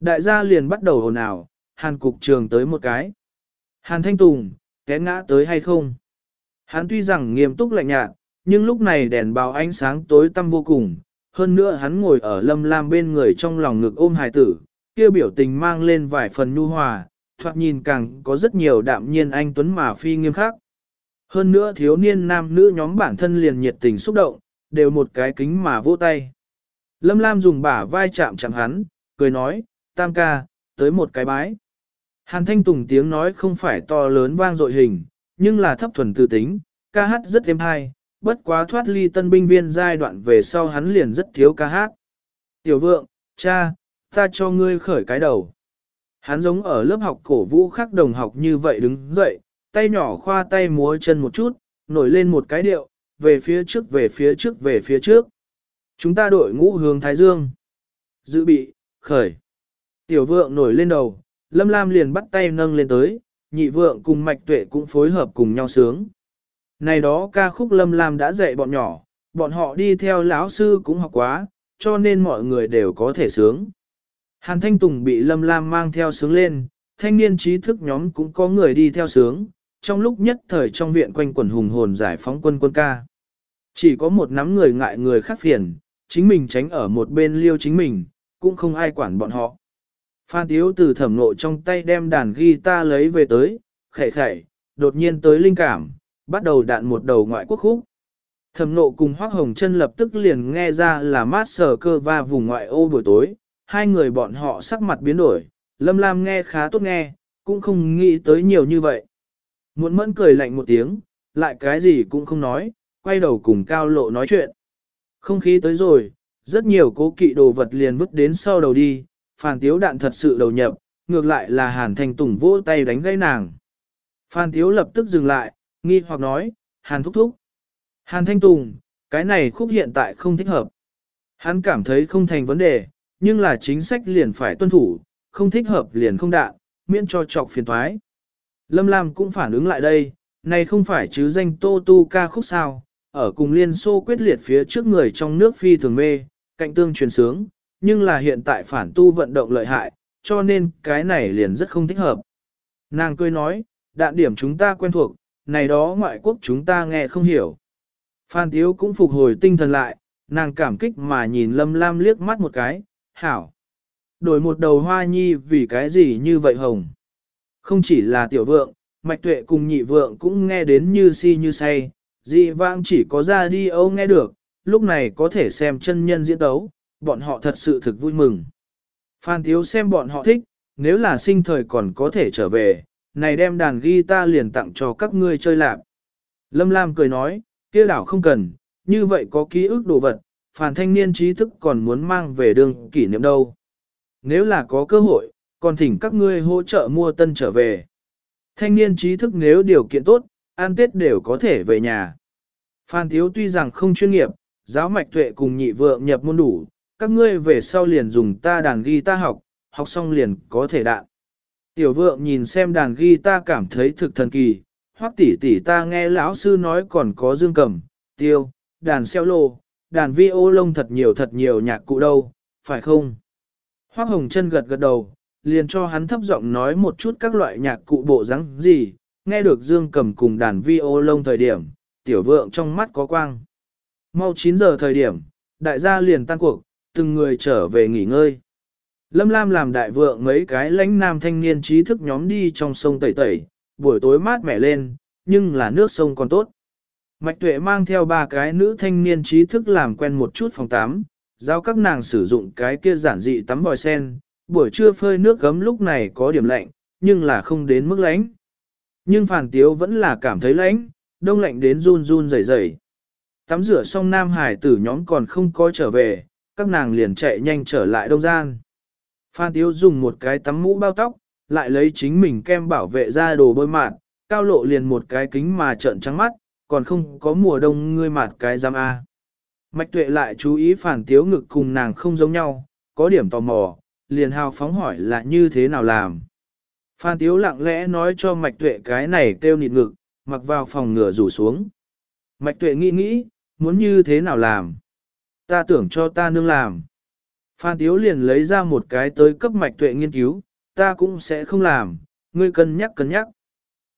Đại gia liền bắt đầu hồn ào, hàn cục trường tới một cái. Hàn thanh tùng, té ngã tới hay không? Hắn tuy rằng nghiêm túc lạnh nhạt, nhưng lúc này đèn báo ánh sáng tối tăm vô cùng. Hơn nữa hắn ngồi ở lâm lam bên người trong lòng ngực ôm hài tử, kia biểu tình mang lên vài phần nhu hòa, thoạt nhìn càng có rất nhiều đạm nhiên anh Tuấn mà phi nghiêm khắc. Hơn nữa thiếu niên nam nữ nhóm bản thân liền nhiệt tình xúc động, đều một cái kính mà vỗ tay. Lâm Lam dùng bả vai chạm chạm hắn, cười nói, tam ca, tới một cái bái. Hàn Thanh Tùng tiếng nói không phải to lớn vang dội hình, nhưng là thấp thuần tư tính, ca hát rất êm hay, bất quá thoát ly tân binh viên giai đoạn về sau hắn liền rất thiếu ca hát. Tiểu vượng, cha, ta cho ngươi khởi cái đầu. Hắn giống ở lớp học cổ vũ khác đồng học như vậy đứng dậy, tay nhỏ khoa tay múa chân một chút, nổi lên một cái điệu, về phía trước về phía trước về phía trước. Chúng ta đội ngũ hướng Thái Dương. Dự bị, khởi. Tiểu vượng nổi lên đầu, Lâm Lam liền bắt tay nâng lên tới, nhị vượng cùng mạch tuệ cũng phối hợp cùng nhau sướng. Này đó ca khúc Lâm Lam đã dạy bọn nhỏ, bọn họ đi theo lão sư cũng học quá, cho nên mọi người đều có thể sướng. Hàn Thanh Tùng bị Lâm Lam mang theo sướng lên, thanh niên trí thức nhóm cũng có người đi theo sướng, trong lúc nhất thời trong viện quanh quần hùng hồn giải phóng quân quân ca. Chỉ có một nắm người ngại người khác phiền, chính mình tránh ở một bên liêu chính mình, cũng không ai quản bọn họ. Phan Tiếu từ thẩm nộ trong tay đem đàn guitar lấy về tới, khẩy khẩy, đột nhiên tới linh cảm, bắt đầu đạn một đầu ngoại quốc khúc. Thẩm nộ cùng Hoác Hồng chân lập tức liền nghe ra là mát sờ cơ va vùng ngoại ô buổi tối, hai người bọn họ sắc mặt biến đổi, Lâm Lam nghe khá tốt nghe, cũng không nghĩ tới nhiều như vậy. Muộn mẫn cười lạnh một tiếng, lại cái gì cũng không nói, quay đầu cùng cao lộ nói chuyện. Không khí tới rồi, rất nhiều cố kỵ đồ vật liền vứt đến sau đầu đi, Phan Tiếu đạn thật sự đầu nhập, ngược lại là Hàn thành Tùng vỗ tay đánh gây nàng. Phan Tiếu lập tức dừng lại, nghi hoặc nói, Hàn thúc thúc. Hàn Thanh Tùng, cái này khúc hiện tại không thích hợp. Hắn cảm thấy không thành vấn đề, nhưng là chính sách liền phải tuân thủ, không thích hợp liền không đạn, miễn cho chọc phiền thoái. Lâm Lam cũng phản ứng lại đây, này không phải chứ danh tô tu ca khúc sao, ở cùng liên xô quyết liệt phía trước người trong nước phi thường mê, cạnh tương truyền sướng, nhưng là hiện tại phản tu vận động lợi hại, cho nên cái này liền rất không thích hợp. Nàng cười nói, đạn điểm chúng ta quen thuộc, này đó ngoại quốc chúng ta nghe không hiểu. Phan Tiếu cũng phục hồi tinh thần lại, nàng cảm kích mà nhìn Lâm Lam liếc mắt một cái, hảo. Đổi một đầu hoa nhi vì cái gì như vậy hồng. Không chỉ là tiểu vượng, mạch tuệ cùng nhị vượng cũng nghe đến như si như say, dị vãng chỉ có ra đi âu nghe được, lúc này có thể xem chân nhân diễn tấu, bọn họ thật sự thực vui mừng. Phan Tiếu xem bọn họ thích, nếu là sinh thời còn có thể trở về, này đem đàn guitar liền tặng cho các ngươi chơi lạc. Lâm Lam cười nói, kia đảo không cần, như vậy có ký ức đồ vật, phản thanh niên trí thức còn muốn mang về đường kỷ niệm đâu. Nếu là có cơ hội, còn thỉnh các ngươi hỗ trợ mua tân trở về. Thanh niên trí thức nếu điều kiện tốt, ăn tết đều có thể về nhà. Phan Thiếu tuy rằng không chuyên nghiệp, giáo mạch tuệ cùng nhị vượng nhập môn đủ, các ngươi về sau liền dùng ta đàn ghi ta học, học xong liền có thể đạn. Tiểu vượng nhìn xem đàn ghi ta cảm thấy thực thần kỳ, hoắc tỷ tỷ ta nghe lão sư nói còn có dương cầm, tiêu, đàn xeo lô, đàn vi ô lông thật nhiều thật nhiều nhạc cụ đâu, phải không? Hoác hồng chân gật gật đầu, liền cho hắn thấp giọng nói một chút các loại nhạc cụ bộ dáng gì, nghe được dương cầm cùng đàn vi ô lông thời điểm, tiểu vượng trong mắt có quang. Mau 9 giờ thời điểm, đại gia liền tan cuộc, từng người trở về nghỉ ngơi. Lâm Lam làm đại vượng mấy cái lãnh nam thanh niên trí thức nhóm đi trong sông tẩy tẩy, buổi tối mát mẻ lên, nhưng là nước sông còn tốt. Mạch tuệ mang theo ba cái nữ thanh niên trí thức làm quen một chút phòng tắm, giao các nàng sử dụng cái kia giản dị tắm vòi sen, buổi trưa phơi nước gấm lúc này có điểm lạnh, nhưng là không đến mức lạnh. Nhưng phản tiếu vẫn là cảm thấy lạnh, đông lạnh đến run run rẩy rẩy. Tắm rửa xong Nam Hải tử nhóm còn không có trở về, các nàng liền chạy nhanh trở lại đông gian. Phan Tiếu dùng một cái tắm mũ bao tóc, lại lấy chính mình kem bảo vệ ra đồ bôi mạt, cao lộ liền một cái kính mà trợn trắng mắt, còn không có mùa đông ngươi mạt cái giam A. Mạch tuệ lại chú ý phản tiếu ngực cùng nàng không giống nhau, có điểm tò mò, liền hào phóng hỏi là như thế nào làm. Phan Tiếu lặng lẽ nói cho Mạch Tuệ cái này kêu nịt ngực, mặc vào phòng ngửa rủ xuống. Mạch Tuệ nghĩ nghĩ, muốn như thế nào làm. Ta tưởng cho ta nương làm. Phan Tiếu liền lấy ra một cái tới cấp Mạch Tuệ nghiên cứu, ta cũng sẽ không làm, ngươi cân nhắc cân nhắc.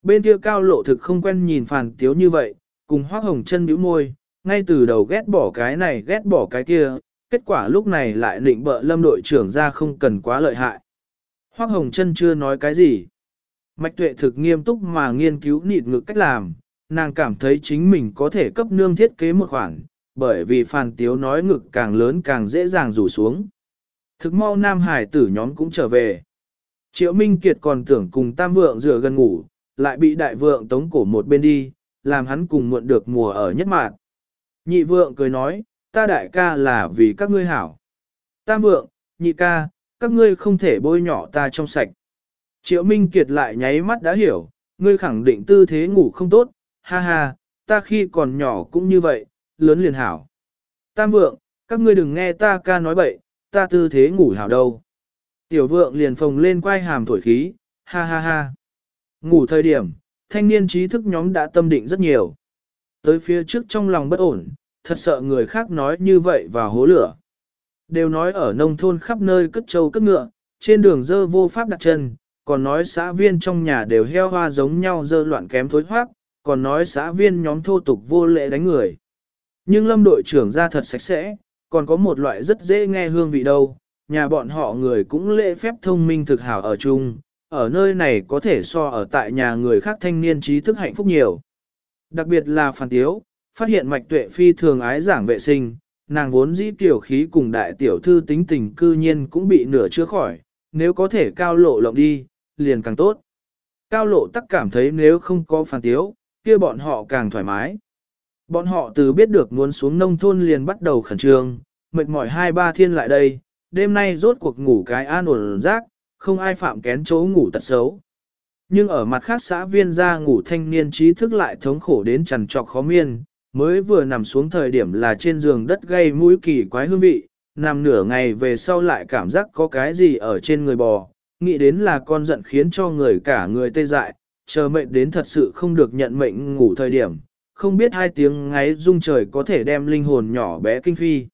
Bên kia cao lộ thực không quen nhìn Phan Tiếu như vậy, cùng hoác hồng chân bĩu môi, ngay từ đầu ghét bỏ cái này ghét bỏ cái kia, kết quả lúc này lại định bợ lâm đội trưởng ra không cần quá lợi hại. Hoác Hồng chân chưa nói cái gì. Mạch tuệ thực nghiêm túc mà nghiên cứu nịt ngực cách làm, nàng cảm thấy chính mình có thể cấp nương thiết kế một khoản, bởi vì phàn tiếu nói ngực càng lớn càng dễ dàng rủ xuống. Thực mau nam hải tử nhóm cũng trở về. Triệu Minh Kiệt còn tưởng cùng tam vượng rửa gần ngủ, lại bị đại vượng tống cổ một bên đi, làm hắn cùng muộn được mùa ở nhất mạng. Nhị vượng cười nói, ta đại ca là vì các ngươi hảo. Tam vượng, nhị ca, các ngươi không thể bôi nhỏ ta trong sạch. Triệu Minh Kiệt lại nháy mắt đã hiểu, ngươi khẳng định tư thế ngủ không tốt, ha ha, ta khi còn nhỏ cũng như vậy, lớn liền hảo. Tam vượng, các ngươi đừng nghe ta ca nói bậy, ta tư thế ngủ hảo đâu. Tiểu vượng liền phồng lên quay hàm thổi khí, ha ha ha. Ngủ thời điểm, thanh niên trí thức nhóm đã tâm định rất nhiều. Tới phía trước trong lòng bất ổn, thật sợ người khác nói như vậy và hố lửa. Đều nói ở nông thôn khắp nơi cất trâu cất ngựa, trên đường dơ vô pháp đặt chân, còn nói xã viên trong nhà đều heo hoa giống nhau dơ loạn kém thối hoác, còn nói xã viên nhóm thô tục vô lệ đánh người. Nhưng lâm đội trưởng ra thật sạch sẽ, còn có một loại rất dễ nghe hương vị đâu, nhà bọn họ người cũng lễ phép thông minh thực hảo ở chung, ở nơi này có thể so ở tại nhà người khác thanh niên trí thức hạnh phúc nhiều. Đặc biệt là phản tiếu, phát hiện mạch tuệ phi thường ái giảng vệ sinh, nàng vốn dĩ tiểu khí cùng đại tiểu thư tính tình cư nhiên cũng bị nửa chữa khỏi, nếu có thể cao lộ lộng đi, liền càng tốt. Cao lộ tắc cảm thấy nếu không có phản tiếu, kia bọn họ càng thoải mái. Bọn họ từ biết được muốn xuống nông thôn liền bắt đầu khẩn trương, mệt mỏi hai ba thiên lại đây, đêm nay rốt cuộc ngủ cái an ổn rác, không ai phạm kén chỗ ngủ tật xấu. Nhưng ở mặt khác xã viên ra ngủ thanh niên trí thức lại thống khổ đến trằn trọc khó miên, mới vừa nằm xuống thời điểm là trên giường đất gây mũi kỳ quái hương vị, nằm nửa ngày về sau lại cảm giác có cái gì ở trên người bò, nghĩ đến là con giận khiến cho người cả người tê dại, chờ mệnh đến thật sự không được nhận mệnh ngủ thời điểm, không biết hai tiếng ngáy rung trời có thể đem linh hồn nhỏ bé kinh phi.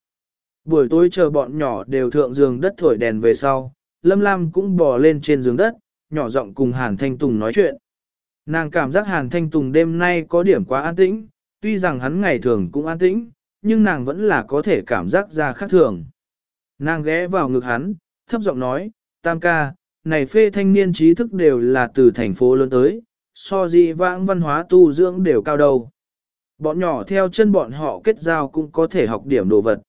Buổi tối chờ bọn nhỏ đều thượng giường đất thổi đèn về sau, Lâm Lam cũng bò lên trên giường đất, nhỏ giọng cùng Hàn Thanh Tùng nói chuyện. Nàng cảm giác Hàn Thanh Tùng đêm nay có điểm quá an tĩnh, tuy rằng hắn ngày thường cũng an tĩnh, nhưng nàng vẫn là có thể cảm giác ra khác thường. Nàng ghé vào ngực hắn, thấp giọng nói, tam ca, này phê thanh niên trí thức đều là từ thành phố lớn tới, so dị vãng văn hóa tu dưỡng đều cao đầu. Bọn nhỏ theo chân bọn họ kết giao cũng có thể học điểm đồ vật.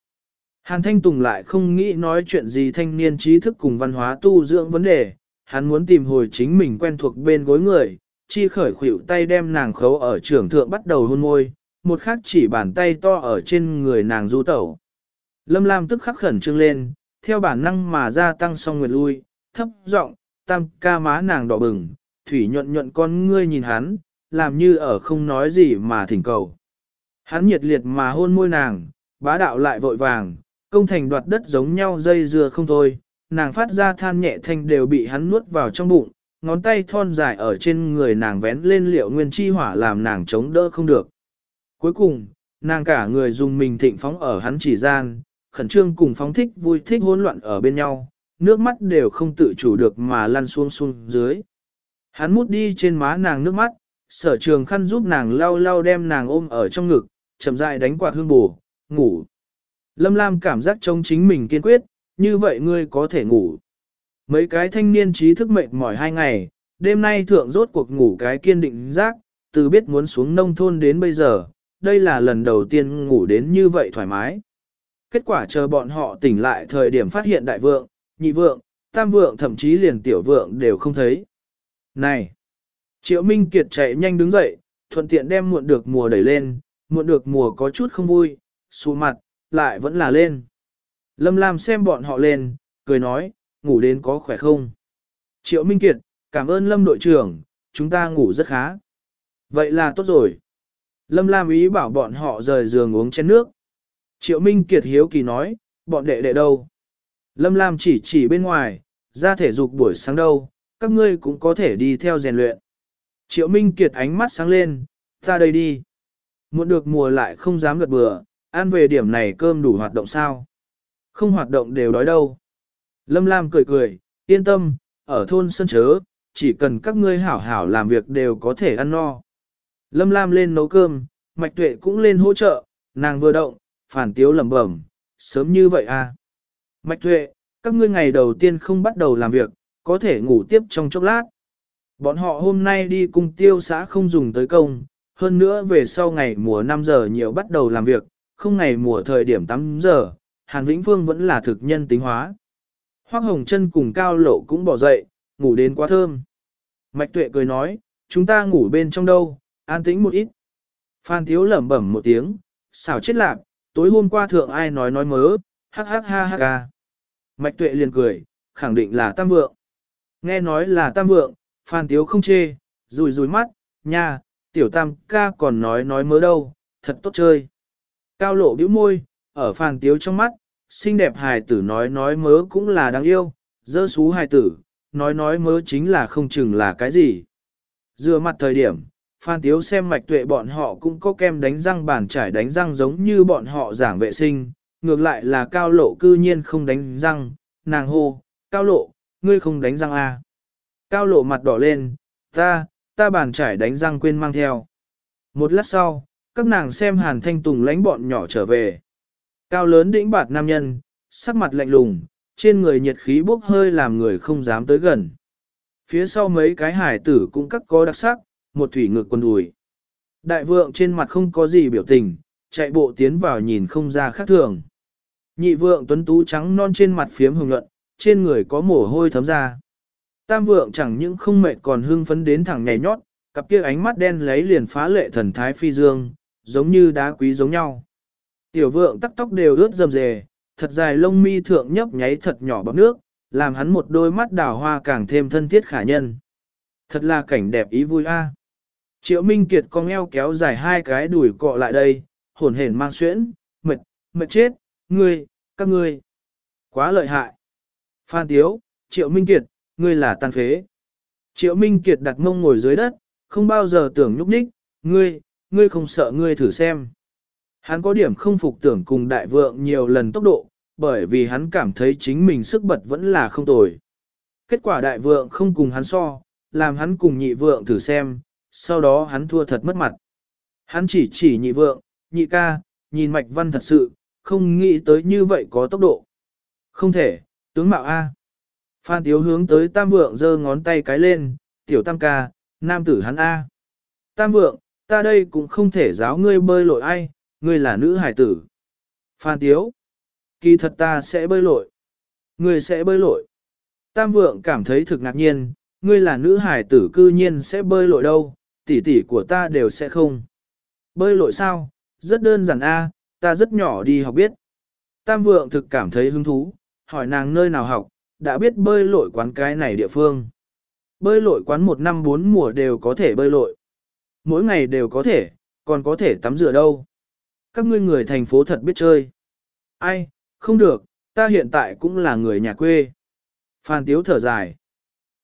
Hàn Thanh Tùng lại không nghĩ nói chuyện gì thanh niên trí thức cùng văn hóa tu dưỡng vấn đề, hắn muốn tìm hồi chính mình quen thuộc bên gối người, chi khởi khuỷu tay đem nàng khấu ở trưởng thượng bắt đầu hôn môi, một khắc chỉ bàn tay to ở trên người nàng du tẩu. Lâm Lam tức khắc khẩn trương lên, theo bản năng mà gia tăng song nguyệt lui, thấp giọng, tam ca má nàng đỏ bừng, thủy nhuận nhuận con ngươi nhìn hắn, làm như ở không nói gì mà thỉnh cầu. Hắn nhiệt liệt mà hôn môi nàng, bá đạo lại vội vàng, công thành đoạt đất giống nhau dây dưa không thôi, nàng phát ra than nhẹ thanh đều bị hắn nuốt vào trong bụng, ngón tay thon dài ở trên người nàng vén lên liệu nguyên chi hỏa làm nàng chống đỡ không được. Cuối cùng, nàng cả người dùng mình thịnh phóng ở hắn chỉ gian, khẩn trương cùng phóng thích vui thích hỗn loạn ở bên nhau, nước mắt đều không tự chủ được mà lăn xuống xuống dưới. Hắn mút đi trên má nàng nước mắt, sở trường khăn giúp nàng lau lau đem nàng ôm ở trong ngực, chậm rãi đánh quạt hương bù, ngủ. Lâm Lam cảm giác trong chính mình kiên quyết, như vậy ngươi có thể ngủ. Mấy cái thanh niên trí thức mệt mỏi hai ngày, đêm nay thượng rốt cuộc ngủ cái kiên định giác, từ biết muốn xuống nông thôn đến bây giờ, đây là lần đầu tiên ngủ đến như vậy thoải mái. Kết quả chờ bọn họ tỉnh lại thời điểm phát hiện đại vượng, nhị vượng, tam vượng thậm chí liền tiểu vượng đều không thấy. Này! Triệu Minh Kiệt chạy nhanh đứng dậy, thuận tiện đem muộn được mùa đẩy lên, muộn được mùa có chút không vui, xù mặt, lại vẫn là lên. Lâm Lam xem bọn họ lên, cười nói, ngủ đến có khỏe không? Triệu Minh Kiệt, cảm ơn Lâm đội trưởng, chúng ta ngủ rất khá. Vậy là tốt rồi. Lâm Lam ý bảo bọn họ rời giường uống chén nước. Triệu Minh Kiệt hiếu kỳ nói, bọn đệ đệ đâu? Lâm Lam chỉ chỉ bên ngoài, ra thể dục buổi sáng đâu, các ngươi cũng có thể đi theo rèn luyện. Triệu Minh Kiệt ánh mắt sáng lên, ta đây đi. Muốn được mùa lại không dám gật bừa, ăn về điểm này cơm đủ hoạt động sao? Không hoạt động đều đói đâu. Lâm Lam cười cười, yên tâm, ở thôn sân chớ, chỉ cần các ngươi hảo hảo làm việc đều có thể ăn no. Lâm Lam lên nấu cơm, Mạch Tuệ cũng lên hỗ trợ, nàng vừa động, phản tiếu lẩm bẩm, sớm như vậy à. Mạch Tuệ, các ngươi ngày đầu tiên không bắt đầu làm việc, có thể ngủ tiếp trong chốc lát. Bọn họ hôm nay đi cung tiêu xã không dùng tới công, hơn nữa về sau ngày mùa 5 giờ nhiều bắt đầu làm việc, không ngày mùa thời điểm 8 giờ, Hàn Vĩnh Phương vẫn là thực nhân tính hóa. Hoác Hồng chân cùng Cao Lộ cũng bỏ dậy, ngủ đến quá thơm. Mạch Tuệ cười nói, chúng ta ngủ bên trong đâu, an tĩnh một ít. Phan Thiếu lẩm bẩm một tiếng, xảo chết lạc, tối hôm qua thượng ai nói nói mớ, hắc hắc ha ha ha. Mạch Tuệ liền cười, khẳng định là Tam Vượng. Nghe nói là Tam Vượng, Phan Tiếu không chê, rùi rùi mắt, nha, tiểu Tam ca còn nói nói mớ đâu, thật tốt chơi. Cao lộ bĩu môi, ở Phan Tiếu trong mắt, xinh đẹp hài tử nói nói mớ cũng là đáng yêu, dơ xú hài tử, nói nói mớ chính là không chừng là cái gì. Dựa mặt thời điểm, Phan Tiếu xem mạch tuệ bọn họ cũng có kem đánh răng bàn trải đánh răng giống như bọn họ giảng vệ sinh, ngược lại là cao lộ cư nhiên không đánh răng, nàng hô, cao lộ, ngươi không đánh răng à. Cao lộ mặt đỏ lên, ta, ta bàn trải đánh răng quên mang theo. Một lát sau, các nàng xem hàn thanh tùng lánh bọn nhỏ trở về. Cao lớn đĩnh bạt nam nhân, sắc mặt lạnh lùng, trên người nhiệt khí bốc hơi làm người không dám tới gần. Phía sau mấy cái hải tử cũng cắt có đặc sắc, một thủy ngực quần đùi. Đại vượng trên mặt không có gì biểu tình, chạy bộ tiến vào nhìn không ra khác thường. Nhị vượng tuấn tú trắng non trên mặt phiếm hồng nhuận, trên người có mồ hôi thấm ra. Tam vượng chẳng những không mệt còn hưng phấn đến thẳng nhảy nhót, cặp kia ánh mắt đen lấy liền phá lệ thần thái phi dương, giống như đá quý giống nhau. Tiểu vượng tắc tóc đều ướt rầm rề, thật dài lông mi thượng nhấp nháy thật nhỏ bọc nước, làm hắn một đôi mắt đào hoa càng thêm thân thiết khả nhân. Thật là cảnh đẹp ý vui a. À. Triệu Minh Kiệt con eo kéo dài hai cái đùi cọ lại đây, hồn hển mang xuyễn, mệt, mệt chết, ngươi, các ngươi. Quá lợi hại. Phan Tiếu, Triệu Minh Kiệt, ngươi là tàn phế. Triệu Minh Kiệt đặt mông ngồi dưới đất, không bao giờ tưởng nhúc nhích, ngươi, ngươi không sợ ngươi thử xem. Hắn có điểm không phục tưởng cùng đại vượng nhiều lần tốc độ, bởi vì hắn cảm thấy chính mình sức bật vẫn là không tồi. Kết quả đại vượng không cùng hắn so, làm hắn cùng nhị vượng thử xem, sau đó hắn thua thật mất mặt. Hắn chỉ chỉ nhị vượng, nhị ca, nhìn mạch văn thật sự, không nghĩ tới như vậy có tốc độ. Không thể, tướng mạo A. Phan Tiếu hướng tới tam vượng giơ ngón tay cái lên, tiểu tam ca, nam tử hắn A. Tam vượng, ta đây cũng không thể giáo ngươi bơi lội ai, ngươi là nữ hải tử. Phan Tiếu, kỳ thật ta sẽ bơi lội. Ngươi sẽ bơi lội. Tam vượng cảm thấy thực ngạc nhiên, ngươi là nữ hải tử cư nhiên sẽ bơi lội đâu, tỷ tỷ của ta đều sẽ không. Bơi lội sao? Rất đơn giản a, ta rất nhỏ đi học biết. Tam vượng thực cảm thấy hứng thú, hỏi nàng nơi nào học, đã biết bơi lội quán cái này địa phương. Bơi lội quán một năm bốn mùa đều có thể bơi lội. Mỗi ngày đều có thể, còn có thể tắm rửa đâu. Các ngươi người thành phố thật biết chơi. Ai, không được, ta hiện tại cũng là người nhà quê. Phan Tiếu thở dài.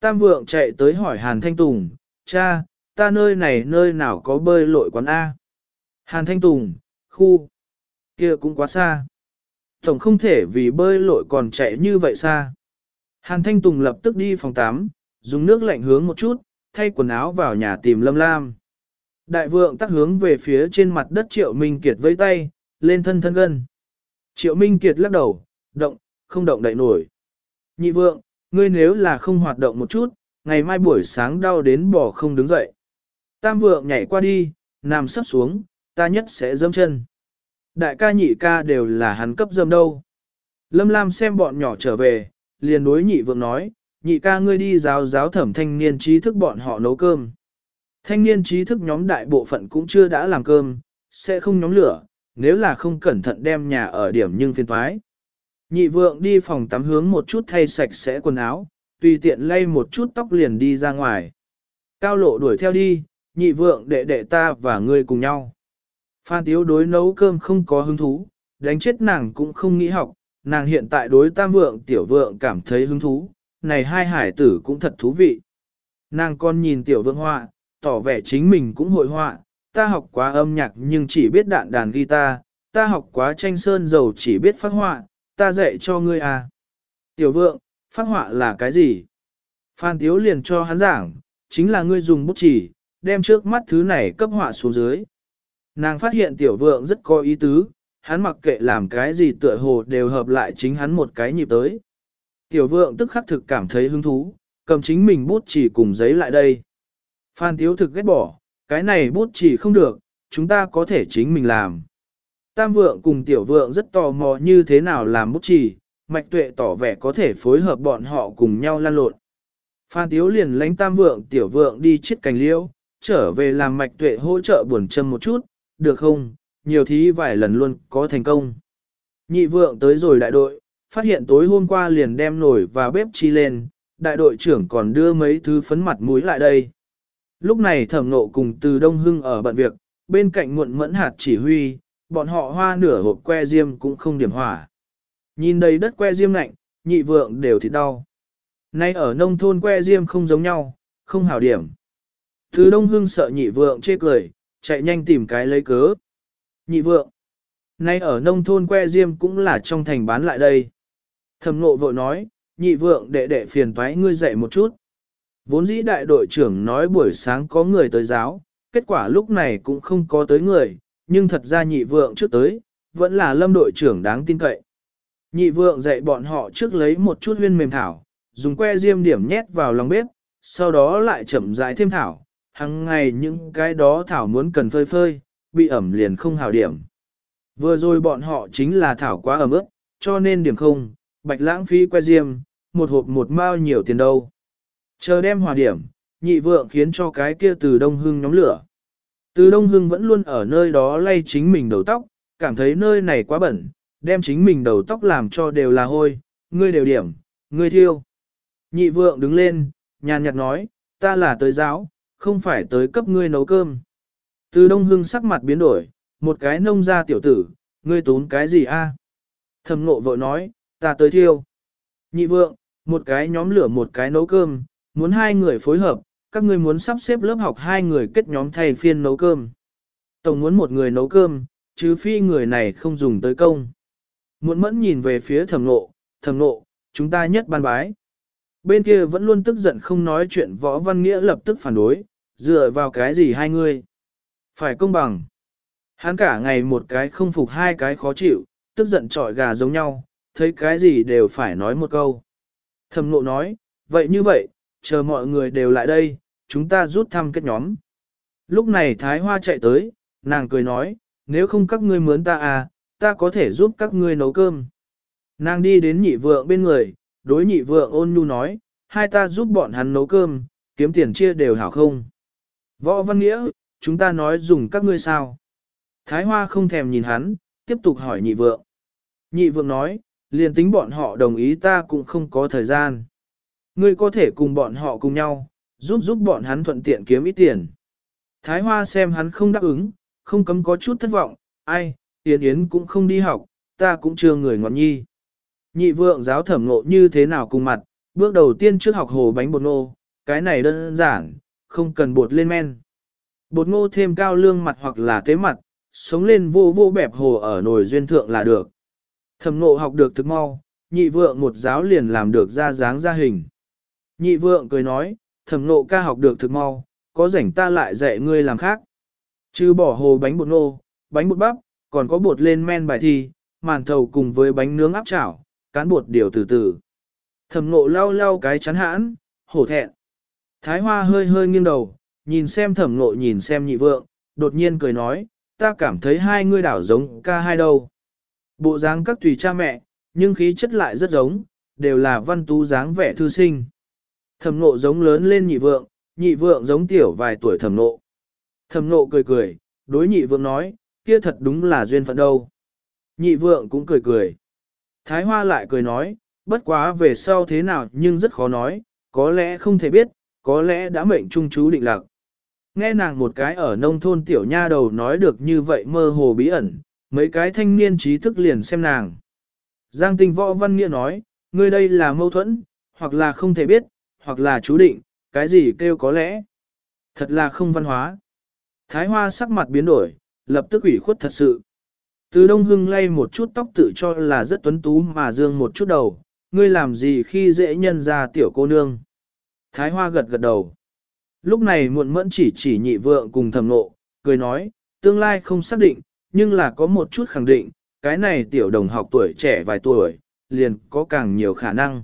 Tam vượng chạy tới hỏi Hàn Thanh Tùng, cha, ta nơi này nơi nào có bơi lội quán A. Hàn Thanh Tùng, khu, kia cũng quá xa. Tổng không thể vì bơi lội còn chạy như vậy xa. Hàn Thanh Tùng lập tức đi phòng tắm, dùng nước lạnh hướng một chút, thay quần áo vào nhà tìm Lâm Lam. Đại vượng tắc hướng về phía trên mặt đất Triệu Minh Kiệt với tay, lên thân thân gân. Triệu Minh Kiệt lắc đầu, động, không động đậy nổi. Nhị vượng, ngươi nếu là không hoạt động một chút, ngày mai buổi sáng đau đến bỏ không đứng dậy. Tam vượng nhảy qua đi, nằm sắp xuống, ta nhất sẽ dâm chân. Đại ca nhị ca đều là hắn cấp dâm đâu. Lâm Lam xem bọn nhỏ trở về, liền đối nhị vượng nói, nhị ca ngươi đi giáo giáo thẩm thanh niên trí thức bọn họ nấu cơm. Thanh niên trí thức nhóm đại bộ phận cũng chưa đã làm cơm, sẽ không nhóm lửa, nếu là không cẩn thận đem nhà ở điểm nhưng phiên thoái. Nhị vượng đi phòng tắm hướng một chút thay sạch sẽ quần áo, tùy tiện lay một chút tóc liền đi ra ngoài. Cao lộ đuổi theo đi, nhị vượng đệ đệ ta và ngươi cùng nhau. Phan Tiếu đối nấu cơm không có hứng thú, đánh chết nàng cũng không nghĩ học, nàng hiện tại đối tam vượng tiểu vượng cảm thấy hứng thú, này hai hải tử cũng thật thú vị. Nàng con nhìn tiểu vượng họa, tỏ vẻ chính mình cũng hội họa, ta học quá âm nhạc nhưng chỉ biết đạn đàn guitar, ta học quá tranh sơn dầu chỉ biết phát họa, ta dạy cho ngươi à. Tiểu vượng, phát họa là cái gì? Phan Tiếu liền cho hắn giảng, chính là ngươi dùng bút chỉ, đem trước mắt thứ này cấp họa xuống dưới. Nàng phát hiện tiểu vượng rất có ý tứ, hắn mặc kệ làm cái gì tựa hồ đều hợp lại chính hắn một cái nhịp tới. Tiểu vượng tức khắc thực cảm thấy hứng thú, cầm chính mình bút chỉ cùng giấy lại đây. Phan Tiếu thực ghét bỏ, cái này bút chỉ không được, chúng ta có thể chính mình làm. Tam vượng cùng tiểu vượng rất tò mò như thế nào làm bút chỉ, mạch tuệ tỏ vẻ có thể phối hợp bọn họ cùng nhau lan lộn. Phan Tiếu liền lánh tam vượng tiểu vượng đi chiết cành liễu, trở về làm mạch tuệ hỗ trợ buồn châm một chút, được không, nhiều thí vài lần luôn có thành công. Nhị vượng tới rồi đại đội, phát hiện tối hôm qua liền đem nổi và bếp chi lên, đại đội trưởng còn đưa mấy thứ phấn mặt muối lại đây. Lúc này thẩm nộ cùng từ Đông Hưng ở bận việc, bên cạnh muộn mẫn hạt chỉ huy, bọn họ hoa nửa hộp que diêm cũng không điểm hỏa. Nhìn đầy đất que diêm lạnh, nhị vượng đều thịt đau. Nay ở nông thôn que diêm không giống nhau, không hảo điểm. Từ Đông Hưng sợ nhị vượng chê cười, chạy nhanh tìm cái lấy cớ. Nhị vượng. Nay ở nông thôn que diêm cũng là trong thành bán lại đây. Thẩm nộ vội nói, nhị vượng đệ đệ phiền thoái ngươi dậy một chút. Vốn dĩ đại đội trưởng nói buổi sáng có người tới giáo, kết quả lúc này cũng không có tới người, nhưng thật ra nhị vượng trước tới, vẫn là lâm đội trưởng đáng tin cậy. Nhị vượng dạy bọn họ trước lấy một chút huyên mềm thảo, dùng que diêm điểm nhét vào lòng bếp, sau đó lại chậm rãi thêm thảo, hằng ngày những cái đó thảo muốn cần phơi phơi, bị ẩm liền không hào điểm. Vừa rồi bọn họ chính là thảo quá ẩm ướt, cho nên điểm không, bạch lãng phí que diêm, một hộp một mao nhiều tiền đâu. Chờ đem hòa điểm, nhị vượng khiến cho cái kia từ đông hưng nhóm lửa. Từ đông hưng vẫn luôn ở nơi đó lay chính mình đầu tóc, cảm thấy nơi này quá bẩn, đem chính mình đầu tóc làm cho đều là hôi, ngươi đều điểm, ngươi thiêu. Nhị vượng đứng lên, nhàn nhạt nói, ta là tới giáo, không phải tới cấp ngươi nấu cơm. Từ đông hưng sắc mặt biến đổi, một cái nông gia tiểu tử, ngươi tốn cái gì a? Thầm nộ vội nói, ta tới thiêu. Nhị vượng, một cái nhóm lửa một cái nấu cơm, muốn hai người phối hợp, các ngươi muốn sắp xếp lớp học hai người kết nhóm thay phiên nấu cơm. Tổng muốn một người nấu cơm, chứ phi người này không dùng tới công. Muốn mẫn nhìn về phía thẩm nộ, thẩm nộ, chúng ta nhất ban bái. Bên kia vẫn luôn tức giận không nói chuyện võ văn nghĩa lập tức phản đối, dựa vào cái gì hai người. Phải công bằng. Hắn cả ngày một cái không phục hai cái khó chịu, tức giận trọi gà giống nhau, thấy cái gì đều phải nói một câu. thầm nộ nói, vậy như vậy, chờ mọi người đều lại đây, chúng ta rút thăm kết nhóm. Lúc này Thái Hoa chạy tới, nàng cười nói, nếu không các ngươi mướn ta à, ta có thể giúp các ngươi nấu cơm. Nàng đi đến nhị vượng bên người, đối nhị vượng ôn nhu nói, hai ta giúp bọn hắn nấu cơm, kiếm tiền chia đều hảo không. Võ Văn Nghĩa, chúng ta nói dùng các ngươi sao. Thái Hoa không thèm nhìn hắn, tiếp tục hỏi nhị vượng. Nhị vượng nói, liền tính bọn họ đồng ý ta cũng không có thời gian. Ngươi có thể cùng bọn họ cùng nhau, giúp giúp bọn hắn thuận tiện kiếm ít tiền. Thái Hoa xem hắn không đáp ứng, không cấm có chút thất vọng, ai, Yến Yến cũng không đi học, ta cũng chưa người ngọn nhi. Nhị vượng giáo thẩm ngộ như thế nào cùng mặt, bước đầu tiên trước học hồ bánh bột nô, cái này đơn giản, không cần bột lên men. Bột ngô thêm cao lương mặt hoặc là tế mặt, sống lên vô vô bẹp hồ ở nồi duyên thượng là được. Thẩm ngộ học được thực mau, nhị vượng một giáo liền làm được ra dáng ra hình. Nhị vượng cười nói, thẩm ngộ ca học được thực mau, có rảnh ta lại dạy ngươi làm khác. Chứ bỏ hồ bánh bột ngô, bánh bột bắp, còn có bột lên men bài thi, màn thầu cùng với bánh nướng áp chảo, cán bột điều từ từ. Thẩm ngộ lau lau cái chắn hãn, hổ thẹn. Thái hoa hơi hơi nghiêng đầu, nhìn xem thẩm ngộ nhìn xem nhị vượng, đột nhiên cười nói, ta cảm thấy hai ngươi đảo giống ca hai đâu. Bộ dáng các tùy cha mẹ, nhưng khí chất lại rất giống, đều là văn tú dáng vẻ thư sinh. Thẩm ngộ giống lớn lên nhị vượng, nhị vượng giống tiểu vài tuổi thẩm ngộ. Thẩm ngộ cười cười, đối nhị vượng nói, kia thật đúng là duyên phận đâu. Nhị vượng cũng cười cười. Thái Hoa lại cười nói, bất quá về sau thế nào nhưng rất khó nói, có lẽ không thể biết, có lẽ đã mệnh trung chú định lạc. Nghe nàng một cái ở nông thôn tiểu nha đầu nói được như vậy mơ hồ bí ẩn, mấy cái thanh niên trí thức liền xem nàng. Giang tình võ văn nghĩa nói, ngươi đây là mâu thuẫn, hoặc là không thể biết, hoặc là chú định, cái gì kêu có lẽ. Thật là không văn hóa. Thái hoa sắc mặt biến đổi, lập tức ủy khuất thật sự. Từ đông hưng lay một chút tóc tự cho là rất tuấn tú mà dương một chút đầu, ngươi làm gì khi dễ nhân ra tiểu cô nương. Thái hoa gật gật đầu. Lúc này muộn mẫn chỉ chỉ nhị vượng cùng thầm nộ, cười nói, tương lai không xác định, nhưng là có một chút khẳng định, cái này tiểu đồng học tuổi trẻ vài tuổi, liền có càng nhiều khả năng.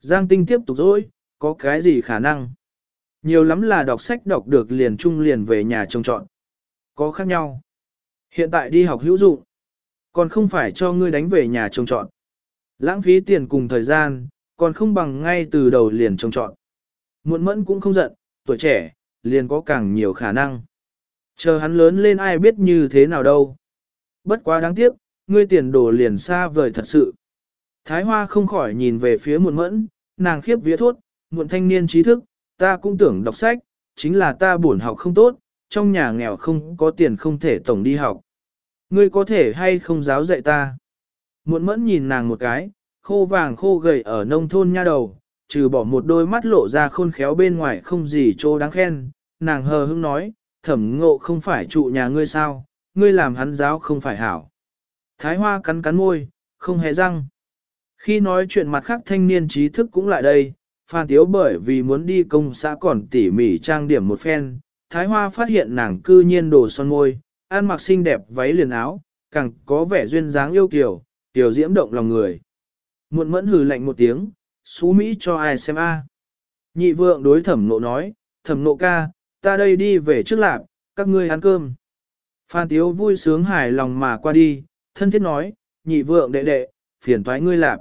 Giang tinh tiếp tục dối, có cái gì khả năng? Nhiều lắm là đọc sách đọc được liền chung liền về nhà trông trọn. Có khác nhau. Hiện tại đi học hữu dụng, còn không phải cho ngươi đánh về nhà trông trọn. Lãng phí tiền cùng thời gian, còn không bằng ngay từ đầu liền trông trọn. Muộn mẫn cũng không giận, tuổi trẻ, liền có càng nhiều khả năng. Chờ hắn lớn lên ai biết như thế nào đâu. Bất quá đáng tiếc, ngươi tiền đồ liền xa vời thật sự. Thái Hoa không khỏi nhìn về phía muộn mẫn, nàng khiếp vía thốt, muộn thanh niên trí thức, ta cũng tưởng đọc sách, chính là ta buồn học không tốt, trong nhà nghèo không có tiền không thể tổng đi học. Ngươi có thể hay không giáo dạy ta? Muộn mẫn nhìn nàng một cái, khô vàng khô gầy ở nông thôn nha đầu, trừ bỏ một đôi mắt lộ ra khôn khéo bên ngoài không gì chỗ đáng khen, nàng hờ hững nói, thẩm ngộ không phải trụ nhà ngươi sao, ngươi làm hắn giáo không phải hảo. Thái hoa cắn cắn môi, không hề răng. Khi nói chuyện mặt khác thanh niên trí thức cũng lại đây, Phan Tiếu bởi vì muốn đi công xã còn tỉ mỉ trang điểm một phen, Thái Hoa phát hiện nàng cư nhiên đồ son môi, ăn mặc xinh đẹp váy liền áo, càng có vẻ duyên dáng yêu kiều, tiểu diễm động lòng người. Muộn mẫn hừ lạnh một tiếng, xú Mỹ cho ai xem a. Nhị vượng đối thẩm nộ nói, thẩm nộ ca, ta đây đi về trước lạp, các ngươi ăn cơm. Phan Tiếu vui sướng hài lòng mà qua đi, thân thiết nói, nhị vượng đệ đệ, phiền thoái ngươi lạp.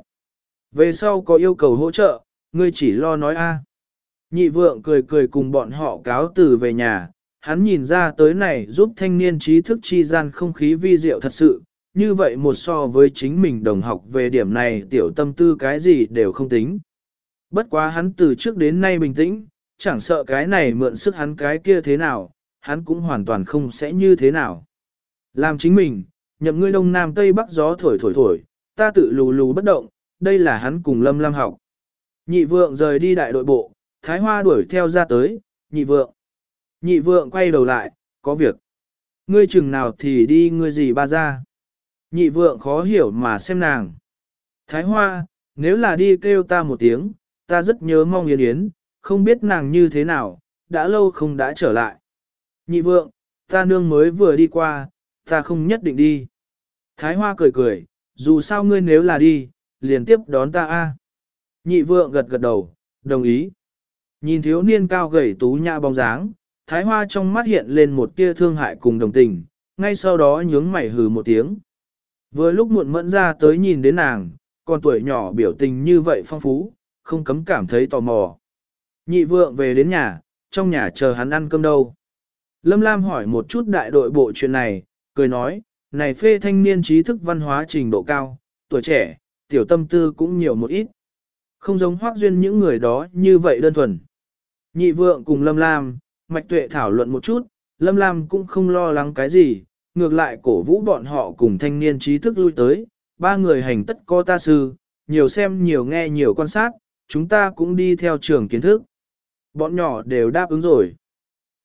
Về sau có yêu cầu hỗ trợ, ngươi chỉ lo nói a. Nhị vượng cười cười cùng bọn họ cáo từ về nhà, hắn nhìn ra tới này giúp thanh niên trí thức chi gian không khí vi diệu thật sự, như vậy một so với chính mình đồng học về điểm này tiểu tâm tư cái gì đều không tính. Bất quá hắn từ trước đến nay bình tĩnh, chẳng sợ cái này mượn sức hắn cái kia thế nào, hắn cũng hoàn toàn không sẽ như thế nào. Làm chính mình, nhậm ngươi đông nam tây bắc gió thổi thổi thổi, ta tự lù lù bất động, đây là hắn cùng lâm lam học. Nhị vượng rời đi đại đội bộ, thái hoa đuổi theo ra tới, nhị vượng. Nhị vượng quay đầu lại, có việc. Ngươi chừng nào thì đi ngươi gì ba ra. Nhị vượng khó hiểu mà xem nàng. Thái hoa, nếu là đi kêu ta một tiếng, ta rất nhớ mong yến yến, không biết nàng như thế nào, đã lâu không đã trở lại. Nhị vượng, ta nương mới vừa đi qua, ta không nhất định đi. Thái hoa cười cười, dù sao ngươi nếu là đi, liền tiếp đón ta a. Nhị vượng gật gật đầu, đồng ý. Nhìn thiếu niên cao gầy tú nhã bóng dáng, thái hoa trong mắt hiện lên một tia thương hại cùng đồng tình, ngay sau đó nhướng mày hừ một tiếng. Vừa lúc muộn mẫn ra tới nhìn đến nàng, còn tuổi nhỏ biểu tình như vậy phong phú, không cấm cảm thấy tò mò. Nhị vượng về đến nhà, trong nhà chờ hắn ăn cơm đâu. Lâm Lam hỏi một chút đại đội bộ chuyện này, cười nói, này phê thanh niên trí thức văn hóa trình độ cao, tuổi trẻ, tiểu tâm tư cũng nhiều một ít. Không giống hoác duyên những người đó như vậy đơn thuần. Nhị vượng cùng Lâm Lam, Mạch Tuệ thảo luận một chút, Lâm Lam cũng không lo lắng cái gì, ngược lại cổ vũ bọn họ cùng thanh niên trí thức lui tới, ba người hành tất có ta sư, nhiều xem nhiều nghe nhiều quan sát, chúng ta cũng đi theo trường kiến thức. Bọn nhỏ đều đáp ứng rồi.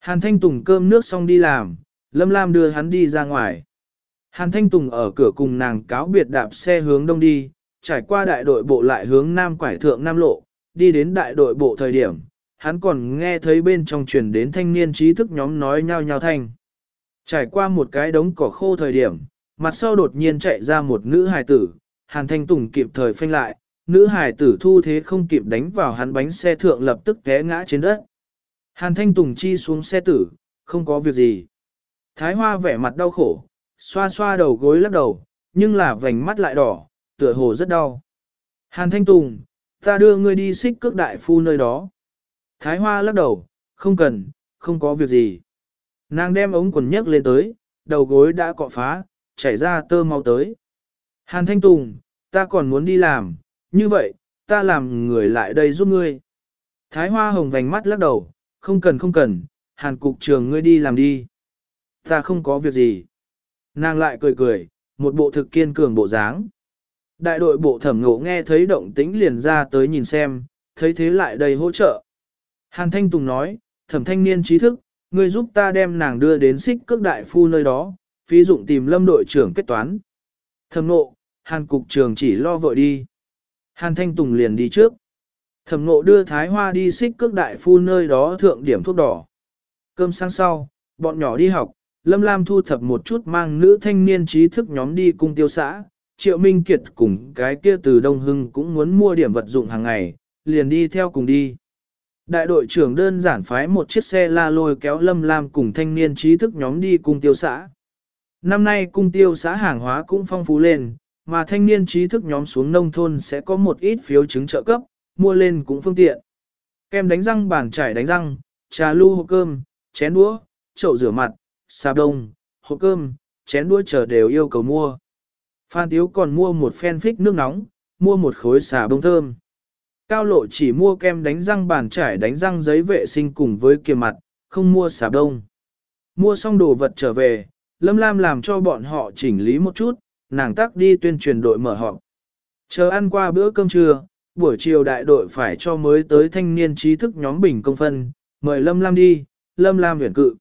Hàn Thanh Tùng cơm nước xong đi làm, Lâm Lam đưa hắn đi ra ngoài. Hàn Thanh Tùng ở cửa cùng nàng cáo biệt đạp xe hướng đông đi, trải qua đại đội bộ lại hướng nam quải thượng nam lộ, đi đến đại đội bộ thời điểm, hắn còn nghe thấy bên trong truyền đến thanh niên trí thức nhóm nói nhau nhau thanh. Trải qua một cái đống cỏ khô thời điểm, mặt sau đột nhiên chạy ra một nữ hài tử, Hàn Thanh Tùng kịp thời phanh lại, nữ hài tử thu thế không kịp đánh vào hắn bánh xe thượng lập tức té ngã trên đất. Hàn Thanh Tùng chi xuống xe tử, không có việc gì. Thái Hoa vẻ mặt đau khổ, xoa xoa đầu gối lắc đầu, nhưng là vành mắt lại đỏ, tựa hồ rất đau. Hàn Thanh Tùng, ta đưa ngươi đi xích cước đại phu nơi đó. Thái Hoa lắc đầu, không cần, không có việc gì. Nàng đem ống quần nhấc lên tới, đầu gối đã cọ phá, chảy ra tơ mau tới. Hàn Thanh Tùng, ta còn muốn đi làm, như vậy, ta làm người lại đây giúp ngươi. Thái Hoa hồng vành mắt lắc đầu, không cần không cần, hàn cục trường ngươi đi làm đi. Ta không có việc gì. Nàng lại cười cười, một bộ thực kiên cường bộ dáng. Đại đội bộ thẩm ngộ nghe thấy động tĩnh liền ra tới nhìn xem, thấy thế lại đầy hỗ trợ. Hàn Thanh Tùng nói, thẩm thanh niên trí thức, ngươi giúp ta đem nàng đưa đến xích cước đại phu nơi đó, phí dụng tìm lâm đội trưởng kết toán. Thẩm nộ, Hàn cục trường chỉ lo vội đi. Hàn Thanh Tùng liền đi trước. Thẩm nộ đưa Thái Hoa đi xích cước đại phu nơi đó thượng điểm thuốc đỏ. Cơm sáng sau, bọn nhỏ đi học, Lâm Lam thu thập một chút mang nữ thanh niên trí thức nhóm đi cung tiêu xã. Triệu Minh Kiệt cùng cái kia từ Đông Hưng cũng muốn mua điểm vật dụng hàng ngày, liền đi theo cùng đi. Đại đội trưởng đơn giản phái một chiếc xe la lôi kéo Lâm Lam cùng thanh niên trí thức nhóm đi cung tiêu xã. Năm nay cung tiêu xã hàng hóa cũng phong phú lên, mà thanh niên trí thức nhóm xuống nông thôn sẽ có một ít phiếu chứng trợ cấp, mua lên cũng phương tiện. Kem đánh răng bàn chải đánh răng, trà lu hộp cơm, chén đũa, chậu rửa mặt, xà đông, hộp cơm, chén đũa chờ đều yêu cầu mua. Phan Tiếu còn mua một phen phích nước nóng, mua một khối xà bông thơm. Cao lộ chỉ mua kem đánh răng bàn trải đánh răng giấy vệ sinh cùng với kia mặt, không mua xà đông. Mua xong đồ vật trở về, Lâm Lam làm cho bọn họ chỉnh lý một chút, nàng tắc đi tuyên truyền đội mở họp. Chờ ăn qua bữa cơm trưa, buổi chiều đại đội phải cho mới tới thanh niên trí thức nhóm bình công phân, mời Lâm Lam đi, Lâm Lam huyền cự.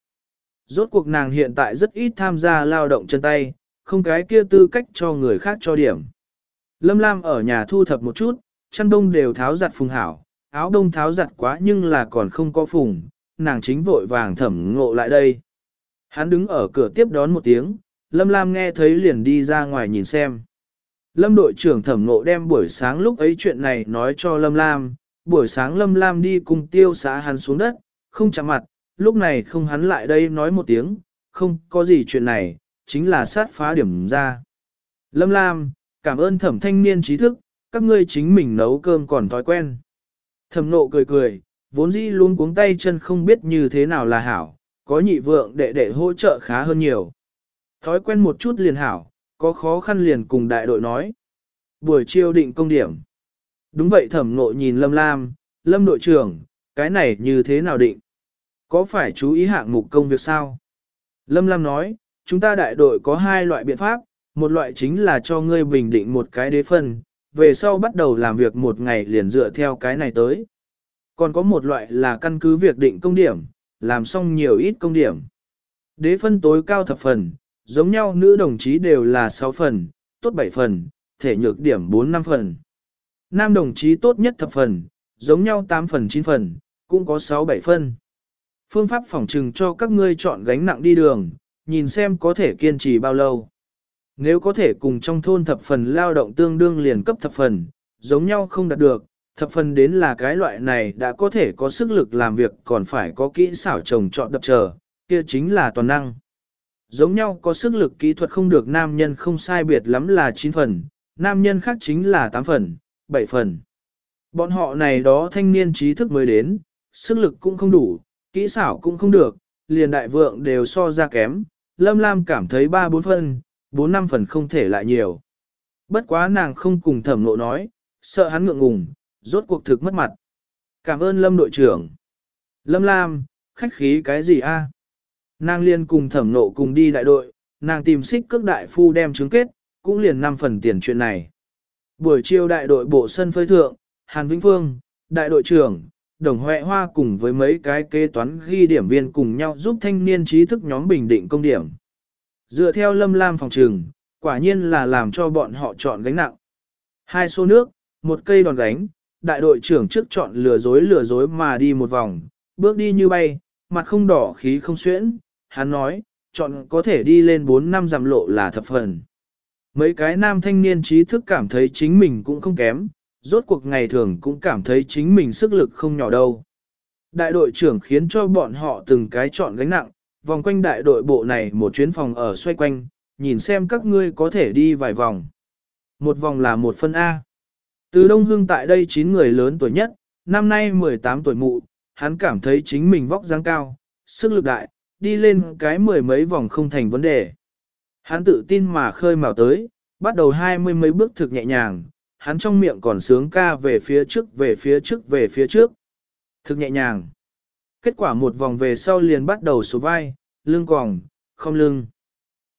Rốt cuộc nàng hiện tại rất ít tham gia lao động chân tay, không cái kia tư cách cho người khác cho điểm. Lâm Lam ở nhà thu thập một chút, chăn đông đều tháo giặt phùng hảo, áo đông tháo giặt quá nhưng là còn không có phùng, nàng chính vội vàng thẩm ngộ lại đây. Hắn đứng ở cửa tiếp đón một tiếng, Lâm Lam nghe thấy liền đi ra ngoài nhìn xem. Lâm đội trưởng thẩm ngộ đem buổi sáng lúc ấy chuyện này nói cho Lâm Lam, buổi sáng Lâm Lam đi cùng tiêu xã hắn xuống đất, không chạm mặt, lúc này không hắn lại đây nói một tiếng, không có gì chuyện này, chính là sát phá điểm ra. Lâm Lam, cảm ơn thẩm thanh niên trí thức, các ngươi chính mình nấu cơm còn thói quen. Thẩm nộ cười cười, vốn dĩ luôn cuống tay chân không biết như thế nào là hảo, có nhị vượng đệ đệ hỗ trợ khá hơn nhiều. Thói quen một chút liền hảo, có khó khăn liền cùng đại đội nói. Buổi chiêu định công điểm. Đúng vậy thẩm nộ nhìn Lâm Lam, Lâm đội trưởng, cái này như thế nào định? Có phải chú ý hạng mục công việc sao? Lâm Lam nói, chúng ta đại đội có hai loại biện pháp, một loại chính là cho ngươi bình định một cái đế phân, về sau bắt đầu làm việc một ngày liền dựa theo cái này tới. Còn có một loại là căn cứ việc định công điểm, làm xong nhiều ít công điểm. Đế phân tối cao thập phần, giống nhau nữ đồng chí đều là 6 phần, tốt 7 phần, thể nhược điểm 4-5 phần. Nam đồng chí tốt nhất thập phần, giống nhau 8 phần 9 phần, cũng có 6-7 phần. Phương pháp phòng trừng cho các ngươi chọn gánh nặng đi đường, nhìn xem có thể kiên trì bao lâu. Nếu có thể cùng trong thôn thập phần lao động tương đương liền cấp thập phần, giống nhau không đạt được, thập phần đến là cái loại này đã có thể có sức lực làm việc còn phải có kỹ xảo trồng chọn đập chờ, kia chính là toàn năng. Giống nhau có sức lực kỹ thuật không được nam nhân không sai biệt lắm là 9 phần, nam nhân khác chính là 8 phần, 7 phần. Bọn họ này đó thanh niên trí thức mới đến, sức lực cũng không đủ, kỹ xảo cũng không được, liền đại vượng đều so ra kém, Lâm Lam cảm thấy 3-4 bốn năm phần không thể lại nhiều. Bất quá nàng không cùng thẩm nộ nói, sợ hắn ngượng ngùng, rốt cuộc thực mất mặt. Cảm ơn Lâm đội trưởng. Lâm Lam, khách khí cái gì a? Nàng liền cùng thẩm nộ cùng đi đại đội, nàng tìm xích cước đại phu đem chứng kết, cũng liền năm phần tiền chuyện này. Buổi chiều đại đội bộ sân phơi thượng, Hàn Vĩnh Phương, đại đội trưởng, Đồng Huệ Hoa cùng với mấy cái kế toán ghi điểm viên cùng nhau giúp thanh niên trí thức nhóm bình định công điểm. Dựa theo lâm lam phòng trường, quả nhiên là làm cho bọn họ chọn gánh nặng. Hai xô nước, một cây đòn gánh, đại đội trưởng trước chọn lừa dối lừa dối mà đi một vòng, bước đi như bay, mặt không đỏ khí không xuyễn, hắn nói, chọn có thể đi lên 4 năm dặm lộ là thập phần. Mấy cái nam thanh niên trí thức cảm thấy chính mình cũng không kém, rốt cuộc ngày thường cũng cảm thấy chính mình sức lực không nhỏ đâu. Đại đội trưởng khiến cho bọn họ từng cái chọn gánh nặng, vòng quanh đại đội bộ này một chuyến phòng ở xoay quanh, nhìn xem các ngươi có thể đi vài vòng. Một vòng là một phân A. Từ Đông Hưng tại đây 9 người lớn tuổi nhất, năm nay 18 tuổi mụ, hắn cảm thấy chính mình vóc dáng cao, sức lực đại, đi lên cái mười mấy vòng không thành vấn đề. Hắn tự tin mà khơi mào tới, bắt đầu hai mươi mấy bước thực nhẹ nhàng, hắn trong miệng còn sướng ca về phía trước về phía trước về phía trước. Thực nhẹ nhàng. Kết quả một vòng về sau liền bắt đầu số vai, lưng còng, không lưng.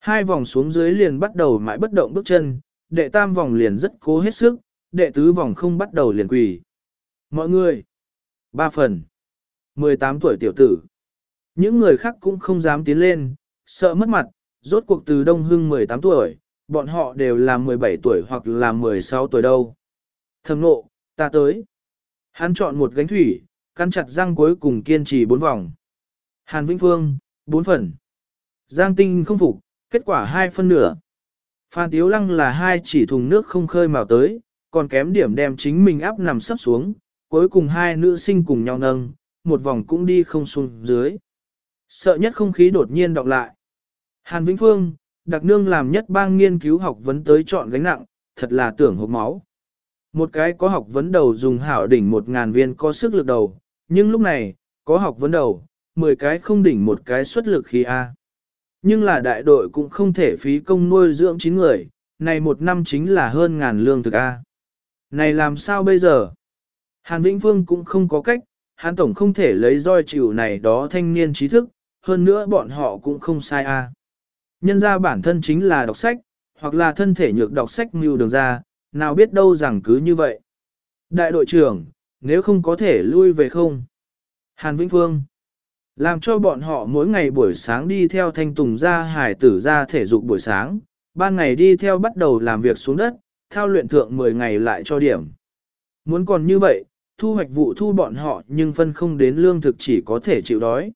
Hai vòng xuống dưới liền bắt đầu mãi bất động bước chân, đệ tam vòng liền rất cố hết sức, đệ tứ vòng không bắt đầu liền quỳ. Mọi người, ba phần, 18 tuổi tiểu tử. Những người khác cũng không dám tiến lên, sợ mất mặt, rốt cuộc từ Đông Hưng 18 tuổi, bọn họ đều là 17 tuổi hoặc là 16 tuổi đâu. Thầm nộ, ta tới. Hắn chọn một gánh thủy, căn chặt răng cuối cùng kiên trì bốn vòng. Hàn Vĩnh Phương, bốn phần. Giang Tinh không phục, kết quả hai phân nửa. Phan Tiếu Lăng là hai chỉ thùng nước không khơi màu tới, còn kém điểm đem chính mình áp nằm sắp xuống, cuối cùng hai nữ sinh cùng nhau nâng, một vòng cũng đi không xuống dưới. Sợ nhất không khí đột nhiên đọc lại. Hàn Vĩnh Phương, đặc nương làm nhất bang nghiên cứu học vấn tới chọn gánh nặng, thật là tưởng hộp máu. Một cái có học vấn đầu dùng hảo đỉnh một ngàn viên có sức lực đầu, nhưng lúc này, có học vấn đầu, mười cái không đỉnh một cái xuất lực khi A. Nhưng là đại đội cũng không thể phí công nuôi dưỡng chín người, này một năm chính là hơn ngàn lương thực A. Này làm sao bây giờ? Hàn Vĩnh Phương cũng không có cách, Hàn Tổng không thể lấy roi chịu này đó thanh niên trí thức, hơn nữa bọn họ cũng không sai A. Nhân ra bản thân chính là đọc sách, hoặc là thân thể nhược đọc sách mưu đường ra, nào biết đâu rằng cứ như vậy. Đại đội trưởng, nếu không có thể lui về không? Hàn Vĩnh Phương làm cho bọn họ mỗi ngày buổi sáng đi theo thanh tùng ra hải tử ra thể dục buổi sáng, ban ngày đi theo bắt đầu làm việc xuống đất, thao luyện thượng 10 ngày lại cho điểm. Muốn còn như vậy, thu hoạch vụ thu bọn họ nhưng phân không đến lương thực chỉ có thể chịu đói.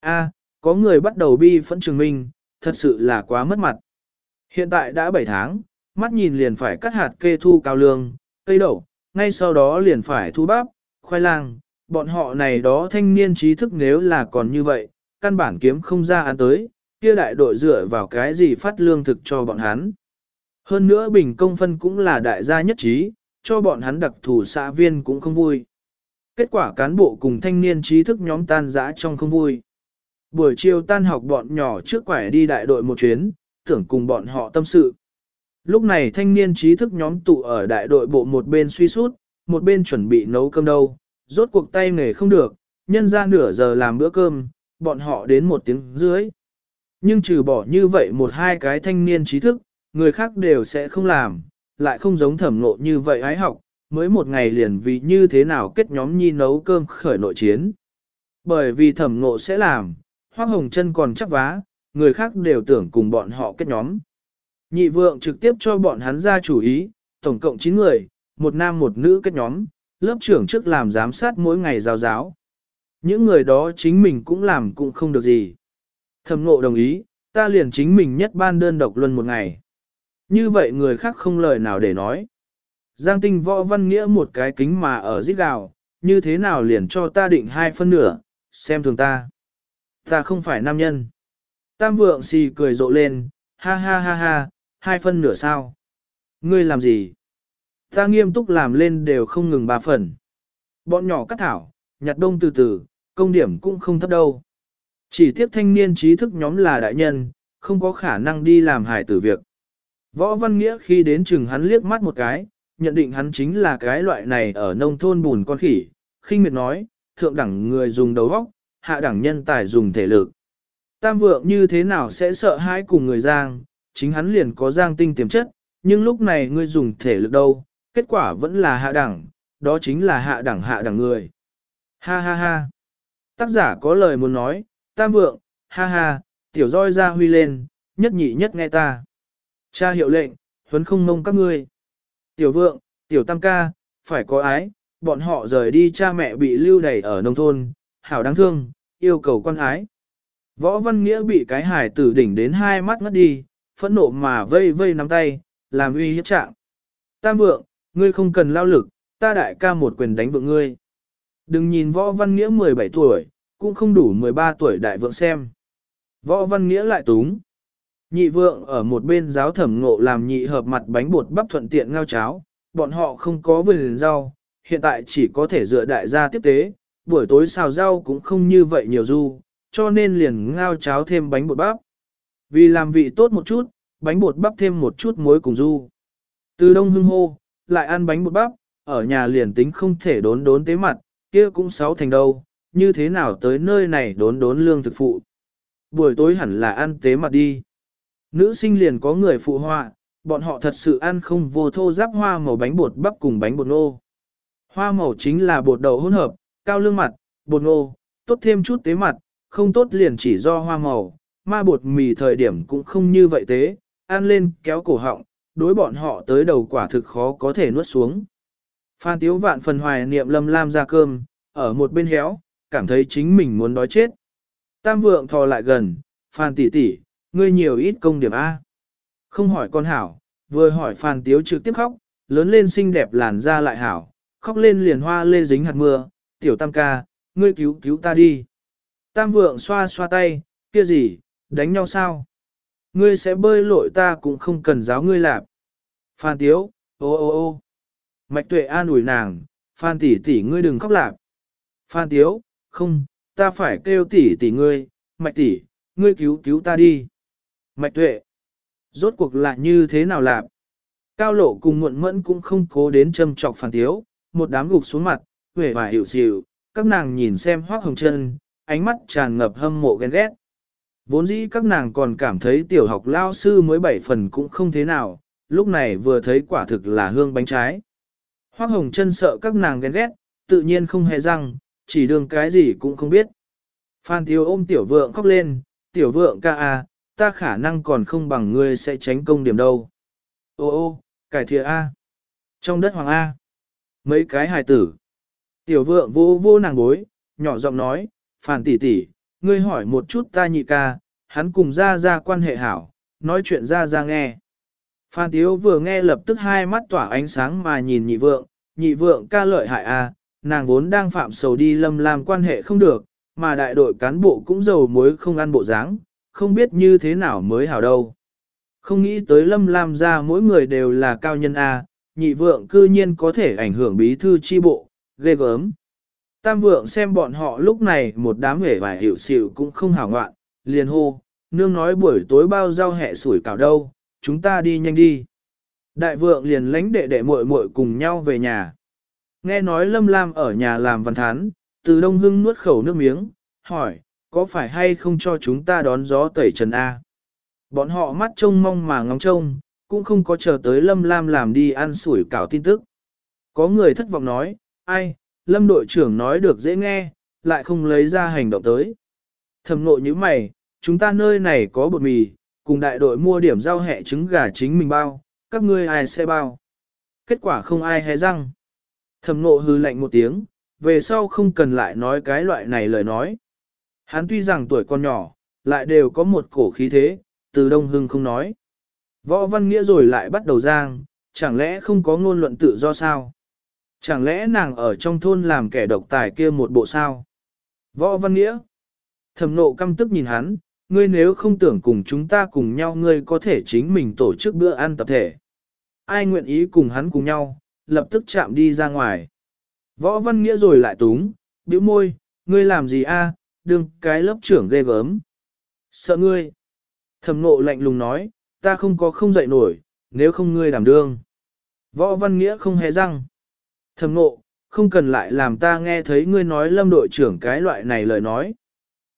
A, có người bắt đầu bi phẫn trường minh, thật sự là quá mất mặt. Hiện tại đã 7 tháng, mắt nhìn liền phải cắt hạt kê thu cao lương, cây đậu, ngay sau đó liền phải thu bắp, khoai lang, bọn họ này đó thanh niên trí thức nếu là còn như vậy, căn bản kiếm không ra ăn tới, kia đại đội dựa vào cái gì phát lương thực cho bọn hắn. Hơn nữa bình công phân cũng là đại gia nhất trí, cho bọn hắn đặc thù xã viên cũng không vui. Kết quả cán bộ cùng thanh niên trí thức nhóm tan dã trong không vui. Buổi chiều tan học bọn nhỏ trước quải đi đại đội một chuyến, tưởng cùng bọn họ tâm sự. Lúc này thanh niên trí thức nhóm tụ ở đại đội bộ một bên suy sút, một bên chuẩn bị nấu cơm đâu, rốt cuộc tay nghề không được, nhân ra nửa giờ làm bữa cơm, bọn họ đến một tiếng dưới. Nhưng trừ bỏ như vậy một hai cái thanh niên trí thức, người khác đều sẽ không làm, lại không giống thẩm nộ như vậy ái học, mới một ngày liền vì như thế nào kết nhóm nhi nấu cơm khởi nội chiến. Bởi vì thẩm nộ sẽ làm, hoa hồng chân còn chắc vá, người khác đều tưởng cùng bọn họ kết nhóm. Nhị vượng trực tiếp cho bọn hắn ra chủ ý, tổng cộng 9 người, một nam một nữ kết nhóm, lớp trưởng trước làm giám sát mỗi ngày giáo giáo. Những người đó chính mình cũng làm cũng không được gì. Thẩm ngộ đồng ý, ta liền chính mình nhất ban đơn độc luân một ngày. Như vậy người khác không lời nào để nói. Giang tinh võ văn nghĩa một cái kính mà ở giết gào, như thế nào liền cho ta định hai phân nửa, xem thường ta. Ta không phải nam nhân. Tam vượng xì cười rộ lên, ha ha ha ha, hai phân nửa sao. Ngươi làm gì? Ta nghiêm túc làm lên đều không ngừng ba phần. Bọn nhỏ cắt thảo, nhặt đông từ từ, công điểm cũng không thấp đâu. Chỉ tiếc thanh niên trí thức nhóm là đại nhân, không có khả năng đi làm hải tử việc. Võ Văn Nghĩa khi đến chừng hắn liếc mắt một cái, nhận định hắn chính là cái loại này ở nông thôn bùn con khỉ, khinh miệt nói, thượng đẳng người dùng đầu óc, hạ đẳng nhân tài dùng thể lực. Tam vượng như thế nào sẽ sợ hãi cùng người giang, chính hắn liền có giang tinh tiềm chất, nhưng lúc này ngươi dùng thể lực đâu, kết quả vẫn là hạ đẳng, đó chính là hạ đẳng hạ đẳng người. Ha ha ha. Tác giả có lời muốn nói, tam vượng, ha ha, tiểu roi ra huy lên, nhất nhị nhất nghe ta. Cha hiệu lệnh, huấn không mông các ngươi. Tiểu vượng, tiểu tam ca, phải có ái, bọn họ rời đi cha mẹ bị lưu đày ở nông thôn, hảo đáng thương, yêu cầu quan ái. Võ Văn Nghĩa bị cái hải tử đỉnh đến hai mắt ngất đi, phẫn nộ mà vây vây nắm tay, làm uy hiếp trạng. Tam vượng, ngươi không cần lao lực, ta đại ca một quyền đánh vượng ngươi. Đừng nhìn võ văn nghĩa 17 tuổi, cũng không đủ 13 tuổi đại vượng xem. Võ văn nghĩa lại túng. Nhị vượng ở một bên giáo thẩm ngộ làm nhị hợp mặt bánh bột bắp thuận tiện ngao cháo, bọn họ không có vườn rau, hiện tại chỉ có thể dựa đại gia tiếp tế, buổi tối xào rau cũng không như vậy nhiều du, cho nên liền ngao cháo thêm bánh bột bắp. Vì làm vị tốt một chút, bánh bột bắp thêm một chút muối cùng du. Từ đông hưng hô, lại ăn bánh bột bắp, ở nhà liền tính không thể đốn đốn tế mặt, kia cũng sáu thành đâu, như thế nào tới nơi này đốn đốn lương thực phụ. Buổi tối hẳn là ăn tế mặt đi. Nữ sinh liền có người phụ họa, bọn họ thật sự ăn không vô thô giáp hoa màu bánh bột bắp cùng bánh bột nô. Hoa màu chính là bột đậu hỗn hợp, cao lương mặt, bột nô, tốt thêm chút tế mặt, không tốt liền chỉ do hoa màu, ma bột mì thời điểm cũng không như vậy tế, ăn lên kéo cổ họng, đối bọn họ tới đầu quả thực khó có thể nuốt xuống. Phan Tiếu vạn phần hoài niệm lâm lam ra cơm, ở một bên héo, cảm thấy chính mình muốn đói chết. Tam vượng thò lại gần, Phan tỷ tỷ, ngươi nhiều ít công điểm A. Không hỏi con hảo, vừa hỏi Phan Tiếu trực tiếp khóc, lớn lên xinh đẹp làn da lại hảo, khóc lên liền hoa lê dính hạt mưa, tiểu tam ca, ngươi cứu cứu ta đi. Tam vượng xoa xoa tay, kia gì, đánh nhau sao? Ngươi sẽ bơi lội ta cũng không cần giáo ngươi lạp. Phan Tiếu, ô ô ô. Mạch tuệ an ủi nàng, Phan tỷ tỷ ngươi đừng khóc lạp. Phan Tiếu, không, ta phải kêu tỷ tỷ ngươi, Mạch tỷ, ngươi cứu cứu ta đi. Mạch tuệ, rốt cuộc lại như thế nào lạp? Cao lộ cùng muộn mẫn cũng không cố đến châm trọc Phan Tiếu, một đám gục xuống mặt, vẻ vải hiểu xỉu, các nàng nhìn xem hoác hồng chân, ánh mắt tràn ngập hâm mộ ghen ghét. Vốn dĩ các nàng còn cảm thấy tiểu học lao sư mới bảy phần cũng không thế nào, lúc này vừa thấy quả thực là hương bánh trái. Hoác hồng chân sợ các nàng ghen ghét, tự nhiên không hề răng, chỉ đường cái gì cũng không biết. Phan thiếu ôm tiểu vượng khóc lên, tiểu vượng ca à, ta khả năng còn không bằng ngươi sẽ tránh công điểm đâu. Ô ô, cải thiện A. Trong đất hoàng A. Mấy cái hài tử. Tiểu vượng vô vô nàng bối, nhỏ giọng nói, phàn tỷ tỷ, ngươi hỏi một chút ta nhị ca, hắn cùng ra ra quan hệ hảo, nói chuyện ra ra nghe. Phan Tiếu vừa nghe lập tức hai mắt tỏa ánh sáng mà nhìn nhị vượng, nhị vượng ca lợi hại à, nàng vốn đang phạm sầu đi lâm làm quan hệ không được, mà đại đội cán bộ cũng giàu muối không ăn bộ dáng, không biết như thế nào mới hảo đâu. Không nghĩ tới lâm lam ra mỗi người đều là cao nhân A, à, nhị vượng cư nhiên có thể ảnh hưởng bí thư chi bộ, ghê gớm. Tam vượng xem bọn họ lúc này một đám hể và hiểu xịu cũng không hảo ngoạn, liền hô, nương nói buổi tối bao rau hẹ sủi cảo đâu, chúng ta đi nhanh đi. Đại vượng liền lánh đệ đệ muội muội cùng nhau về nhà. Nghe nói Lâm Lam ở nhà làm văn thán, từ Đông Hưng nuốt khẩu nước miếng, hỏi, có phải hay không cho chúng ta đón gió tẩy trần A? Bọn họ mắt trông mong mà ngóng trông, cũng không có chờ tới Lâm Lam làm đi ăn sủi cảo tin tức. Có người thất vọng nói, ai, Lâm đội trưởng nói được dễ nghe, lại không lấy ra hành động tới. Thầm nội như mày, chúng ta nơi này có bột mì, cùng đại đội mua điểm rau hẹ trứng gà chính mình bao, các ngươi ai sẽ bao. Kết quả không ai hé răng. Thầm nộ hư lạnh một tiếng, về sau không cần lại nói cái loại này lời nói. Hắn tuy rằng tuổi còn nhỏ, lại đều có một cổ khí thế, từ đông hưng không nói. Võ văn nghĩa rồi lại bắt đầu giang, chẳng lẽ không có ngôn luận tự do sao? Chẳng lẽ nàng ở trong thôn làm kẻ độc tài kia một bộ sao? Võ văn nghĩa. Thầm nộ căm tức nhìn hắn, ngươi nếu không tưởng cùng chúng ta cùng nhau ngươi có thể chính mình tổ chức bữa ăn tập thể. Ai nguyện ý cùng hắn cùng nhau, lập tức chạm đi ra ngoài. Võ văn nghĩa rồi lại túng, bĩu môi, ngươi làm gì a? đừng cái lớp trưởng ghê gớm. Sợ ngươi. Thẩm nộ lạnh lùng nói, ta không có không dậy nổi, nếu không ngươi đảm đương. Võ văn nghĩa không hề răng thầm nộ, không cần lại làm ta nghe thấy ngươi nói lâm đội trưởng cái loại này lời nói.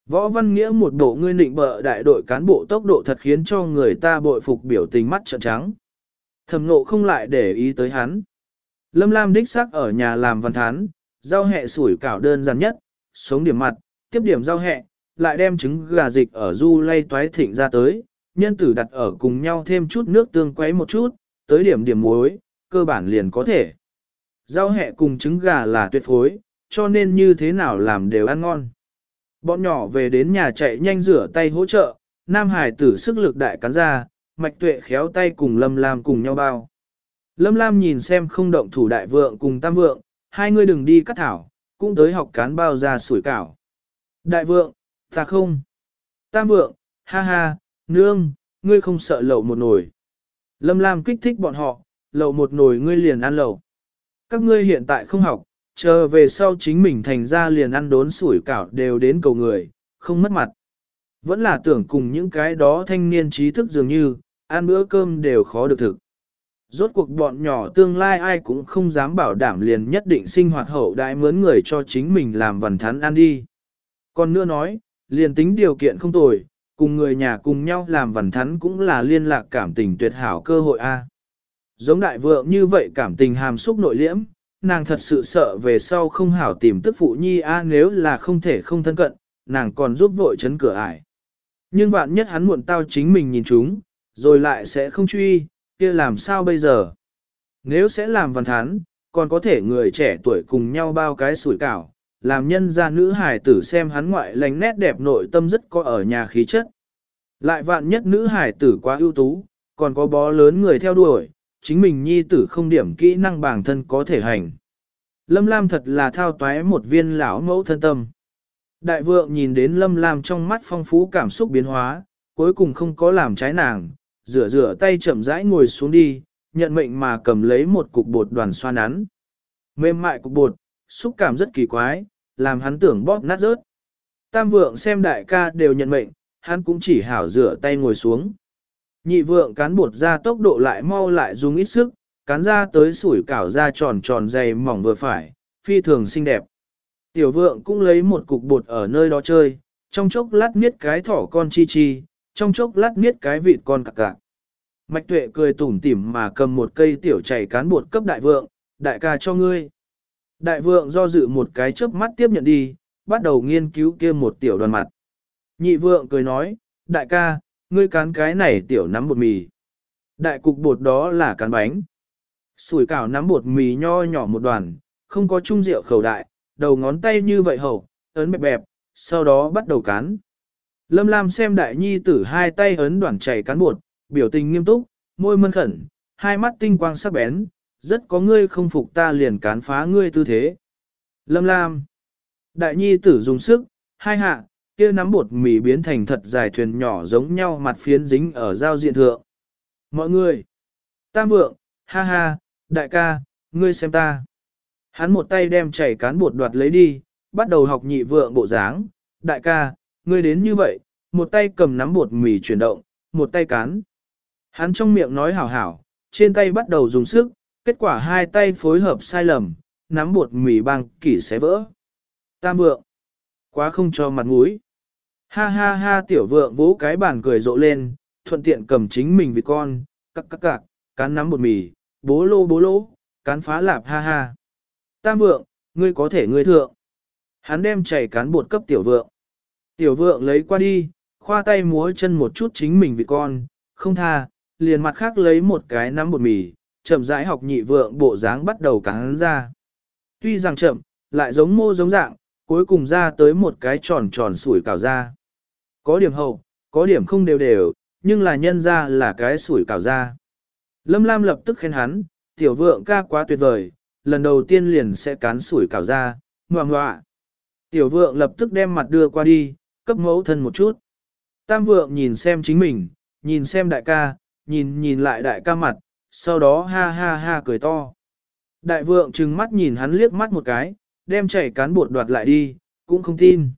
Võ Văn Nghĩa một bộ ngươi nịnh bợ đại đội cán bộ tốc độ thật khiến cho người ta bội phục biểu tình mắt trợn trắng. Thẩm nộ không lại để ý tới hắn. Lâm Lam đích xác ở nhà làm văn thán, rau hẹ sủi cảo đơn giản nhất, sống điểm mặt, tiếp điểm rau hẹ, lại đem trứng gà dịch ở du lay toái thịnh ra tới, nhân tử đặt ở cùng nhau thêm chút nước tương quấy một chút, tới điểm điểm muối, cơ bản liền có thể. Rau hẹ cùng trứng gà là tuyệt phối, cho nên như thế nào làm đều ăn ngon. Bọn nhỏ về đến nhà chạy nhanh rửa tay hỗ trợ, Nam Hải tử sức lực đại cắn ra, mạch tuệ khéo tay cùng Lâm Lam cùng nhau bao. Lâm Lam nhìn xem không động thủ đại vượng cùng tam vượng, hai người đừng đi cắt thảo, cũng tới học cán bao ra sủi cảo. Đại vượng, ta không. Tam vượng, ha ha, nương, ngươi không sợ lậu một nồi. Lâm Lam kích thích bọn họ, lậu một nồi ngươi liền ăn lậu. Các ngươi hiện tại không học, chờ về sau chính mình thành ra liền ăn đốn sủi cảo đều đến cầu người, không mất mặt. Vẫn là tưởng cùng những cái đó thanh niên trí thức dường như, ăn bữa cơm đều khó được thực. Rốt cuộc bọn nhỏ tương lai ai cũng không dám bảo đảm liền nhất định sinh hoạt hậu đại mướn người cho chính mình làm vần thắn ăn đi. Còn nữa nói, liền tính điều kiện không tồi, cùng người nhà cùng nhau làm vần thắn cũng là liên lạc cảm tình tuyệt hảo cơ hội a. Giống đại vượng như vậy cảm tình hàm xúc nội liễm, nàng thật sự sợ về sau không hảo tìm tức phụ nhi a nếu là không thể không thân cận, nàng còn giúp vội chấn cửa ải. Nhưng vạn nhất hắn muộn tao chính mình nhìn chúng, rồi lại sẽ không truy, kia làm sao bây giờ? Nếu sẽ làm văn thán, còn có thể người trẻ tuổi cùng nhau bao cái sủi cảo, làm nhân gia nữ hài tử xem hắn ngoại lành nét đẹp nội tâm rất có ở nhà khí chất. Lại vạn nhất nữ hài tử quá ưu tú, còn có bó lớn người theo đuổi, chính mình nhi tử không điểm kỹ năng bản thân có thể hành. Lâm Lam thật là thao toái một viên lão mẫu thân tâm. Đại vượng nhìn đến Lâm Lam trong mắt phong phú cảm xúc biến hóa, cuối cùng không có làm trái nàng, rửa rửa tay chậm rãi ngồi xuống đi, nhận mệnh mà cầm lấy một cục bột đoàn xoa nắn. Mềm mại cục bột, xúc cảm rất kỳ quái, làm hắn tưởng bóp nát rớt. Tam vượng xem đại ca đều nhận mệnh, hắn cũng chỉ hảo rửa tay ngồi xuống. Nhị vượng cán bột ra tốc độ lại mau lại dùng ít sức, cán ra tới sủi cảo ra tròn tròn dày mỏng vừa phải, phi thường xinh đẹp. Tiểu vượng cũng lấy một cục bột ở nơi đó chơi, trong chốc lát miết cái thỏ con chi chi, trong chốc lát miết cái vịt con cặc cặc. Mạch tuệ cười tủm tỉm mà cầm một cây tiểu chảy cán bột cấp đại vượng, đại ca cho ngươi. Đại vượng do dự một cái chớp mắt tiếp nhận đi, bắt đầu nghiên cứu kia một tiểu đoàn mặt. Nhị vượng cười nói, đại ca, ngươi cán cái này tiểu nắm bột mì. Đại cục bột đó là cán bánh. Sủi cảo nắm bột mì nho nhỏ một đoàn, không có chung rượu khẩu đại, đầu ngón tay như vậy hầu, ấn bẹp bẹp, sau đó bắt đầu cán. Lâm Lam xem đại nhi tử hai tay ấn đoạn chảy cán bột, biểu tình nghiêm túc, môi mân khẩn, hai mắt tinh quang sắc bén, rất có ngươi không phục ta liền cán phá ngươi tư thế. Lâm Lam. Đại nhi tử dùng sức, hai hạ, kia nắm bột mì biến thành thật dài thuyền nhỏ giống nhau mặt phiến dính ở giao diện thượng. Mọi người. Tam vượng, ha ha, đại ca, ngươi xem ta. Hắn một tay đem chảy cán bột đoạt lấy đi, bắt đầu học nhị vượng bộ dáng. Đại ca, ngươi đến như vậy, một tay cầm nắm bột mì chuyển động, một tay cán. Hắn trong miệng nói hảo hảo, trên tay bắt đầu dùng sức, kết quả hai tay phối hợp sai lầm, nắm bột mì băng kỷ xé vỡ. Tam vượng, quá không cho mặt mũi. Ha ha ha tiểu vượng vỗ cái bàn cười rộ lên, thuận tiện cầm chính mình vịt con, cắc cắc cạc, cán nắm bột mì, bố lô bố lô, cán phá lạp ha ha. Tam vượng, ngươi có thể ngươi thượng. Hắn đem chảy cán bột cấp tiểu vượng. Tiểu vượng lấy qua đi, khoa tay múa chân một chút chính mình vịt con, không tha, liền mặt khác lấy một cái nắm bột mì, chậm rãi học nhị vượng bộ dáng bắt đầu cắn ra. Tuy rằng chậm, lại giống mô giống dạng, cuối cùng ra tới một cái tròn tròn sủi cảo ra. Có điểm hậu, có điểm không đều đều, nhưng là nhân ra là cái sủi cảo ra. Lâm Lam lập tức khen hắn, tiểu vượng ca quá tuyệt vời, lần đầu tiên liền sẽ cán sủi cảo ra, ngoạ ngoạ. Tiểu vượng lập tức đem mặt đưa qua đi, cấp mẫu thân một chút. Tam vượng nhìn xem chính mình, nhìn xem đại ca, nhìn nhìn lại đại ca mặt, sau đó ha ha ha cười to. Đại vượng trừng mắt nhìn hắn liếc mắt một cái, đem chảy cán bột đoạt lại đi, cũng không tin.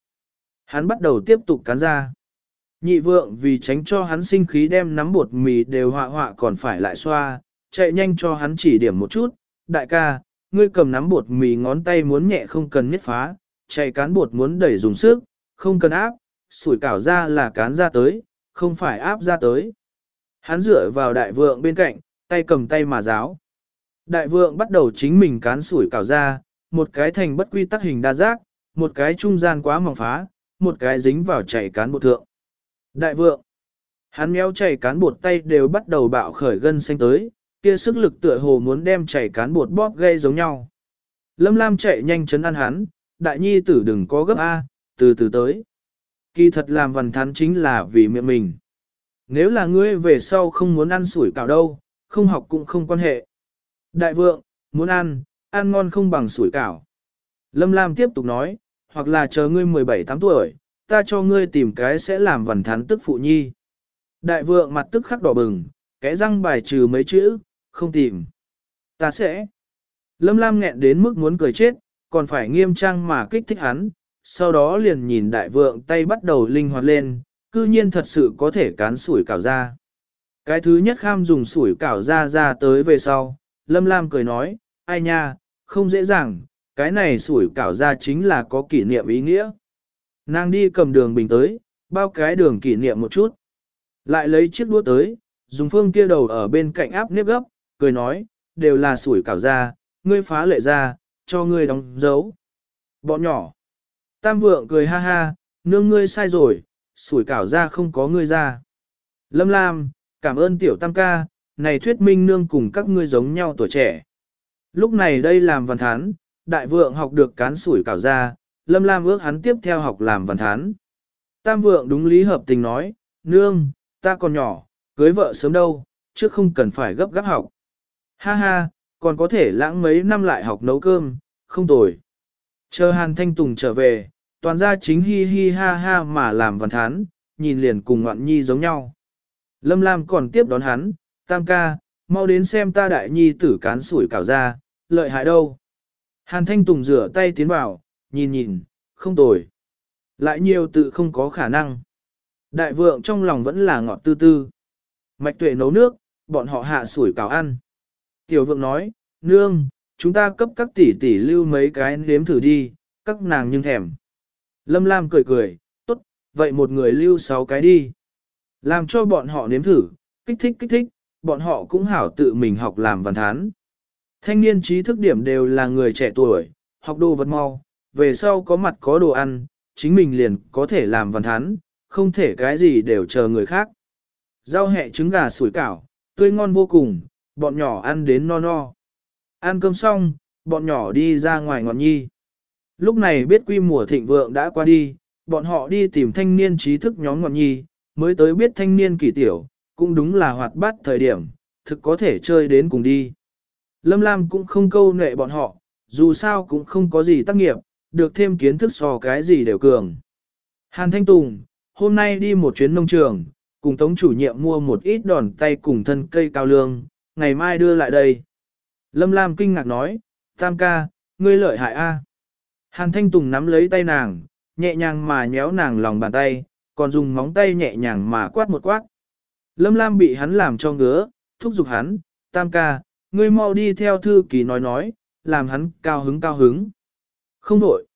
Hắn bắt đầu tiếp tục cán ra. Nhị vượng vì tránh cho hắn sinh khí đem nắm bột mì đều họa họa còn phải lại xoa, chạy nhanh cho hắn chỉ điểm một chút. Đại ca, ngươi cầm nắm bột mì ngón tay muốn nhẹ không cần miết phá, chạy cán bột muốn đẩy dùng sức, không cần áp, sủi cảo ra là cán ra tới, không phải áp ra tới. Hắn dựa vào đại vượng bên cạnh, tay cầm tay mà giáo. Đại vượng bắt đầu chính mình cán sủi cảo ra, một cái thành bất quy tắc hình đa giác, một cái trung gian quá mỏng phá, một cái dính vào chảy cán bộ thượng. Đại vượng, hắn méo chảy cán bột tay đều bắt đầu bạo khởi gân xanh tới, kia sức lực tựa hồ muốn đem chảy cán bột bóp gây giống nhau. Lâm Lam chạy nhanh chấn ăn hắn, đại nhi tử đừng có gấp A, từ từ tới. Kỳ thật làm vần thắn chính là vì miệng mình. Nếu là ngươi về sau không muốn ăn sủi cảo đâu, không học cũng không quan hệ. Đại vượng, muốn ăn, ăn ngon không bằng sủi cảo. Lâm Lam tiếp tục nói, hoặc là chờ ngươi 17-8 tuổi, ta cho ngươi tìm cái sẽ làm vần thán tức phụ nhi. Đại vượng mặt tức khắc đỏ bừng, kẽ răng bài trừ mấy chữ, không tìm. Ta sẽ. Lâm Lam nghẹn đến mức muốn cười chết, còn phải nghiêm trang mà kích thích hắn, sau đó liền nhìn đại vượng tay bắt đầu linh hoạt lên, cư nhiên thật sự có thể cán sủi cảo ra. Cái thứ nhất kham dùng sủi cảo ra ra tới về sau, Lâm Lam cười nói, ai nha, không dễ dàng, cái này sủi cảo ra chính là có kỷ niệm ý nghĩa. Nàng đi cầm đường bình tới, bao cái đường kỷ niệm một chút. Lại lấy chiếc đũa tới, dùng phương kia đầu ở bên cạnh áp nếp gấp, cười nói, đều là sủi cảo ra, ngươi phá lệ ra, cho ngươi đóng dấu. Bọn nhỏ. Tam vượng cười ha ha, nương ngươi sai rồi, sủi cảo ra không có ngươi ra. Lâm Lam, cảm ơn tiểu tam ca, này thuyết minh nương cùng các ngươi giống nhau tuổi trẻ. Lúc này đây làm văn thán, đại vượng học được cán sủi cảo ra, Lâm Lam ước hắn tiếp theo học làm văn thán. Tam vượng đúng lý hợp tình nói, nương, ta còn nhỏ, cưới vợ sớm đâu, chứ không cần phải gấp gáp học. Ha ha, còn có thể lãng mấy năm lại học nấu cơm, không tồi. Chờ Hàn Thanh Tùng trở về, toàn gia chính hi hi ha ha mà làm văn thán, nhìn liền cùng ngoạn nhi giống nhau. Lâm Lam còn tiếp đón hắn, tam ca, mau đến xem ta đại nhi tử cán sủi cảo ra, lợi hại đâu. Hàn Thanh Tùng rửa tay tiến vào, nhìn nhìn, không tồi. Lại nhiều tự không có khả năng. Đại vượng trong lòng vẫn là ngọt tư tư. Mạch tuệ nấu nước, bọn họ hạ sủi cảo ăn. Tiểu vượng nói, nương, chúng ta cấp các tỷ tỷ lưu mấy cái nếm thử đi, các nàng nhưng thèm. Lâm Lam cười cười, tốt, vậy một người lưu sáu cái đi. Làm cho bọn họ nếm thử, kích thích kích thích, bọn họ cũng hảo tự mình học làm văn thán. Thanh niên trí thức điểm đều là người trẻ tuổi, học đồ vật mau, về sau có mặt có đồ ăn, chính mình liền có thể làm văn thán, không thể cái gì đều chờ người khác. Rau hẹ trứng gà sủi cảo, tươi ngon vô cùng, bọn nhỏ ăn đến no no. Ăn cơm xong, bọn nhỏ đi ra ngoài ngọn nhi. Lúc này biết quy mùa thịnh vượng đã qua đi, bọn họ đi tìm thanh niên trí thức nhóm ngọn nhi, mới tới biết thanh niên kỳ tiểu, cũng đúng là hoạt bát thời điểm, thực có thể chơi đến cùng đi. Lâm Lam cũng không câu nệ bọn họ, dù sao cũng không có gì tác nghiệp, được thêm kiến thức so cái gì đều cường. Hàn Thanh Tùng, hôm nay đi một chuyến nông trường, cùng tống chủ nhiệm mua một ít đòn tay cùng thân cây cao lương, ngày mai đưa lại đây. Lâm Lam kinh ngạc nói, Tam ca, ngươi lợi hại a. Hàn Thanh Tùng nắm lấy tay nàng, nhẹ nhàng mà nhéo nàng lòng bàn tay, còn dùng móng tay nhẹ nhàng mà quát một quát. Lâm Lam bị hắn làm cho ngứa, thúc giục hắn, Tam ca, ngươi mau đi theo thư ký nói nói, làm hắn cao hứng cao hứng. Không đổi.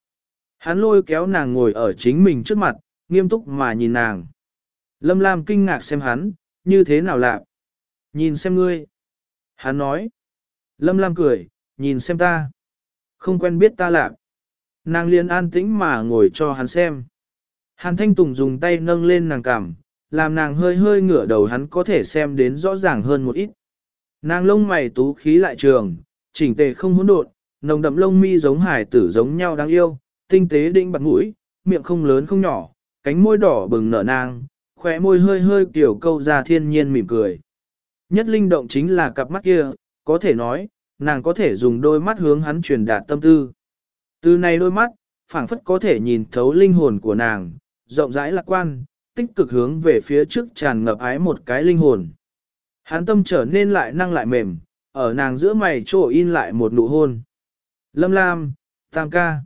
Hắn lôi kéo nàng ngồi ở chính mình trước mặt, nghiêm túc mà nhìn nàng. Lâm Lam kinh ngạc xem hắn, như thế nào lạ. Nhìn xem ngươi. Hắn nói. Lâm Lam cười, nhìn xem ta. Không quen biết ta lạ. Nàng liền an tĩnh mà ngồi cho hắn xem. Hàn Thanh Tùng dùng tay nâng lên nàng cằm, làm nàng hơi hơi ngửa đầu hắn có thể xem đến rõ ràng hơn một ít. Nàng lông mày tú khí lại trường, chỉnh tề không hỗn độn, nồng đậm lông mi giống hải tử giống nhau đáng yêu, tinh tế đĩnh bạc mũi, miệng không lớn không nhỏ, cánh môi đỏ bừng nở nang, khóe môi hơi hơi kiểu câu ra thiên nhiên mỉm cười. Nhất linh động chính là cặp mắt kia, có thể nói, nàng có thể dùng đôi mắt hướng hắn truyền đạt tâm tư. Từ này đôi mắt, phảng phất có thể nhìn thấu linh hồn của nàng, rộng rãi lạc quan, tích cực hướng về phía trước tràn ngập ái một cái linh hồn. Hắn tâm trở nên lại năng lại mềm, ở nàng giữa mày trổ in lại một nụ hôn. Lâm Lam, Tam ca.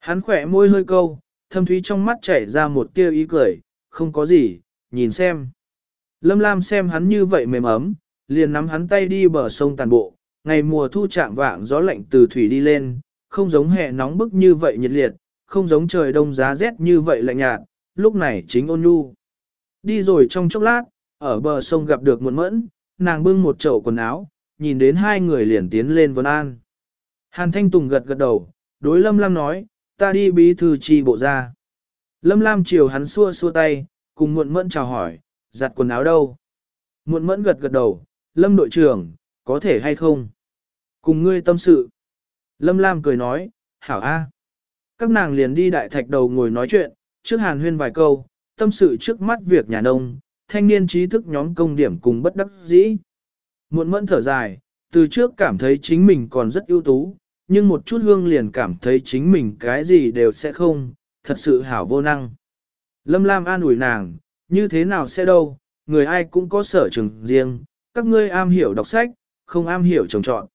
Hắn khỏe môi hơi câu, thâm thúy trong mắt chảy ra một tia ý cười, không có gì, nhìn xem. Lâm Lam xem hắn như vậy mềm ấm, liền nắm hắn tay đi bờ sông tàn bộ, ngày mùa thu trạng vạng gió lạnh từ thủy đi lên, không giống hè nóng bức như vậy nhiệt liệt, không giống trời đông giá rét như vậy lạnh nhạt, lúc này chính ôn nhu. Đi rồi trong chốc lát, ở bờ sông gặp được muộn mẫn, nàng bưng một chậu quần áo, nhìn đến hai người liền tiến lên vấn an. Hàn Thanh Tùng gật gật đầu, đối Lâm Lam nói, ta đi bí thư chi bộ ra. Lâm Lam chiều hắn xua xua tay, cùng muộn mẫn chào hỏi, giặt quần áo đâu. Muộn mẫn gật gật đầu, Lâm đội trưởng, có thể hay không? Cùng ngươi tâm sự. Lâm Lam cười nói, hảo a. Các nàng liền đi đại thạch đầu ngồi nói chuyện, trước hàn huyên vài câu, tâm sự trước mắt việc nhà nông, thanh niên trí thức nhóm công điểm cùng bất đắc dĩ. Muộn mẫn thở dài, từ trước cảm thấy chính mình còn rất ưu tú, nhưng một chút hương liền cảm thấy chính mình cái gì đều sẽ không, thật sự hảo vô năng. Lâm Lam an ủi nàng, như thế nào sẽ đâu, người ai cũng có sở trường riêng, các ngươi am hiểu đọc sách, không am hiểu trồng trọt,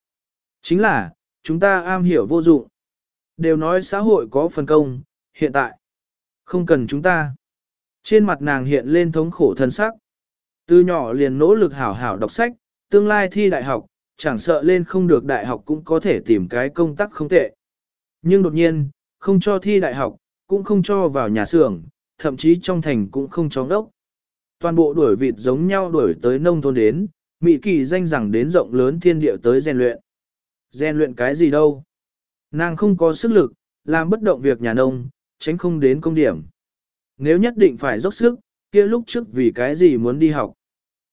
Chính là, chúng ta am hiểu vô dụng. Đều nói xã hội có phần công, hiện tại, không cần chúng ta. Trên mặt nàng hiện lên thống khổ thân sắc. Từ nhỏ liền nỗ lực hảo hảo đọc sách, tương lai thi đại học, chẳng sợ lên không được đại học cũng có thể tìm cái công tác không tệ. Nhưng đột nhiên, không cho thi đại học, cũng không cho vào nhà xưởng, thậm chí trong thành cũng không cho đốc. Toàn bộ đuổi vịt giống nhau đuổi tới nông thôn đến, Mỹ kỳ danh rằng đến rộng lớn thiên địa tới rèn luyện. Rèn luyện cái gì đâu? Nàng không có sức lực, làm bất động việc nhà nông, tránh không đến công điểm. Nếu nhất định phải dốc sức, kia lúc trước vì cái gì muốn đi học.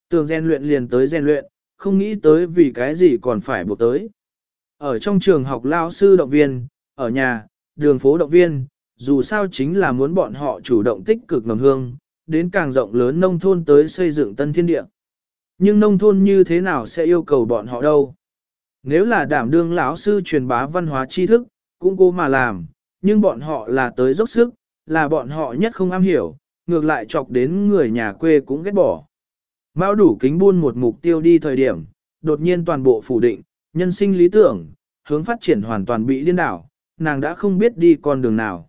Tường rèn luyện liền tới rèn luyện, không nghĩ tới vì cái gì còn phải buộc tới. Ở trong trường học lao sư động viên, ở nhà, đường phố động viên, dù sao chính là muốn bọn họ chủ động tích cực ngầm hương, đến càng rộng lớn nông thôn tới xây dựng tân thiên địa. Nhưng nông thôn như thế nào sẽ yêu cầu bọn họ đâu? Nếu là đảm đương lão sư truyền bá văn hóa tri thức, cũng cố mà làm, nhưng bọn họ là tới dốc sức, là bọn họ nhất không am hiểu, ngược lại chọc đến người nhà quê cũng ghét bỏ. Mao đủ kính buôn một mục tiêu đi thời điểm, đột nhiên toàn bộ phủ định, nhân sinh lý tưởng, hướng phát triển hoàn toàn bị điên đảo, nàng đã không biết đi con đường nào.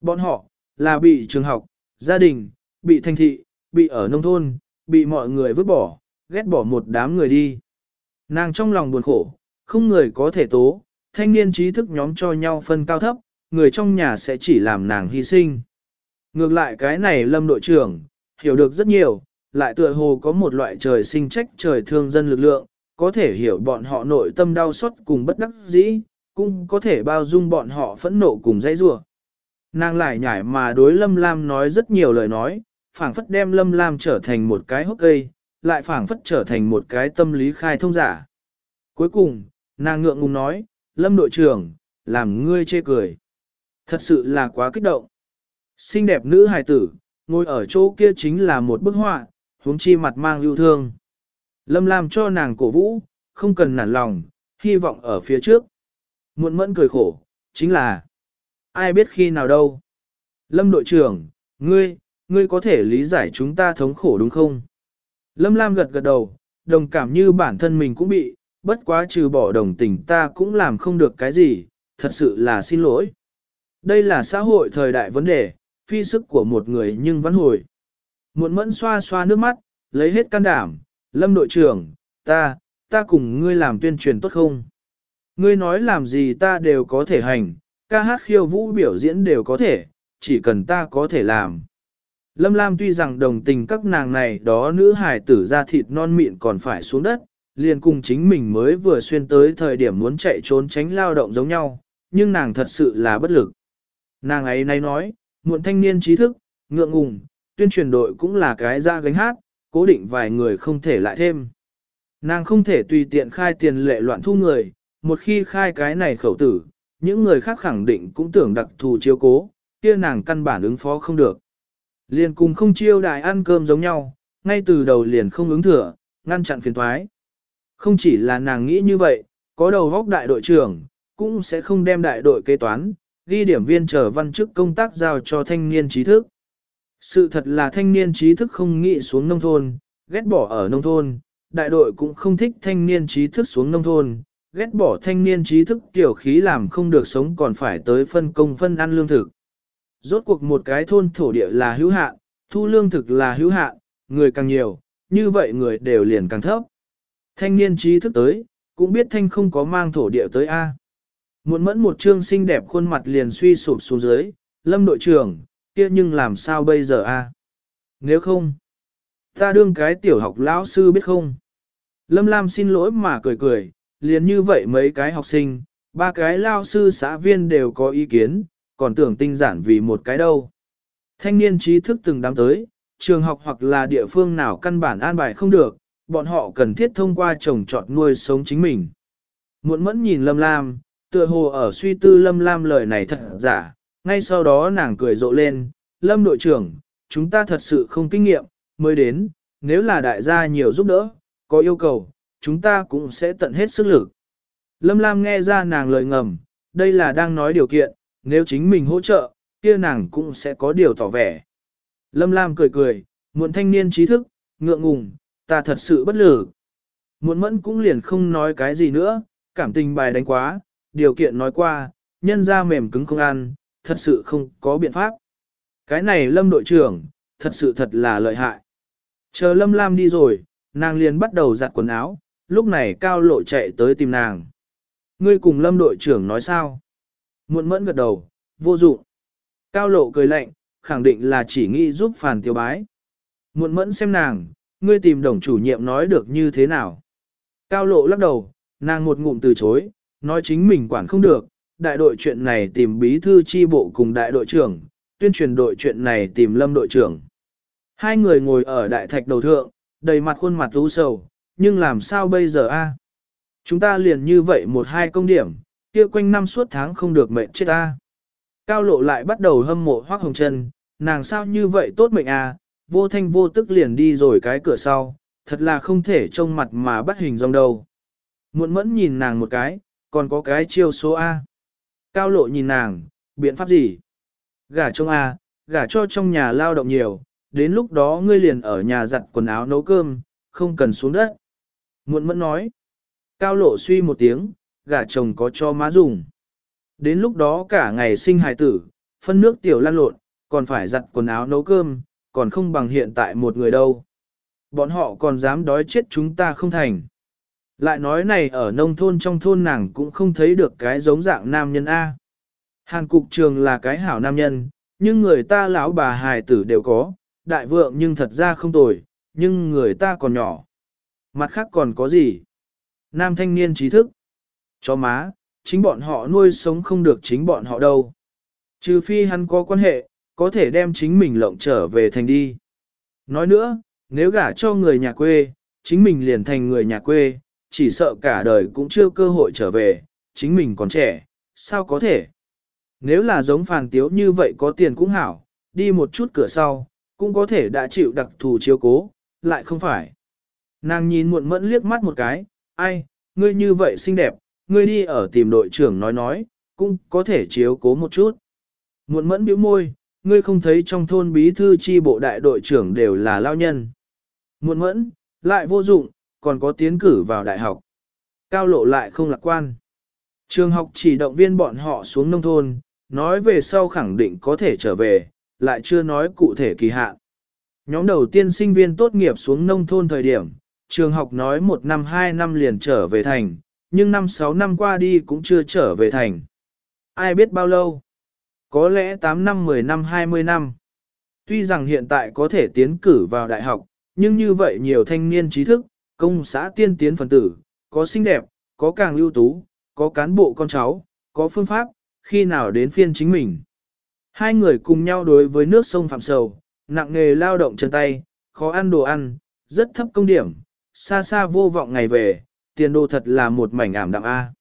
Bọn họ, là bị trường học, gia đình, bị thành thị, bị ở nông thôn, bị mọi người vứt bỏ, ghét bỏ một đám người đi. Nàng trong lòng buồn khổ, không người có thể tố, thanh niên trí thức nhóm cho nhau phân cao thấp, người trong nhà sẽ chỉ làm nàng hy sinh. Ngược lại cái này lâm đội trưởng, hiểu được rất nhiều, lại tựa hồ có một loại trời sinh trách trời thương dân lực lượng, có thể hiểu bọn họ nội tâm đau xót cùng bất đắc dĩ, cũng có thể bao dung bọn họ phẫn nộ cùng dãy rủa. Nàng lại nhảy mà đối Lâm Lam nói rất nhiều lời nói, phảng phất đem Lâm Lam trở thành một cái hốc cây, lại phảng phất trở thành một cái tâm lý khai thông giả. Cuối cùng, nàng ngượng ngùng nói, Lâm đội trưởng, làm ngươi chê cười. Thật sự là quá kích động. Xinh đẹp nữ hài tử, ngồi ở chỗ kia chính là một bức họa, huống chi mặt mang yêu thương. Lâm Lam cho nàng cổ vũ, không cần nản lòng, hy vọng ở phía trước. Muộn mẫn cười khổ, chính là, ai biết khi nào đâu. Lâm đội trưởng, ngươi, ngươi có thể lý giải chúng ta thống khổ đúng không? Lâm Lam gật gật đầu, đồng cảm như bản thân mình cũng bị, bất quá trừ bỏ đồng tình ta cũng làm không được cái gì, thật sự là xin lỗi. Đây là xã hội thời đại vấn đề, phi sức của một người nhưng vẫn hồi. Muộn mẫn xoa xoa nước mắt, lấy hết can đảm, lâm đội trưởng, ta, ta cùng ngươi làm tuyên truyền tốt không? Ngươi nói làm gì ta đều có thể hành, ca hát khiêu vũ biểu diễn đều có thể, chỉ cần ta có thể làm. Lâm Lam tuy rằng đồng tình các nàng này đó nữ hài tử ra thịt non mịn còn phải xuống đất, liền cùng chính mình mới vừa xuyên tới thời điểm muốn chạy trốn tránh lao động giống nhau, nhưng nàng thật sự là bất lực. Nàng ấy nay nói, muộn thanh niên trí thức, ngượng ngùng, tuyên truyền đội cũng là cái ra gánh hát, cố định vài người không thể lại thêm. Nàng không thể tùy tiện khai tiền lệ loạn thu người, một khi khai cái này khẩu tử, những người khác khẳng định cũng tưởng đặc thù chiếu cố, kia nàng căn bản ứng phó không được. Liền cùng không chiêu đại ăn cơm giống nhau, ngay từ đầu liền không ứng thừa, ngăn chặn phiền thoái. Không chỉ là nàng nghĩ như vậy, có đầu góc đại đội trưởng, cũng sẽ không đem đại đội kế toán, ghi điểm viên trở văn chức công tác giao cho thanh niên trí thức. Sự thật là thanh niên trí thức không nghĩ xuống nông thôn, ghét bỏ ở nông thôn, đại đội cũng không thích thanh niên trí thức xuống nông thôn, ghét bỏ thanh niên trí thức tiểu khí làm không được sống còn phải tới phân công phân ăn lương thực. Rốt cuộc một cái thôn thổ địa là hữu hạn, thu lương thực là hữu hạn, người càng nhiều, như vậy người đều liền càng thấp. Thanh niên trí thức tới, cũng biết thanh không có mang thổ địa tới A. Muộn mẫn một trương xinh đẹp khuôn mặt liền suy sụp xuống dưới, lâm đội trưởng, kia nhưng làm sao bây giờ A. Nếu không, ta đương cái tiểu học lão sư biết không. Lâm Lam xin lỗi mà cười cười, liền như vậy mấy cái học sinh, ba cái lao sư xã viên đều có ý kiến, còn tưởng tinh giản vì một cái đâu. Thanh niên trí thức từng đám tới, trường học hoặc là địa phương nào căn bản an bài không được, bọn họ cần thiết thông qua trồng trọt nuôi sống chính mình. Muộn mẫn nhìn Lâm Lam, tựa hồ ở suy tư Lâm Lam lời này thật giả, ngay sau đó nàng cười rộ lên, Lâm đội trưởng, chúng ta thật sự không kinh nghiệm, mới đến, nếu là đại gia nhiều giúp đỡ, có yêu cầu, chúng ta cũng sẽ tận hết sức lực. Lâm Lam nghe ra nàng lời ngầm, đây là đang nói điều kiện, nếu chính mình hỗ trợ, kia nàng cũng sẽ có điều tỏ vẻ. Lâm Lam cười cười, muộn thanh niên trí thức, ngượng ngùng, ta thật sự bất lực. Muộn mẫn cũng liền không nói cái gì nữa, cảm tình bài đánh quá, điều kiện nói qua, nhân ra mềm cứng không ăn, thật sự không có biện pháp. Cái này lâm đội trưởng, thật sự thật là lợi hại. Chờ Lâm Lam đi rồi, nàng liền bắt đầu giặt quần áo, lúc này Cao Lộ chạy tới tìm nàng. Ngươi cùng Lâm đội trưởng nói sao? Muộn mẫn gật đầu, vô dụng. Cao Lộ cười lạnh, khẳng định là chỉ nghĩ giúp phản tiêu bái. Muộn mẫn xem nàng, ngươi tìm đồng chủ nhiệm nói được như thế nào? Cao Lộ lắc đầu, nàng một ngụm từ chối, nói chính mình quản không được, đại đội chuyện này tìm bí thư chi bộ cùng đại đội trưởng, tuyên truyền đội chuyện này tìm lâm đội trưởng. Hai người ngồi ở đại thạch đầu thượng, đầy mặt khuôn mặt u sầu, nhưng làm sao bây giờ a? Chúng ta liền như vậy một hai công điểm, kia quanh năm suốt tháng không được mệnh chết ta. Cao lộ lại bắt đầu hâm mộ hoác hồng chân, nàng sao như vậy tốt mệnh a? vô thanh vô tức liền đi rồi cái cửa sau, thật là không thể trông mặt mà bắt hình dong đâu. Muộn mẫn nhìn nàng một cái, còn có cái chiêu số A. Cao lộ nhìn nàng, biện pháp gì? Gả trong A, gả cho trong nhà lao động nhiều, đến lúc đó ngươi liền ở nhà giặt quần áo nấu cơm, không cần xuống đất. Muộn mẫn nói. Cao lộ suy một tiếng, gả chồng có cho má dùng. Đến lúc đó cả ngày sinh hài tử, phân nước tiểu lan lộn, còn phải giặt quần áo nấu cơm, còn không bằng hiện tại một người đâu. Bọn họ còn dám đói chết chúng ta không thành. Lại nói này ở nông thôn trong thôn nàng cũng không thấy được cái giống dạng nam nhân A. Hàn cục trường là cái hảo nam nhân, nhưng người ta lão bà hài tử đều có, đại vượng nhưng thật ra không tồi, nhưng người ta còn nhỏ. Mặt khác còn có gì? Nam thanh niên trí thức. Chó má, chính bọn họ nuôi sống không được chính bọn họ đâu. Trừ phi hắn có quan hệ, có thể đem chính mình lộng trở về thành đi. Nói nữa, nếu gả cho người nhà quê, chính mình liền thành người nhà quê, chỉ sợ cả đời cũng chưa cơ hội trở về, chính mình còn trẻ, sao có thể. Nếu là giống phàn tiếu như vậy có tiền cũng hảo, đi một chút cửa sau, cũng có thể đã chịu đặc thù chiếu cố, lại không phải. Nàng nhìn muộn mẫn liếc mắt một cái, ai, ngươi như vậy xinh đẹp, ngươi đi ở tìm đội trưởng nói nói, cũng có thể chiếu cố một chút. Muộn mẫn bĩu môi, ngươi không thấy trong thôn bí thư chi bộ đại đội trưởng đều là lao nhân. Muộn mẫn, lại vô dụng, còn có tiến cử vào đại học. Cao lộ lại không lạc quan. Trường học chỉ động viên bọn họ xuống nông thôn, nói về sau khẳng định có thể trở về, lại chưa nói cụ thể kỳ hạn. Nhóm đầu tiên sinh viên tốt nghiệp xuống nông thôn thời điểm, trường học nói một năm hai năm liền trở về thành, nhưng năm sáu năm qua đi cũng chưa trở về thành. Ai biết bao lâu? Có lẽ 8 năm 10 năm 20 năm. Tuy rằng hiện tại có thể tiến cử vào đại học, nhưng như vậy nhiều thanh niên trí thức, công xã tiên tiến phần tử, có xinh đẹp, có càng ưu tú, có cán bộ con cháu, có phương pháp, khi nào đến phiên chính mình. Hai người cùng nhau đối với nước sông Phạm Sầu, nặng nghề lao động chân tay, khó ăn đồ ăn, rất thấp công điểm, xa xa vô vọng ngày về, tiền đồ thật là một mảnh ảm đạm A.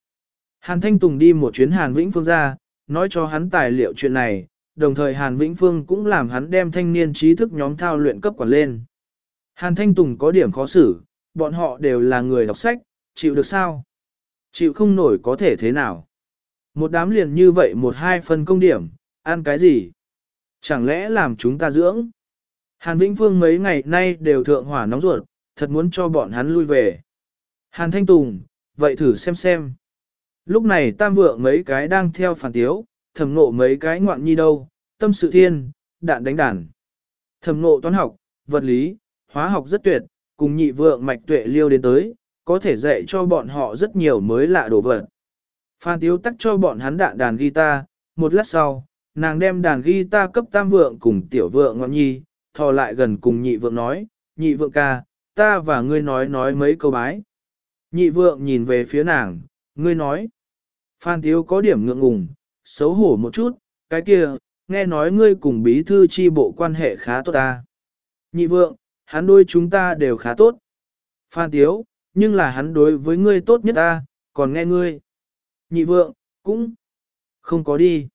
Hàn Thanh Tùng đi một chuyến Hàn Vĩnh Phương ra, nói cho hắn tài liệu chuyện này, đồng thời Hàn Vĩnh Phương cũng làm hắn đem thanh niên trí thức nhóm thao luyện cấp quản lên. Hàn Thanh Tùng có điểm khó xử, bọn họ đều là người đọc sách, chịu được sao? Chịu không nổi có thể thế nào? Một đám liền như vậy một hai phần công điểm, ăn cái gì? Chẳng lẽ làm chúng ta dưỡng? Hàn Vĩnh Phương mấy ngày nay đều thượng hỏa nóng ruột, thật muốn cho bọn hắn lui về. Hàn Thanh Tùng, vậy thử xem xem. Lúc này tam vượng mấy cái đang theo phản tiếu, thầm nộ mấy cái ngoạn nhi đâu, tâm sự thiên, đạn đánh đàn. Thầm nộ toán học, vật lý, hóa học rất tuyệt, cùng nhị vượng mạch tuệ liêu đến tới, có thể dạy cho bọn họ rất nhiều mới lạ đồ vật. Phan Tiếu tắc cho bọn hắn đạn đàn guitar, một lát sau, nàng đem đàn guitar cấp tam vượng cùng tiểu vượng ngọn nhi, thò lại gần cùng nhị vượng nói, nhị vượng ca, ta và ngươi nói nói mấy câu bái. Nhị vượng nhìn về phía nàng, ngươi nói. Phan Tiếu có điểm ngượng ngùng, xấu hổ một chút, cái kia, nghe nói ngươi cùng bí thư chi bộ quan hệ khá tốt ta. Nhị vượng, hắn đôi chúng ta đều khá tốt. Phan Tiếu, nhưng là hắn đối với ngươi tốt nhất ta, còn nghe ngươi. Nhị vượng, cũng không có đi.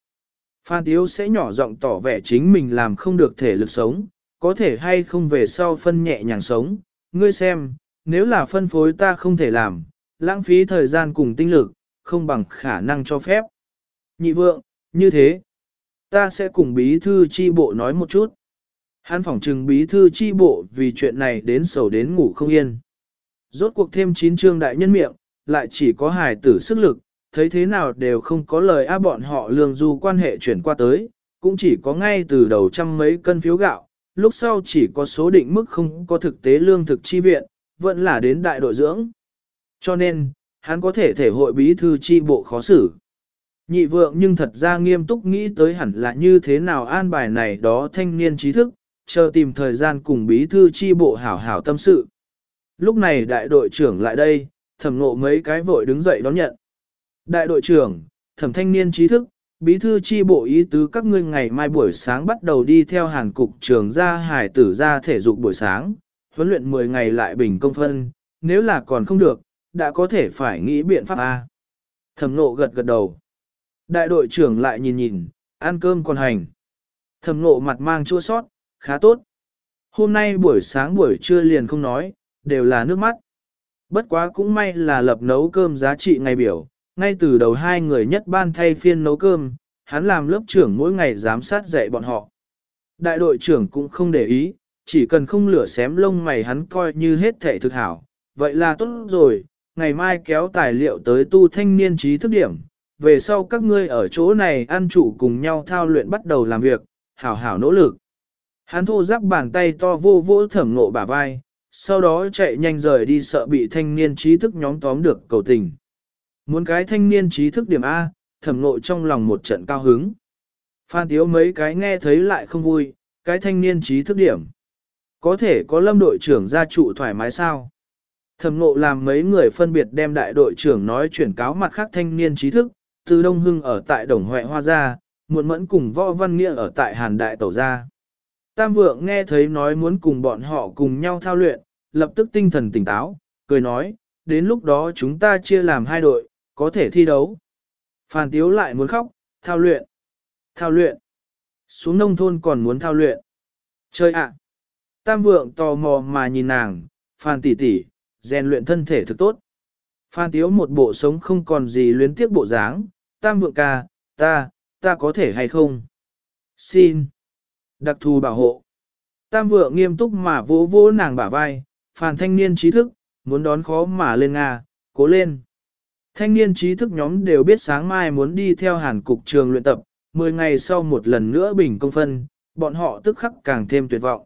Phan Tiếu sẽ nhỏ giọng tỏ vẻ chính mình làm không được thể lực sống, có thể hay không về sau phân nhẹ nhàng sống. Ngươi xem, nếu là phân phối ta không thể làm, lãng phí thời gian cùng tinh lực, không bằng khả năng cho phép. Nhị vượng, như thế, ta sẽ cùng bí thư chi bộ nói một chút. Hắn phỏng trừng bí thư chi bộ vì chuyện này đến sầu đến ngủ không yên. Rốt cuộc thêm chín chương đại nhân miệng, lại chỉ có hài tử sức lực, thấy thế nào đều không có lời á bọn họ lương du quan hệ chuyển qua tới, cũng chỉ có ngay từ đầu trăm mấy cân phiếu gạo, lúc sau chỉ có số định mức không có thực tế lương thực chi viện, vẫn là đến đại đội dưỡng. Cho nên, hắn có thể thể hội bí thư chi bộ khó xử. Nhị vượng nhưng thật ra nghiêm túc nghĩ tới hẳn là như thế nào an bài này đó thanh niên trí thức, chờ tìm thời gian cùng bí thư chi bộ hảo hảo tâm sự. Lúc này đại đội trưởng lại đây, thẩm ngộ mấy cái vội đứng dậy đón nhận. Đại đội trưởng, thẩm thanh niên trí thức, bí thư chi bộ ý tứ các ngươi ngày mai buổi sáng bắt đầu đi theo hàn cục trường ra hải tử ra thể dục buổi sáng, huấn luyện 10 ngày lại bình công phân, nếu là còn không được, đã có thể phải nghĩ biện pháp A. Thẩm ngộ gật gật đầu. Đại đội trưởng lại nhìn nhìn, ăn cơm còn hành. Thẩm ngộ mặt mang chua sót, khá tốt. Hôm nay buổi sáng buổi trưa liền không nói, đều là nước mắt. Bất quá cũng may là lập nấu cơm giá trị ngày biểu, ngay từ đầu hai người nhất ban thay phiên nấu cơm, hắn làm lớp trưởng mỗi ngày giám sát dạy bọn họ. Đại đội trưởng cũng không để ý, chỉ cần không lửa xém lông mày hắn coi như hết thể thực hảo. Vậy là tốt rồi, ngày mai kéo tài liệu tới tu thanh niên trí thức điểm, về sau các ngươi ở chỗ này ăn trụ cùng nhau thao luyện bắt đầu làm việc, hảo hảo nỗ lực. Hắn thô giáp bàn tay to vô vỗ thẩm nộ bả vai, sau đó chạy nhanh rời đi sợ bị thanh niên trí thức nhóm tóm được cầu tình. Muốn cái thanh niên trí thức điểm A, thẩm nộ trong lòng một trận cao hứng. Phan Tiếu mấy cái nghe thấy lại không vui, cái thanh niên trí thức điểm. Có thể có lâm đội trưởng gia trụ thoải mái sao? Thẩm nộ làm mấy người phân biệt đem đại đội trưởng nói chuyển cáo mặt khác thanh niên trí thức, từ Đông Hưng ở tại Đồng Huệ Hoa Gia, muộn mẫn cùng võ văn nghĩa ở tại Hàn Đại Tẩu Gia. Tam vượng nghe thấy nói muốn cùng bọn họ cùng nhau thao luyện, lập tức tinh thần tỉnh táo, cười nói, đến lúc đó chúng ta chia làm hai đội, có thể thi đấu. Phan Tiếu lại muốn khóc, thao luyện, thao luyện. Xuống nông thôn còn muốn thao luyện. Chơi ạ. Tam vượng tò mò mà nhìn nàng, Phan tỷ tỷ, rèn luyện thân thể thực tốt. Phan Tiếu một bộ sống không còn gì luyến tiếc bộ dáng, tam vượng ca, ta, ta có thể hay không? Xin. Đặc thù bảo hộ. Tam vượng nghiêm túc mà vỗ vỗ nàng bả vai, phàn thanh niên trí thức, muốn đón khó mà lên Nga, cố lên. Thanh niên trí thức nhóm đều biết sáng mai muốn đi theo hàn cục trường luyện tập, 10 ngày sau một lần nữa bình công phân, bọn họ tức khắc càng thêm tuyệt vọng.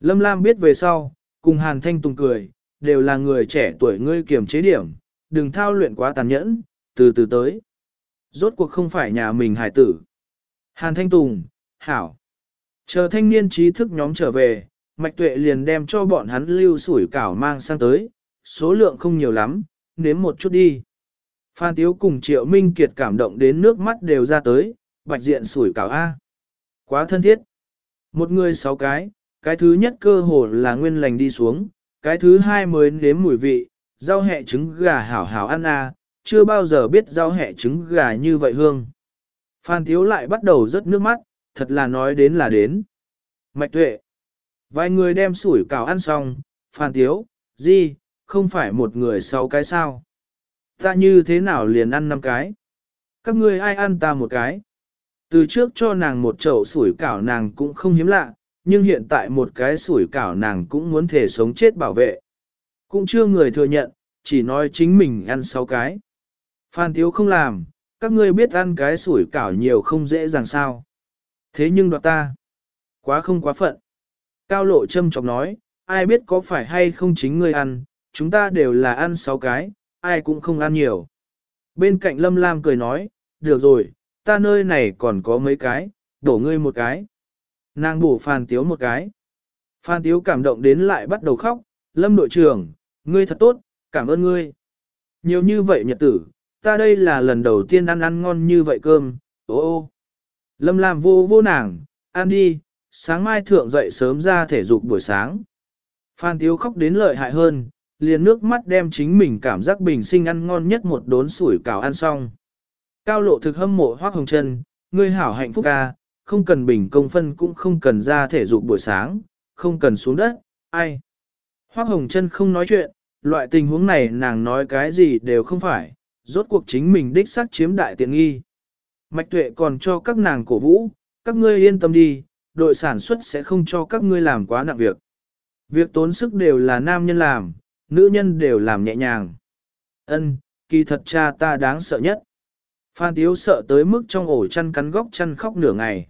Lâm Lam biết về sau, cùng hàn thanh tùng cười, đều là người trẻ tuổi ngươi kiểm chế điểm, đừng thao luyện quá tàn nhẫn, từ từ tới. Rốt cuộc không phải nhà mình hải tử. Hàn Thanh Tùng, Hảo. Chờ thanh niên trí thức nhóm trở về, Mạch Tuệ liền đem cho bọn hắn lưu sủi cảo mang sang tới, số lượng không nhiều lắm, nếm một chút đi. Phan Tiếu cùng Triệu Minh Kiệt cảm động đến nước mắt đều ra tới, bạch diện sủi cảo A. Quá thân thiết. Một người sáu cái, cái thứ nhất cơ hồ là nguyên lành đi xuống, cái thứ hai mới nếm mùi vị, rau hẹ trứng gà hảo hảo ăn A, chưa bao giờ biết rau hẹ trứng gà như vậy hương. Phan Tiếu lại bắt đầu rớt nước mắt, thật là nói đến là đến. Mạch tuệ. Vài người đem sủi cảo ăn xong, Phan Tiếu, gì, không phải một người sáu cái sao. Ta như thế nào liền ăn năm cái? Các ngươi ai ăn ta một cái? Từ trước cho nàng một chậu sủi cảo nàng cũng không hiếm lạ, nhưng hiện tại một cái sủi cảo nàng cũng muốn thể sống chết bảo vệ. Cũng chưa người thừa nhận, chỉ nói chính mình ăn sáu cái. Phan Tiếu không làm, các ngươi biết ăn cái sủi cảo nhiều không dễ dàng sao. Thế nhưng đoạt ta, quá không quá phận. Cao lộ châm chọc nói, ai biết có phải hay không chính ngươi ăn, chúng ta đều là ăn sáu cái, ai cũng không ăn nhiều. Bên cạnh Lâm Lam cười nói, được rồi, ta nơi này còn có mấy cái, đổ ngươi một cái. Nàng bổ Phan Tiếu một cái. Phan Tiếu cảm động đến lại bắt đầu khóc, Lâm đội trưởng, ngươi thật tốt, cảm ơn ngươi. Nhiều như vậy nhật tử, ta đây là lần đầu tiên ăn ăn ngon như vậy cơm, ô ô. Lâm Lam vô vô nàng, ăn đi, sáng mai thượng dậy sớm ra thể dục buổi sáng. Phan Tiếu khóc đến lợi hại hơn, liền nước mắt đem chính mình cảm giác bình sinh ăn ngon nhất một đốn sủi cảo ăn xong. Cao lộ thực hâm mộ hoác hồng chân, ngươi hảo hạnh phúc ca, không cần bình công phân cũng không cần ra thể dục buổi sáng, không cần xuống đất, ai. Hoác hồng chân không nói chuyện, loại tình huống này nàng nói cái gì đều không phải, rốt cuộc chính mình đích xác chiếm đại tiện nghi. Mạch tuệ còn cho các nàng cổ vũ, các ngươi yên tâm đi, đội sản xuất sẽ không cho các ngươi làm quá nặng việc. Việc tốn sức đều là nam nhân làm, nữ nhân đều làm nhẹ nhàng. Ân, kỳ thật cha ta đáng sợ nhất. Phan Tiếu sợ tới mức trong ổ chăn cắn góc chăn khóc nửa ngày.